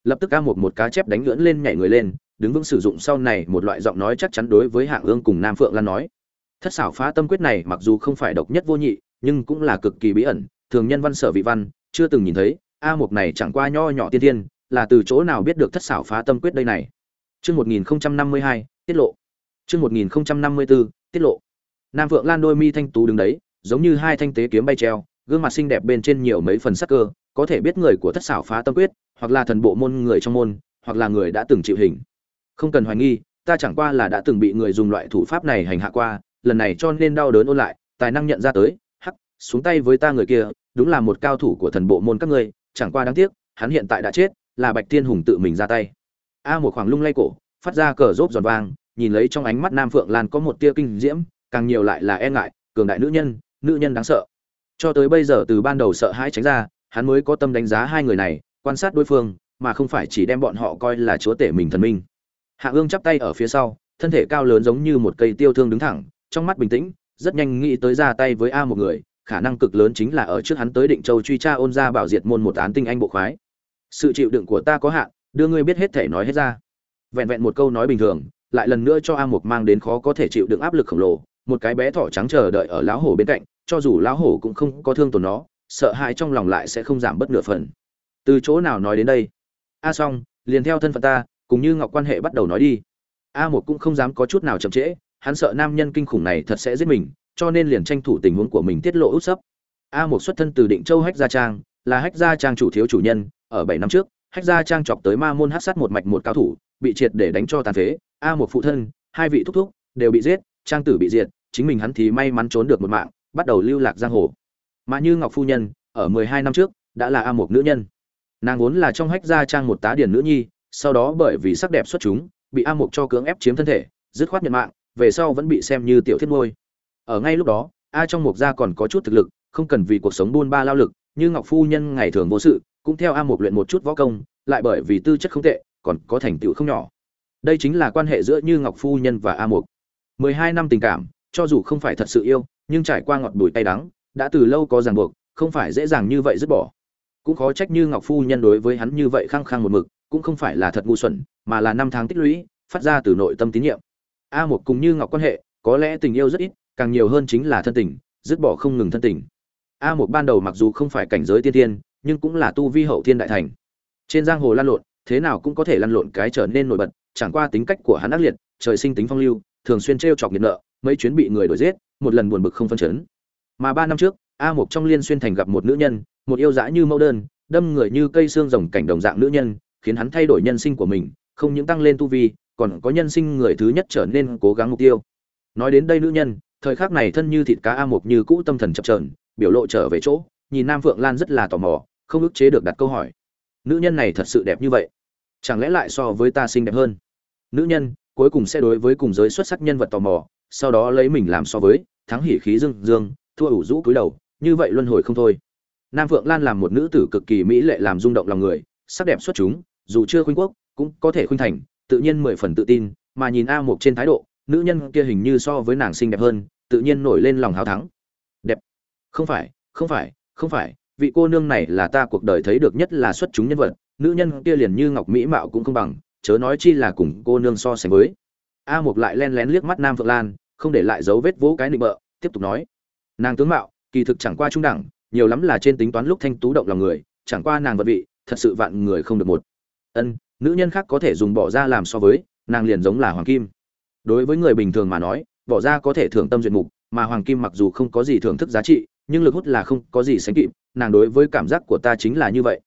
lập tức a một một cá chép đánh lưỡn lên nhảy người lên đứng vững sử dụng sau này một loại giọng nói chắc chắn đối với hạng ương cùng nam phượng lan nói thất xảo phá tâm quyết này mặc dù không phải độc nhất vô nhị nhưng cũng là cực kỳ bí ẩn thường nhân văn sở vị văn chưa từng nhìn thấy a một này chẳng qua nho nhỏ tiên tiên là từ chỗ nào biết được thất xảo phá tâm quyết đây này Chương 1052, tiết lộ. Chương 1054, tiết lộ. Nam Vượng Lan đôi mi thanh tú đứng đấy, giống như hai thanh tế kiếm bay treo, gương mặt xinh đẹp bên trên nhiều mấy phần sắc cơ, có thể biết người của thất xảo phá tâm quyết, hoặc là thần bộ môn người trong môn, hoặc là người đã từng chịu hình. Không cần hoài nghi, ta chẳng qua là đã từng bị người dùng loại thủ pháp này hành hạ qua, lần này cho nên đau đớn ôn lại, tài năng nhận ra tới, hắc, xuống tay với ta người kia, đúng là một cao thủ của thần bộ môn các ngươi, chẳng qua đáng tiếc, hắn hiện tại đã chết, là bạch thiên hùng tự mình ra tay. A một khoảng lung lay cổ, phát ra cờ rốp giòn vang, nhìn lấy trong ánh mắt nam phượng lan có một tia kinh diễm, càng nhiều lại là e ngại, cường đại nữ nhân nữ nhân đáng sợ. Cho tới bây giờ từ ban đầu sợ hãi tránh ra hắn mới có tâm đánh giá hai người này, quan sát đối phương, mà không phải chỉ đem bọn họ coi là chúa tể mình thần minh. Hạ ương chắp tay ở phía sau, thân thể cao lớn giống như một cây tiêu thương đứng thẳng, trong mắt bình tĩnh, rất nhanh nghĩ tới ra tay với a một người, khả năng cực lớn chính là ở trước hắn tới định châu truy tra ôn ra bảo diệt môn một án tinh anh bộ khoái. Sự chịu đựng của ta có hạn, đưa ngươi biết hết thể nói hết ra. Vẹn vẹn một câu nói bình thường, lại lần nữa cho a mục mang đến khó có thể chịu đựng áp lực khổng lồ, một cái bé thỏ trắng chờ đợi ở lão hổ bên cạnh, cho dù lão hổ cũng không có thương tổn nó sợ hãi trong lòng lại sẽ không giảm bất nửa phần. Từ chỗ nào nói đến đây? A xong liền theo thân phận ta, cùng như ngọc quan hệ bắt đầu nói đi. A một cũng không dám có chút nào chậm trễ, hắn sợ nam nhân kinh khủng này thật sẽ giết mình, cho nên liền tranh thủ tình huống của mình tiết lộ út sấp. A một xuất thân từ định châu hách gia trang, là hách gia trang chủ thiếu chủ nhân, ở bảy năm trước, hách gia trang chọc tới ma môn hát sát một mạch một cao thủ, bị triệt để đánh cho tàn phế. A một phụ thân, hai vị thúc thúc, đều bị giết, trang tử bị diệt, chính mình hắn thì may mắn trốn được một mạng, bắt đầu lưu lạc giang hồ mà như ngọc phu nhân, ở mười hai năm trước, đã là a một nữ nhân. Nàng vốn là trong hách gia trang một tá điển nữ nhi, sau đó bởi vì sắc đẹp xuất chúng, bị a mục cho cưỡng ép chiếm thân thể, dứt khoát nhận mạng, về sau vẫn bị xem như tiểu thiết ngôi ở ngay lúc đó, a trong mục gia còn có chút thực lực, không cần vì cuộc sống buôn ba lao lực, như ngọc phu nhân ngày thường vô sự, cũng theo a mục luyện một chút võ công, lại bởi vì tư chất không tệ, còn có thành tựu không nhỏ. Đây chính là quan hệ giữa như ngọc phu nhân và a mục mười hai năm tình cảm, cho dù không phải thật sự yêu, nhưng trải qua ngọt bùi tay đắng đã từ lâu có ràng buộc, không phải dễ dàng như vậy dứt bỏ. Cũng khó trách như ngọc phu nhân đối với hắn như vậy khăng khăng một mực, cũng không phải là thật ngu xuẩn, mà là năm tháng tích lũy, phát ra từ nội tâm tín nhiệm. A một cùng như ngọc quan hệ, có lẽ tình yêu rất ít, càng nhiều hơn chính là thân tình, dứt bỏ không ngừng thân tình. A một ban đầu mặc dù không phải cảnh giới tiên tiên, nhưng cũng là tu vi hậu thiên đại thành. Trên giang hồ lăn lộn, thế nào cũng có thể lăn lộn cái trở nên nổi bật, chẳng qua tính cách của hắn ác liệt, trời sinh tính phong lưu, thường xuyên t chọc nghiệt nợ, mấy chuyến bị người đuổi giết, một lần buồn bực không phân chấn mà ba năm trước, a một trong liên xuyên thành gặp một nữ nhân, một yêu dã như mẫu đơn, đâm người như cây xương rồng cảnh đồng dạng nữ nhân, khiến hắn thay đổi nhân sinh của mình, không những tăng lên tu vi, còn có nhân sinh người thứ nhất trở nên cố gắng mục tiêu. Nói đến đây nữ nhân, thời khắc này thân như thịt cá a Mộc như cũ tâm thần chập trờn biểu lộ trở về chỗ, nhìn nam phượng lan rất là tò mò, không ức chế được đặt câu hỏi. Nữ nhân này thật sự đẹp như vậy. Chẳng lẽ lại so với ta xinh đẹp hơn? Nữ nhân, cuối cùng sẽ đối với cùng giới xuất sắc nhân vật tò mò, sau đó lấy mình làm so với, thắng hỉ khí dương dương thua ủ rũ cúi đầu, như vậy luân hồi không thôi. Nam phượng lan làm một nữ tử cực kỳ mỹ lệ làm rung động lòng người, sắc đẹp xuất chúng, dù chưa khuynh quốc, cũng có thể khuynh thành, tự nhiên mười phần tự tin, mà nhìn a mục trên thái độ, nữ nhân kia hình như so với nàng xinh đẹp hơn, tự nhiên nổi lên lòng hào thắng. Đẹp. Không phải không phải không phải, vị cô nương này là ta cuộc đời thấy được nhất là xuất chúng nhân vật, nữ nhân kia liền như ngọc mỹ mạo cũng không bằng, chớ nói chi là cùng cô nương so sánh với. A mục lại len lén liếc mắt nam phượng lan, không để lại dấu vết vỗ cái nịnh bợ, tiếp tục nói nàng tướng mạo, kỳ thực chẳng qua trung đẳng, nhiều lắm là trên tính toán lúc thanh tú động lòng người, chẳng qua nàng vật vị, thật sự vạn người không được một. Ân, nữ nhân khác có thể dùng bỏ ra làm so với, nàng liền giống là hoàng kim. Đối với người bình thường mà nói, bỏ ra có thể thưởng tâm duyệt mục, mà hoàng kim mặc dù không có gì thưởng thức giá trị, nhưng lực hút là không có gì sánh kịp, nàng đối với cảm giác của ta chính là như vậy.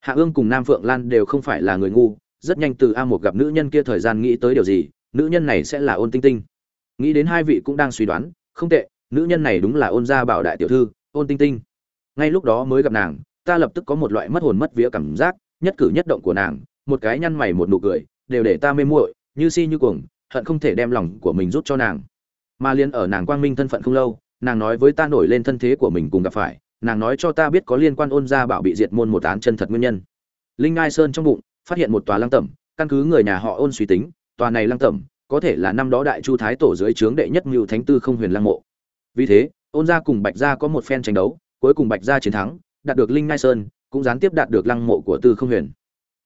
Hạ ương cùng nam phượng lan đều không phải là người ngu, rất nhanh từ a một gặp nữ nhân kia thời gian nghĩ tới điều gì, nữ nhân này sẽ là ôn tinh tinh. Nghĩ đến hai vị cũng đang suy đoán, không tệ nữ nhân này đúng là ôn gia bảo đại tiểu thư, ôn tinh tinh. Ngay lúc đó mới gặp nàng, ta lập tức có một loại mất hồn mất vía cảm giác, nhất cử nhất động của nàng, một cái nhăn mày một nụ cười, đều để ta mê muội, như si như cuồng, hận không thể đem lòng của mình rút cho nàng. Mà liên ở nàng quang minh thân phận không lâu, nàng nói với ta nổi lên thân thế của mình cùng gặp phải, nàng nói cho ta biết có liên quan ôn gia bảo bị diệt môn một án chân thật nguyên nhân. Linh ngai sơn trong bụng, phát hiện một tòa lăng tẩm, căn cứ người nhà họ ôn suy tính, tòa này lăng tẩm, có thể là năm đó đại chu thái tổ dưới trướng đệ nhất mưu thánh tư không huyền lăng mộ vì thế, ôn gia cùng bạch gia có một phen tranh đấu, cuối cùng bạch gia chiến thắng, đạt được linh ngai sơn, cũng gián tiếp đạt được lăng mộ của tư không huyền.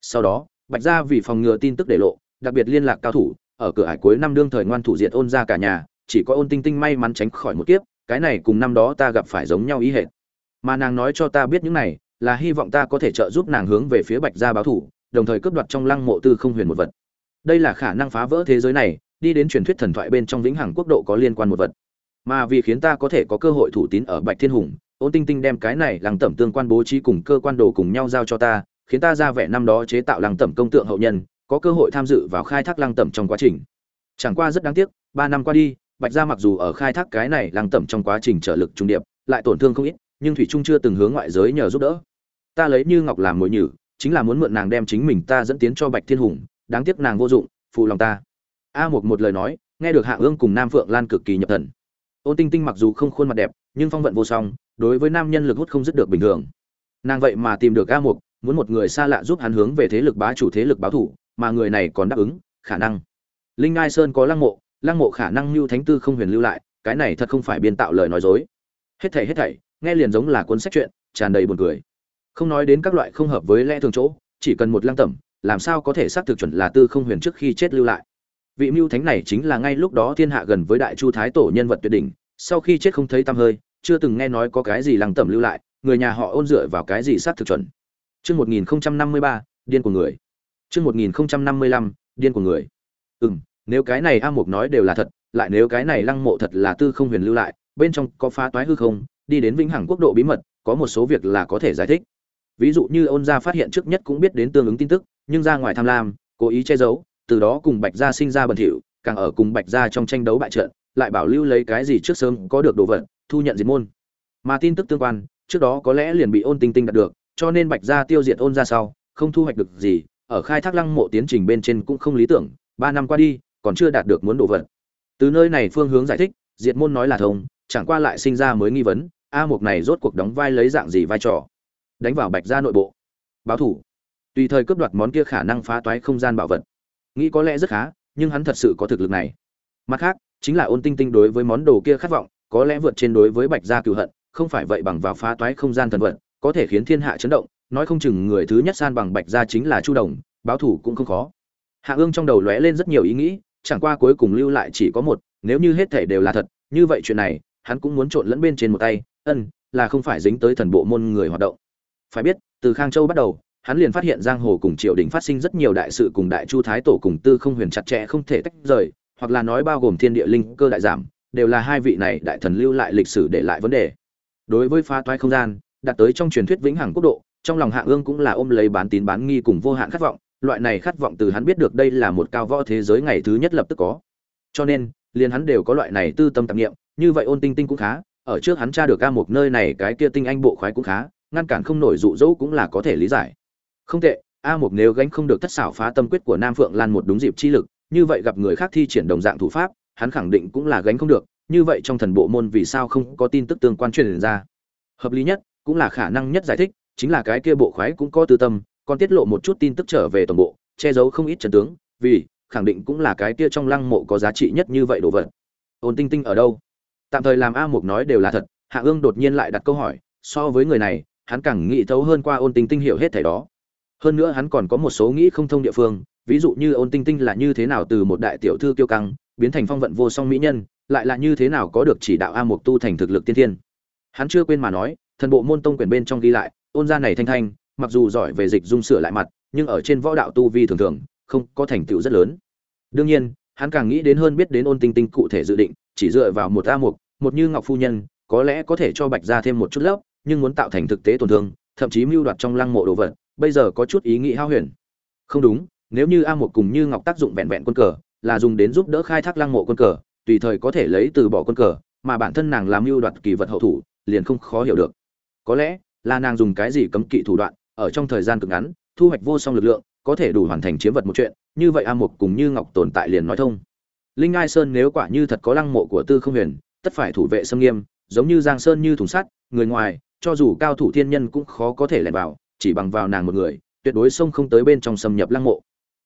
Sau đó, bạch gia vì phòng ngừa tin tức để lộ, đặc biệt liên lạc cao thủ, ở cửa hải cuối năm đương thời ngoan thủ diệt ôn gia cả nhà, chỉ có ôn tinh tinh may mắn tránh khỏi một kiếp, cái này cùng năm đó ta gặp phải giống nhau ý hệt. Mà nàng nói cho ta biết những này, là hy vọng ta có thể trợ giúp nàng hướng về phía bạch gia báo thủ, đồng thời cướp đoạt trong lăng mộ tư không huyền một vật. Đây là khả năng phá vỡ thế giới này, đi đến truyền thuyết thần thoại bên trong vĩnh hằng quốc độ có liên quan một vật mà vì khiến ta có thể có cơ hội thủ tín ở bạch thiên hùng, ôn tinh tinh đem cái này lăng tẩm tương quan bố trí cùng cơ quan đồ cùng nhau giao cho ta, khiến ta ra vẻ năm đó chế tạo lăng tẩm công tượng hậu nhân, có cơ hội tham dự vào khai thác lăng tẩm trong quá trình. Chẳng qua rất đáng tiếc, ba năm qua đi, bạch gia mặc dù ở khai thác cái này lăng tẩm trong quá trình trợ lực trung điệp, lại tổn thương không ít, nhưng thủy trung chưa từng hướng ngoại giới nhờ giúp đỡ. Ta lấy như ngọc làm mồi nhử, chính là muốn mượn nàng đem chính mình ta dẫn tiến cho bạch thiên hùng, đáng tiếc nàng vô dụng, phụ lòng ta. A một một lời nói, nghe được hạ ương cùng nam phượng lan cực kỳ nhập thần ôn tinh tinh mặc dù không khuôn mặt đẹp, nhưng phong vận vô song, đối với nam nhân lực hút không dứt được bình thường. Nàng vậy mà tìm được a mục, muốn một người xa lạ giúp hắn hướng về thế lực bá chủ, thế lực báo thủ, mà người này còn đáp ứng, khả năng. Linh ngai sơn có lăng mộ lăng mộ khả năng lưu thánh tư không huyền lưu lại, cái này thật không phải biên tạo lời nói dối. Hết thảy hết thảy, nghe liền giống là cuốn sách truyện tràn đầy buồn cười. Không nói đến các loại không hợp với lẽ thường chỗ, chỉ cần một lăng tẩm, làm sao có thể xác thực chuẩn là tư không huyền trước khi chết lưu lại vị mưu thánh này chính là ngay lúc đó thiên hạ gần với đại chu thái tổ nhân vật tuyệt đỉnh sau khi chết không thấy tăm hơi chưa từng nghe nói có cái gì lăng tẩm lưu lại người nhà họ ôn dựa vào cái gì sát thực chuẩn Chương 1053, điên của người. Chương 1055, điên của người. Ừm, nếu cái này A Mục nói đều là thật, lại nếu cái này lăng mộ thật là tư không huyền lưu lại, bên trong có phá toái hư không, đi đến vĩnh hằng quốc độ bí mật, có một số việc là có thể giải thích. Ví dụ như ôn gia phát hiện trước nhất cũng biết đến tương ứng tin tức, nhưng ra ngoài tham lam, cố ý che giấu, từ đó cùng Bạch gia sinh ra bẩn thỉu, càng ở cùng Bạch gia trong tranh đấu bại trận, lại bảo lưu lấy cái gì trước sớm có được đồ vật, thu nhận diệt môn. Mà tin tức tương quan, trước đó có lẽ liền bị ôn tinh tinh đạt được, cho nên Bạch gia tiêu diệt ôn gia sau, không thu hoạch được gì, ở khai thác lăng mộ tiến trình bên trên cũng không lý tưởng, ba năm qua đi, còn chưa đạt được muốn đồ vật. Từ nơi này phương hướng giải thích, diệt môn nói là thông, chẳng qua lại sinh ra mới nghi vấn, a mục này rốt cuộc đóng vai lấy dạng gì vai trò? Đánh vào Bạch gia nội bộ. Báo thủ. Tùy thời cướp đoạt món kia khả năng phá toái không gian bảo vật. Nghĩ có lẽ rất khá, nhưng hắn thật sự có thực lực này. Mặt khác, chính là ôn tinh tinh đối với món đồ kia khát vọng, có lẽ vượt trên đối với Bạch gia cựu hận, không phải vậy bằng vào phá toái không gian thần vật, có thể khiến thiên hạ chấn động nói không chừng người thứ nhất san bằng bạch gia chính là chu đồng báo thủ cũng không khó hạ ương trong đầu lóe lên rất nhiều ý nghĩ chẳng qua cuối cùng lưu lại chỉ có một nếu như hết thể đều là thật như vậy chuyện này hắn cũng muốn trộn lẫn bên trên một tay ân là không phải dính tới thần bộ môn người hoạt động phải biết từ khang châu bắt đầu hắn liền phát hiện giang hồ cùng triều đình phát sinh rất nhiều đại sự cùng đại chu thái tổ cùng tư không huyền chặt chẽ không thể tách rời, hoặc là nói bao gồm thiên địa linh cơ đại giảm, đều là hai vị này đại thần lưu lại lịch sử để lại vấn đề. Đối với phá toái không gian, đạt tới trong truyền thuyết vĩnh hằng quốc độ, trong lòng hạ ương cũng là ôm lấy bán tín bán nghi cùng vô hạn khát vọng, loại này khát vọng từ hắn biết được đây là một cao võ thế giới ngày thứ nhất lập tức có. Cho nên, liền hắn đều có loại này tư tâm tạp nghiệm như vậy ôn tinh tinh cũng khá, ở trước hắn tra được ca một nơi này cái kia tinh anh bộ khoái cũng khá, ngăn cản không nổi dụ dỗ cũng là có thể lý giải không tệ, a một nếu gánh không được thất xảo phá tâm quyết của nam phượng lan một đúng dịp chi lực, như vậy gặp người khác thi triển đồng dạng thủ pháp, hắn khẳng định cũng là gánh không được, như vậy trong thần bộ môn vì sao không có tin tức tương quan truyền ra? Hợp lý nhất, cũng là khả năng nhất giải thích, chính là cái kia bộ khoái cũng có tư tâm, còn tiết lộ một chút tin tức trở về tổng bộ, che giấu không ít trận tướng, vì, khẳng định cũng là cái kia trong lăng mộ có giá trị nhất như vậy đồ vật. Ôn tinh tinh ở đâu? Tạm thời làm a mục nói đều là thật, hạ ương đột nhiên lại đặt câu hỏi, so với người này, hắn càng nghĩ thấu hơn qua ôn tinh tinh hiểu hết thảy đó hơn nữa hắn còn có một số nghĩ không thông địa phương, ví dụ như ôn tinh tinh là như thế nào từ một đại tiểu thư kiêu căng, biến thành phong vận vô song mỹ nhân, lại là như thế nào có được chỉ đạo a mục tu thành thực lực tiên thiên. Hắn chưa quên mà nói, thần bộ môn tông quyển bên trong ghi lại, ôn gia này thanh thanh, mặc dù giỏi về dịch dung sửa lại mặt, nhưng ở trên võ đạo tu vi thường thường, không có thành tựu rất lớn. Đương nhiên, hắn càng nghĩ đến hơn biết đến ôn tinh tinh cụ thể dự định, chỉ dựa vào một a mục một như ngọc phu nhân, có lẽ có thể cho bạch ra thêm một chút lớp, nhưng muốn tạo thành thực tế tổn thương, thậm chí mưu đoạt trong lăng mộ đồ vật bây giờ có chút ý nghĩ hao huyền. Không đúng, nếu như a một cùng như ngọc tác dụng vẹn vẹn quân cờ, là dùng đến giúp đỡ khai thác lăng mộ quân cờ, tùy thời có thể lấy từ bỏ quân cờ, mà bản thân nàng làm mưu đoạt kỳ vật hậu thủ, liền không khó hiểu được. Có lẽ là nàng dùng cái gì cấm kỵ thủ đoạn, ở trong thời gian cực ngắn, thu hoạch vô song lực lượng, có thể đủ hoàn thành chiếm vật một chuyện, như vậy a một cùng như ngọc tồn tại liền nói thông. Linh ngai sơn nếu quả như thật có lăng mộ của tư không huyền, tất phải thủ vệ xâm nghiêm, giống như giang sơn như thùng sắt, người ngoài, cho dù cao thủ thiên nhân cũng khó có thể lẻn vào chỉ bằng vào nàng một người, tuyệt đối sông không tới bên trong xâm nhập lăng mộ.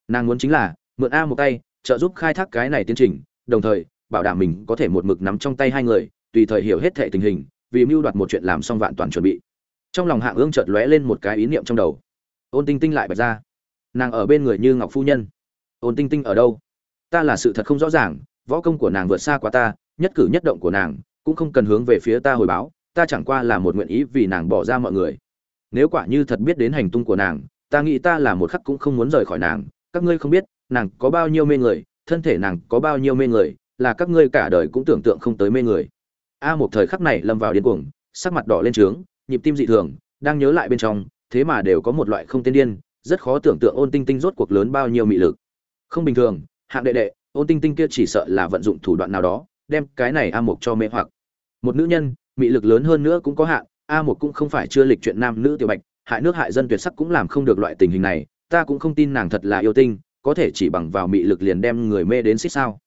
Nàng muốn chính là, mượn a một tay, trợ giúp khai thác cái này tiến trình, đồng thời, bảo đảm mình có thể một mực nắm trong tay hai người, tùy thời hiểu hết thệ tình hình, vì mưu đoạt một chuyện làm xong vạn toàn chuẩn bị. Trong lòng hạng ương chợt lóe lên một cái ý niệm trong đầu. Ôn tinh tinh lại bật ra. Nàng ở bên người như ngọc phu nhân. Ôn tinh tinh ở đâu? Ta là sự thật không rõ ràng, võ công của nàng vượt xa quá ta, nhất cử nhất động của nàng, cũng không cần hướng về phía ta hồi báo, ta chẳng qua là một nguyện ý vì nàng bỏ ra mọi người nếu quả như thật biết đến hành tung của nàng, ta nghĩ ta là một khắc cũng không muốn rời khỏi nàng. Các ngươi không biết, nàng có bao nhiêu mê người, thân thể nàng có bao nhiêu mê người, là các ngươi cả đời cũng tưởng tượng không tới mê người. A một thời khắc này lâm vào điên cuồng, sắc mặt đỏ lên trướng, nhịp tim dị thường, đang nhớ lại bên trong, thế mà đều có một loại không tên điên, rất khó tưởng tượng ôn tinh tinh rốt cuộc lớn bao nhiêu mị lực. Không bình thường, hạng đệ đệ, ôn tinh tinh kia chỉ sợ là vận dụng thủ đoạn nào đó, đem cái này a mục cho mê hoặc. Một nữ nhân, mị lực lớn hơn nữa cũng có hạn a một cũng không phải chưa lịch chuyện nam nữ tiểu bạch, hại nước hại dân tuyệt sắc cũng làm không được loại tình hình này, ta cũng không tin nàng thật là yêu tinh, có thể chỉ bằng vào mị lực liền đem người mê đến xích sao.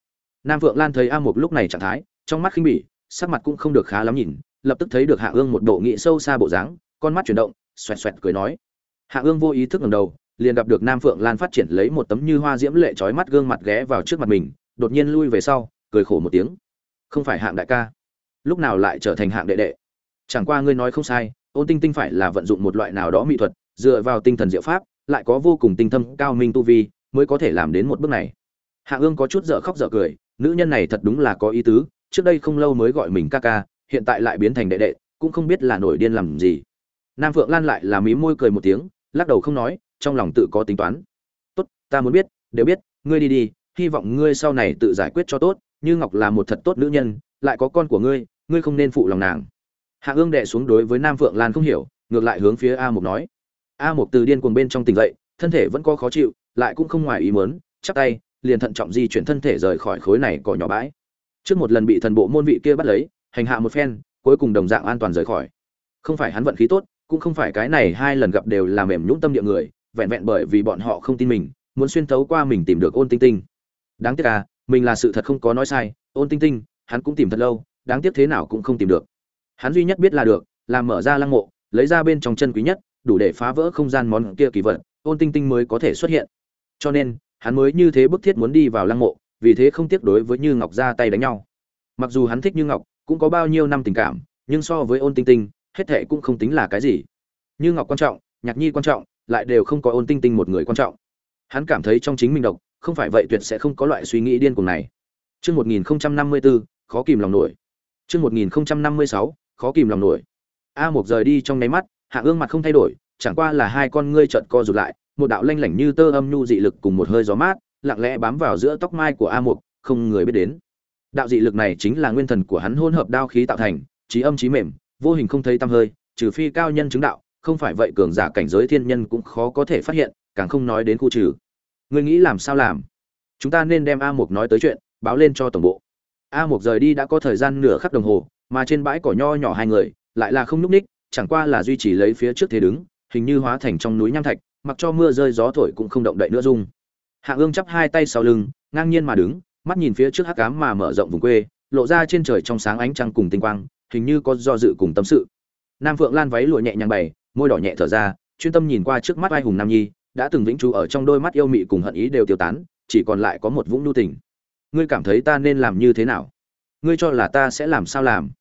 Nam vượng lan thấy a một lúc này trạng thái, trong mắt khinh bỉ, sắc mặt cũng không được khá lắm nhìn, lập tức thấy được hạ ương một độ nghị sâu xa bộ dáng, con mắt chuyển động, xoẹt xoẹt cười nói. Hạ ương vô ý thức ngầm đầu, liền gặp được nam phượng lan phát triển lấy một tấm như hoa diễm lệ trói mắt gương mặt ghé vào trước mặt mình, đột nhiên lui về sau, cười khổ một tiếng. Không phải hạng đại ca. Lúc nào lại trở thành hạng đệ đệ? Chẳng qua ngươi nói không sai, ôn tinh tinh phải là vận dụng một loại nào đó mỹ thuật, dựa vào tinh thần diệu pháp, lại có vô cùng tinh thâm, cao minh tu vi, mới có thể làm đến một bước này. Hạ ương có chút dở khóc dở cười, nữ nhân này thật đúng là có ý tứ, trước đây không lâu mới gọi mình ca ca, hiện tại lại biến thành đệ đệ, cũng không biết là nổi điên làm gì. Nam phượng lan lại là mí môi cười một tiếng, lắc đầu không nói, trong lòng tự có tính toán. Tốt, ta muốn biết, đều biết, ngươi đi đi, hy vọng ngươi sau này tự giải quyết cho tốt, như ngọc là một thật tốt nữ nhân, lại có con của ngươi ngươi không nên phụ lòng nàng hạ ương đệ xuống đối với nam phượng lan không hiểu, ngược lại hướng phía a mục nói. A mục từ điên cuồng bên trong tỉnh dậy, thân thể vẫn có khó chịu, lại cũng không ngoài ý muốn, chắp tay, liền thận trọng di chuyển thân thể rời khỏi khối này cỏ nhỏ bãi. Trước một lần bị thần bộ môn vị kia bắt lấy, hành hạ một phen, cuối cùng đồng dạng an toàn rời khỏi. Không phải hắn vận khí tốt, cũng không phải cái này hai lần gặp đều là mềm nhũng tâm địa người, vẹn vẹn bởi vì bọn họ không tin mình, muốn xuyên thấu qua mình tìm được ôn tinh tinh. Đáng tiếc à mình là sự thật không có nói sai, ôn tinh tinh, hắn cũng tìm thật lâu, đáng tiếc thế nào cũng không tìm được hắn duy nhất biết là được là mở ra lăng mộ lấy ra bên trong chân quý nhất đủ để phá vỡ không gian món kia kỳ vật ôn tinh tinh mới có thể xuất hiện. Cho nên hắn mới như thế bức thiết muốn đi vào lăng mộ vì thế không tiếc đối với như ngọc ra tay đánh nhau. Mặc dù hắn thích như ngọc cũng có bao nhiêu năm tình cảm nhưng so với ôn tinh tinh hết thệ cũng không tính là cái gì. Như ngọc quan trọng nhạc nhi quan trọng lại đều không có ôn tinh tinh một người quan trọng. Hắn cảm thấy trong chính mình độc không phải vậy tuyệt sẽ không có loại suy nghĩ điên cuồng này. Trước 1054, khó kìm lòng nổi. Trước 1056, khó kìm lòng nổi. A Mục rời đi trong nháy mắt, Hạ Ương mặt không thay đổi, chẳng qua là hai con ngươi trợn co rụt lại, một đạo lanh lảnh như tơ âm nhu dị lực cùng một hơi gió mát, lặng lẽ bám vào giữa tóc mai của A Mục, không người biết đến. Đạo dị lực này chính là nguyên thần của hắn hỗn hợp đao khí tạo thành, trí âm trí mềm, vô hình không thấy tăm hơi, trừ phi cao nhân chứng đạo, không phải vậy cường giả cảnh giới thiên nhân cũng khó có thể phát hiện, càng không nói đến khu trừ. Ngươi nghĩ làm sao làm? Chúng ta nên đem A Mục nói tới chuyện, báo lên cho tổng bộ. A Mục rời đi đã có thời gian nửa khắc đồng hồ, mà trên bãi cỏ nho nhỏ hai người, lại là không nhúc ních, chẳng qua là duy trì lấy phía trước thế đứng, hình như hóa thành trong núi nham thạch, mặc cho mưa rơi gió thổi cũng không động đậy nữa dung. Hạ Ương chắp hai tay sau lưng, ngang nhiên mà đứng, mắt nhìn phía trước hắc ám mà mở rộng vùng quê, lộ ra trên trời trong sáng ánh trăng cùng tinh quang, hình như có do dự cùng tâm sự. Nam Phượng Lan váy lụa nhẹ nhàng bày, môi đỏ nhẹ thở ra, chuyên tâm nhìn qua trước mắt ai hùng nam nhi, đã từng vĩnh trú ở trong đôi mắt yêu mị cùng hận ý đều tiêu tán, chỉ còn lại có một vũng nhu tình. Ngươi cảm thấy ta nên làm như thế nào? Ngươi cho là ta sẽ làm sao làm?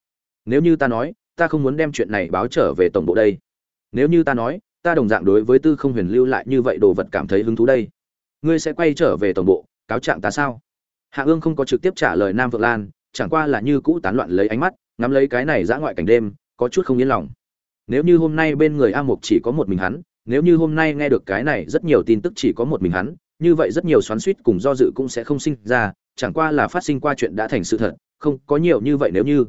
Nếu như ta nói, ta không muốn đem chuyện này báo trở về tổng bộ đây. Nếu như ta nói, ta đồng dạng đối với Tư Không Huyền lưu lại như vậy đồ vật cảm thấy hứng thú đây. Ngươi sẽ quay trở về tổng bộ, cáo trạng ta sao? Hạ Ương không có trực tiếp trả lời Nam Vượng Lan, chẳng qua là như cũ tán loạn lấy ánh mắt, ngắm lấy cái này dã ngoại cảnh đêm, có chút không yên lòng nếu như hôm nay bên người a mục chỉ có một mình hắn nếu như hôm nay nghe được cái này rất nhiều tin tức chỉ có một mình hắn như vậy rất nhiều xoắn suýt cùng do dự cũng sẽ không sinh ra chẳng qua là phát sinh qua chuyện đã thành sự thật không có nhiều như vậy nếu như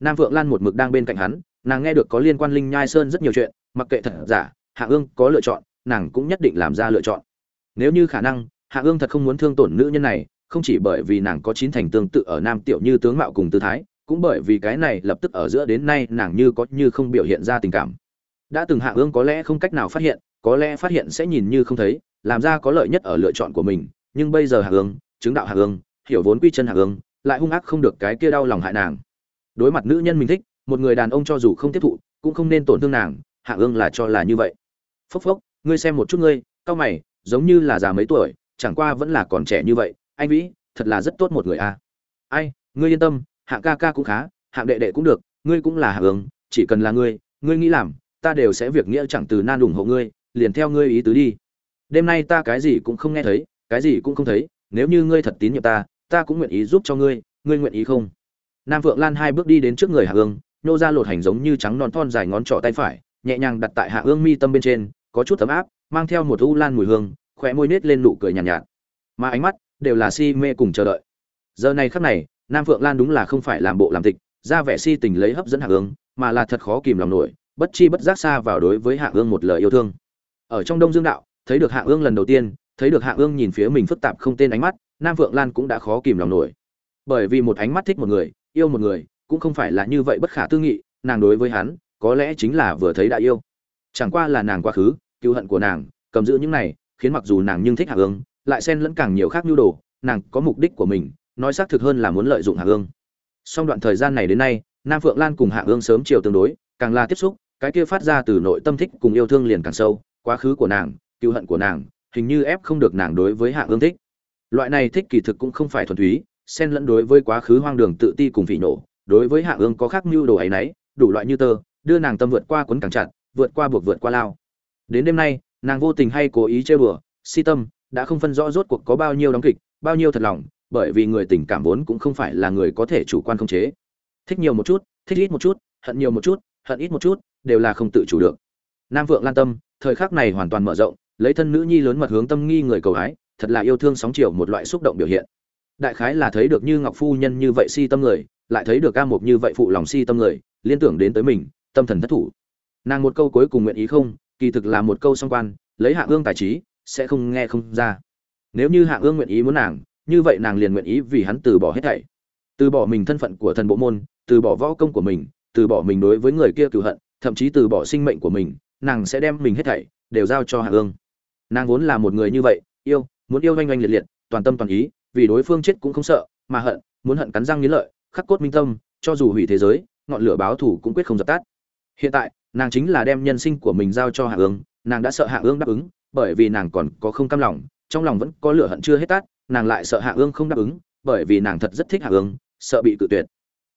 nam vượng lan một mực đang bên cạnh hắn, nàng nghe được có liên quan linh nhai sơn rất nhiều chuyện, mặc kệ thật giả, hạ ương có lựa chọn, nàng cũng nhất định làm ra lựa chọn. Nếu như khả năng, hạ ương thật không muốn thương tổn nữ nhân này, không chỉ bởi vì nàng có chín thành tương tự ở nam tiểu như tướng mạo cùng tư thái, cũng bởi vì cái này lập tức ở giữa đến nay nàng như có như không biểu hiện ra tình cảm. Đã từng hạ ương có lẽ không cách nào phát hiện, có lẽ phát hiện sẽ nhìn như không thấy, làm ra có lợi nhất ở lựa chọn của mình, nhưng bây giờ hạ ương, chứng đạo hạ ương, hiểu vốn quy chân hạ ương, lại hung ác không được cái kia đau lòng hại nàng đối mặt nữ nhân mình thích một người đàn ông cho dù không tiếp thụ cũng không nên tổn thương nàng hạ ương là cho là như vậy. Phốc phốc ngươi xem một chút ngươi cao mày giống như là già mấy tuổi chẳng qua vẫn là còn trẻ như vậy anh vĩ thật là rất tốt một người a. À. ai ngươi yên tâm hạng ca ca cũng khá hạng đệ đệ cũng được ngươi cũng là hạ ương, chỉ cần là ngươi ngươi nghĩ làm ta đều sẽ việc nghĩa chẳng từ nan ủng hộ ngươi liền theo ngươi ý tứ đi. Đêm nay ta cái gì cũng không nghe thấy cái gì cũng không thấy nếu như ngươi thật tín nhiệm ta ta cũng nguyện ý giúp cho ngươi ngươi nguyện ý không? Nam vượng lan hai bước đi đến trước người hạ ương nhô ra lột hành giống như trắng non thon dài ngón trỏ tay phải nhẹ nhàng đặt tại hạ ương mi tâm bên trên có chút ấm áp mang theo một u lan mùi hương khỏe môi nết lên nụ cười nhàn nhạt, nhạt. Mà ánh mắt đều là si mê cùng chờ đợi. Giờ này khắc này nam phượng lan đúng là không phải làm bộ làm tịch ra vẻ si tình lấy hấp dẫn hạ ương mà là thật khó kìm lòng nổi bất chi bất giác xa vào đối với hạ ương một lời yêu thương. Ở trong đông dương đạo thấy được hạ ương lần đầu tiên thấy được hạ ương nhìn phía mình phức tạp không tên ánh mắt nam vượng lan cũng đã khó kìm lòng nổi. Bởi vì một ánh mắt thích một người yêu một người, cũng không phải là như vậy bất khả tư nghị, nàng đối với hắn, có lẽ chính là vừa thấy đã yêu. Chẳng qua là nàng quá khứ cựu hận của nàng, cầm giữ những này, khiến mặc dù nàng nhưng thích hạ ương, lại xen lẫn càng nhiều khác nhu đồ, nàng có mục đích của mình, nói xác thực hơn là muốn lợi dụng hạ ương. Song đoạn thời gian này đến nay, nam phượng lan cùng hạ ương sớm chiều tương đối, càng là tiếp xúc, cái kia phát ra từ nội tâm thích cùng yêu thương liền càng sâu, quá khứ của nàng cựu hận của nàng, hình như ép không được nàng đối với hạ ương thích. Loại này thích kỳ thực cũng không phải thuần túy xen lẫn đối với quá khứ hoang đường tự ti cùng vị nổ, đối với hạ ương có khác mưu đồ ấy nấy, đủ loại như tơ, đưa nàng tâm vượt qua cuốn càng chặt, vượt qua buộc vượt qua lao. Đến đêm nay, nàng vô tình hay cố ý chơi bừa si tâm, đã không phân rõ rốt cuộc có bao nhiêu đóng kịch, bao nhiêu thật lòng, bởi vì người tình cảm vốn cũng không phải là người có thể chủ quan không chế. Thích nhiều một chút, thích ít một chút, hận nhiều một chút, hận ít một chút, đều là không tự chủ được. Nam vượng lan tâm, thời khắc này hoàn toàn mở rộng, lấy thân nữ nhi lớn mật hướng tâm nghi người cầu ái thật là yêu thương sóng chiều một loại xúc động biểu hiện đại khái là thấy được như ngọc phu nhân như vậy si tâm người, lại thấy được ca mục như vậy phụ lòng si tâm người, liên tưởng đến tới mình, tâm thần thất thủ. Nàng một câu cuối cùng nguyện ý không, kỳ thực là một câu song quan, lấy hạ ương tài trí, sẽ không nghe không ra. Nếu như hạ ương nguyện ý muốn nàng, như vậy nàng liền nguyện ý vì hắn từ bỏ hết thảy. Từ bỏ mình thân phận của thần bộ môn, từ bỏ võ công của mình, từ bỏ mình đối với người kia cựu hận, thậm chí từ bỏ sinh mệnh của mình, nàng sẽ đem mình hết thảy đều giao cho hạ ương. Nàng vốn là một người như vậy, yêu, muốn yêu oanh oanh liệt liệt, toàn tâm toàn ý vì đối phương chết cũng không sợ, mà hận, muốn hận cắn răng nghiến lợi, khắc cốt minh tâm, cho dù hủy thế giới, ngọn lửa báo thủ cũng quyết không dập tắt. Hiện tại, nàng chính là đem nhân sinh của mình giao cho hạ ương, nàng đã sợ hạ ương đáp ứng, bởi vì nàng còn có không cam lòng, trong lòng vẫn có lửa hận chưa hết tắt, nàng lại sợ hạ ương không đáp ứng, bởi vì nàng thật rất thích hạ ương, sợ bị cự tuyệt.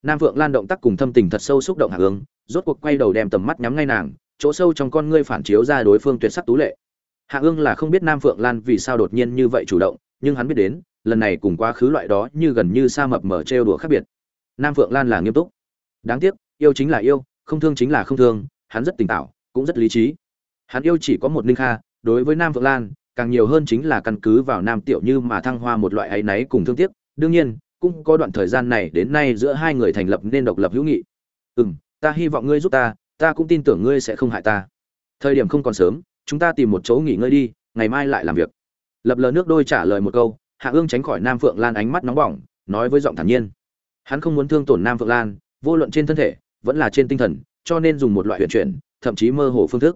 Nam vượng lan động tác cùng thâm tình thật sâu xúc động hạ ương, rốt cuộc quay đầu đem tầm mắt nhắm ngay nàng, chỗ sâu trong con ngươi phản chiếu ra đối phương tuyệt sắc tú lệ. Hạ ương là không biết nam phượng lan vì sao đột nhiên như vậy chủ động, nhưng hắn biết đến lần này cùng quá khứ loại đó như gần như sa mập mở trêu đùa khác biệt. Nam phượng lan là nghiêm túc. Đáng tiếc, yêu chính là yêu, không thương chính là không thương, hắn rất tỉnh táo, cũng rất lý trí. Hắn yêu chỉ có một ninh kha, đối với nam phượng lan, càng nhiều hơn chính là căn cứ vào nam tiểu như mà thăng hoa một loại áy náy cùng thương tiếc. Đương nhiên, cũng có đoạn thời gian này đến nay giữa hai người thành lập nên độc lập hữu nghị. Ừ m ta hy vọng ngươi giúp ta ta cũng tin tưởng ngươi sẽ không hại ta. Thời điểm không còn sớm, chúng ta tìm một chỗ nghỉ ngơi đi, ngày mai lại làm việc. Lập lờ nước đôi trả lời một câu hạ ương tránh khỏi nam phượng lan ánh mắt nóng bỏng, nói với giọng thản nhiên. Hắn không muốn thương tổn nam phượng lan, vô luận trên thân thể, vẫn là trên tinh thần, cho nên dùng một loại huyền chuyển, thậm chí mơ hồ phương thức.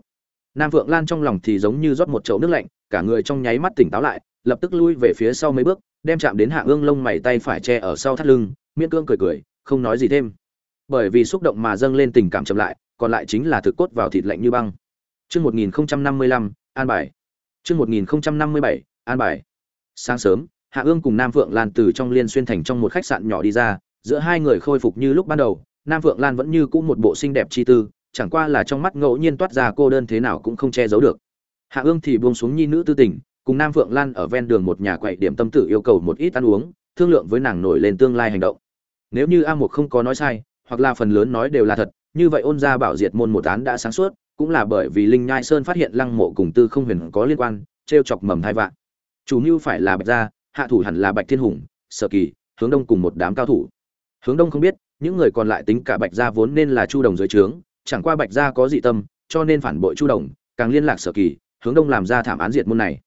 Nam phượng lan trong lòng thì giống như rót một chậu nước lạnh, cả người trong nháy mắt tỉnh táo lại, lập tức lui về phía sau mấy bước, đem chạm đến hạ ương lông mày tay phải che ở sau thắt lưng, miễn cương cười cười, không nói gì thêm. Bởi vì xúc động mà dâng lên tình cảm chậm lại, còn lại chính là thực cốt vào thịt lạnh như băng. Chương một nghìn năm mươi lăm, an bài. Chương một nghìn năm mươi bảy, an bài. Sáng sớm hạ ương cùng nam phượng lan từ trong liên xuyên thành trong một khách sạn nhỏ đi ra, giữa hai người khôi phục như lúc ban đầu, nam phượng lan vẫn như cũ một bộ xinh đẹp chi tư, chẳng qua là trong mắt ngẫu nhiên toát ra cô đơn thế nào cũng không che giấu được. Hạ ương thì buông xuống nhi nữ tư tình, cùng nam phượng lan ở ven đường một nhà quậy điểm tâm tử yêu cầu một ít ăn uống, thương lượng với nàng nổi lên tương lai hành động. Nếu như a một không có nói sai, hoặc là phần lớn nói đều là thật, như vậy ôn gia bảo diệt môn một án đã sáng suốt, cũng là bởi vì linh nhai sơn phát hiện lăng mộ cùng tư không huyền có liên quan t chọc mầm thai vạn. Chủ mưu phải là bạch gia hạ thủ hẳn là bạch thiên hùng, sở kỳ, hướng đông cùng một đám cao thủ. Hướng đông không biết, những người còn lại tính cả bạch gia vốn nên là chu đồng dưới trướng, chẳng qua bạch gia có dị tâm, cho nên phản bội chu đồng, càng liên lạc sở kỳ, hướng đông làm ra thảm án diệt môn này.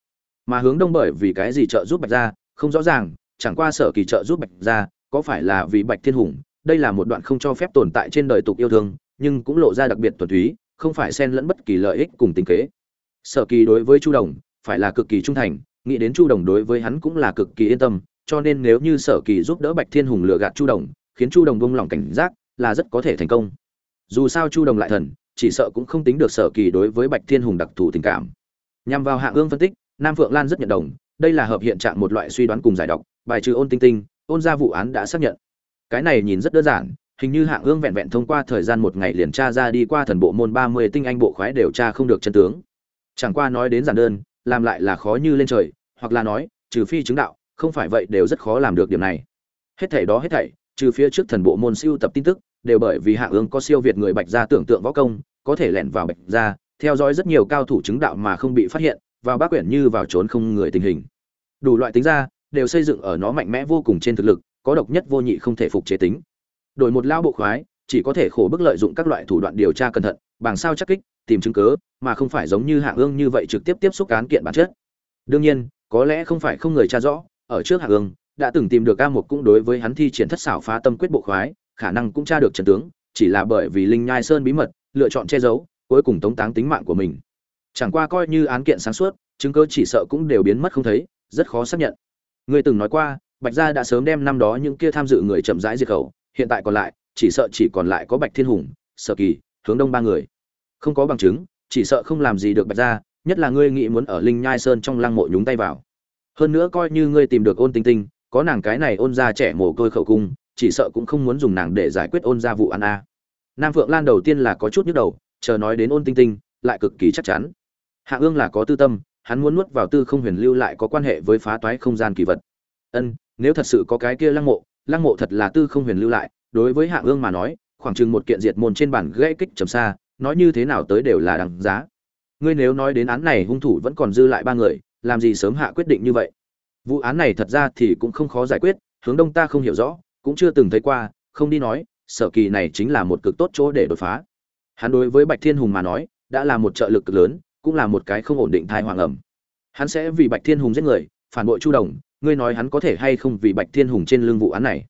Mà hướng đông bởi vì cái gì trợ giúp bạch gia, không rõ ràng, chẳng qua sở kỳ trợ giúp bạch gia, có phải là vì bạch thiên hùng, đây là một đoạn không cho phép tồn tại trên đời tục yêu thương, nhưng cũng lộ ra đặc biệt thuần túy, không phải xen lẫn bất kỳ lợi ích cùng tình kế. Sở kỳ đối với chu đồng, phải là cực kỳ trung thành nghĩ đến chu đồng đối với hắn cũng là cực kỳ yên tâm, cho nên nếu như sở kỳ giúp đỡ bạch thiên hùng lừa gạt chu đồng, khiến chu đồng buông lòng cảnh giác, là rất có thể thành công. Dù sao chu đồng lại thần, chỉ sợ cũng không tính được sở kỳ đối với bạch thiên hùng đặc thù tình cảm. Nhằm vào hạ ương phân tích, nam phượng lan rất nhận đồng, đây là hợp hiện trạng một loại suy đoán cùng giải độc, bài trừ ôn tinh tinh, ôn ra vụ án đã xác nhận. Cái này nhìn rất đơn giản, hình như hạng ương vẹn vẹn thông qua thời gian một ngày liền tra ra đi qua thần bộ môn ba mươi tinh anh bộ khoái đều tra không được chân tướng. Chẳng qua nói đến giản đơn, làm lại là khó như lên trời hoặc là nói, trừ phi chứng đạo, không phải vậy đều rất khó làm được điểm này. Hết thảy đó hết thảy, trừ phía trước thần bộ môn siêu tập tin tức, đều bởi vì hạ ương có siêu việt người bạch gia tưởng tượng võ công, có thể lẻn vào bạch gia, theo dõi rất nhiều cao thủ chứng đạo mà không bị phát hiện, vào bác quyển như vào trốn không người tình hình. Đủ loại tính ra, đều xây dựng ở nó mạnh mẽ vô cùng trên thực lực, có độc nhất vô nhị không thể phục chế tính. Đổi một lao bộ khoái, chỉ có thể khổ bức lợi dụng các loại thủ đoạn điều tra cẩn thận, bằng sao chắc kích, tìm chứng cớ mà không phải giống như hạ ương như vậy trực tiếp tiếp xúc án kiện bản chất. Đương nhiên có lẽ không phải không người tra rõ, ở trước hạ ương đã từng tìm được ca một cũng đối với hắn thi triển thất xảo phá tâm quyết bộ khoái, khả năng cũng tra được trần tướng, chỉ là bởi vì linh nhai sơn bí mật, lựa chọn che giấu, cuối cùng tống táng tính mạng của mình. Chẳng qua coi như án kiện sáng suốt, chứng cứ chỉ sợ cũng đều biến mất không thấy, rất khó xác nhận. Người từng nói qua, bạch gia đã sớm đem năm đó những kia tham dự người chậm rãi diệt khẩu, hiện tại còn lại, chỉ sợ chỉ còn lại có bạch thiên hùng, sở kỳ, hướng đông ba người. Không có bằng chứng, chỉ sợ không làm gì được bạch gia nhất là ngươi nghĩ muốn ở linh nhai sơn trong lăng mộ nhúng tay vào. Hơn nữa coi như ngươi tìm được ôn tinh tinh, có nàng cái này ôn ra trẻ mồ côi khẩu cung, chỉ sợ cũng không muốn dùng nàng để giải quyết ôn ra vụ ăn a. Nam phượng lan đầu tiên là có chút nhức đầu, chờ nói đến ôn tinh tinh, lại cực kỳ chắc chắn. Hạ ương là có tư tâm, hắn muốn nuốt vào tư không huyền lưu lại có quan hệ với phá toái không gian kỳ vật. Ân, nếu thật sự có cái kia lăng mộ lăng mộ thật là tư không huyền lưu lại, đối với hạ ương mà nói, khoảng chừng một kiện diệt môn trên bản gãy kích trầm xa, nói như thế nào tới đều là đằng giá ngươi nếu nói đến án này hung thủ vẫn còn dư lại ba người làm gì sớm hạ quyết định như vậy? Vụ án này thật ra thì cũng không khó giải quyết hướng đông ta không hiểu rõ cũng chưa từng thấy qua không đi nói sở kỳ này chính là một cực tốt chỗ để đột phá. Hắn đối với bạch thiên hùng mà nói đã là một trợ lực cực lớn cũng là một cái không ổn định thai hoàng ẩm. Hắn sẽ vì bạch thiên hùng giết người phản bội chu đồng ngươi nói hắn có thể hay không vì bạch thiên hùng trên lưng vụ án này?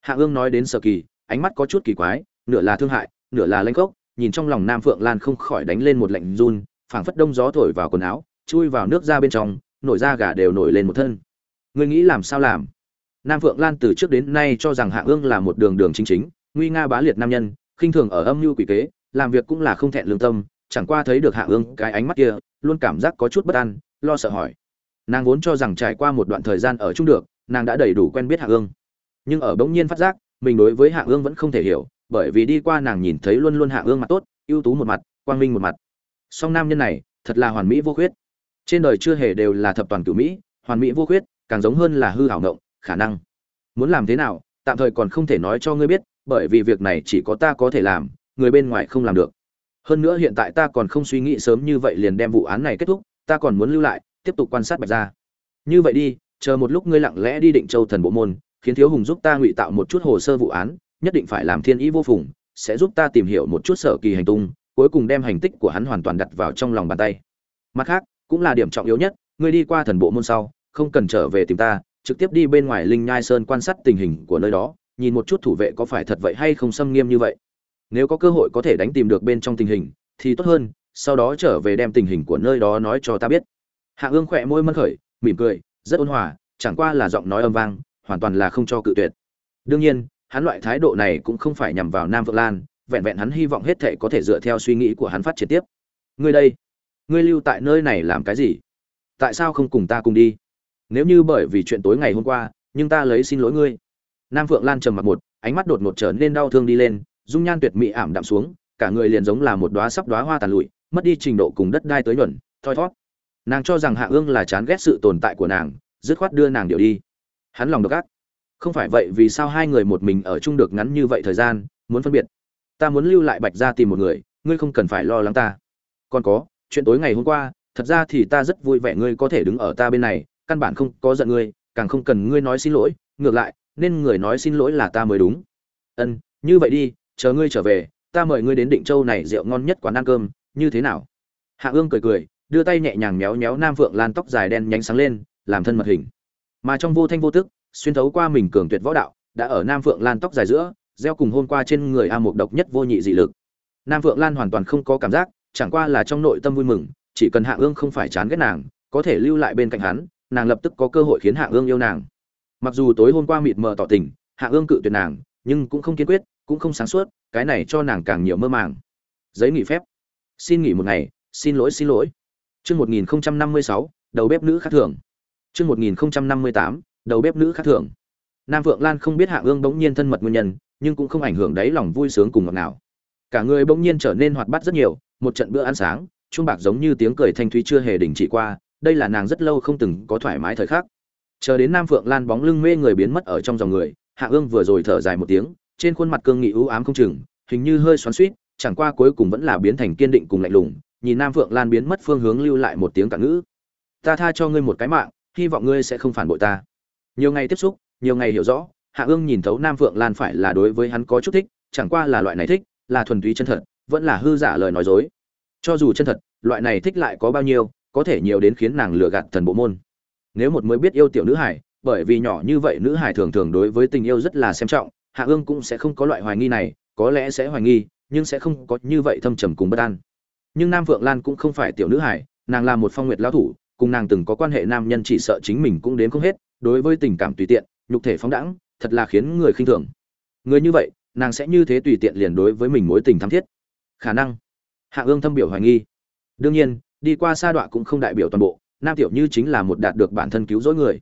Hạ ương nói đến sở kỳ ánh mắt có chút kỳ quái nửa là thương hại nửa là lanh cốc, nhìn trong lòng nam phượng lan không khỏi đánh lên một lạnh run phảng phất đông gió thổi vào quần áo, chui vào nước ra bên trong, nổi da gà đều nổi lên một thân. Ngươi nghĩ làm sao làm? Nam phượng lan từ trước đến nay cho rằng hạ ương là một đường đường chính chính, nguy nga bá liệt nam nhân, khinh thường ở âm mưu quỷ kế, làm việc cũng là không thẹn lương tâm, chẳng qua thấy được hạ ương cái ánh mắt kia, luôn cảm giác có chút bất an, lo sợ hỏi. Nàng vốn cho rằng trải qua một đoạn thời gian ở chung được, nàng đã đầy đủ quen biết hạ ương. Nhưng ở bỗng nhiên phát giác, mình đối với hạ ương vẫn không thể hiểu, bởi vì đi qua nàng nhìn thấy luôn luôn hạ ương mặt tốt, ưu tú một mặt, quang minh một mặt song nam nhân này thật là hoàn mỹ vô khuyết. Trên đời chưa hề đều là thập toàn cửu mỹ, hoàn mỹ vô khuyết, càng giống hơn là hư hảo ngộng, khả năng. Muốn làm thế nào, tạm thời còn không thể nói cho ngươi biết, bởi vì việc này chỉ có ta có thể làm, người bên ngoài không làm được. Hơn nữa hiện tại ta còn không suy nghĩ sớm như vậy liền đem vụ án này kết thúc, ta còn muốn lưu lại, tiếp tục quan sát bạch gia. Như vậy đi, chờ một lúc ngươi lặng lẽ đi định châu thần bộ môn, khiến thiếu hùng giúp ta ngụy tạo một chút hồ sơ vụ án, nhất định phải làm thiên ý vô phùng, sẽ giúp ta tìm hiểu một chút sở kỳ hành tung cuối cùng đem hành tích của hắn hoàn toàn đặt vào trong lòng bàn tay. Mặt khác, cũng là điểm trọng yếu nhất, ngươi đi qua thần bộ môn sau, không cần trở về tìm ta, trực tiếp đi bên ngoài linh nhai sơn quan sát tình hình của nơi đó, nhìn một chút thủ vệ có phải thật vậy hay không xâm nghiêm như vậy. Nếu có cơ hội có thể đánh tìm được bên trong tình hình, thì tốt hơn, sau đó trở về đem tình hình của nơi đó nói cho ta biết. Hạ ương khỏe môi mân khởi, mỉm cười, rất ôn hòa, chẳng qua là giọng nói âm vang, hoàn toàn là không cho cự tuyệt. Đương nhiên, hắn loại thái độ này cũng không phải nhằm vào nam vượng lan vẹn vẹn hắn hy vọng hết thệ có thể dựa theo suy nghĩ của hắn phát triển tiếp. Ngươi đây, ngươi lưu tại nơi này làm cái gì? Tại sao không cùng ta cùng đi? Nếu như bởi vì chuyện tối ngày hôm qua, nhưng ta lấy xin lỗi ngươi. Nam phượng lan trầm mặt một, ánh mắt đột ngột trở nên đau thương đi lên, dung nhan tuyệt mỹ ảm đạm xuống, cả người liền giống là một đóa sắp đóa hoa tàn lụi, mất đi trình độ cùng đất đai tới nhuận, thoi thót nàng cho rằng hạ ương là chán ghét sự tồn tại của nàng, dứt khoát đưa nàng điệu đi. Hắn lòng độc ác. Không phải vậy vì sao hai người một mình ở chung được ngắn như vậy thời gian, muốn phân biệt ta muốn lưu lại bạch ra tìm một người, ngươi không cần phải lo lắng ta. Còn có, chuyện tối ngày hôm qua, thật ra thì ta rất vui vẻ ngươi có thể đứng ở ta bên này, căn bản không có giận ngươi, càng không cần ngươi nói xin lỗi, ngược lại, nên người nói xin lỗi là ta mới đúng. Ân, như vậy đi, chờ ngươi trở về, ta mời ngươi đến định châu này rượu ngon nhất quán ăn cơm, như thế nào? Hạ ương cười cười, đưa tay nhẹ nhàng méo méo nam phượng lan tóc dài đen nhánh sáng lên, làm thân mật hình. Mà trong vô thanh vô tức, xuyên thấu qua mình cường tuyệt võ đạo, đã ở nam phượng lan tóc dài giữa gieo cùng hôm qua trên người a mục độc nhất vô nhị dị lực. Nam phượng lan hoàn toàn không có cảm giác, chẳng qua là trong nội tâm vui mừng, chỉ cần hạ ương không phải chán ghét nàng, có thể lưu lại bên cạnh hắn, nàng lập tức có cơ hội khiến hạ ương yêu nàng. Mặc dù tối hôm qua mịt mờ tỏ tình, hạ ương cự tuyệt nàng, nhưng cũng không kiên quyết, cũng không sáng suốt, cái này cho nàng càng nhiều mơ màng. Giấy nghỉ phép. Xin nghỉ một ngày, xin lỗi xin lỗi. Chương một nghìn năm mươi sáu, đầu bếp nữ khác thường. Chương một nghìn năm mươi tám, đầu bếp nữ khác thường. Nam vượng lan không biết hạ ương bỗng nhiên thân mật nguyên nhân nhưng cũng không ảnh hưởng đáy lòng vui sướng cùng ngọt nào cả người bỗng nhiên trở nên hoạt bát rất nhiều, một trận bữa ăn sáng, chuông bạc giống như tiếng cười thanh thúy chưa hề đình chỉ qua, đây là nàng rất lâu không từng có thoải mái thời khắc. Chờ đến nam phượng lan bóng lưng mê người biến mất ở trong dòng người, hạ ương vừa rồi thở dài một tiếng, trên khuôn mặt cương nghị ưu ám không chừng, hình như hơi xoắn suýt chẳng qua cuối cùng vẫn là biến thành kiên định cùng lạnh lùng, nhìn nam phượng lan biến mất phương hướng lưu lại một tiếng cạn ngữ. Ta tha cho ngươi một cái mạng, hy vọng ngươi sẽ không phản bội ta. Nhiều ngày tiếp xúc, nhiều ngày hiểu rõ hạ ương nhìn thấu nam phượng lan phải là đối với hắn có chút thích, chẳng qua là loại này thích, là thuần túy chân thật, vẫn là hư giả lời nói dối cho dù chân thật, loại này thích lại có bao nhiêu, có thể nhiều đến khiến nàng lừa gạt thần bộ môn nếu một mới biết yêu tiểu nữ hải, bởi vì nhỏ như vậy nữ hải thường thường đối với tình yêu rất là xem trọng, hạ ương cũng sẽ không có loại hoài nghi này, có lẽ sẽ hoài nghi, nhưng sẽ không có như vậy thâm trầm cùng bất an nhưng nam phượng lan cũng không phải tiểu nữ hải, nàng là một phong nguyệt lao thủ, cùng nàng từng có quan hệ nam nhân chỉ sợ chính mình cũng đến không hết, đối với tình cảm tùy tiện, nhục thể phóng đẳng thật là khiến người khinh thường. Người như vậy, nàng sẽ như thế tùy tiện liền đối với mình mối tình thắm thiết. Khả năng. Hạ ương thâm biểu hoài nghi. Đương nhiên, đi qua sa đọa cũng không đại biểu toàn bộ, nam tiểu như chính là một đạt được bản thân cứu rỗi người.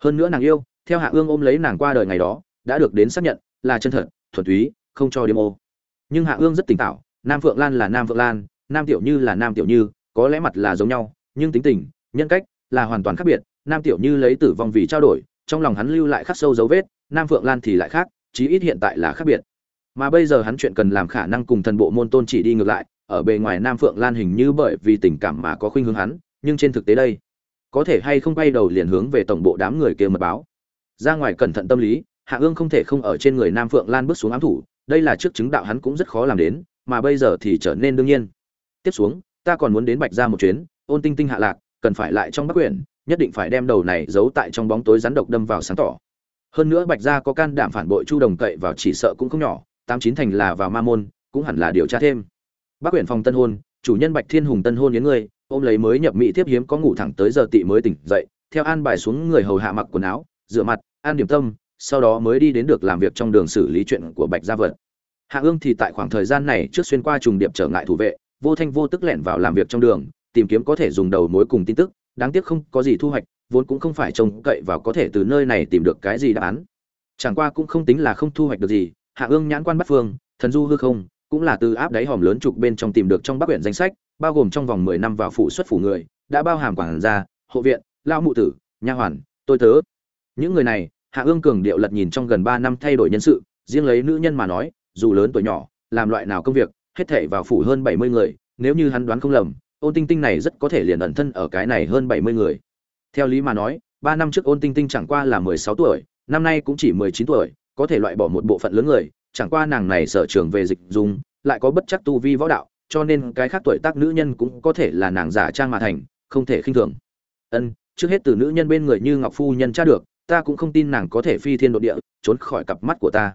Hơn nữa nàng yêu, theo hạ ương ôm lấy nàng qua đời ngày đó, đã được đến xác nhận, là chân thật, thuần túy, không cho đêm ô. Nhưng hạ ương rất tỉnh táo, nam phượng lan là nam phượng lan, nam tiểu như là nam tiểu như, có lẽ mặt là giống nhau, nhưng tính tình, nhân cách là hoàn toàn khác biệt. Nam tiểu như lấy tử vong vì trao đổi, trong lòng hắn lưu lại khắc sâu dấu vết nam phượng lan thì lại khác, chí ít hiện tại là khác biệt. Mà bây giờ hắn chuyện cần làm khả năng cùng thần bộ môn tôn chỉ đi ngược lại, ở bề ngoài nam phượng lan hình như bởi vì tình cảm mà có khuynh hướng hắn, nhưng trên thực tế đây, có thể hay không bay đầu liền hướng về tổng bộ đám người kia mật báo. Ra ngoài cẩn thận tâm lý, hạ ương không thể không ở trên người nam phượng lan bước xuống ám thủ, đây là trước chứng đạo hắn cũng rất khó làm đến, mà bây giờ thì trở nên đương nhiên. Tiếp xuống, ta còn muốn đến bạch ra một chuyến, ôn tinh tinh hạ lạc, cần phải lại trong bắc quyển, nhất định phải đem đầu này giấu tại trong bóng tối rắn độc đâm vào sáng tỏ hơn nữa bạch gia có can đảm phản bội chu đồng cậy vào chỉ sợ cũng không nhỏ, tám chín thành là vào ma môn, cũng hẳn là điều tra thêm. Bắc quyển phòng tân hôn, chủ nhân bạch thiên hùng tân hôn đến người, ôm lấy mới nhập mỹ tiếp hiếm có ngủ thẳng tới giờ tị mới tỉnh dậy, theo an bài xuống người hầu hạ mặc quần áo, rửa mặt, an điểm tâm, sau đó mới đi đến được làm việc trong đường xử lý chuyện của bạch gia vật. Hạ ương thì tại khoảng thời gian này trước xuyên qua trùng điệp trở ngại thủ vệ, vô thanh vô tức lẻn vào làm việc trong đường, tìm kiếm có thể dùng đầu mối cùng tin tức đáng tiếc không có gì thu hoạch, vốn cũng không phải trông cậy vào có thể từ nơi này tìm được cái gì đáp án. Chẳng qua cũng không tính là không thu hoạch được gì, hạ ương nhãn quan bắt phương, thần du hư không, cũng là từ áp đáy hòm lớn trục bên trong tìm được trong bắc huyện danh sách, bao gồm trong vòng mười năm vào phủ xuất phủ người, đã bao hàm quản gia, hộ viện lao mụ tử, nha hoàn, tôi tớ. Những người này, hạ ương cường điệu lật nhìn trong gần ba năm thay đổi nhân sự, riêng lấy nữ nhân mà nói, dù lớn tuổi nhỏ, làm loại nào công việc, hết thể vào phủ hơn bảy mươi người, nếu như hắn đoán không lầm ôn tinh tinh này rất có thể liền ẩn thân ở cái này hơn bảy mươi người. Theo lý mà nói, ba năm trước ôn tinh tinh chẳng qua là mười sáu tuổi, năm nay cũng chỉ mười chín tuổi, có thể loại bỏ một bộ phận lớn người, chẳng qua nàng này sở trường về dịch dùng lại có bất chắc tu vi võ đạo, cho nên cái khác tuổi tác nữ nhân cũng có thể là nàng giả trang mà thành, không thể khinh thường. Ân, trước hết từ nữ nhân bên người như ngọc phu nhân tra được, ta cũng không tin nàng có thể phi thiên độ địa, trốn khỏi cặp mắt của ta.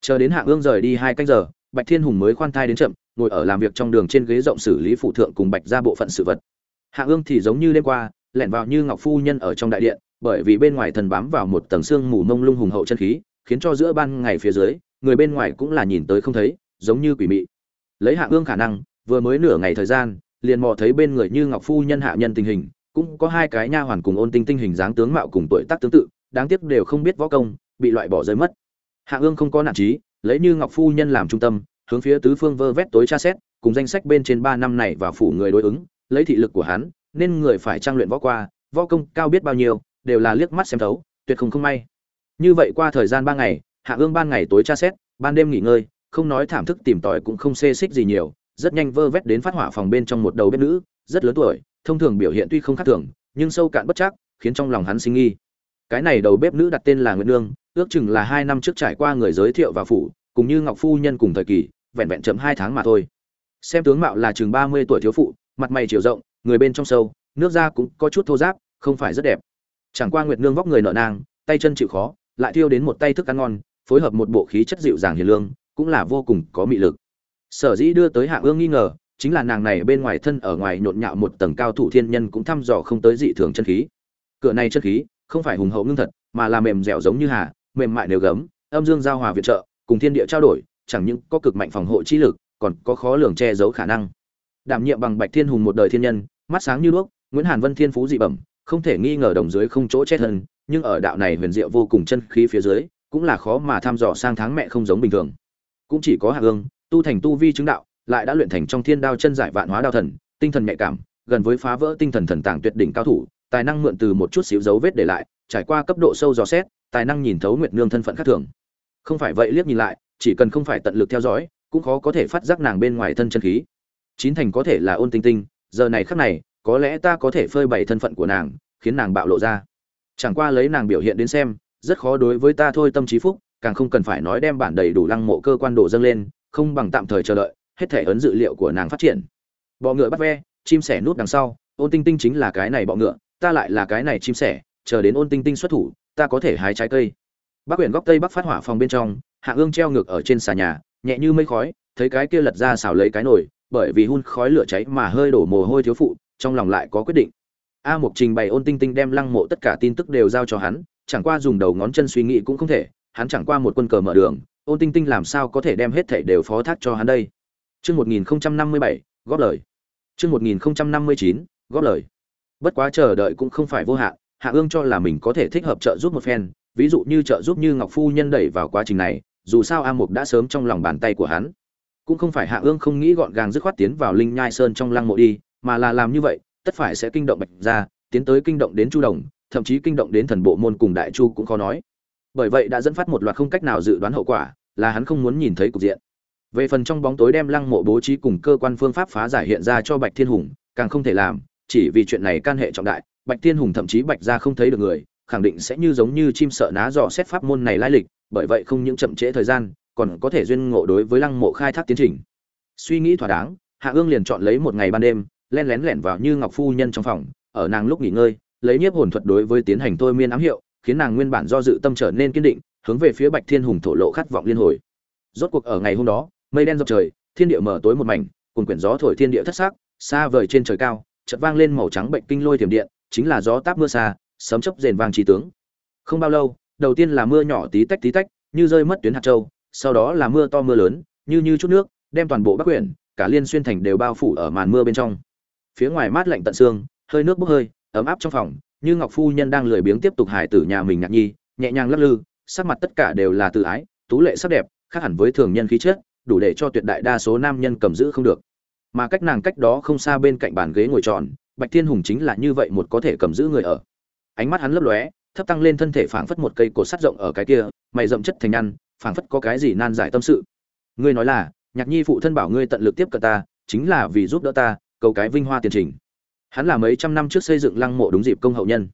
Chờ đến hạ ương rời đi hai canh giờ bạch thiên hùng mới khoan thai đến chậm, ngồi ở làm việc trong đường trên ghế rộng xử lý phụ thượng cùng bạch ra bộ phận sự vật. Hạ ương thì giống như đêm qua, lẻn vào như ngọc phu nhân ở trong đại điện, bởi vì bên ngoài thần bám vào một tầng xương mù mông lung hùng hậu chân khí, khiến cho giữa ban ngày phía dưới, người bên ngoài cũng là nhìn tới không thấy, giống như quỷ mị. Lấy hạ ương khả năng, vừa mới nửa ngày thời gian, liền mò thấy bên người như ngọc phu nhân hạ nhân tình hình, cũng có hai cái nha hoàn cùng ôn tinh tinh hình dáng tướng mạo cùng tuổi tác tương tự, đáng tiếc đều không biết võ công, bị loại bỏ rơi mất. Hạ ương không có nản trí lấy như ngọc phu nhân làm trung tâm, hướng phía tứ phương vơ vét tối tra xét, cùng danh sách bên trên ba năm này và phủ người đối ứng, lấy thị lực của hắn, nên người phải trang luyện võ qua, võ công cao biết bao nhiêu, đều là liếc mắt xem thấu, tuyệt không không may. Như vậy qua thời gian ba ngày, hạ ương ban ngày tối tra xét, ban đêm nghỉ ngơi, không nói thảm thức tìm tòi cũng không xê xích gì nhiều, rất nhanh vơ vét đến phát hỏa phòng bên trong một đầu bếp nữ, rất lớn tuổi, thông thường biểu hiện tuy không khác thường, nhưng sâu cạn bất chắc, khiến trong lòng hắn sinh nghi. Cái này đầu bếp nữ đặt tên là nguyễn nương ước chừng là hai năm trước trải qua người giới thiệu và phủ, cùng như ngọc phu nhân cùng thời kỳ, vẹn vẹn chậm hai tháng mà thôi. Xem tướng mạo là chừng ba mươi tuổi thiếu phụ, mặt mày chiều rộng, người bên trong sâu, nước da cũng có chút thô ráp, không phải rất đẹp. Chẳng qua nguyệt nương vóc người nợ nang, tay chân chịu khó, lại thiêu đến một tay thức ăn ngon, phối hợp một bộ khí chất dịu dàng hiền lương, cũng là vô cùng có mị lực. Sở dĩ đưa tới hạ ương nghi ngờ, chính là nàng này bên ngoài thân ở ngoài nhộn nhạo một tầng cao thủ thiên nhân cũng thăm dò không tới dị thường chân khí. Cửa này chân khí, không phải hùng hậu ngưng thật, mà là mềm dẻo giống như hà mềm mại nếu gấm, âm dương giao hòa viện trợ, cùng thiên địa trao đổi, chẳng những có cực mạnh phòng hộ chi lực, còn có khó lường che giấu khả năng. Đảm nhiệm bằng bạch thiên hùng một đời thiên nhân, mắt sáng như đuốc, nguyễn hàn vân thiên phú dị bẩm, không thể nghi ngờ đồng dưới không chỗ chết hơn nhưng ở đạo này huyền diệu vô cùng chân khí phía dưới, cũng là khó mà thăm dò sang tháng mẹ không giống bình thường. Cũng chỉ có hạ ương tu thành tu vi chứng đạo, lại đã luyện thành trong thiên đao chân giải vạn hóa đao thần, tinh thần nhạy cảm, gần với phá vỡ tinh thần thần tàng tuyệt đỉnh cao thủ, tài năng mượn từ một chút xíu dấu vết để lại, trải qua cấp độ sâu dò xét tài năng nhìn thấu nguyệt nương thân phận khác thường. Không phải vậy liếc nhìn lại, chỉ cần không phải tận lực theo dõi, cũng khó có thể phát giác nàng bên ngoài thân chân khí. Chín thành có thể là ôn tinh tinh, giờ này khắc này, có lẽ ta có thể phơi bày thân phận của nàng, khiến nàng bạo lộ ra. Chẳng qua lấy nàng biểu hiện đến xem, rất khó đối với ta thôi tâm trí phúc, càng không cần phải nói đem bản đầy đủ lăng mộ cơ quan đồ dâng lên, không bằng tạm thời chờ đợi, hết thể ấn dự liệu của nàng phát triển. Bọ ngựa bắt ve, chim sẻ nút đằng sau, ôn tinh tinh chính là cái này bọ ngựa, ta lại là cái này chim sẻ, chờ đến ôn tinh tinh xuất thủ ta có thể hái trái cây bắc quyển góc tây bắc phát hỏa phòng bên trong hạ ương treo ngược ở trên xà nhà nhẹ như mây khói thấy cái kia lật ra xào lấy cái nồi bởi vì hun khói lửa cháy mà hơi đổ mồ hôi thiếu phụ trong lòng lại có quyết định a mục trình bày ôn tinh tinh đem lăng mộ tất cả tin tức đều giao cho hắn chẳng qua dùng đầu ngón chân suy nghĩ cũng không thể hắn chẳng qua một quân cờ mở đường ôn tinh tinh làm sao có thể đem hết thảy đều phó thác cho hắn đây Chương 1057, góp lời. Chương 1059, góp lời. Bất quá chờ đợi cũng không phải vô hạn, Hạ Ương cho là mình có thể thích hợp trợ giúp một phen, ví dụ như trợ giúp như Ngọc phu nhân đẩy vào quá trình này, dù sao A Mục đã sớm trong lòng bàn tay của hắn. Cũng không phải Hạ Ương không nghĩ gọn gàng dứt khoát tiến vào Linh Nhai Sơn trong lăng mộ đi, mà là làm như vậy, tất phải sẽ kinh động Bạch gia, tiến tới kinh động đến Chu Đồng, thậm chí kinh động đến thần bộ môn cùng Đại Chu cũng khó nói. Bởi vậy đã dẫn phát một loạt không cách nào dự đoán hậu quả, là hắn không muốn nhìn thấy cục diện về phần trong bóng tối đem lăng mộ bố trí cùng cơ quan phương pháp phá giải hiện ra cho bạch thiên hùng càng không thể làm chỉ vì chuyện này can hệ trọng đại bạch thiên hùng thậm chí bạch ra không thấy được người, khẳng định sẽ như giống như chim sợ ná dò xét pháp môn này lai lịch, bởi vậy không những chậm trễ thời gian, còn có thể duyên ngộ đối với lăng mộ khai thác tiến trình. Suy nghĩ thỏa đáng, hạ ương liền chọn lấy một ngày ban đêm, len lén lẻn vào như ngọc phu nhân trong phòng, ở nàng lúc nghỉ ngơi, lấy nhiếp hồn thuật đối với tiến hành thôi miên ám hiệu, khiến nàng nguyên bản do dự tâm trở nên kiên định, hướng về phía bạch thiên hùng thổ lộ khát vọng liên hồi. Rốt cuộc ở ngày hôm đó, mây đen dọc trời, thiên địa mở tối một mảnh cùng quyển gió thổi thiên địa thất sắc, xa vời trên trời cao, chợt vang lên màu trắng bệnh kinh lôi thiểm điện chính là gió táp mưa xa, sấm chớp rền vang trí tướng. Không bao lâu, đầu tiên là mưa nhỏ tí tách tí tách, như rơi mất tuyến hạt châu, sau đó là mưa to mưa lớn, như như chút nước, đem toàn bộ bắc quyển, cả liên xuyên thành đều bao phủ ở màn mưa bên trong. Phía ngoài mát lạnh tận xương, hơi nước bốc hơi, ấm áp trong phòng, như ngọc phu nhân đang lười biếng tiếp tục hài tử nhà mình ngạc nhi, nhẹ nhàng lắc lư, sắc mặt tất cả đều là tự ái, tú lệ sắc đẹp, khác hẳn với thường nhân khí chất, đủ để cho tuyệt đại đa số nam nhân cầm giữ không được. Mà cách nàng cách đó không xa bên cạnh bàn ghế ngồi tròn bạch thiên hùng chính là như vậy một có thể cầm giữ người ở. Ánh mắt hắn lấp lóe, thấp tăng lên thân thể phảng phất một cây cột sắt rộng ở cái kia, mày rậm chất thành nhăn, phảng phất có cái gì nan giải tâm sự. Ngươi nói là, nhạc nhi phụ thân bảo ngươi tận lực tiếp cận ta, chính là vì giúp đỡ ta, cầu cái vinh hoa tiền trình. Hắn là mấy trăm năm trước xây dựng lăng mộ đúng dịp công hậu nhân.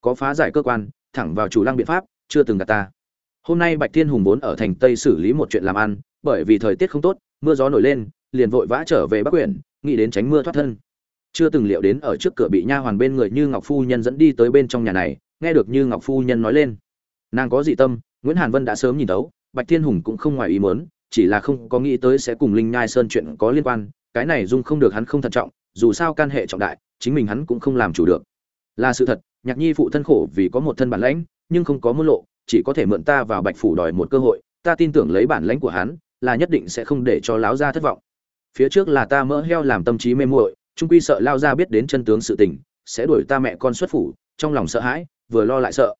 Có phá giải cơ quan, thẳng vào chủ lăng biện pháp, chưa từng gặp ta. Hôm nay bạch thiên hùng vốn ở thành tây xử lý một chuyện làm ăn, bởi vì thời tiết không tốt, mưa gió nổi lên, liền vội vã trở về bắc quyển nghĩ đến tránh mưa thoát thân chưa từng liệu đến ở trước cửa bị nha hoàn bên người như ngọc phu nhân dẫn đi tới bên trong nhà này, nghe được như ngọc phu nhân nói lên. Nàng có dị tâm, nguyễn hàn vân đã sớm nhìn tấu bạch thiên hùng cũng không ngoài ý muốn, chỉ là không có nghĩ tới sẽ cùng linh nhai sơn chuyện có liên quan, cái này dung không được hắn không thận trọng, dù sao can hệ trọng đại, chính mình hắn cũng không làm chủ được. Là sự thật, nhạc nhi phụ thân khổ vì có một thân bản lãnh, nhưng không có môn lộ, chỉ có thể mượn ta vào bạch phủ đòi một cơ hội, ta tin tưởng lấy bản lãnh của hắn, là nhất định sẽ không để cho láo gia thất vọng. Phía trước là ta mỡ heo làm tâm trí mê muội trung quy sợ lao gia biết đến chân tướng sự tình, sẽ đuổi ta mẹ con xuất phủ, trong lòng sợ hãi, vừa lo lại sợ.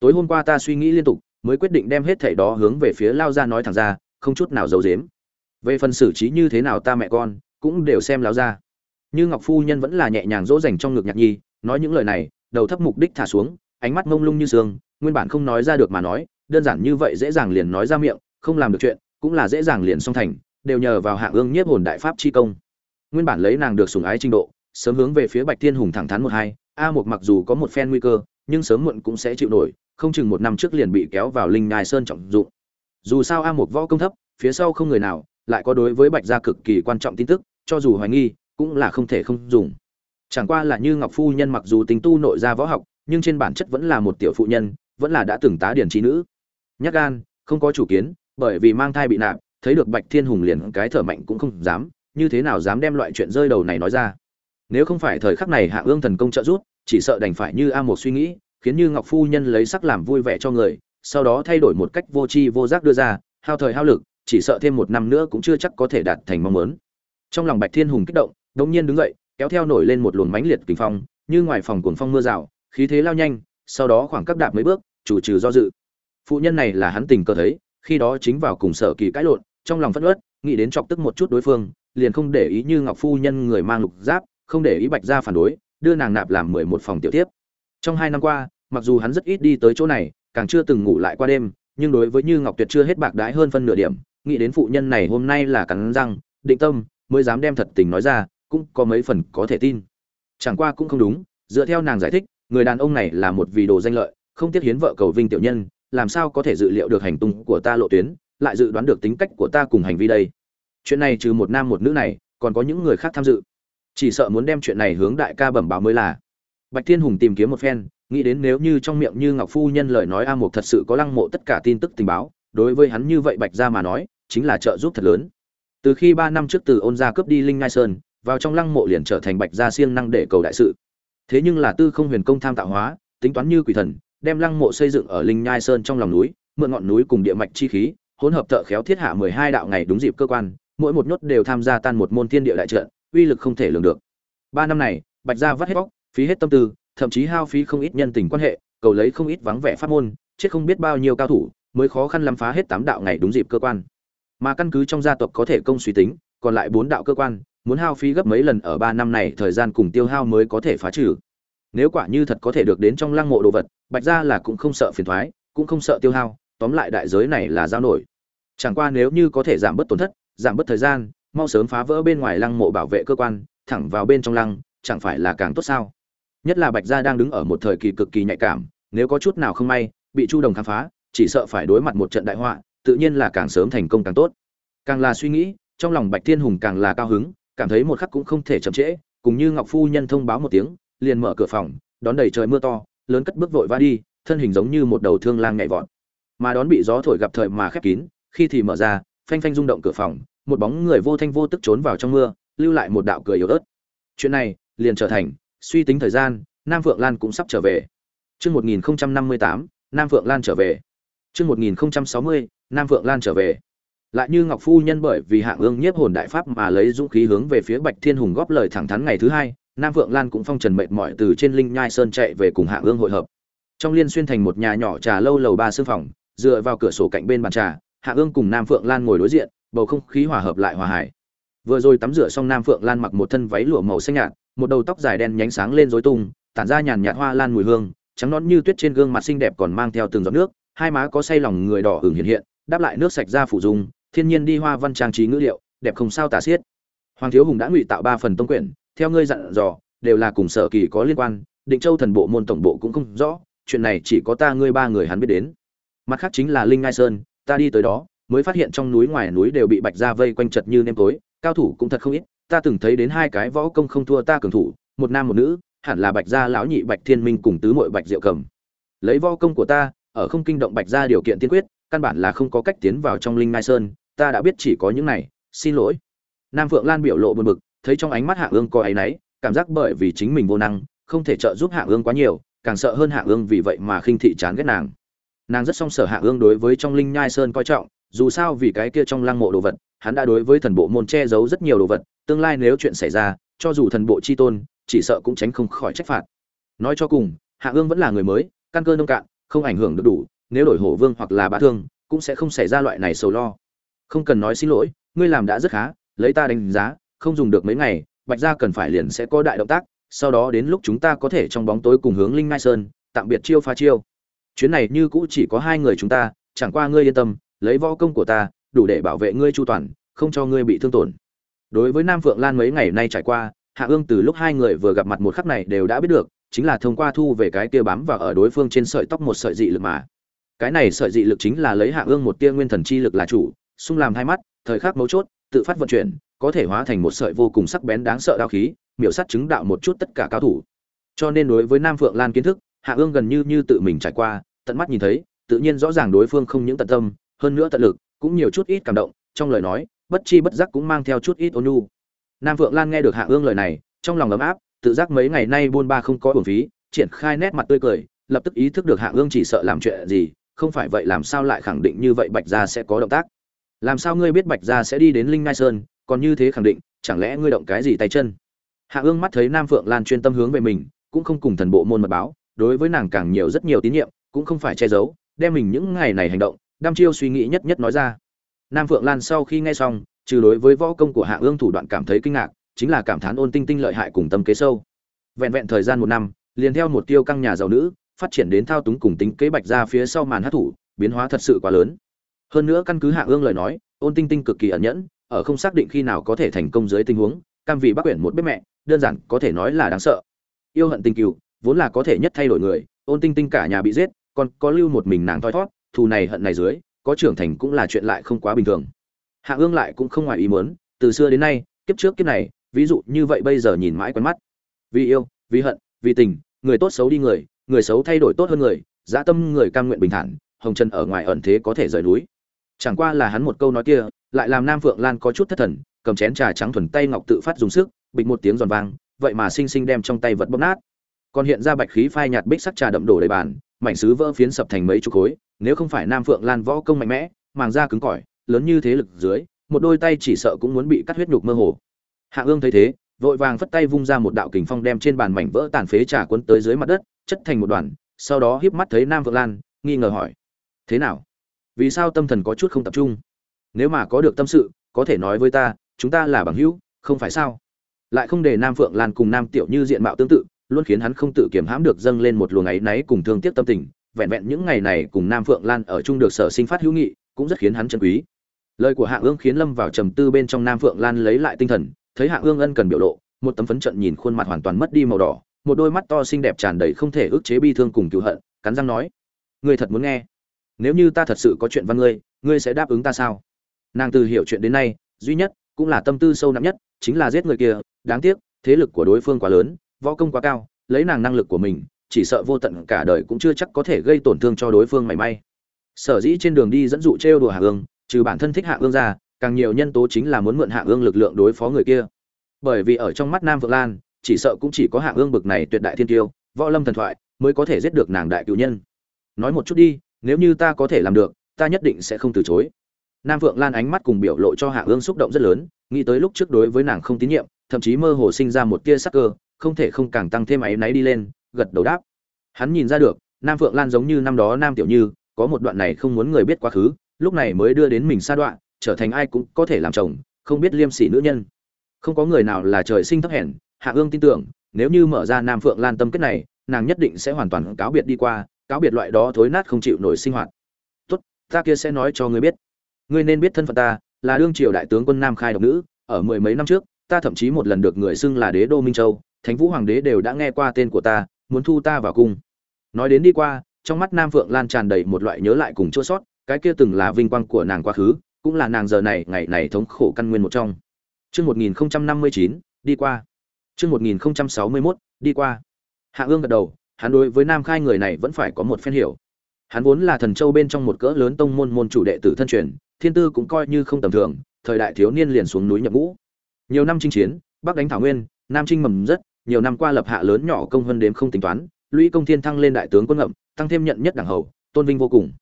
Tối hôm qua ta suy nghĩ liên tục, mới quyết định đem hết thảy đó hướng về phía lao gia nói thẳng ra, không chút nào giấu giếm. Về phần xử trí như thế nào ta mẹ con, cũng đều xem Lao gia như ngọc phu nhân vẫn là nhẹ nhàng dỗ dành trong ngực nhạc nhi, nói những lời này, đầu thấp mục đích thả xuống, ánh mắt ngông lung như sương, nguyên bản không nói ra được mà nói, đơn giản như vậy dễ dàng liền nói ra miệng, không làm được chuyện, cũng là dễ dàng liền song thành, đều nhờ vào Hạ ương nhiếp hồn đại pháp chi công nguyên bản lấy nàng được sủng ái trình độ, sớm hướng về phía bạch thiên hùng thẳng thắn một hai, a một mặc dù có một phen nguy cơ, nhưng sớm muộn cũng sẽ chịu nổi, không chừng một năm trước liền bị kéo vào linh nhai sơn trọng dụng. Dù sao a một võ công thấp, phía sau không người nào, lại có đối với bạch gia cực kỳ quan trọng tin tức, cho dù hoài nghi, cũng là không thể không dùng. Chẳng qua là như ngọc phu nhân mặc dù tính tu nội gia võ học, nhưng trên bản chất vẫn là một tiểu phụ nhân, vẫn là đã từng tá điển trí nữ. Nhắc gan, không có chủ kiến, bởi vì mang thai bị nạp, thấy được bạch thiên hùng liền cái thở mạnh cũng không dám như thế nào dám đem loại chuyện rơi đầu này nói ra? Nếu không phải thời khắc này hạ ương thần công trợ giúp, chỉ sợ đành phải như a một suy nghĩ, khiến như ngọc phu nhân lấy sắc làm vui vẻ cho người, sau đó thay đổi một cách vô tri vô giác đưa ra, hao thời hao lực, chỉ sợ thêm một năm nữa cũng chưa chắc có thể đạt thành mong muốn. Trong lòng bạch thiên hùng kích động đống nhiên đứng dậy, kéo theo nổi lên một luồng mãnh liệt kinh phong, như ngoài phòng cuồng phong mưa rào, khí thế lao nhanh, sau đó khoảng các đạp mấy bước, chủ trừ do dự. Phụ nhân này là hắn tình cờ thấy, khi đó chính vào cùng sở kỳ cãi lộn, trong lòng phất ớt nghĩ đến chọc tức một chút đối phương liền không để ý như ngọc phu nhân người mang lục giáp, không để ý bạch gia phản đối, đưa nàng nạp làm mười một phòng tiểu tiếp trong hai năm qua, mặc dù hắn rất ít đi tới chỗ này, càng chưa từng ngủ lại qua đêm, nhưng đối với như ngọc tuyệt chưa hết bạc đái hơn phân nửa điểm, nghĩ đến phụ nhân này hôm nay là cắn răng, định tâm, mới dám đem thật tình nói ra, cũng có mấy phần có thể tin. Chẳng qua cũng không đúng, dựa theo nàng giải thích, người đàn ông này là một vì đồ danh lợi, không tiếc hiến vợ cầu vinh tiểu nhân, làm sao có thể dự liệu được hành tung của ta lộ tuyến, lại dự đoán được tính cách của ta cùng hành vi đây chuyện này trừ một nam một nữ này, còn có những người khác tham dự. Chỉ sợ muốn đem chuyện này hướng đại ca bẩm báo mới là. Bạch thiên hùng tìm kiếm một phen, nghĩ đến nếu như trong miệng như ngọc phu nhân lời nói a mục thật sự có lăng mộ tất cả tin tức tình báo, đối với hắn như vậy bạch ra mà nói, chính là trợ giúp thật lớn. Từ khi ba năm trước từ ôn gia cướp đi linh ngai sơn, vào trong lăng mộ liền trở thành bạch gia siêng năng để cầu đại sự. Thế nhưng là tư không huyền công tham tạo hóa, tính toán như quỷ thần, đem lăng mộ xây dựng ở linh nhai sơn trong lòng núi, mượn ngọn núi cùng địa mạch chi khí, hỗn hợp thợ khéo thiết hạ mười hai đạo ngày đúng dịp cơ quan mỗi một nhốt đều tham gia tan một môn thiên địa đại trận, uy lực không thể lường được. Ba năm này, bạch gia vắt hết bóc phí hết tâm tư, thậm chí hao phí không ít nhân tình quan hệ, cầu lấy không ít vắng vẻ pháp môn, chết không biết bao nhiêu cao thủ, mới khó khăn lắm phá hết tám đạo ngày đúng dịp cơ quan. Mà căn cứ trong gia tộc có thể công suy tính, còn lại bốn đạo cơ quan, muốn hao phí gấp mấy lần ở ba năm này thời gian cùng tiêu hao mới có thể phá trừ. Nếu quả như thật có thể được đến trong lăng mộ đồ vật, bạch gia là cũng không sợ phiền thoái, cũng không sợ tiêu hao, tóm lại đại giới này là giao nổi. Chẳng qua nếu như có thể giảm bớt tổn thất giảm bớt thời gian, mau sớm phá vỡ bên ngoài lăng mộ bảo vệ cơ quan, thẳng vào bên trong lăng, chẳng phải là càng tốt sao? Nhất là bạch gia đang đứng ở một thời kỳ cực kỳ nhạy cảm, nếu có chút nào không may, bị chu đồng khám phá, chỉ sợ phải đối mặt một trận đại họa, tự nhiên là càng sớm thành công càng tốt. Càng là suy nghĩ, trong lòng bạch thiên hùng càng là cao hứng, cảm thấy một khắc cũng không thể chậm trễ, cùng như ngọc phu nhân thông báo một tiếng, liền mở cửa phòng, đón đầy trời mưa to, lớn cất bước vội va đi, thân hình giống như một đầu thương lang nhảy vọt. Mà đón bị gió thổi gặp thời mà khép kín, khi thì mở ra, phanh phanh rung động cửa phòng một bóng người vô thanh vô tức trốn vào trong mưa lưu lại một đạo cười yếu ớt chuyện này liền trở thành suy tính thời gian nam phượng lan cũng sắp trở về Trước 1058, Nam Phượng Lan trở về. Trước 1060, Nam Phượng Lan trở về. Lại như Ngọc Phu Nhân bởi vì hạng ương nhiếp hồn đại pháp mà lấy dũng khí hướng về phía Bạch Thiên Hùng góp lời thẳng thắn ngày thứ hai, Nam Phượng Lan cũng phong trần mệt mỏi từ trên Linh Nhai Sơn chạy về cùng hạng ương hội hợp. Trong liên xuyên thành một nhà nhỏ trà lâu lầu ba sương phòng, dựa vào cửa sổ cạnh bên bàn trà, Hạ ương cùng Nam Phượng Lan ngồi đối diện, bầu không khí hòa hợp lại hòa hải. Vừa rồi tắm rửa xong Nam Phượng Lan mặc một thân váy lụa màu xanh nhạt, một đầu tóc dài đen nhánh sáng lên rối tung, tản ra nhàn nhạt hoa lan mùi hương, trắng nón như tuyết trên gương mặt xinh đẹp còn mang theo từng giọt nước, hai má có say lòng người đỏ hưởng hiện hiện, đáp lại nước sạch ra phủ dung, thiên nhiên đi hoa văn trang trí ngữ liệu, đẹp không sao tả xiết. Hoàng thiếu hùng đã ngụy tạo ba phần tông quyển, theo ngươi dặn dò, đều là cùng sở kỳ có liên quan, Định Châu thần bộ môn tổng bộ cũng không rõ, chuyện này chỉ có ta ngươi ba người hắn biết đến. Mặt khác chính là Linh Ngai Sơn, ta đi tới đó, mới phát hiện trong núi ngoài núi đều bị Bạch Gia vây quanh chật như nêm tối, cao thủ cũng thật không ít, ta từng thấy đến hai cái võ công không thua ta cường thủ, một nam một nữ, hẳn là bạch gia lão nhị bạch thiên minh cùng tứ muội bạch diệu cầm. Lấy võ công của ta ở không kinh động bạch gia điều kiện tiên quyết căn bản là không có cách tiến vào trong linh mai sơn ta đã biết chỉ có những này xin lỗi. Nam phượng lan biểu lộ buồn bực thấy trong ánh mắt hạ ương có áy náy cảm giác bởi vì chính mình vô năng không thể trợ giúp hạ ương quá nhiều càng sợ hơn hạ ương vì vậy mà khinh thị chán ghét nàng. Nàng rất song sở hạ ương đối với trong linh nhai sơn coi trọng dù sao vì cái kia trong lăng mộ đồ vật, hắn đã đối với thần bộ môn che giấu rất nhiều đồ vật, tương lai nếu chuyện xảy ra, cho dù thần bộ chi tôn, chỉ sợ cũng tránh không khỏi trách phạt. Nói cho cùng, hạ ương vẫn là người mới, căn cơ nông cạn, không ảnh hưởng được đủ, nếu đổi hổ vương hoặc là bá thương, cũng sẽ không xảy ra loại này sầu lo. Không cần nói xin lỗi, ngươi làm đã rất khá, lấy ta đánh giá, không dùng được mấy ngày, bạch gia cần phải liền sẽ có đại động tác, sau đó đến lúc chúng ta có thể trong bóng tối cùng hướng linh ngai sơn, tạm biệt chiêu pha chiêu. Chuyến này như cũ chỉ có hai người chúng ta, chẳng qua ngươi yên tâm lấy võ công của ta, đủ để bảo vệ ngươi chu toàn, không cho ngươi bị thương tổn. Đối với nam phượng lan mấy ngày nay trải qua, hạ ương từ lúc hai người vừa gặp mặt một khắc này đều đã biết được, chính là thông qua thu về cái kia bám vào ở đối phương trên sợi tóc một sợi dị lực mà. Cái này sợi dị lực chính là lấy hạ ương một tia nguyên thần chi lực là chủ, xung làm hai mắt, thời khắc mấu chốt, tự phát vận chuyển, có thể hóa thành một sợi vô cùng sắc bén đáng sợ đao khí, miểu sát chứng đạo một chút tất cả cao thủ. Cho nên đối với nam phượng lan kiến thức, hạ ương gần như như tự mình trải qua, tận mắt nhìn thấy, tự nhiên rõ ràng đối phương không những tận tâm hơn nữa tận lực, cũng nhiều chút ít cảm động, trong lời nói, bất chi bất giác cũng mang theo chút ít ôn nhu. Nam phượng lan nghe được hạ ương lời này, trong lòng ấm áp, tự giác mấy ngày nay buôn ba không có bổn phí, triển khai nét mặt tươi cười, lập tức ý thức được hạ ương chỉ sợ làm chuyện gì, không phải vậy làm sao lại khẳng định như vậy bạch gia sẽ có động tác. Làm sao ngươi biết bạch gia sẽ đi đến linh ngai sơn, còn như thế khẳng định, chẳng lẽ ngươi động cái gì tay chân? Hạ ương mắt thấy nam phượng lan chuyên tâm hướng về mình, cũng không cùng thần bộ môn mật báo, đối với nàng càng nhiều rất nhiều tín nhiệm, cũng không phải che giấu, đem mình những ngày này hành động đăm chiêu suy nghĩ nhất nhất nói ra. Nam phượng lan sau khi nghe xong, trừ đối với võ công của hạ ương thủ đoạn cảm thấy kinh ngạc, chính là cảm thán ôn tinh tinh lợi hại cùng tâm kế sâu. Vẹn vẹn thời gian một năm, liền theo một tiêu căng nhà giàu nữ, phát triển đến thao túng cùng tính kế bạch ra phía sau màn hát thủ, biến hóa thật sự quá lớn. Hơn nữa căn cứ hạ ương lời nói, ôn tinh tinh cực kỳ ẩn nhẫn, ở không xác định khi nào có thể thành công dưới tình huống, cam vị bắc quyển một bếp mẹ, đơn giản có thể nói là đáng sợ. Yêu hận tình cựu vốn là có thể nhất thay đổi người, ôn tinh tinh cả nhà bị giết, còn có lưu một mình nàng thoi thót thù này hận này dưới, có trưởng thành cũng là chuyện lại không quá bình thường. Hạ ương lại cũng không ngoài ý muốn, từ xưa đến nay, kiếp trước kiếp này, ví dụ như vậy bây giờ nhìn mãi quen mắt. Vì yêu, vì hận, vì tình, người tốt xấu đi người người xấu thay đổi tốt hơn người, dã tâm người cam nguyện bình thản, hồng trần ở ngoài ẩn thế có thể rời núi. Chẳng qua là hắn một câu nói kia, lại làm nam phượng lan có chút thất thần, cầm chén trà trắng thuần tay ngọc tự phát dùng sức, bịch một tiếng giòn vang, vậy mà sinh sinh đem trong tay vật bóp nát. Còn hiện ra bạch khí phai nhạt bích sắc trà đậm đổ đầy bàn, mảnh sứ vỡ phiến sập thành mấy chục khối nếu không phải nam phượng lan võ công mạnh mẽ, màng da cứng cỏi, lớn như thế lực dưới, một đôi tay chỉ sợ cũng muốn bị cắt huyết nhục mơ hồ. Hạ ương thấy thế, vội vàng phất tay vung ra một đạo kình phong đem trên bàn mảnh vỡ tàn phế trà cuốn tới dưới mặt đất, chất thành một đoàn, sau đó híp mắt thấy nam phượng lan, nghi ngờ hỏi, thế nào? Vì sao tâm thần có chút không tập trung? Nếu mà có được tâm sự, có thể nói với ta, chúng ta là bằng hữu, không phải sao? Lại không để nam phượng lan cùng nam tiểu như diện mạo tương tự, luôn khiến hắn không tự kiểm hãm được dâng lên một luồng ấy náy cùng thương tiếc tâm tình vẹn vẹn những ngày này cùng nam phượng lan ở chung được sở sinh phát hữu nghị, cũng rất khiến hắn chân quý. Lời của hạ ương khiến lâm vào trầm tư bên trong nam phượng lan lấy lại tinh thần, thấy hạ ương ân cần biểu lộ, một tấm phấn trận nhìn khuôn mặt hoàn toàn mất đi màu đỏ, một đôi mắt to xinh đẹp tràn đầy không thể ức chế bi thương cùng cứu hận, cắn răng nói, ngươi thật muốn nghe? Nếu như ta thật sự có chuyện văn ngươi ngươi sẽ đáp ứng ta sao? Nàng từ hiểu chuyện đến nay, duy nhất cũng là tâm tư sâu nặng nhất, chính là giết người kia, đáng tiếc, thế lực của đối phương quá lớn, võ công quá cao, lấy nàng năng lực của mình chỉ sợ vô tận cả đời cũng chưa chắc có thể gây tổn thương cho đối phương mảy may. Sở dĩ trên đường đi dẫn dụ trêu đùa hạ ương, trừ bản thân thích hạ ương ra, càng nhiều nhân tố chính là muốn mượn hạ ương lực lượng đối phó người kia. Bởi vì ở trong mắt nam vượng lan, chỉ sợ cũng chỉ có hạ ương bực này tuyệt đại thiên tiêu, võ lâm thần thoại, mới có thể giết được nàng đại cựu nhân. Nói một chút đi, nếu như ta có thể làm được, ta nhất định sẽ không từ chối. Nam vượng lan ánh mắt cùng biểu lộ cho hạ ương xúc động rất lớn, nghĩ tới lúc trước đối với nàng không tín nhiệm, thậm chí mơ hồ sinh ra một tia sắc cơ, không thể không càng tăng thêm áy náy đi lên gật đầu đáp. Hắn nhìn ra được, nam Phượng lan giống như năm đó nam tiểu như, có một đoạn này không muốn người biết quá khứ, lúc này mới đưa đến mình xa đoạn, trở thành ai cũng có thể làm chồng, không biết liêm sỉ nữ nhân. Không có người nào là trời sinh thấp hèn, hạ ương tin tưởng, nếu như mở ra nam phượng lan tâm kết này, nàng nhất định sẽ hoàn toàn cáo biệt đi qua, cáo biệt loại đó thối nát không chịu nổi sinh hoạt. Tốt, ta kia sẽ nói cho ngươi biết. Ngươi nên biết thân phận ta, là đương triều đại tướng quân nam khai độc nữ, ở mười mấy năm trước, ta thậm chí một lần được người xưng là đế đô minh châu, thánh vũ hoàng đế đều đã nghe qua tên của ta muốn thu ta vào cung nói đến đi qua trong mắt nam phượng lan tràn đầy một loại nhớ lại cùng chua sót cái kia từng là vinh quang của nàng quá khứ cũng là nàng giờ này ngày này thống khổ căn nguyên một trong Chương 1059, đi qua. Chương 1061, đi qua. Hạ Ương gật đầu, hắn đối với Nam Khai người này vẫn phải có một phen hiểu. Hắn vốn là thần châu bên trong một cỡ lớn tông môn môn chủ đệ tử thân truyền, thiên tư cũng coi như không tầm thường, thời đại thiếu niên liền xuống núi nhập ngũ. Nhiều năm chinh chiến, Bắc đánh Thảo Nguyên, Nam chinh mầm rất, nhiều năm qua lập hạ lớn nhỏ công hơn đếm không tính toán, lũy công thiên thăng lên đại tướng quân ngậm, tăng thêm nhận nhất đẳng hầu, tôn vinh vô cùng.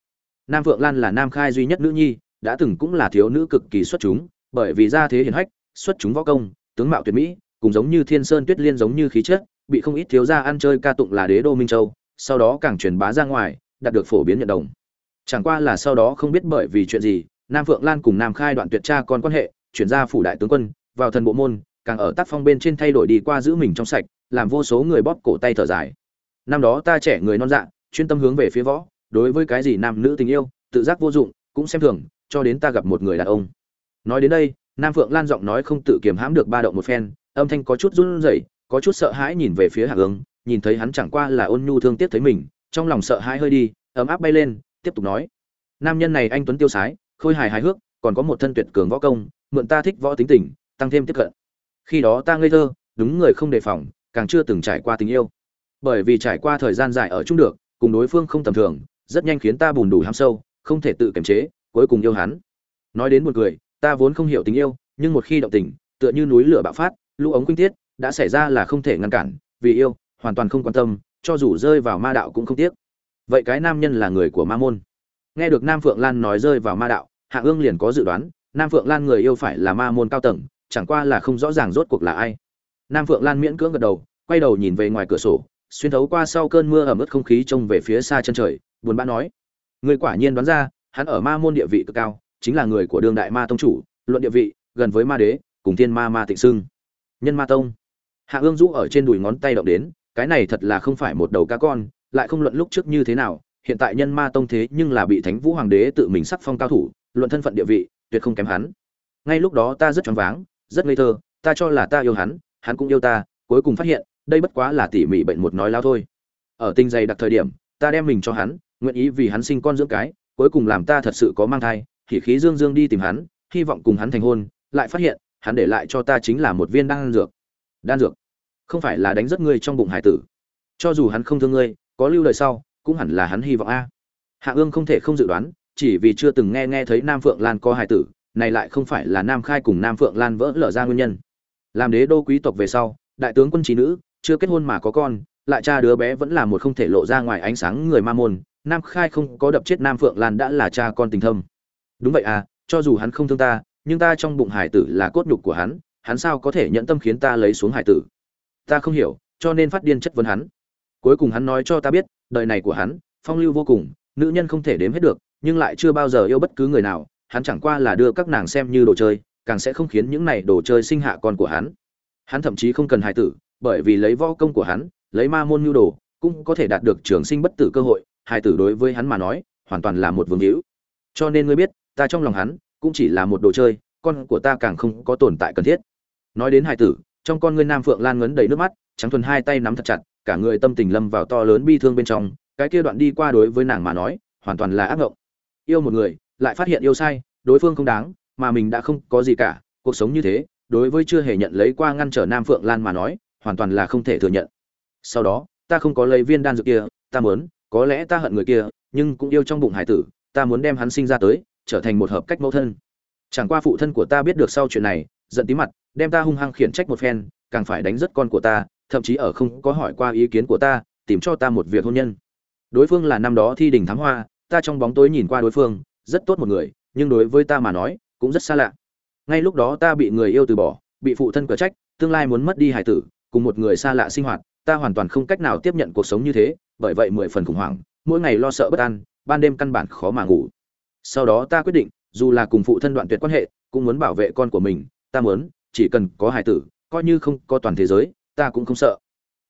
Nam Vượng Lan là Nam Khai duy nhất nữ nhi, đã từng cũng là thiếu nữ cực kỳ xuất chúng, bởi vì gia thế hiển hách, xuất chúng võ công, tướng mạo tuyệt mỹ, cùng giống như Thiên Sơn Tuyết Liên giống như khí chất, bị không ít thiếu gia ăn chơi ca tụng là đế đô Minh Châu, sau đó càng truyền bá ra ngoài, đạt được phổ biến nhận đồng. Chẳng qua là sau đó không biết bởi vì chuyện gì, Nam Phượng Lan cùng Nam Khai đoạn tuyệt tra con quan hệ, chuyển ra phủ đại tướng quân, vào thần bộ môn, càng ở tác phong bên trên thay đổi đi qua giữ mình trong sạch, làm vô số người bóp cổ tay thở dài. Năm đó ta trẻ người non dạ, chuyên tâm hướng về phía võ, đối với cái gì nam nữ tình yêu, tự giác vô dụng, cũng xem thường, cho đến ta gặp một người đàn ông. Nói đến đây, nam phượng lan giọng nói không tự kiềm hãm được ba động một phen âm thanh có chút run rẩy có chút sợ hãi nhìn về phía hạ ương nhìn thấy hắn chẳng qua là ôn nhu thương tiếc thấy mình trong lòng sợ hãi hơi đi ấm áp bay lên tiếp tục nói nam nhân này anh tuấn tiêu sái khôi hài hài hước còn có một thân tuyệt cường võ công mượn ta thích võ tính tình tăng thêm tiếp cận khi đó ta ngây thơ, đúng người không đề phòng, càng chưa từng trải qua tình yêu. Bởi vì trải qua thời gian dài ở chung được, cùng đối phương không tầm thường, rất nhanh khiến ta bùn đủ ham sâu, không thể tự kiềm chế, cuối cùng yêu hắn. Nói đến một người ta vốn không hiểu tình yêu, nhưng một khi động tình, tựa như núi lửa bạo phát, lũ ống quynh tiết, đã xảy ra là không thể ngăn cản, vì yêu, hoàn toàn không quan tâm, cho dù rơi vào ma đạo cũng không tiếc. Vậy cái nam nhân là người của ma môn. Nghe được nam phượng lan nói rơi vào ma đạo, hạ ương liền có dự đoán, nam phượng lan người yêu phải là ma môn cao tầng chẳng qua là không rõ ràng rốt cuộc là ai. Nam phượng lan miễn cưỡng gật đầu, quay đầu nhìn về ngoài cửa sổ, xuyên thấu qua sau cơn mưa ẩm ướt không khí trông về phía xa chân trời, buồn bã nói, người quả nhiên đoán ra, hắn ở ma môn địa vị cực cao, chính là người của đương đại ma tông chủ, luận địa vị, gần với ma đế, cùng thiên ma ma tịnh sưng nhân ma tông. Hạ ương rũ ở trên đùi ngón tay động đến, cái này thật là không phải một đầu cá con, lại không luận lúc trước như thế nào, hiện tại nhân ma tông thế nhưng là bị thánh vũ hoàng đế tự mình sắc phong cao thủ, luận thân phận địa vị, tuyệt không kém hắn. Ngay lúc đó ta rất choáng váng rất ngây thơ, ta cho là ta yêu hắn hắn cũng yêu ta, cuối cùng phát hiện, đây bất quá là tỉ mỉ bệnh một nói lao thôi. Ở tinh dày đặc thời điểm, ta đem mình cho hắn, nguyện ý vì hắn sinh con dưỡng cái, cuối cùng làm ta thật sự có mang thai, thì khí dương dương đi tìm hắn, hy vọng cùng hắn thành hôn, lại phát hiện, hắn để lại cho ta chính là một viên đan dược. Đan dược? Không phải là đánh rất ngươi trong bụng hải tử. Cho dù hắn không thương ngươi, có lưu lời sau, cũng hẳn là hắn hy vọng a. Hạ ương không thể không dự đoán, chỉ vì chưa từng nghe nghe thấy nam phượng lan có hải tử này lại không phải là nam khai cùng nam phượng lan vỡ lở ra nguyên nhân. Làm đế đô quý tộc về sau, đại tướng quân trí nữ, chưa kết hôn mà có con, lại cha đứa bé vẫn là một không thể lộ ra ngoài ánh sáng người ma môn, nam khai không có đập chết nam phượng lan đã là cha con tình thâm. Đúng vậy à cho dù hắn không thương ta, nhưng ta trong bụng hải tử là cốt nhục của hắn hắn sao có thể nhẫn tâm khiến ta lấy xuống hải tử? Ta không hiểu, cho nên phát điên chất vấn hắn. Cuối cùng hắn nói cho ta biết, đời này của hắn, phong lưu vô cùng, nữ nhân không thể đếm hết được, nhưng lại chưa bao giờ yêu bất cứ người nào hắn chẳng qua là đưa các nàng xem như đồ chơi, càng sẽ không khiến những này đồ chơi sinh hạ con của hắn. Hắn thậm chí không cần hài tử, bởi vì lấy võ công của hắn, lấy ma môn nhu đồ, cũng có thể đạt được trường sinh bất tử cơ hội, Hài tử đối với hắn mà nói, hoàn toàn là một vương hữu. Cho nên ngươi biết, ta trong lòng hắn, cũng chỉ là một đồ chơi, con của ta càng không có tồn tại cần thiết. Nói đến hài tử, trong con ngươi nam phượng lan ngấn đầy nước mắt, trắng thuần hai tay nắm thật chặt, cả người tâm tình lâm vào to lớn bi thương bên trong, cái kia đoạn đi qua đối với nàng mà nói, hoàn toàn là ác ngộng. Yêu một người lại phát hiện yêu sai, đối phương không đáng, mà mình đã không có gì cả, cuộc sống như thế, đối với chưa hề nhận lấy qua ngăn trở nam phượng lan mà nói, hoàn toàn là không thể thừa nhận. Sau đó, ta không có lấy viên đan dược kia, ta muốn, có lẽ ta hận người kia, nhưng cũng yêu trong bụng hải tử, ta muốn đem hắn sinh ra tới, trở thành một hợp cách mẫu thân. Chẳng qua phụ thân của ta biết được sau chuyện này, giận tí mặt, đem ta hung hăng khiển trách một phen, càng phải đánh rất con của ta, thậm chí ở không có hỏi qua ý kiến của ta, tìm cho ta một việc hôn nhân. Đối phương là năm đó thi đình thám hoa, ta trong bóng tối nhìn qua đối phương rất tốt một người, nhưng đối với ta mà nói, cũng rất xa lạ. Ngay lúc đó ta bị người yêu từ bỏ, bị phụ thân cờ trách, tương lai muốn mất đi hải tử, cùng một người xa lạ sinh hoạt, ta hoàn toàn không cách nào tiếp nhận cuộc sống như thế, bởi vậy mười phần khủng hoảng, mỗi ngày lo sợ bất an, ban đêm căn bản khó mà ngủ. Sau đó ta quyết định, dù là cùng phụ thân đoạn tuyệt quan hệ, cũng muốn bảo vệ con của mình, ta muốn, chỉ cần có hải tử, coi như không có toàn thế giới, ta cũng không sợ.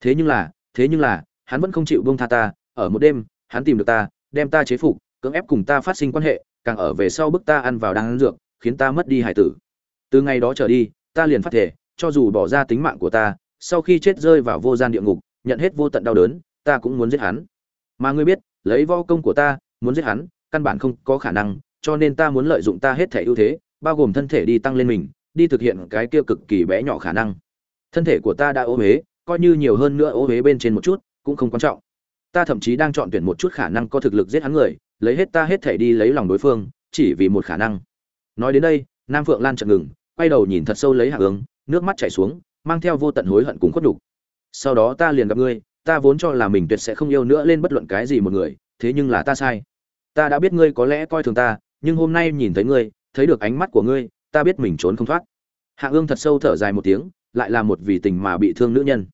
Thế nhưng là, thế nhưng là, hắn vẫn không chịu buông tha ta, ở một đêm, hắn tìm được ta, đem ta chế phục cưỡng ép cùng ta phát sinh quan hệ, càng ở về sau bức ta ăn vào đang dược, khiến ta mất đi hải tử. Từ ngày đó trở đi, ta liền phát thể, cho dù bỏ ra tính mạng của ta, sau khi chết rơi vào vô gian địa ngục, nhận hết vô tận đau đớn, ta cũng muốn giết hắn. Mà ngươi biết, lấy võ công của ta, muốn giết hắn, căn bản không có khả năng, cho nên ta muốn lợi dụng ta hết thể ưu thế, bao gồm thân thể đi tăng lên mình, đi thực hiện cái kia cực kỳ bé nhỏ khả năng. Thân thể của ta đã ô huế coi như nhiều hơn nữa ô huế bên trên một chút, cũng không quan trọng. Ta thậm chí đang chọn tuyển một chút khả năng có thực lực giết hắn người lấy hết ta hết thể đi lấy lòng đối phương, chỉ vì một khả năng. Nói đến đây, nam phượng lan chợt ngừng, quay đầu nhìn thật sâu lấy hạ hướng, nước mắt chảy xuống, mang theo vô tận hối hận cùng khuất đục sau đó ta liền gặp ngươi, ta vốn cho là mình tuyệt sẽ không yêu nữa lên bất luận cái gì một người, thế nhưng là ta sai. Ta đã biết ngươi có lẽ coi thường ta, nhưng hôm nay nhìn thấy ngươi, thấy được ánh mắt của ngươi, ta biết mình trốn không thoát. Hạ ương thật sâu thở dài một tiếng, lại là một vì tình mà bị thương nữ nhân.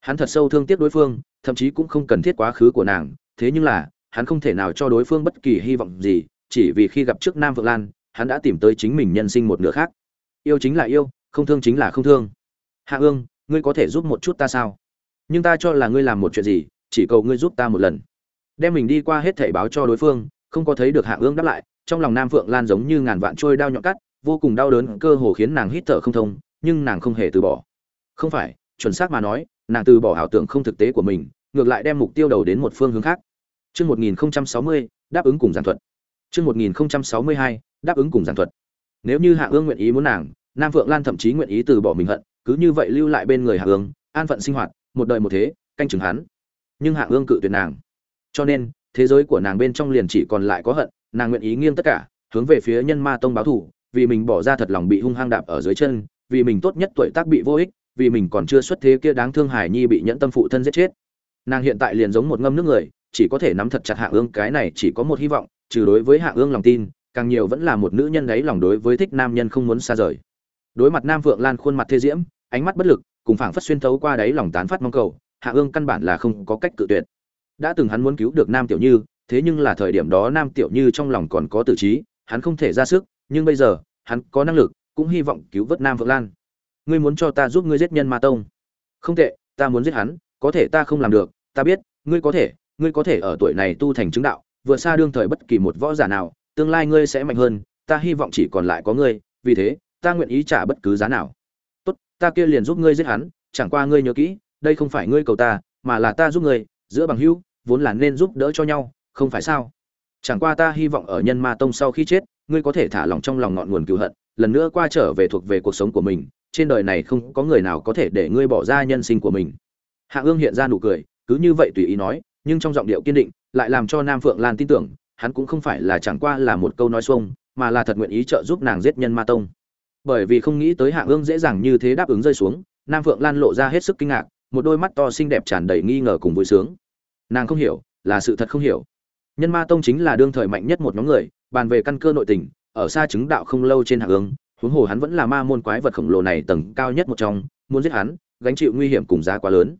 Hắn thật sâu thương tiếc đối phương, thậm chí cũng không cần thiết quá khứ của nàng, thế nhưng là hắn không thể nào cho đối phương bất kỳ hy vọng gì, chỉ vì khi gặp trước nam vượng lan, hắn đã tìm tới chính mình nhân sinh một nửa khác. Yêu chính là yêu, không thương chính là không thương. Hạ ương, ngươi có thể giúp một chút ta sao? Nhưng ta cho là ngươi làm một chuyện gì, chỉ cầu ngươi giúp ta một lần. Đem mình đi qua hết thảy báo cho đối phương, không có thấy được hạ ương đáp lại, trong lòng nam phượng lan giống như ngàn vạn trôi đau nhọn cắt, vô cùng đau đớn cơ hồ khiến nàng hít thở không thông, nhưng nàng không hề từ bỏ. Không phải, chuẩn xác mà nói, nàng từ bỏ ảo tưởng không thực tế của mình, ngược lại đem mục tiêu đầu đến một phương hướng khác. Chương 1060, đáp ứng cùng giản thuật. Chương 1062, đáp ứng cùng giản thuật. Nếu như Hạ Ương nguyện ý muốn nàng, Nam Phượng Lan thậm chí nguyện ý từ bỏ mình hận, cứ như vậy lưu lại bên người Hạ Ương, an phận sinh hoạt, một đời một thế, canh chừng hắn. Nhưng Hạ Ương cự tuyệt nàng. Cho nên, thế giới của nàng bên trong liền chỉ còn lại có hận, nàng nguyện ý nghiêng tất cả, hướng về phía Nhân Ma Tông báo thù, vì mình bỏ ra thật lòng bị hung hăng đạp ở dưới chân, vì mình tốt nhất tuổi tác bị vô ích, vì mình còn chưa xuất thế kia đáng thương hải nhi bị nhẫn tâm phụ thân giết chết. Nàng hiện tại liền giống một ngâm nước người, chỉ có thể nắm thật chặt hạ ương, cái này chỉ có một hy vọng, trừ đối với hạ ương lòng tin, càng nhiều vẫn là một nữ nhân đấy lòng đối với thích nam nhân không muốn xa rời. Đối mặt nam vượng lan khuôn mặt thê diễm, ánh mắt bất lực, cùng phảng phất xuyên thấu qua đáy lòng tán phát mong cầu hạ ương căn bản là không có cách cự tuyệt. Đã từng hắn muốn cứu được nam tiểu như, thế nhưng là thời điểm đó nam tiểu như trong lòng còn có tử trí, hắn không thể ra sức, nhưng bây giờ, hắn có năng lực, cũng hy vọng cứu vớt nam vượng lan. Ngươi muốn cho ta giúp ngươi giết nhân ma tông? Không tệ, ta muốn giết hắn, có thể ta không làm được, ta biết, ngươi có thể ngươi có thể ở tuổi này tu thành chứng đạo, vượt xa đương thời bất kỳ một võ giả nào, tương lai ngươi sẽ mạnh hơn, ta hy vọng chỉ còn lại có ngươi, vì thế, ta nguyện ý trả bất cứ giá nào. Tốt, ta kia liền giúp ngươi giết hắn, chẳng qua ngươi nhớ kỹ, đây không phải ngươi cầu ta, mà là ta giúp ngươi, giữa bằng hữu, vốn là nên giúp đỡ cho nhau, không phải sao? Chẳng qua ta hy vọng ở nhân ma tông sau khi chết, ngươi có thể thả lòng trong lòng ngọn nguồn cứu hận, lần nữa qua trở về thuộc về cuộc sống của mình, trên đời này không có người nào có thể để ngươi bỏ ra nhân sinh của mình. Hạ ương hiện ra nụ cười, cứ như vậy tùy ý nói nhưng trong giọng điệu kiên định, lại làm cho nam phượng lan tin tưởng, hắn cũng không phải là chẳng qua là một câu nói xuông, mà là thật nguyện ý trợ giúp nàng giết nhân ma tông. Bởi vì không nghĩ tới hạ ương dễ dàng như thế đáp ứng rơi xuống, nam phượng lan lộ ra hết sức kinh ngạc, một đôi mắt to xinh đẹp tràn đầy nghi ngờ cùng vui sướng. Nàng không hiểu, là sự thật không hiểu. Nhân ma tông chính là đương thời mạnh nhất một nhóm người, bàn về căn cơ nội tình, ở xa chứng đạo không lâu trên hạ ương, huống hồ hắn vẫn là ma môn quái vật khổng lồ này tầng cao nhất một trong, muốn giết hắn, gánh chịu nguy hiểm cùng giá quá lớn.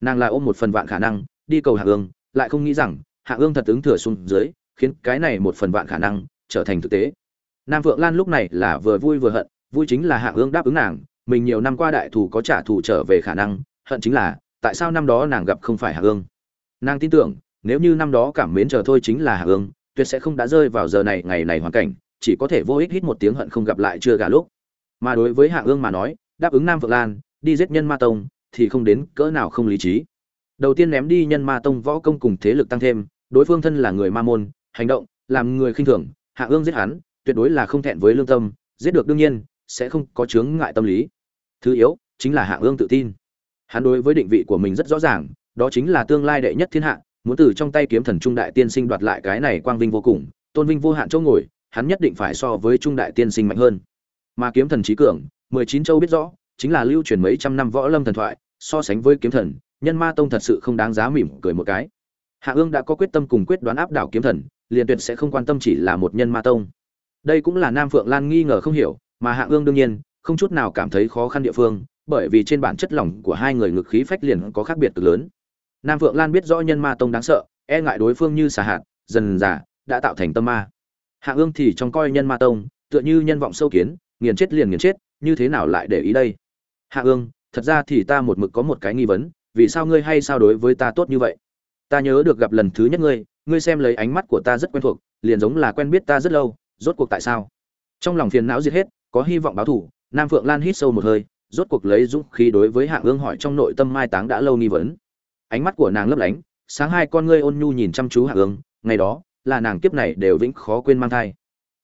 Nàng là ôm một phần vạn khả năng đi cầu hạ ương, lại không nghĩ rằng hạ ương thật ứng thừa xuống dưới, khiến cái này một phần vạn khả năng trở thành thực tế. Nam vượng lan lúc này là vừa vui vừa hận, vui chính là hạ ương đáp ứng nàng, mình nhiều năm qua đại thù có trả thù trở về khả năng, hận chính là, tại sao năm đó nàng gặp không phải hạ ương? Nàng tin tưởng, nếu như năm đó cảm mến chờ thôi chính là hạ ương, tuyệt sẽ không đã rơi vào giờ này, ngày này hoàn cảnh, chỉ có thể vô ích hít một tiếng hận không gặp lại chưa gà lúc. Mà đối với hạ ương mà nói, đáp ứng nam vượng lan, đi giết nhân ma tông, thì không đến cỡ nào không lý trí đầu tiên ném đi nhân ma tông võ công cùng thế lực tăng thêm, đối phương thân là người ma môn, hành động, làm người khinh thường, hạ ương giết hắn, tuyệt đối là không thẹn với lương tâm, giết được đương nhiên, sẽ không có chướng ngại tâm lý. Thứ yếu, chính là hạ ương tự tin. Hắn đối với định vị của mình rất rõ ràng, đó chính là tương lai đệ nhất thiên hạ, muốn từ trong tay kiếm thần trung đại tiên sinh đoạt lại cái này quang vinh vô cùng, tôn vinh vô hạn chỗ ngồi, hắn nhất định phải so với trung đại tiên sinh mạnh hơn. Mà kiếm thần trí cường, mười chín châu biết rõ, chính là lưu truyền mấy trăm năm võ lâm thần thoại, so sánh với kiếm thần nhân ma tông thật sự không đáng giá mỉm cười một cái. Hạ ương đã có quyết tâm cùng quyết đoán áp đảo kiếm thần, liền tuyệt sẽ không quan tâm chỉ là một nhân ma tông. Đây cũng là nam phượng lan nghi ngờ không hiểu, mà hạ ương đương nhiên, không chút nào cảm thấy khó khăn địa phương, bởi vì trên bản chất lòng của hai người ngực khí phách liền có khác biệt cực lớn. Nam phượng lan biết rõ nhân ma tông đáng sợ e ngại đối phương như xà hạt, dần giả đã tạo thành tâm ma. Hạ ương thì trong coi nhân ma tông, tựa như nhân vọng sâu kiến, nghiền chết liền nghiền chết, như thế nào lại để ý đây? Hạ ương, thật ra thì ta một mực có một cái nghi vấn vì sao ngươi hay sao đối với ta tốt như vậy? Ta nhớ được gặp lần thứ nhất ngươi ngươi xem lấy ánh mắt của ta rất quen thuộc, liền giống là quen biết ta rất lâu, rốt cuộc tại sao? Trong lòng phiền não giết hết, có hy vọng báo thủ nam phượng lan hít sâu một hơi, rốt cuộc lấy dũng khí đối với hạng ương hỏi trong nội tâm mai táng đã lâu nghi vấn. Ánh mắt của nàng lấp lánh, sáng hai con ngươi ôn nhu nhìn chăm chú hạng ương, ngày đó, là nàng kiếp này đều vĩnh khó quên mang thai.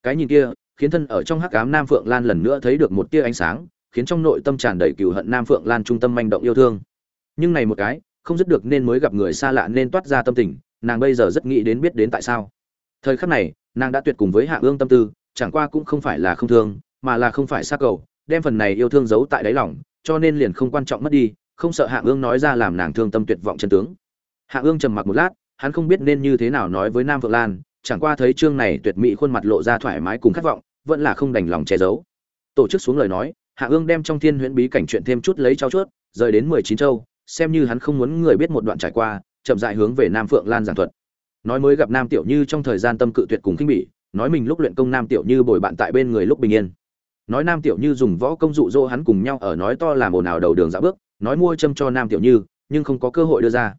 Cái nhìn kia, khiến thân ở trong hắc ám nam phượng lan lần nữa thấy được một tia ánh sáng, khiến trong nội tâm tràn đầy cừu hận nam phượng lan trung tâm manh động yêu thương nhưng này một cái, không dứt được nên mới gặp người xa lạ nên toát ra tâm tình, nàng bây giờ rất nghĩ đến biết đến tại sao. Thời khắc này, nàng đã tuyệt cùng với hạ ương tâm tư, chẳng qua cũng không phải là không thương, mà là không phải xa cầu, đem phần này yêu thương giấu tại đáy lòng, cho nên liền không quan trọng mất đi, không sợ hạ ương nói ra làm nàng thương tâm tuyệt vọng chân tướng. Hạ ương trầm mặc một lát, hắn không biết nên như thế nào nói với nam phượng lan, chẳng qua thấy chương này tuyệt mỹ khuôn mặt lộ ra thoải mái cùng khát vọng, vẫn là không đành lòng che giấu. Tổ chức xuống lời nói, hạ ương đem trong thiên huyễn bí cảnh chuyện thêm chút lấy trao chuốt, rời đến mười chín châu xem như hắn không muốn người biết một đoạn trải qua, chậm dại hướng về nam phượng lan giảng thuật. Nói mới gặp nam tiểu như trong thời gian tâm cự tuyệt cùng kinh bỉ, nói mình lúc luyện công nam tiểu như bồi bạn tại bên người lúc bình yên. Nói nam tiểu như dùng võ công dụ dỗ hắn cùng nhau ở nói to làm ồn ào đầu đường dạo bước, nói mua châm cho nam tiểu như, nhưng không có cơ hội đưa ra.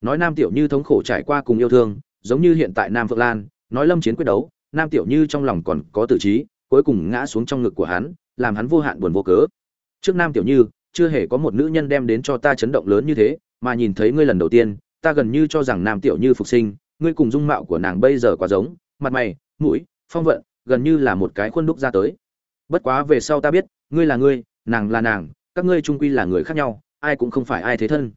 Nói nam tiểu như thống khổ trải qua cùng yêu thương, giống như hiện tại nam phượng lan, nói lâm chiến quyết đấu, nam tiểu như trong lòng còn có tự trí, cuối cùng ngã xuống trong ngực của hắn, làm hắn vô hạn buồn vô cớ. Trước nam tiểu như chưa hề có một nữ nhân đem đến cho ta chấn động lớn như thế, mà nhìn thấy ngươi lần đầu tiên, ta gần như cho rằng nam tiểu như phục sinh, ngươi cùng dung mạo của nàng bây giờ quá giống, mặt mày, mũi, phong vận, gần như là một cái khuôn đúc ra tới. Bất quá về sau ta biết, ngươi là ngươi, nàng là nàng, các ngươi trung quy là người khác nhau, ai cũng không phải ai thế thân.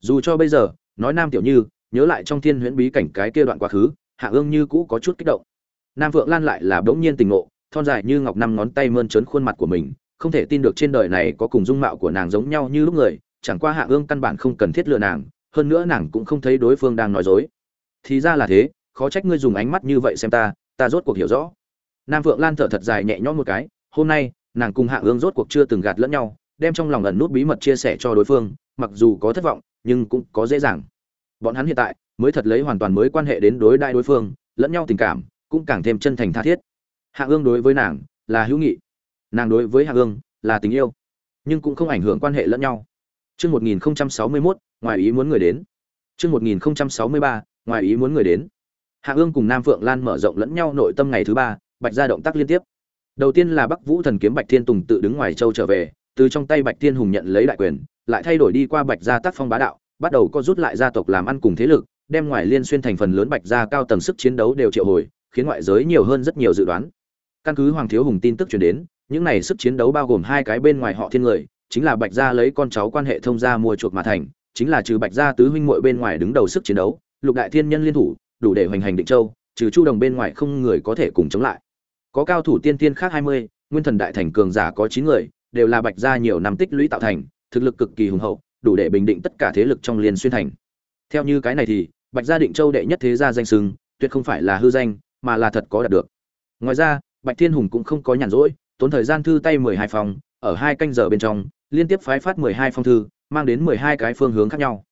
Dù cho bây giờ, nói nam tiểu như, nhớ lại trong thiên huyễn bí cảnh cái kia đoạn quá khứ, hạ ương như cũ có chút kích động. Nam vượng lan lại là bỗng nhiên tình ngộ, thon dài như ngọc năm ngón tay mơn trớn khuôn mặt của mình không thể tin được trên đời này có cùng dung mạo của nàng giống nhau như lúc người, chẳng qua hạ ương căn bản không cần thiết lừa nàng, hơn nữa nàng cũng không thấy đối phương đang nói dối. Thì ra là thế, khó trách ngươi dùng ánh mắt như vậy xem ta ta rốt cuộc hiểu rõ. Nam vượng lan thở thật dài nhẹ nhõm một cái, hôm nay, nàng cùng hạ ương rốt cuộc chưa từng gạt lẫn nhau, đem trong lòng ẩn nút bí mật chia sẻ cho đối phương, mặc dù có thất vọng, nhưng cũng có dễ dàng. Bọn hắn hiện tại, mới thật lấy hoàn toàn mới quan hệ đến đối đại đối phương, lẫn nhau tình cảm, cũng càng thêm chân thành tha thiết. Hạ ương đối với nàng, là hữu nghị nàng đối với hạ ương là tình yêu nhưng cũng không ảnh hưởng quan hệ lẫn nhau Trước 1061, ngoài ý muốn người đến. Trước 1063, ngoài ý muốn người đến. Hạ ương cùng Nam Phượng Lan mở rộng lẫn nhau nội tâm ngày thứ ba, bạch ra động tác liên tiếp. Đầu tiên là Bắc Vũ thần kiếm Bạch Thiên Tùng tự đứng ngoài châu trở về, từ trong tay Bạch Thiên Hùng nhận lấy đại quyền, lại thay đổi đi qua Bạch gia tác phong bá đạo, bắt đầu có rút lại gia tộc làm ăn cùng thế lực, đem ngoài liên xuyên thành phần lớn bạch gia cao tầng sức chiến đấu đều triệu hồi khiến ngoại giới nhiều hơn rất nhiều dự đoán căn cứ hoàng thiếu hùng tin tức truyền đến những này sức chiến đấu bao gồm hai cái bên ngoài họ thiên người, chính là bạch gia lấy con cháu quan hệ thông gia mua chuộc mà thành, chính là trừ bạch gia tứ huynh muội bên ngoài đứng đầu sức chiến đấu, lục đại thiên nhân liên thủ, đủ để hoành hành định châu, trừ chu đồng bên ngoài không người có thể cùng chống lại. Có cao thủ tiên tiên khác hai mươi, nguyên thần đại thành cường giả có chín người, đều là bạch gia nhiều năm tích lũy tạo thành, thực lực cực kỳ hùng hậu, đủ để bình định tất cả thế lực trong liên xuyên thành. Theo như cái này thì, bạch gia định châu đệ nhất thế gia danh sừng tuyệt không phải là hư danh, mà là thật có đạt được. Ngoài ra, bạch thiên hùng cũng không có nhàn rỗi tốn thời gian thư tay mười hai phòng, ở hai canh giờ bên trong, liên tiếp phái phát mười hai phong thư, mang đến mười hai cái phương hướng khác nhau.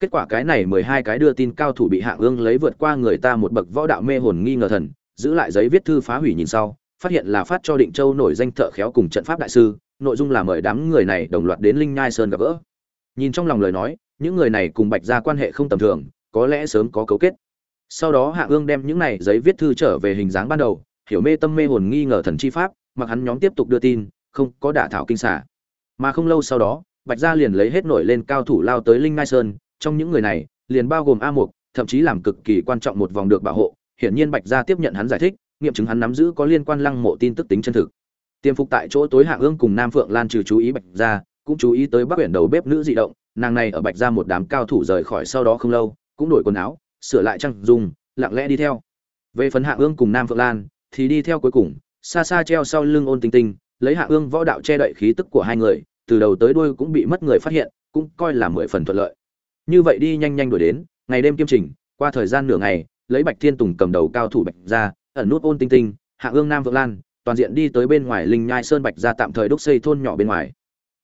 Kết quả cái này mười hai cái đưa tin cao thủ bị hạ ương lấy vượt qua người ta một bậc võ đạo mê hồn nghi ngờ thần, giữ lại giấy viết thư phá hủy nhìn sau, phát hiện là phát cho định châu nổi danh thợ khéo cùng trận pháp đại sư, nội dung là mời đám người này đồng loạt đến linh nhai sơn gặp gỡ. Nhìn trong lòng lời nói, những người này cùng bạch gia quan hệ không tầm thường, có lẽ sớm có cấu kết. Sau đó hạ ương đem những này giấy viết thư trở về hình dáng ban đầu, hiểu mê tâm mê hồn nghi ngờ thần chi pháp mặc hắn nhóm tiếp tục đưa tin không có đả thảo kinh xả. Mà không lâu sau đó bạch gia liền lấy hết nổi lên cao thủ lao tới linh ngai sơn trong những người này liền bao gồm a mục thậm chí làm cực kỳ quan trọng một vòng được bảo hộ hiển nhiên bạch gia tiếp nhận hắn giải thích nghiệm chứng hắn nắm giữ có liên quan lăng mộ tin tức tính chân thực. Tiêm phục tại chỗ tối hạ ương cùng nam phượng lan trừ chú ý bạch gia cũng chú ý tới bắc biển đầu bếp nữ dị động nàng này ở bạch gia một đám cao thủ rời khỏi sau đó không lâu cũng đổi quần áo sửa lại trang dung, lặng lẽ đi theo. Về phần hạ ương cùng nam phượng lan thì đi theo cuối cùng xa xa treo sau lưng ôn tinh tinh, lấy hạ ương võ đạo che đậy khí tức của hai người, từ đầu tới đuôi cũng bị mất người phát hiện, cũng coi là mười phần thuận lợi. Như vậy đi nhanh nhanh đuổi đến, ngày đêm kiêm trình, qua thời gian nửa ngày, lấy bạch thiên tùng cầm đầu cao thủ bạch ra ẩn nút ôn tinh tinh, hạ ương nam vượng lan, toàn diện đi tới bên ngoài linh nhai sơn bạch ra tạm thời đúc xây thôn nhỏ bên ngoài.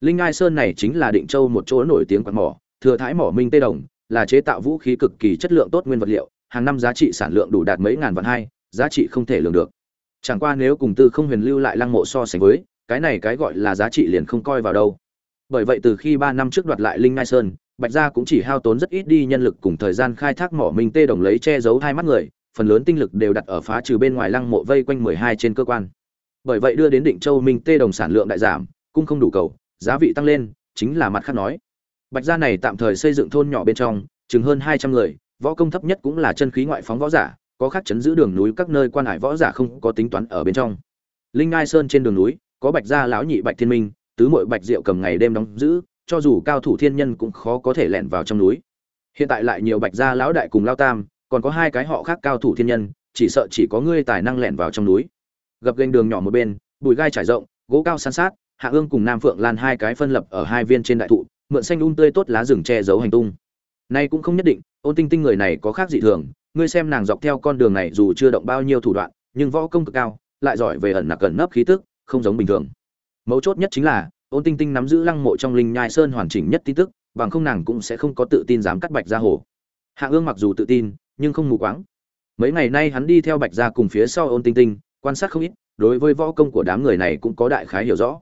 Linh nhai sơn này chính là định châu một chỗ nổi tiếng quạt mỏ, thừa thái mỏ minh tây đồng, là chế tạo vũ khí cực kỳ chất lượng tốt nguyên vật liệu, hàng năm giá trị sản lượng đủ đạt mấy ngàn vạn hai, giá trị không thể lường được chẳng qua nếu cùng tư không huyền lưu lại lăng mộ so sánh với, cái này cái gọi là giá trị liền không coi vào đâu. Bởi vậy từ khi ba năm trước đoạt lại linh ngai sơn, bạch gia cũng chỉ hao tốn rất ít đi nhân lực cùng thời gian khai thác mỏ minh tê đồng lấy che giấu hai mắt người, phần lớn tinh lực đều đặt ở phá trừ bên ngoài lăng mộ vây quanh mười hai trên cơ quan. Bởi vậy đưa đến định châu minh tê đồng sản lượng đại giảm cung không đủ cầu, giá vị tăng lên, chính là mặt khác nói. Bạch gia này tạm thời xây dựng thôn nhỏ bên trong, chừng hơn hai trăm người, võ công thấp nhất cũng là chân khí ngoại phóng võ giả có khắc chấn giữ đường núi các nơi quan hải võ giả không có tính toán ở bên trong. Linh ngai sơn trên đường núi, có bạch gia lão nhị bạch thiên minh, tứ muội bạch diệu cầm ngày đêm đóng giữ, cho dù cao thủ thiên nhân cũng khó có thể lẻn vào trong núi. Hiện tại lại nhiều bạch gia lão đại cùng lao tam, còn có hai cái họ khác cao thủ thiên nhân, chỉ sợ chỉ có ngươi tài năng lẻn vào trong núi. Gập gành đường nhỏ một bên, bụi gai trải rộng, gỗ cao san sát, hạ ương cùng nam phượng lan hai cái phân lập ở hai viên trên đại thụ, mượn xanh un tươi tốt lá rừng che giấu hành tung. Nay cũng không nhất định, ôn tinh tinh người này có khác dị thường ngươi xem nàng dọc theo con đường này dù chưa động bao nhiêu thủ đoạn, nhưng võ công cực cao, lại giỏi về ẩn nặc ẩn nấp khí tức, không giống bình thường. Mấu chốt nhất chính là, ôn tinh tinh nắm giữ lăng mộ trong linh nhai sơn hoàn chỉnh nhất tin tức, bằng không nàng cũng sẽ không có tự tin dám cắt bạch ra hồ. Hạ ương mặc dù tự tin, nhưng không mù quáng. Mấy ngày nay hắn đi theo bạch ra cùng phía sau ôn tinh tinh, quan sát không ít, đối với võ công của đám người này cũng có đại khái hiểu rõ.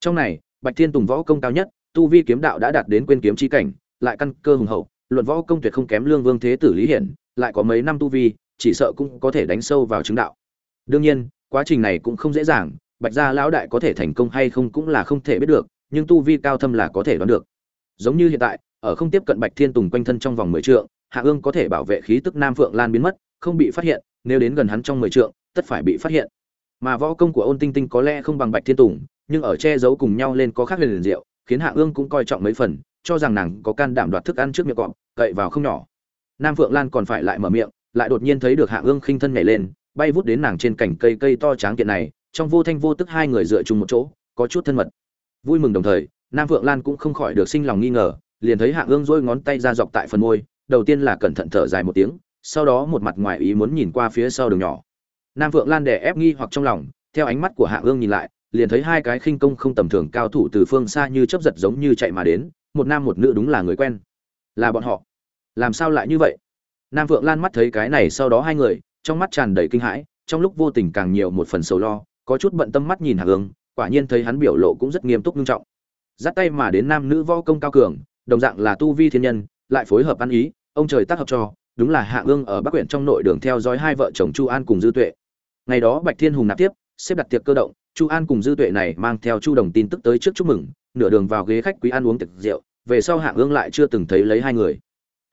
Trong này, bạch thiên tùng võ công cao nhất, tu vi kiếm đạo đã đạt đến quên kiếm chi cảnh, lại căn cơ hùng hậu, luận võ công tuyệt không kém lương vương thế tử lý hiển lại có mấy năm tu vi, chỉ sợ cũng có thể đánh sâu vào chứng đạo. Đương nhiên, quá trình này cũng không dễ dàng, bạch gia lão đại có thể thành công hay không cũng là không thể biết được, nhưng tu vi cao thâm là có thể đoán được. Giống như hiện tại, ở không tiếp cận bạch thiên tùng quanh thân trong vòng mười trượng, hạ ương có thể bảo vệ khí tức nam phượng lan biến mất, không bị phát hiện, nếu đến gần hắn trong mười trượng, tất phải bị phát hiện. Mà võ công của ôn tinh tinh có lẽ không bằng bạch thiên tùng, nhưng ở che giấu cùng nhau lên có khác liền diệu, khiến hạ ương cũng coi trọng mấy phần, cho rằng nàng có can đảm đoạt thức ăn trước miệng cọp, cậy vào không nhỏ nam phượng lan còn phải lại mở miệng, lại đột nhiên thấy được hạ ương khinh thân nhảy lên, bay vút đến nàng trên cành cây cây to tráng kiện này, trong vô thanh vô tức hai người dựa chung một chỗ, có chút thân mật. Vui mừng đồng thời, nam phượng lan cũng không khỏi được sinh lòng nghi ngờ, liền thấy hạ ương dôi ngón tay ra dọc tại phần môi, đầu tiên là cẩn thận thở dài một tiếng, sau đó một mặt ngoài ý muốn nhìn qua phía sau đường nhỏ. Nam phượng lan đè ép nghi hoặc trong lòng, theo ánh mắt của hạ ương nhìn lại, liền thấy hai cái khinh công không tầm thường cao thủ từ phương xa như chấp giật giống như chạy mà đến, một nam một nữ đúng là người quen. Là bọn họ làm sao lại như vậy? Nam phượng lan mắt thấy cái này sau đó hai người, trong mắt tràn đầy kinh hãi, trong lúc vô tình càng nhiều một phần sầu lo, có chút bận tâm mắt nhìn hạ ương quả nhiên thấy hắn biểu lộ cũng rất nghiêm túc nghiêm trọng. Dắt tay mà đến nam nữ võ công cao cường, đồng dạng là tu vi thiên nhân, lại phối hợp ăn ý, ông trời tác hợp cho, đúng là hạ ương ở bắc quyển trong nội đường theo dõi hai vợ chồng chu an cùng dư tuệ. Ngày đó bạch thiên hùng nạp tiếp, xếp đặt tiệc cơ động, chu an cùng dư tuệ này mang theo chu đồng tin tức tới trước chúc mừng, nửa đường vào ghế khách quý ăn uống tiệc rượu, về sau hạ ương lại chưa từng thấy lấy hai người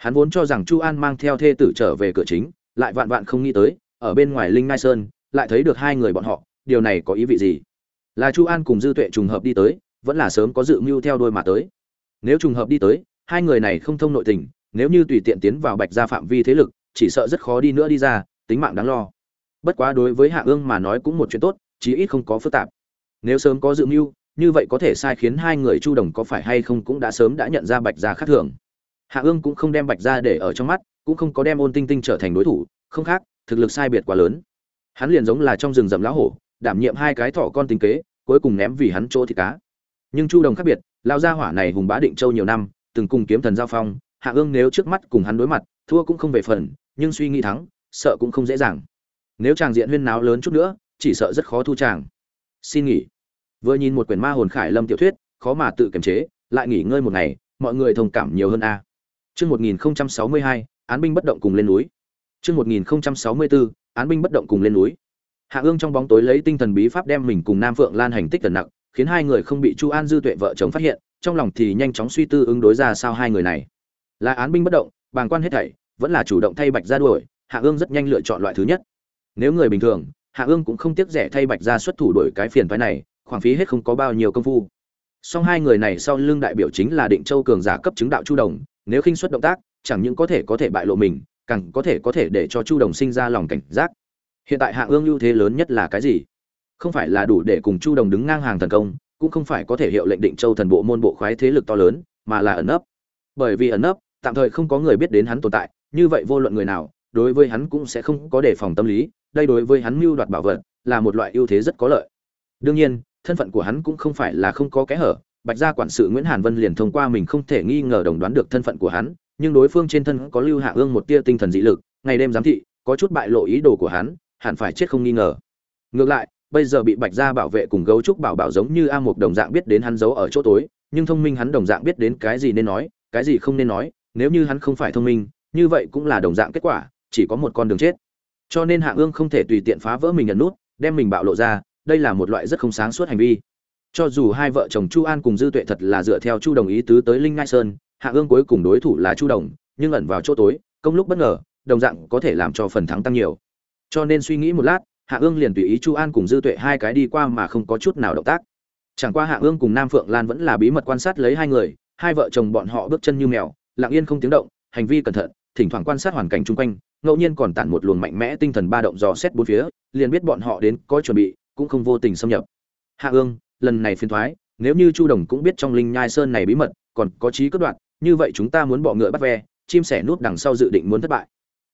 hắn vốn cho rằng chu an mang theo thê tử trở về cửa chính, lại vạn vạn không nghĩ tới, ở bên ngoài linh nai sơn, lại thấy được hai người bọn họ, điều này có ý vị gì? Là chu an cùng dư tuệ trùng hợp đi tới, vẫn là sớm có dự mưu theo đôi mà tới. Nếu trùng hợp đi tới, hai người này không thông nội tình, nếu như tùy tiện tiến vào bạch gia phạm vi thế lực, chỉ sợ rất khó đi nữa đi ra, tính mạng đáng lo. Bất quá đối với hạ ương mà nói cũng một chuyện tốt, chí ít không có phức tạp. Nếu sớm có dự mưu, như vậy có thể sai khiến hai người chu đồng có phải hay không cũng đã sớm đã nhận ra bạch gia khác thường hạ ương cũng không đem bạch gia để ở trong mắt, cũng không có đem ôn tinh tinh trở thành đối thủ, không khác, thực lực sai biệt quá lớn. Hắn liền giống là trong rừng rậm lão hổ, đảm nhiệm hai cái thỏ con tính kế, cuối cùng ném vì hắn chỗ thịt cá. Nhưng chu đồng khác biệt lao gia hỏa này hùng bá định châu nhiều năm, từng cùng kiếm thần giao phong, hạ ương nếu trước mắt cùng hắn đối mặt, thua cũng không về phần, nhưng suy nghĩ thắng, sợ cũng không dễ dàng. Nếu chàng diện huyên náo lớn chút nữa, chỉ sợ rất khó thu chàng. Xin nghỉ. Vừa nhìn một quyển ma hồn khải lâm tiểu thuyết, khó mà tự kiềm chế, lại nghỉ ngơi một ngày, mọi người thông cảm nhiều hơn a. Chương 1062, án binh bất động cùng lên núi. Chương 1064, án binh bất động cùng lên núi. Hạ Ương trong bóng tối lấy tinh thần bí pháp đem mình cùng Nam Phượng Lan hành tích tần nặng, khiến hai người không bị Chu An Dư Tuệ vợ chồng phát hiện, trong lòng thì nhanh chóng suy tư ứng đối ra sao hai người này. Là án binh bất động, bàng quan hết thảy, vẫn là chủ động thay Bạch ra đuổi, Hạ Ương rất nhanh lựa chọn loại thứ nhất. Nếu người bình thường, Hạ Ương cũng không tiếc rẻ thay Bạch ra xuất thủ đuổi cái phiền toái này, khoản phí hết không có bao nhiêu công phu. Song hai người này sau lưng đại biểu chính là Định Châu cường giả cấp chứng đạo Chu Đồng, nếu khinh suất động tác, chẳng những có thể có thể bại lộ mình, càng có thể có thể để cho chu đồng sinh ra lòng cảnh giác. Hiện tại hạ ương ưu thế lớn nhất là cái gì? Không phải là đủ để cùng chu đồng đứng ngang hàng thần công, cũng không phải có thể hiệu lệnh định châu thần bộ môn bộ khoái thế lực to lớn, mà là ẩn nấp. Bởi vì ẩn nấp, tạm thời không có người biết đến hắn tồn tại, như vậy vô luận người nào, đối với hắn cũng sẽ không có đề phòng tâm lý, đây đối với hắn mưu đoạt bảo vật là một loại ưu thế rất có lợi. Đương nhiên, thân phận của hắn cũng không phải là không có kẽ hở bạch gia quản sự nguyễn hàn vân liền thông qua mình không thể nghi ngờ đồng đoán được thân phận của hắn, nhưng đối phương trên thân có lưu hạ ương một tia tinh thần dị lực, ngày đêm giám thị, có chút bại lộ ý đồ của hắn, hẳn phải chết không nghi ngờ. Ngược lại, bây giờ bị bạch gia bảo vệ cùng gấu trúc bảo bảo giống như a một đồng dạng biết đến hắn giấu ở chỗ tối, nhưng thông minh hắn đồng dạng biết đến cái gì nên nói, cái gì không nên nói, nếu như hắn không phải thông minh, như vậy cũng là đồng dạng kết quả, chỉ có một con đường chết. Cho nên hạ ương không thể tùy tiện phá vỡ mình nhận nút, đem mình bạo lộ ra, đây là một loại rất không sáng suốt hành vi cho dù hai vợ chồng chu an cùng dư tuệ thật là dựa theo chu đồng ý tứ tới linh ngai sơn, hạ ương cuối cùng đối thủ là chu đồng, nhưng ẩn vào chỗ tối, công lúc bất ngờ, đồng dạng có thể làm cho phần thắng tăng nhiều. Cho nên suy nghĩ một lát, hạ ương liền tùy ý chu an cùng dư tuệ hai cái đi qua mà không có chút nào động tác. Chẳng qua hạ ương cùng nam phượng lan vẫn là bí mật quan sát lấy hai người, hai vợ chồng bọn họ bước chân như mèo, lặng yên không tiếng động, hành vi cẩn thận, thỉnh thoảng quan sát hoàn cảnh chung quanh, ngẫu nhiên còn tản một luồng mạnh mẽ tinh thần ba động dò xét bốn phía, liền biết bọn họ đến có chuẩn bị, cũng không vô tình xâm nhập. Hạ ương lần này phiền thoái, nếu như chu đồng cũng biết trong linh nhai sơn này bí mật, còn có trí cất đoạn, như vậy chúng ta muốn bỏ ngựa bắt ve, chim sẻ nút đằng sau dự định muốn thất bại.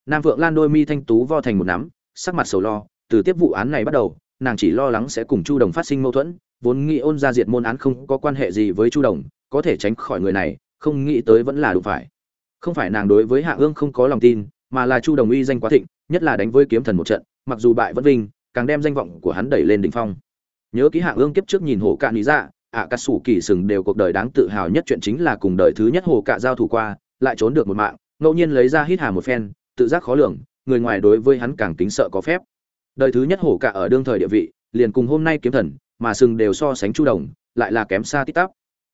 Nam vượng lan đôi mi thanh tú vo thành một nắm, sắc mặt sầu lo, từ tiếp vụ án này bắt đầu, nàng chỉ lo lắng sẽ cùng chu đồng phát sinh mâu thuẫn, vốn nghĩ ôn ra diệt môn án không có quan hệ gì với chu đồng, có thể tránh khỏi người này, không nghĩ tới vẫn là đủ phải. Không phải nàng đối với hạ ương không có lòng tin, mà là chu đồng uy danh quá thịnh, nhất là đánh với kiếm thần một trận, mặc dù bại vẫn vinh, càng đem danh vọng của hắn đẩy lên đỉnh phong nhớ ký hạ ương kiếp trước nhìn hồ cạn lý dạ ạ cà sủ kỳ sừng đều cuộc đời đáng tự hào nhất chuyện chính là cùng đời thứ nhất hồ cạ giao thủ qua, lại trốn được một mạng, ngẫu nhiên lấy ra hít hà một phen, tự giác khó lường, người ngoài đối với hắn càng kính sợ có phép. Đời thứ nhất hồ cạ ở đương thời địa vị, liền cùng hôm nay kiếm thần, mà sừng đều so sánh chu đồng, lại là kém xa tít tắp.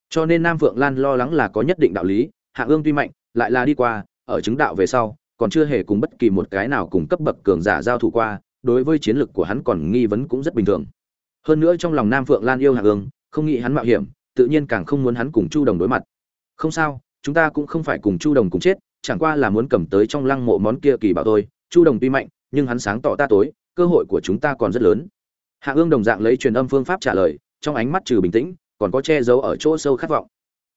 Cho nên nam phượng lan lo lắng là có nhất định đạo lý hạ ương tuy mạnh, lại là đi qua, ở chứng đạo về sau, còn chưa hề cùng bất kỳ một cái nào cùng cấp bậc cường giả giao thủ qua, đối với chiến lược của hắn còn nghi vấn cũng rất bình thường hơn nữa trong lòng nam phượng lan yêu hạ ương, không nghĩ hắn mạo hiểm, tự nhiên càng không muốn hắn cùng chu đồng đối mặt. Không sao, chúng ta cũng không phải cùng chu đồng cùng chết, chẳng qua là muốn cầm tới trong lăng mộ món kia kỳ bảo thôi. Chu đồng tuy mạnh, nhưng hắn sáng tỏ ta tối, cơ hội của chúng ta còn rất lớn. Hạ ương đồng dạng lấy truyền âm phương pháp trả lời, trong ánh mắt trừ bình tĩnh, còn có che giấu ở chỗ sâu khát vọng.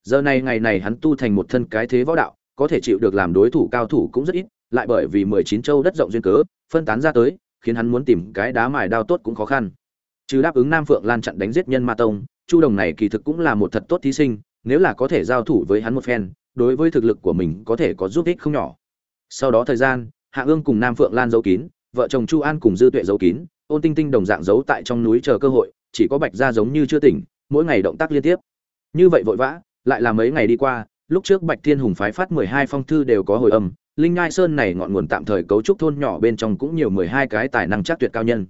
Giờ này ngày này hắn tu thành một thân cái thế võ đạo, có thể chịu được làm đối thủ cao thủ cũng rất ít, lại bởi vì mười chín châu đất rộng duyên cớ, phân tán ra tới, khiến hắn muốn tìm cái đá mài đao tốt cũng khó khăn trừ đáp ứng nam phượng lan chặn đánh giết nhân ma tông, chu đồng này kỳ thực cũng là một thật tốt thí sinh, nếu là có thể giao thủ với hắn một phen, đối với thực lực của mình có thể có giúp ích không nhỏ. Sau đó thời gian, hạ ương cùng nam phượng lan giấu kín, vợ chồng chu an cùng dư tuệ giấu kín, ôn tinh tinh đồng dạng giấu tại trong núi chờ cơ hội, chỉ có bạch ra giống như chưa tỉnh, mỗi ngày động tác liên tiếp. Như vậy vội vã, lại là mấy ngày đi qua, lúc trước bạch thiên hùng phái phát mười hai phong thư đều có hồi âm, linh ngai sơn này ngọn nguồn tạm thời cấu trúc thôn nhỏ bên trong cũng nhiều mười hai cái tài năng chắc tuyệt cao nhân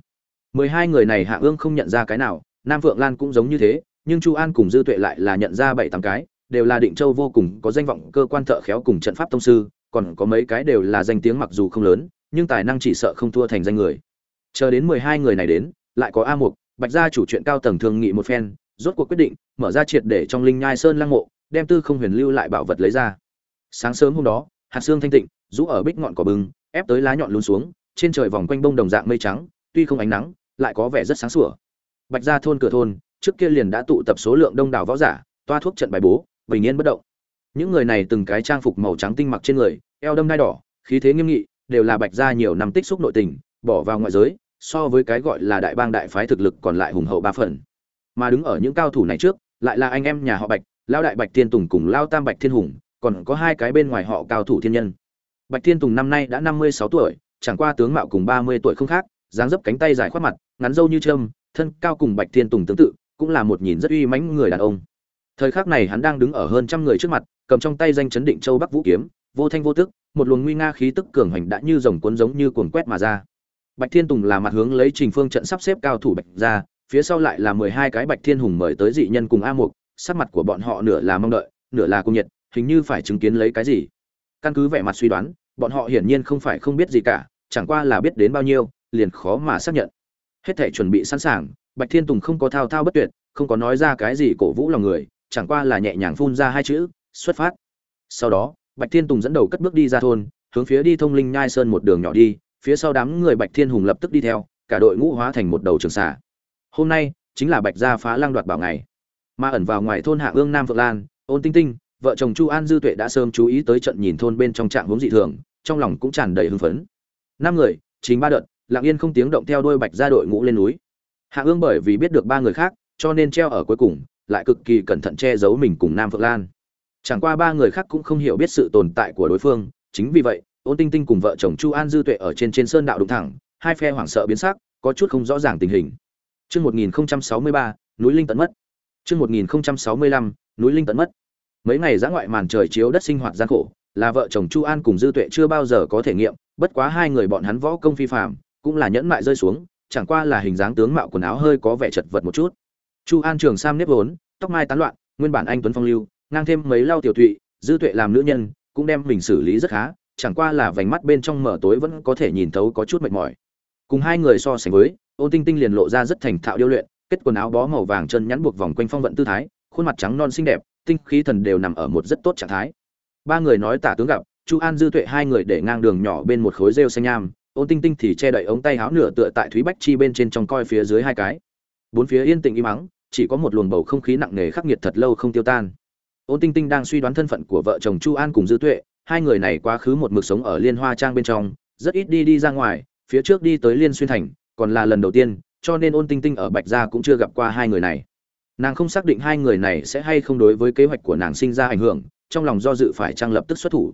mười hai người này hạ ương không nhận ra cái nào, nam phượng lan cũng giống như thế, nhưng chu an cùng dư tuệ lại là nhận ra bảy tám cái, đều là định châu vô cùng có danh vọng, cơ quan thợ khéo cùng trận pháp tông sư, còn có mấy cái đều là danh tiếng mặc dù không lớn, nhưng tài năng chỉ sợ không thua thành danh người. Chờ đến mười hai người này đến, lại có a mục, bạch gia chủ chuyện cao tầng thương nghị một phen, rốt cuộc quyết định, mở ra triệt để trong linh nhai sơn lăng mộ, đem tư không huyền lưu lại bảo vật lấy ra. Sáng sớm hôm đó, hạt xương thanh tịnh, rũ ở bích ngọn cỏ bừng, ép tới lá nhọn luôn xuống, trên trời vòng quanh bông đồng dạng mây trắng, tuy không ánh nắng lại có vẻ rất sáng sủa. Bạch gia thôn cửa thôn, trước kia liền đã tụ tập số lượng đông đảo võ giả, toa thuốc trận bài bố, bình yên bất động. Những người này từng cái trang phục màu trắng tinh mặc trên người, eo đâm đai đỏ, khí thế nghiêm nghị, đều là bạch gia nhiều năm tích xúc nội tình, bỏ vào ngoại giới, so với cái gọi là đại bang đại phái thực lực còn lại hùng hậu ba phần. Mà đứng ở những cao thủ này trước, lại là anh em nhà họ bạch lao đại bạch thiên tùng cùng lao tam bạch thiên hùng, còn có hai cái bên ngoài họ cao thủ thiên nhân. Bạch thiên tùng năm nay đã năm mươi sáu tuổi, chẳng qua tướng mạo cùng ba mươi tuổi không khác dáng dấp cánh tay dài khoát mặt, ngắn râu như trâm, thân cao cùng bạch thiên tùng tương tự, cũng là một nhìn rất uy mãnh người đàn ông. Thời khắc này hắn đang đứng ở hơn trăm người trước mặt, cầm trong tay danh chấn định châu bắc vũ kiếm, vô thanh vô tức, một luồng nguy nga khí tức cường hành đã như dòng cuốn giống như cuồng quét mà ra. Bạch thiên tùng là mặt hướng lấy trình phương trận sắp xếp cao thủ bạch ra, phía sau lại là mười hai cái bạch thiên hùng mời tới dị nhân cùng a mục, sắc mặt của bọn họ nửa là mong đợi, nửa là cung nhiệt, hình như phải chứng kiến lấy cái gì. Căn cứ vẻ mặt suy đoán, bọn họ hiển nhiên không phải không biết gì cả, chẳng qua là biết đến bao nhiêu liền khó mà xác nhận. Hết thể chuẩn bị sẵn sàng, bạch thiên tùng không có thao thao bất tuyệt, không có nói ra cái gì cổ vũ lòng người, chẳng qua là nhẹ nhàng phun ra hai chữ, xuất phát. Sau đó, bạch thiên tùng dẫn đầu cất bước đi ra thôn, hướng phía đi thông linh nhai sơn một đường nhỏ đi, phía sau đám người bạch thiên hùng lập tức đi theo, cả đội ngũ hóa thành một đầu trường xả hôm nay, chính là bạch gia phá lang đoạt bảo ngày. Mà ẩn vào ngoài thôn hạ ương nam vượng lan, ôn tinh tinh, vợ chồng chu an dư tuệ đã sớm chú ý tới trận nhìn thôn bên trong trạng hướng dị thường, trong lòng cũng tràn đầy hưng phấn. Năm người, chính ba đợt lặng yên không tiếng động theo đôi bạch ra đội ngũ lên núi hạ ương bởi vì biết được ba người khác cho nên treo ở cuối cùng lại cực kỳ cẩn thận che giấu mình cùng nam phượng lan chẳng qua ba người khác cũng không hiểu biết sự tồn tại của đối phương chính vì vậy ôn tinh tinh cùng vợ chồng chu an dư tuệ ở trên trên sơn đạo đụng thẳng hai phe hoảng sợ biến sắc có chút không rõ ràng tình hình Trước 1063, núi Linh tận mất. Trước 1065, núi Linh tận mất. Mấy ngày giã ngoại màn trời chiếu đất sinh hoạt gian khổ, là vợ chồng Chu An cùng Dư Tuệ chưa bao giờ có thể nghiệm, bất quá hai người bọn hắn võ công phi phàm, cũng là nhẫn mại rơi xuống, chẳng qua là hình dáng tướng mạo quần áo hơi có vẻ chật vật một chút. Chu An trường sam nếp vốn, tóc mai tán loạn, nguyên bản anh tuấn phong lưu, ngang thêm mấy lau tiểu thụy, Dư Tuệ làm nữ nhân, cũng đem mình xử lý rất khá, chẳng qua là vành mắt bên trong mở tối vẫn có thể nhìn thấu có chút mệt mỏi. Cùng hai người so sánh với, Ôn Tinh Tinh liền lộ ra rất thành thạo điêu luyện, kết quần áo bó màu vàng chân nhắn buộc vòng quanh phong vận tư thái, khuôn mặt trắng non xinh đẹp, tinh khí thần đều nằm ở một rất tốt trạng thái. Ba người nói tả tướng gặp, chu an dư tuệ hai người để ngang đường nhỏ bên một khối rêu xanh nham ôn tinh tinh thì che đậy ống tay áo nửa tựa tại thúy bách chi bên trên trong coi phía dưới hai cái. Bốn phía yên tĩnh im ắng, chỉ có một luồng bầu không khí nặng nề khắc nghiệt thật lâu không tiêu tan. Ôn tinh tinh đang suy đoán thân phận của vợ chồng chu an cùng dư tuệ, hai người này quá khứ một mực sống ở liên hoa trang bên trong, rất ít đi đi ra ngoài, phía trước đi tới liên xuyên thành, còn là lần đầu tiên, cho nên ôn tinh tinh ở bạch gia cũng chưa gặp qua hai người này. Nàng không xác định hai người này sẽ hay không đối với kế hoạch của nàng sinh ra ảnh hưởng, trong lòng do dự phải trang lập tức xuất thủ.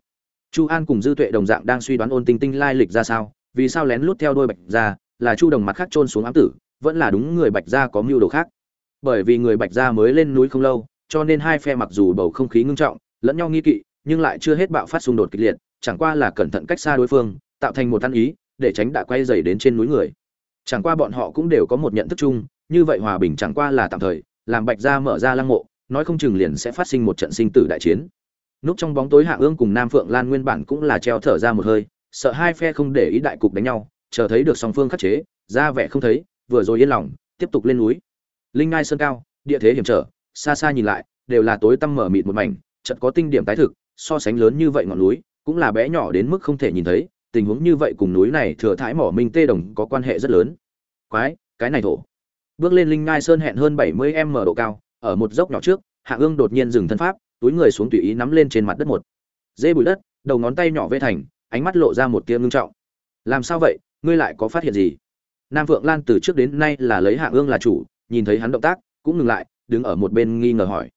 Chu an cùng dư tuệ đồng dạng đang suy đoán ôn tinh tinh lai lịch ra sao vì sao lén lút theo đôi bạch gia, là chu đồng mặt khác trôn xuống ám tử, vẫn là đúng người bạch gia có mưu đồ khác. Bởi vì người bạch gia mới lên núi không lâu, cho nên hai phe mặc dù bầu không khí ngưng trọng, lẫn nhau nghi kỵ, nhưng lại chưa hết bạo phát xung đột kịch liệt, chẳng qua là cẩn thận cách xa đối phương, tạo thành một ăn ý, để tránh đã quay dày đến trên núi người. Chẳng qua bọn họ cũng đều có một nhận thức chung, như vậy hòa bình chẳng qua là tạm thời, làm bạch gia mở ra lăng mộ, nói không chừng liền sẽ phát sinh một trận sinh tử đại chiến. Núp trong bóng tối hạ ương cùng nam phượng lan nguyên bản cũng là treo thở ra một hơi sợ hai phe không để ý đại cục đánh nhau, chờ thấy được song phương khắc chế, ra vẻ không thấy, vừa rồi yên lòng, tiếp tục lên núi. Linh ngai sơn cao, địa thế hiểm trở, xa xa nhìn lại, đều là tối tăm mở mịt một mảnh, chợt có tinh điểm tái thực, so sánh lớn như vậy ngọn núi, cũng là bé nhỏ đến mức không thể nhìn thấy, tình huống như vậy cùng núi này thừa thái mỏ minh tê đồng có quan hệ rất lớn. Quái, cái này thổ. Bước lên linh ngai sơn hẹn hơn bảy mươi m độ cao, ở một dốc nhỏ trước, hạ ương đột nhiên dừng thân pháp, túi người xuống tùy ý nắm lên trên mặt đất một. Dê bụi đất, đầu ngón tay nhỏ vê thành ánh mắt lộ ra một tia ngưng trọng. Làm sao vậy? Ngươi lại có phát hiện gì? Nam vượng lan từ trước đến nay là lấy hạ ương là chủ, nhìn thấy hắn động tác, cũng ngừng lại, đứng ở một bên nghi ngờ hỏi.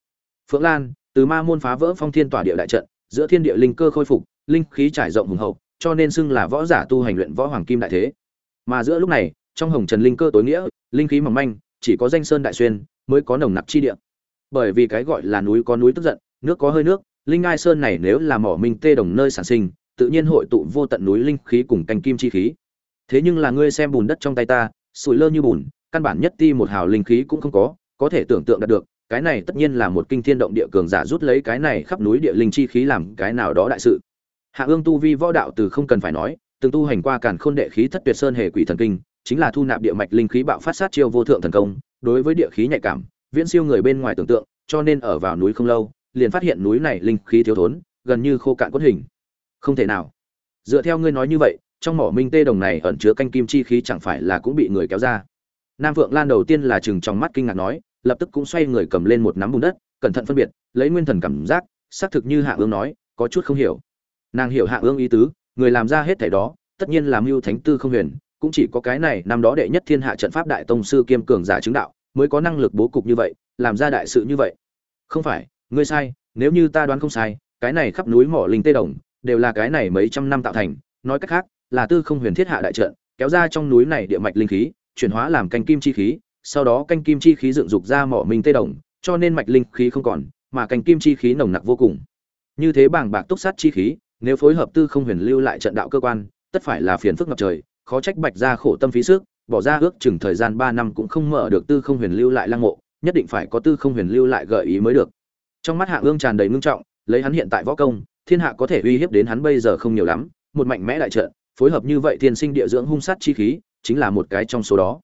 Phượng lan, từ ma môn phá vỡ phong thiên tỏa địa đại trận, giữa thiên địa linh cơ khôi phục, linh khí trải rộng hùng hậu, cho nên xưng là võ giả tu hành luyện võ hoàng kim đại thế. Mà giữa lúc này, trong hồng trần linh cơ tối nghĩa, linh khí mỏng manh, chỉ có danh sơn đại xuyên mới có nồng nặc chi địa. Bởi vì cái gọi là núi có núi tức giận, nước có hơi nước, linh ngai sơn này nếu là mỏ minh tê đồng nơi sản sinh tự nhiên hội tụ vô tận núi linh khí cùng canh kim chi khí. Thế nhưng là ngươi xem bùn đất trong tay ta, sủi lơ như bùn, căn bản nhất ti một hào linh khí cũng không có có thể tưởng tượng đạt được, cái này tất nhiên là một kinh thiên động địa cường giả rút lấy cái này khắp núi địa linh chi khí làm cái nào đó đại sự. Hạ ương tu vi võ đạo từ không cần phải nói, từng tu hành qua càn khôn đệ khí thất tuyệt sơn hệ quỷ thần kinh, chính là thu nạp địa mạch linh khí bạo phát sát chiêu vô thượng thần công, đối với địa khí nhạy cảm, viễn siêu người bên ngoài tưởng tượng, cho nên ở vào núi không lâu, liền phát hiện núi này linh khí thiếu thốn, gần như khô cạn cốt hình không thể nào. Dựa theo ngươi nói như vậy, trong mỏ minh tê đồng này ẩn chứa canh kim chi khí chẳng phải là cũng bị người kéo ra. Nam vượng lan đầu tiên là chừng trong mắt kinh ngạc nói, lập tức cũng xoay người cầm lên một nắm bùn đất, cẩn thận phân biệt, lấy nguyên thần cảm giác, xác thực như hạ ương nói, có chút không hiểu. Nàng hiểu hạ ương ý tứ, người làm ra hết thảy đó, tất nhiên là mưu thánh tư không huyền, cũng chỉ có cái này năm đó đệ nhất thiên hạ trận pháp đại tông sư kiêm cường giả chứng đạo, mới có năng lực bố cục như vậy, làm ra đại sự như vậy. Không phải, ngươi sai, nếu như ta đoán không sai, cái này khắp núi mỏ linh tê đồng đều là cái này mấy trăm năm tạo thành, nói cách khác, là tư không huyền thiết hạ đại trận, kéo ra trong núi này địa mạch linh khí, chuyển hóa làm canh kim chi khí, sau đó canh kim chi khí dựng dục ra mỏ minh tê đồng, cho nên mạch linh khí không còn, mà canh kim chi khí nồng nặc vô cùng. Như thế bảng bạc túc sát chi khí, nếu phối hợp tư không huyền lưu lại trận đạo cơ quan, tất phải là phiền phức ngập trời, khó trách bạch gia khổ tâm phí sức, bỏ ra ước chừng thời gian ba năm cũng không mở được tư không huyền lưu lại lăng mộ, nhất định phải có tư không huyền lưu lại gợi ý mới được. Trong mắt hạ ương tràn đầy ngưng trọng, lấy hắn hiện tại võ công thiên hạ có thể uy hiếp đến hắn bây giờ không nhiều lắm, một mạnh mẽ đại trận, phối hợp như vậy thiên sinh địa dưỡng hung sát chi khí, chính là một cái trong số đó.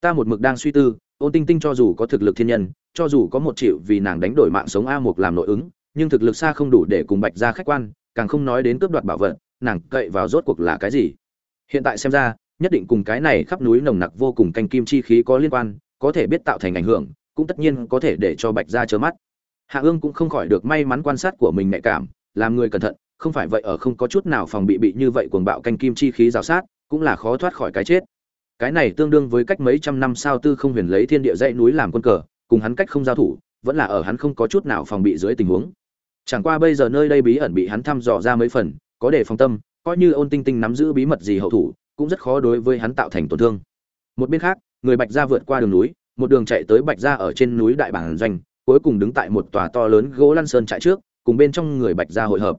Ta một mực đang suy tư, ôn tinh tinh cho dù có thực lực thiên nhân, cho dù có một triệu vì nàng đánh đổi mạng sống a mục làm nội ứng, nhưng thực lực xa không đủ để cùng bạch ra khách quan, càng không nói đến cướp đoạt bảo vật, nàng cậy vào rốt cuộc là cái gì? Hiện tại xem ra, nhất định cùng cái này khắp núi nồng nặc vô cùng canh kim chi khí có liên quan, có thể biết tạo thành ảnh hưởng, cũng tất nhiên có thể để cho bạch ra chớ mắt. Hạ ương cũng không khỏi được may mắn quan sát của mình nhạy cảm làm người cẩn thận, không phải vậy ở không có chút nào phòng bị bị như vậy cuồng bạo canh kim chi khí rào sát, cũng là khó thoát khỏi cái chết. Cái này tương đương với cách mấy trăm năm sao tư không huyền lấy thiên địa dãy núi làm quân cờ, cùng hắn cách không giao thủ, vẫn là ở hắn không có chút nào phòng bị dưới tình huống. Chẳng qua bây giờ nơi đây bí ẩn bị hắn thăm dò ra mấy phần, có để phòng tâm, coi như ôn tinh tinh nắm giữ bí mật gì hậu thủ, cũng rất khó đối với hắn tạo thành tổn thương. Một bên khác, người bạch gia vượt qua đường núi, một đường chạy tới bạch gia ở trên núi đại bản doanh, cuối cùng đứng tại một tòa to lớn gỗ lăn sơn trại trước cùng bên trong người bạch gia hội hợp.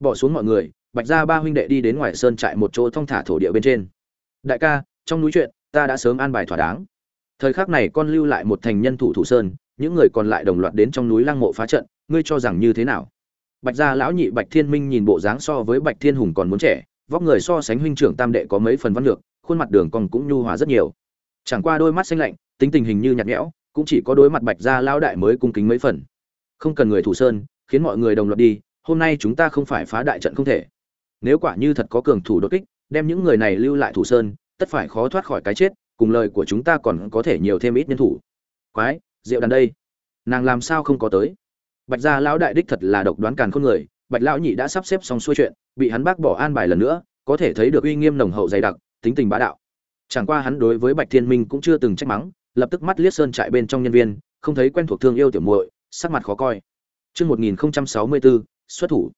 Bỏ xuống mọi người, bạch gia ba huynh đệ đi đến ngoài sơn trại một chỗ thong thả thổ địa bên trên. Đại ca, trong núi chuyện, ta đã sớm an bài thỏa đáng. Thời khắc này con lưu lại một thành nhân thủ thủ sơn, những người còn lại đồng loạt đến trong núi lăng mộ phá trận, ngươi cho rằng như thế nào? Bạch gia lão nhị bạch thiên minh nhìn bộ dáng so với bạch thiên hùng còn muốn trẻ, vóc người so sánh huynh trưởng tam đệ có mấy phần văn lược, khuôn mặt đường còn cũng nhu hòa rất nhiều. Chẳng qua đôi mắt xanh lạnh, tính tình hình như nhạt nhẽo, cũng chỉ có đối mặt bạch gia lão đại mới cung kính mấy phần. Không cần người thủ sơn khiến mọi người đồng loạt đi, hôm nay chúng ta không phải phá đại trận không thể. Nếu quả như thật có cường thủ đột kích, đem những người này lưu lại thủ sơn, tất phải khó thoát khỏi cái chết, cùng lời của chúng ta còn có thể nhiều thêm ít nhân thủ. Quái, rượu đàn đây. Nàng làm sao không có tới? Bạch gia lão đại đích thật là độc đoán càn khôn người, bạch lão nhị đã sắp xếp xong xuôi chuyện, bị hắn bác bỏ an bài lần nữa, có thể thấy được uy nghiêm nồng hậu dày đặc, tính tình bá đạo. Chẳng qua hắn đối với bạch thiên minh cũng chưa từng trách mắng, lập tức mắt liếc sơn trại bên trong nhân viên, không thấy quen thuộc thương yêu tiểu muội, sắc mặt khó coi. Chương 1064, xuất thủ.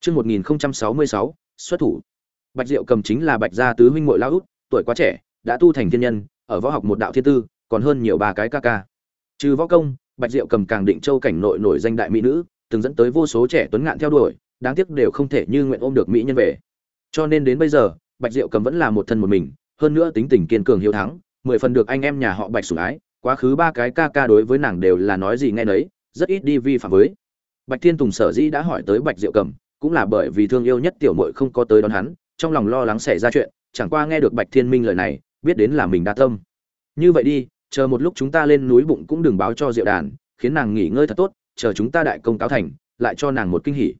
Chương 1066, xuất thủ. Bạch Diệu Cầm chính là Bạch gia tứ huynh muội lão út, tuổi quá trẻ, đã tu thành thiên nhân, ở võ học một đạo thiên tư, còn hơn nhiều ba cái ca ca. Trừ võ công, Bạch Diệu Cầm càng định châu cảnh nội nổi danh đại mỹ nữ, từng dẫn tới vô số trẻ tuấn ngạn theo đuổi, đáng tiếc đều không thể như nguyện ôm được mỹ nhân về. Cho nên đến bây giờ, Bạch Diệu Cầm vẫn là một thân một mình, hơn nữa tính tình kiên cường hiếu thắng, mười phần được anh em nhà họ Bạch sủng ái, quá khứ ba cái ca ca đối với nàng đều là nói gì nghe nấy, rất ít đi vi phạm với. Bạch Thiên Tùng sở dĩ đã hỏi tới Bạch Diệu Cầm, cũng là bởi vì thương yêu nhất tiểu muội không có tới đón hắn, trong lòng lo lắng xảy ra chuyện, chẳng qua nghe được Bạch Thiên Minh lời này, biết đến là mình đa tâm. Như vậy đi, chờ một lúc chúng ta lên núi bụng cũng đừng báo cho Diệu Đàn, khiến nàng nghỉ ngơi thật tốt, chờ chúng ta đại công cáo thành, lại cho nàng một kinh hỉ.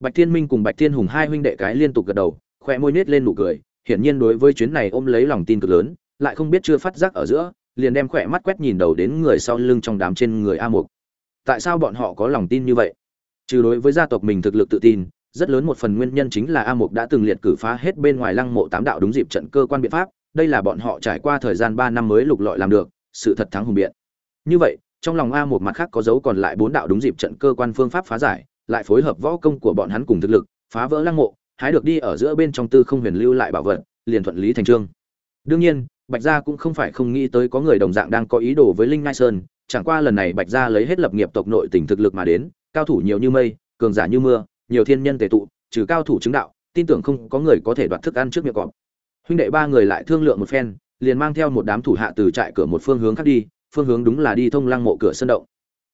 Bạch Thiên Minh cùng Bạch Thiên Hùng hai huynh đệ cái liên tục gật đầu, khóe môi nhếch lên nụ cười, hiển nhiên đối với chuyến này ôm lấy lòng tin cực lớn, lại không biết chưa phát giác ở giữa, liền đem khóe mắt quét nhìn đầu đến người sau lưng trong đám trên người A Mục. Tại sao bọn họ có lòng tin như vậy? Trừ đối với gia tộc mình thực lực tự tin, rất lớn một phần nguyên nhân chính là a mục đã từng liệt cử phá hết bên ngoài lăng mộ tám đạo đúng dịp trận cơ quan biện pháp, đây là bọn họ trải qua thời gian ba năm mới lục lọi làm được, sự thật thắng hùng biện. Như vậy, trong lòng a một mặt khác có dấu còn lại bốn đạo đúng dịp trận cơ quan phương pháp phá giải, lại phối hợp võ công của bọn hắn cùng thực lực, phá vỡ lăng mộ, hái được đi ở giữa bên trong tư không huyền lưu lại bảo vật, liền thuận lý thành trương. Đương nhiên, bạch gia cũng không phải không nghĩ tới có người đồng dạng đang có ý đồ với linh ngai sơn, chẳng qua lần này bạch gia lấy hết lập nghiệp tộc nội tỉnh thực lực mà đến cao thủ nhiều như mây cường giả như mưa nhiều thiên nhân tề tụ trừ cao thủ chứng đạo tin tưởng không có người có thể đoạt thức ăn trước miệng cọp. Huynh đệ ba người lại thương lượng một phen liền mang theo một đám thủ hạ từ trại cửa một phương hướng khác đi phương hướng đúng là đi thông lăng mộ cửa sân động.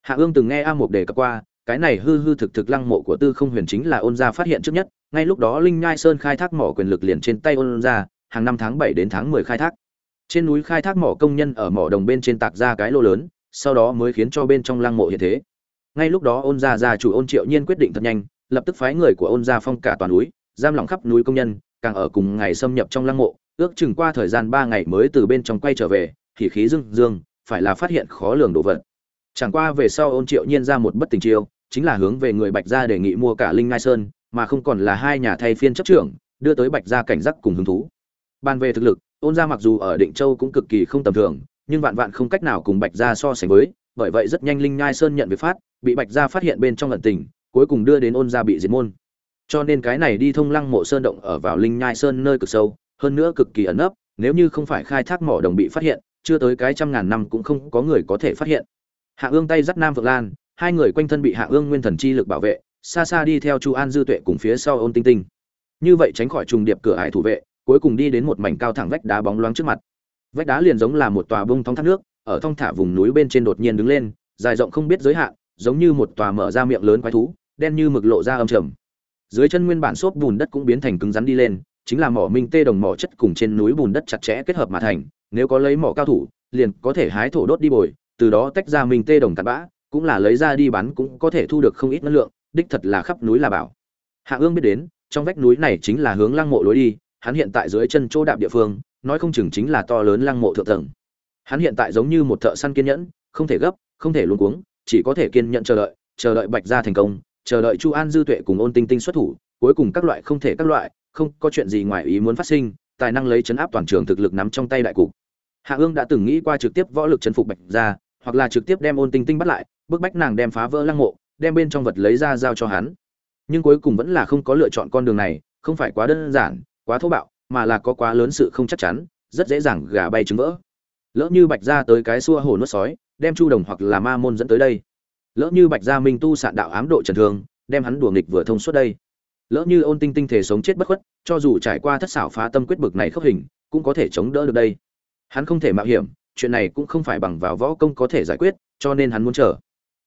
Hạ ương từng nghe a mục đề cập qua cái này hư hư thực thực lăng mộ của tư không huyền chính là ôn gia phát hiện trước nhất ngay lúc đó linh nhai sơn khai thác mỏ quyền lực liền trên tay ôn Gia, hàng năm tháng bảy đến tháng mười khai thác. Trên núi khai thác mỏ công nhân ở mỏ đồng bên trên tạc ra cái lô lớn sau đó mới khiến cho bên trong lăng mộ hiện thế ngay lúc đó ôn gia gia chủ ôn triệu nhiên quyết định thật nhanh, lập tức phái người của ôn gia phong cả toàn núi, giam lỏng khắp núi công nhân, càng ở cùng ngày xâm nhập trong lăng mộ, ước chừng qua thời gian ba ngày mới từ bên trong quay trở về, thì khí dương dương, phải là phát hiện khó lường đồ vật. Chẳng qua về sau ôn triệu nhiên ra một bất tình chiêu, chính là hướng về người bạch gia đề nghị mua cả linh ngai sơn, mà không còn là hai nhà thay phiên chấp trưởng, đưa tới bạch gia cảnh giác cùng hứng thú. Ban về thực lực, ôn gia mặc dù ở định châu cũng cực kỳ không tầm thường, nhưng vạn vạn không cách nào cùng bạch gia so sánh với, bởi vậy rất nhanh linh nhai sơn nhận việc phát bị bạch gia phát hiện bên trong ẩn tình, cuối cùng đưa đến ôn gia bị diệt môn. Cho nên cái này đi thông lăng mộ sơn động ở vào linh nhai sơn nơi cực sâu, hơn nữa cực kỳ ẩn nấp, nếu như không phải khai thác mỏ đồng bị phát hiện, chưa tới cái trăm ngàn năm cũng không có người có thể phát hiện. Hạ ương tay dắt nam vượng lan, hai người quanh thân bị hạ ương nguyên thần chi lực bảo vệ, xa xa đi theo chu an dư tuệ cùng phía sau ôn tinh tinh. Như vậy tránh khỏi trùng điệp cửa ải thủ vệ, cuối cùng đi đến một mảnh cao thẳng vách đá bóng loáng trước mặt. Vách đá liền giống là một tòa bông thong thác nước, ở thong thả vùng núi bên trên đột nhiên đứng lên, dài rộng không biết giới hạn giống như một tòa mở ra miệng lớn quái thú, đen như mực lộ ra âm trầm. Dưới chân nguyên bản xốp bùn đất cũng biến thành cứng rắn đi lên, chính là mỏ minh tê đồng mỏ chất cùng trên núi bùn đất chặt chẽ kết hợp mà thành, nếu có lấy mỏ cao thủ, liền có thể hái thổ đốt đi bồi, từ đó tách ra minh tê đồng cặn bã, cũng là lấy ra đi bán cũng có thể thu được không ít năng lượng, đích thật là khắp núi là bảo. Hạ ương biết đến, trong vách núi này chính là hướng lăng mộ lối đi, hắn hiện tại dưới chân chỗ đạp địa phương, nói không chừng chính là to lớn lăng mộ thượng tầng. Hắn hiện tại giống như một thợ săn kiên nhẫn, không thể gấp, không thể luống cuống chỉ có thể kiên nhẫn chờ đợi chờ đợi bạch gia thành công, chờ đợi chu an dư tuệ cùng ôn tinh tinh xuất thủ, cuối cùng các loại không thể các loại, không có chuyện gì ngoài ý muốn phát sinh, tài năng lấy chấn áp toàn trường thực lực nắm trong tay đại cục. Hạ ương đã từng nghĩ qua trực tiếp võ lực chấn phục bạch gia, hoặc là trực tiếp đem ôn tinh tinh bắt lại, bức bách nàng đem phá vỡ lăng mộ, đem bên trong vật lấy ra giao cho hắn. Nhưng cuối cùng vẫn là không có lựa chọn con đường này, không phải quá đơn giản, quá thô bạo, mà là có quá lớn sự không chắc chắn, rất dễ dàng gà bay trứng vỡ. Lỡ như bạch gia tới cái xua hồ nuốt sói đem chu đồng hoặc là ma môn dẫn tới đây. Lỡ như bạch gia minh tu sạn đạo ám độ trần thương, đem hắn đùa nghịch vừa thông suốt đây. Lỡ như ôn tinh tinh thể sống chết bất khuất, cho dù trải qua thất xảo phá tâm quyết bực này khốc hình, cũng có thể chống đỡ được đây. Hắn không thể mạo hiểm, chuyện này cũng không phải bằng vào võ công có thể giải quyết, cho nên hắn muốn chờ.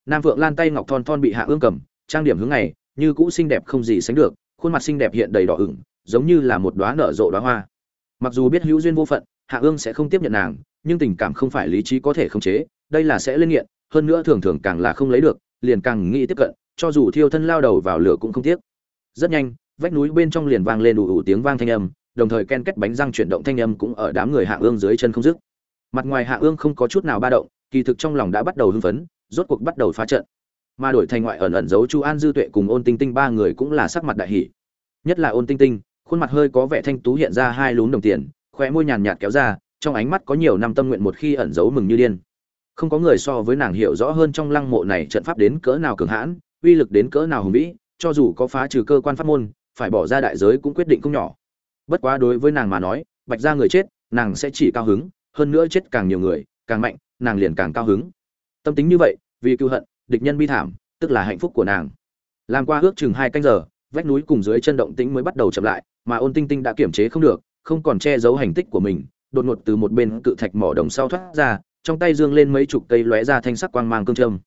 Nam vượng lan tay ngọc thon thon bị hạ ương cầm, trang điểm hướng này như cũ xinh đẹp không gì sánh được, khuôn mặt xinh đẹp hiện đầy đỏ ửng, giống như là một đóa nở rộ đóa hoa. Mặc dù biết hữu duyên vô phận, hạ ương sẽ không tiếp nhận nàng nhưng tình cảm không phải lý trí có thể khống chế đây là sẽ lên nghiện hơn nữa thường thường càng là không lấy được liền càng nghĩ tiếp cận cho dù thiêu thân lao đầu vào lửa cũng không tiếc. Rất nhanh vách núi bên trong liền vang lên ù ủ tiếng vang thanh âm đồng thời ken kết bánh răng chuyển động thanh âm cũng ở đám người hạ ương dưới chân không dứt. Mặt ngoài hạ ương không có chút nào ba động kỳ thực trong lòng đã bắt đầu hưng phấn rốt cuộc bắt đầu phá trận. Mà đổi thành ngoại ẩn ẩn giấu chu an dư tuệ cùng ôn tinh tinh ba người cũng là sắc mặt đại hỉ, nhất là ôn tinh tinh khuôn mặt hơi có vẻ thanh tú hiện ra hai lún đồng tiền khóe môi nhàn nhạt kéo ra trong ánh mắt có nhiều năm tâm nguyện một khi ẩn giấu mừng như điên. Không có người so với nàng hiểu rõ hơn trong lăng mộ này trận pháp đến cỡ nào cường hãn, uy lực đến cỡ nào hùng vĩ, cho dù có phá trừ cơ quan pháp môn, phải bỏ ra đại giới cũng quyết định không nhỏ. Bất quá đối với nàng mà nói, bạch ra người chết, nàng sẽ chỉ cao hứng, hơn nữa chết càng nhiều người, càng mạnh, nàng liền càng cao hứng. Tâm tính như vậy, vì cựu hận, địch nhân bi thảm, tức là hạnh phúc của nàng. Làm qua ước chừng hai canh giờ, vách núi cùng dưới chân động tĩnh mới bắt đầu chậm lại, mà ôn tinh tinh đã kiểm chế không được, không còn che giấu hành tích của mình đột ngột từ một bên cự thạch mỏ đồng sau thoát ra, trong tay dương lên mấy chục cây lóe ra thanh sắc quang mang cương trâm.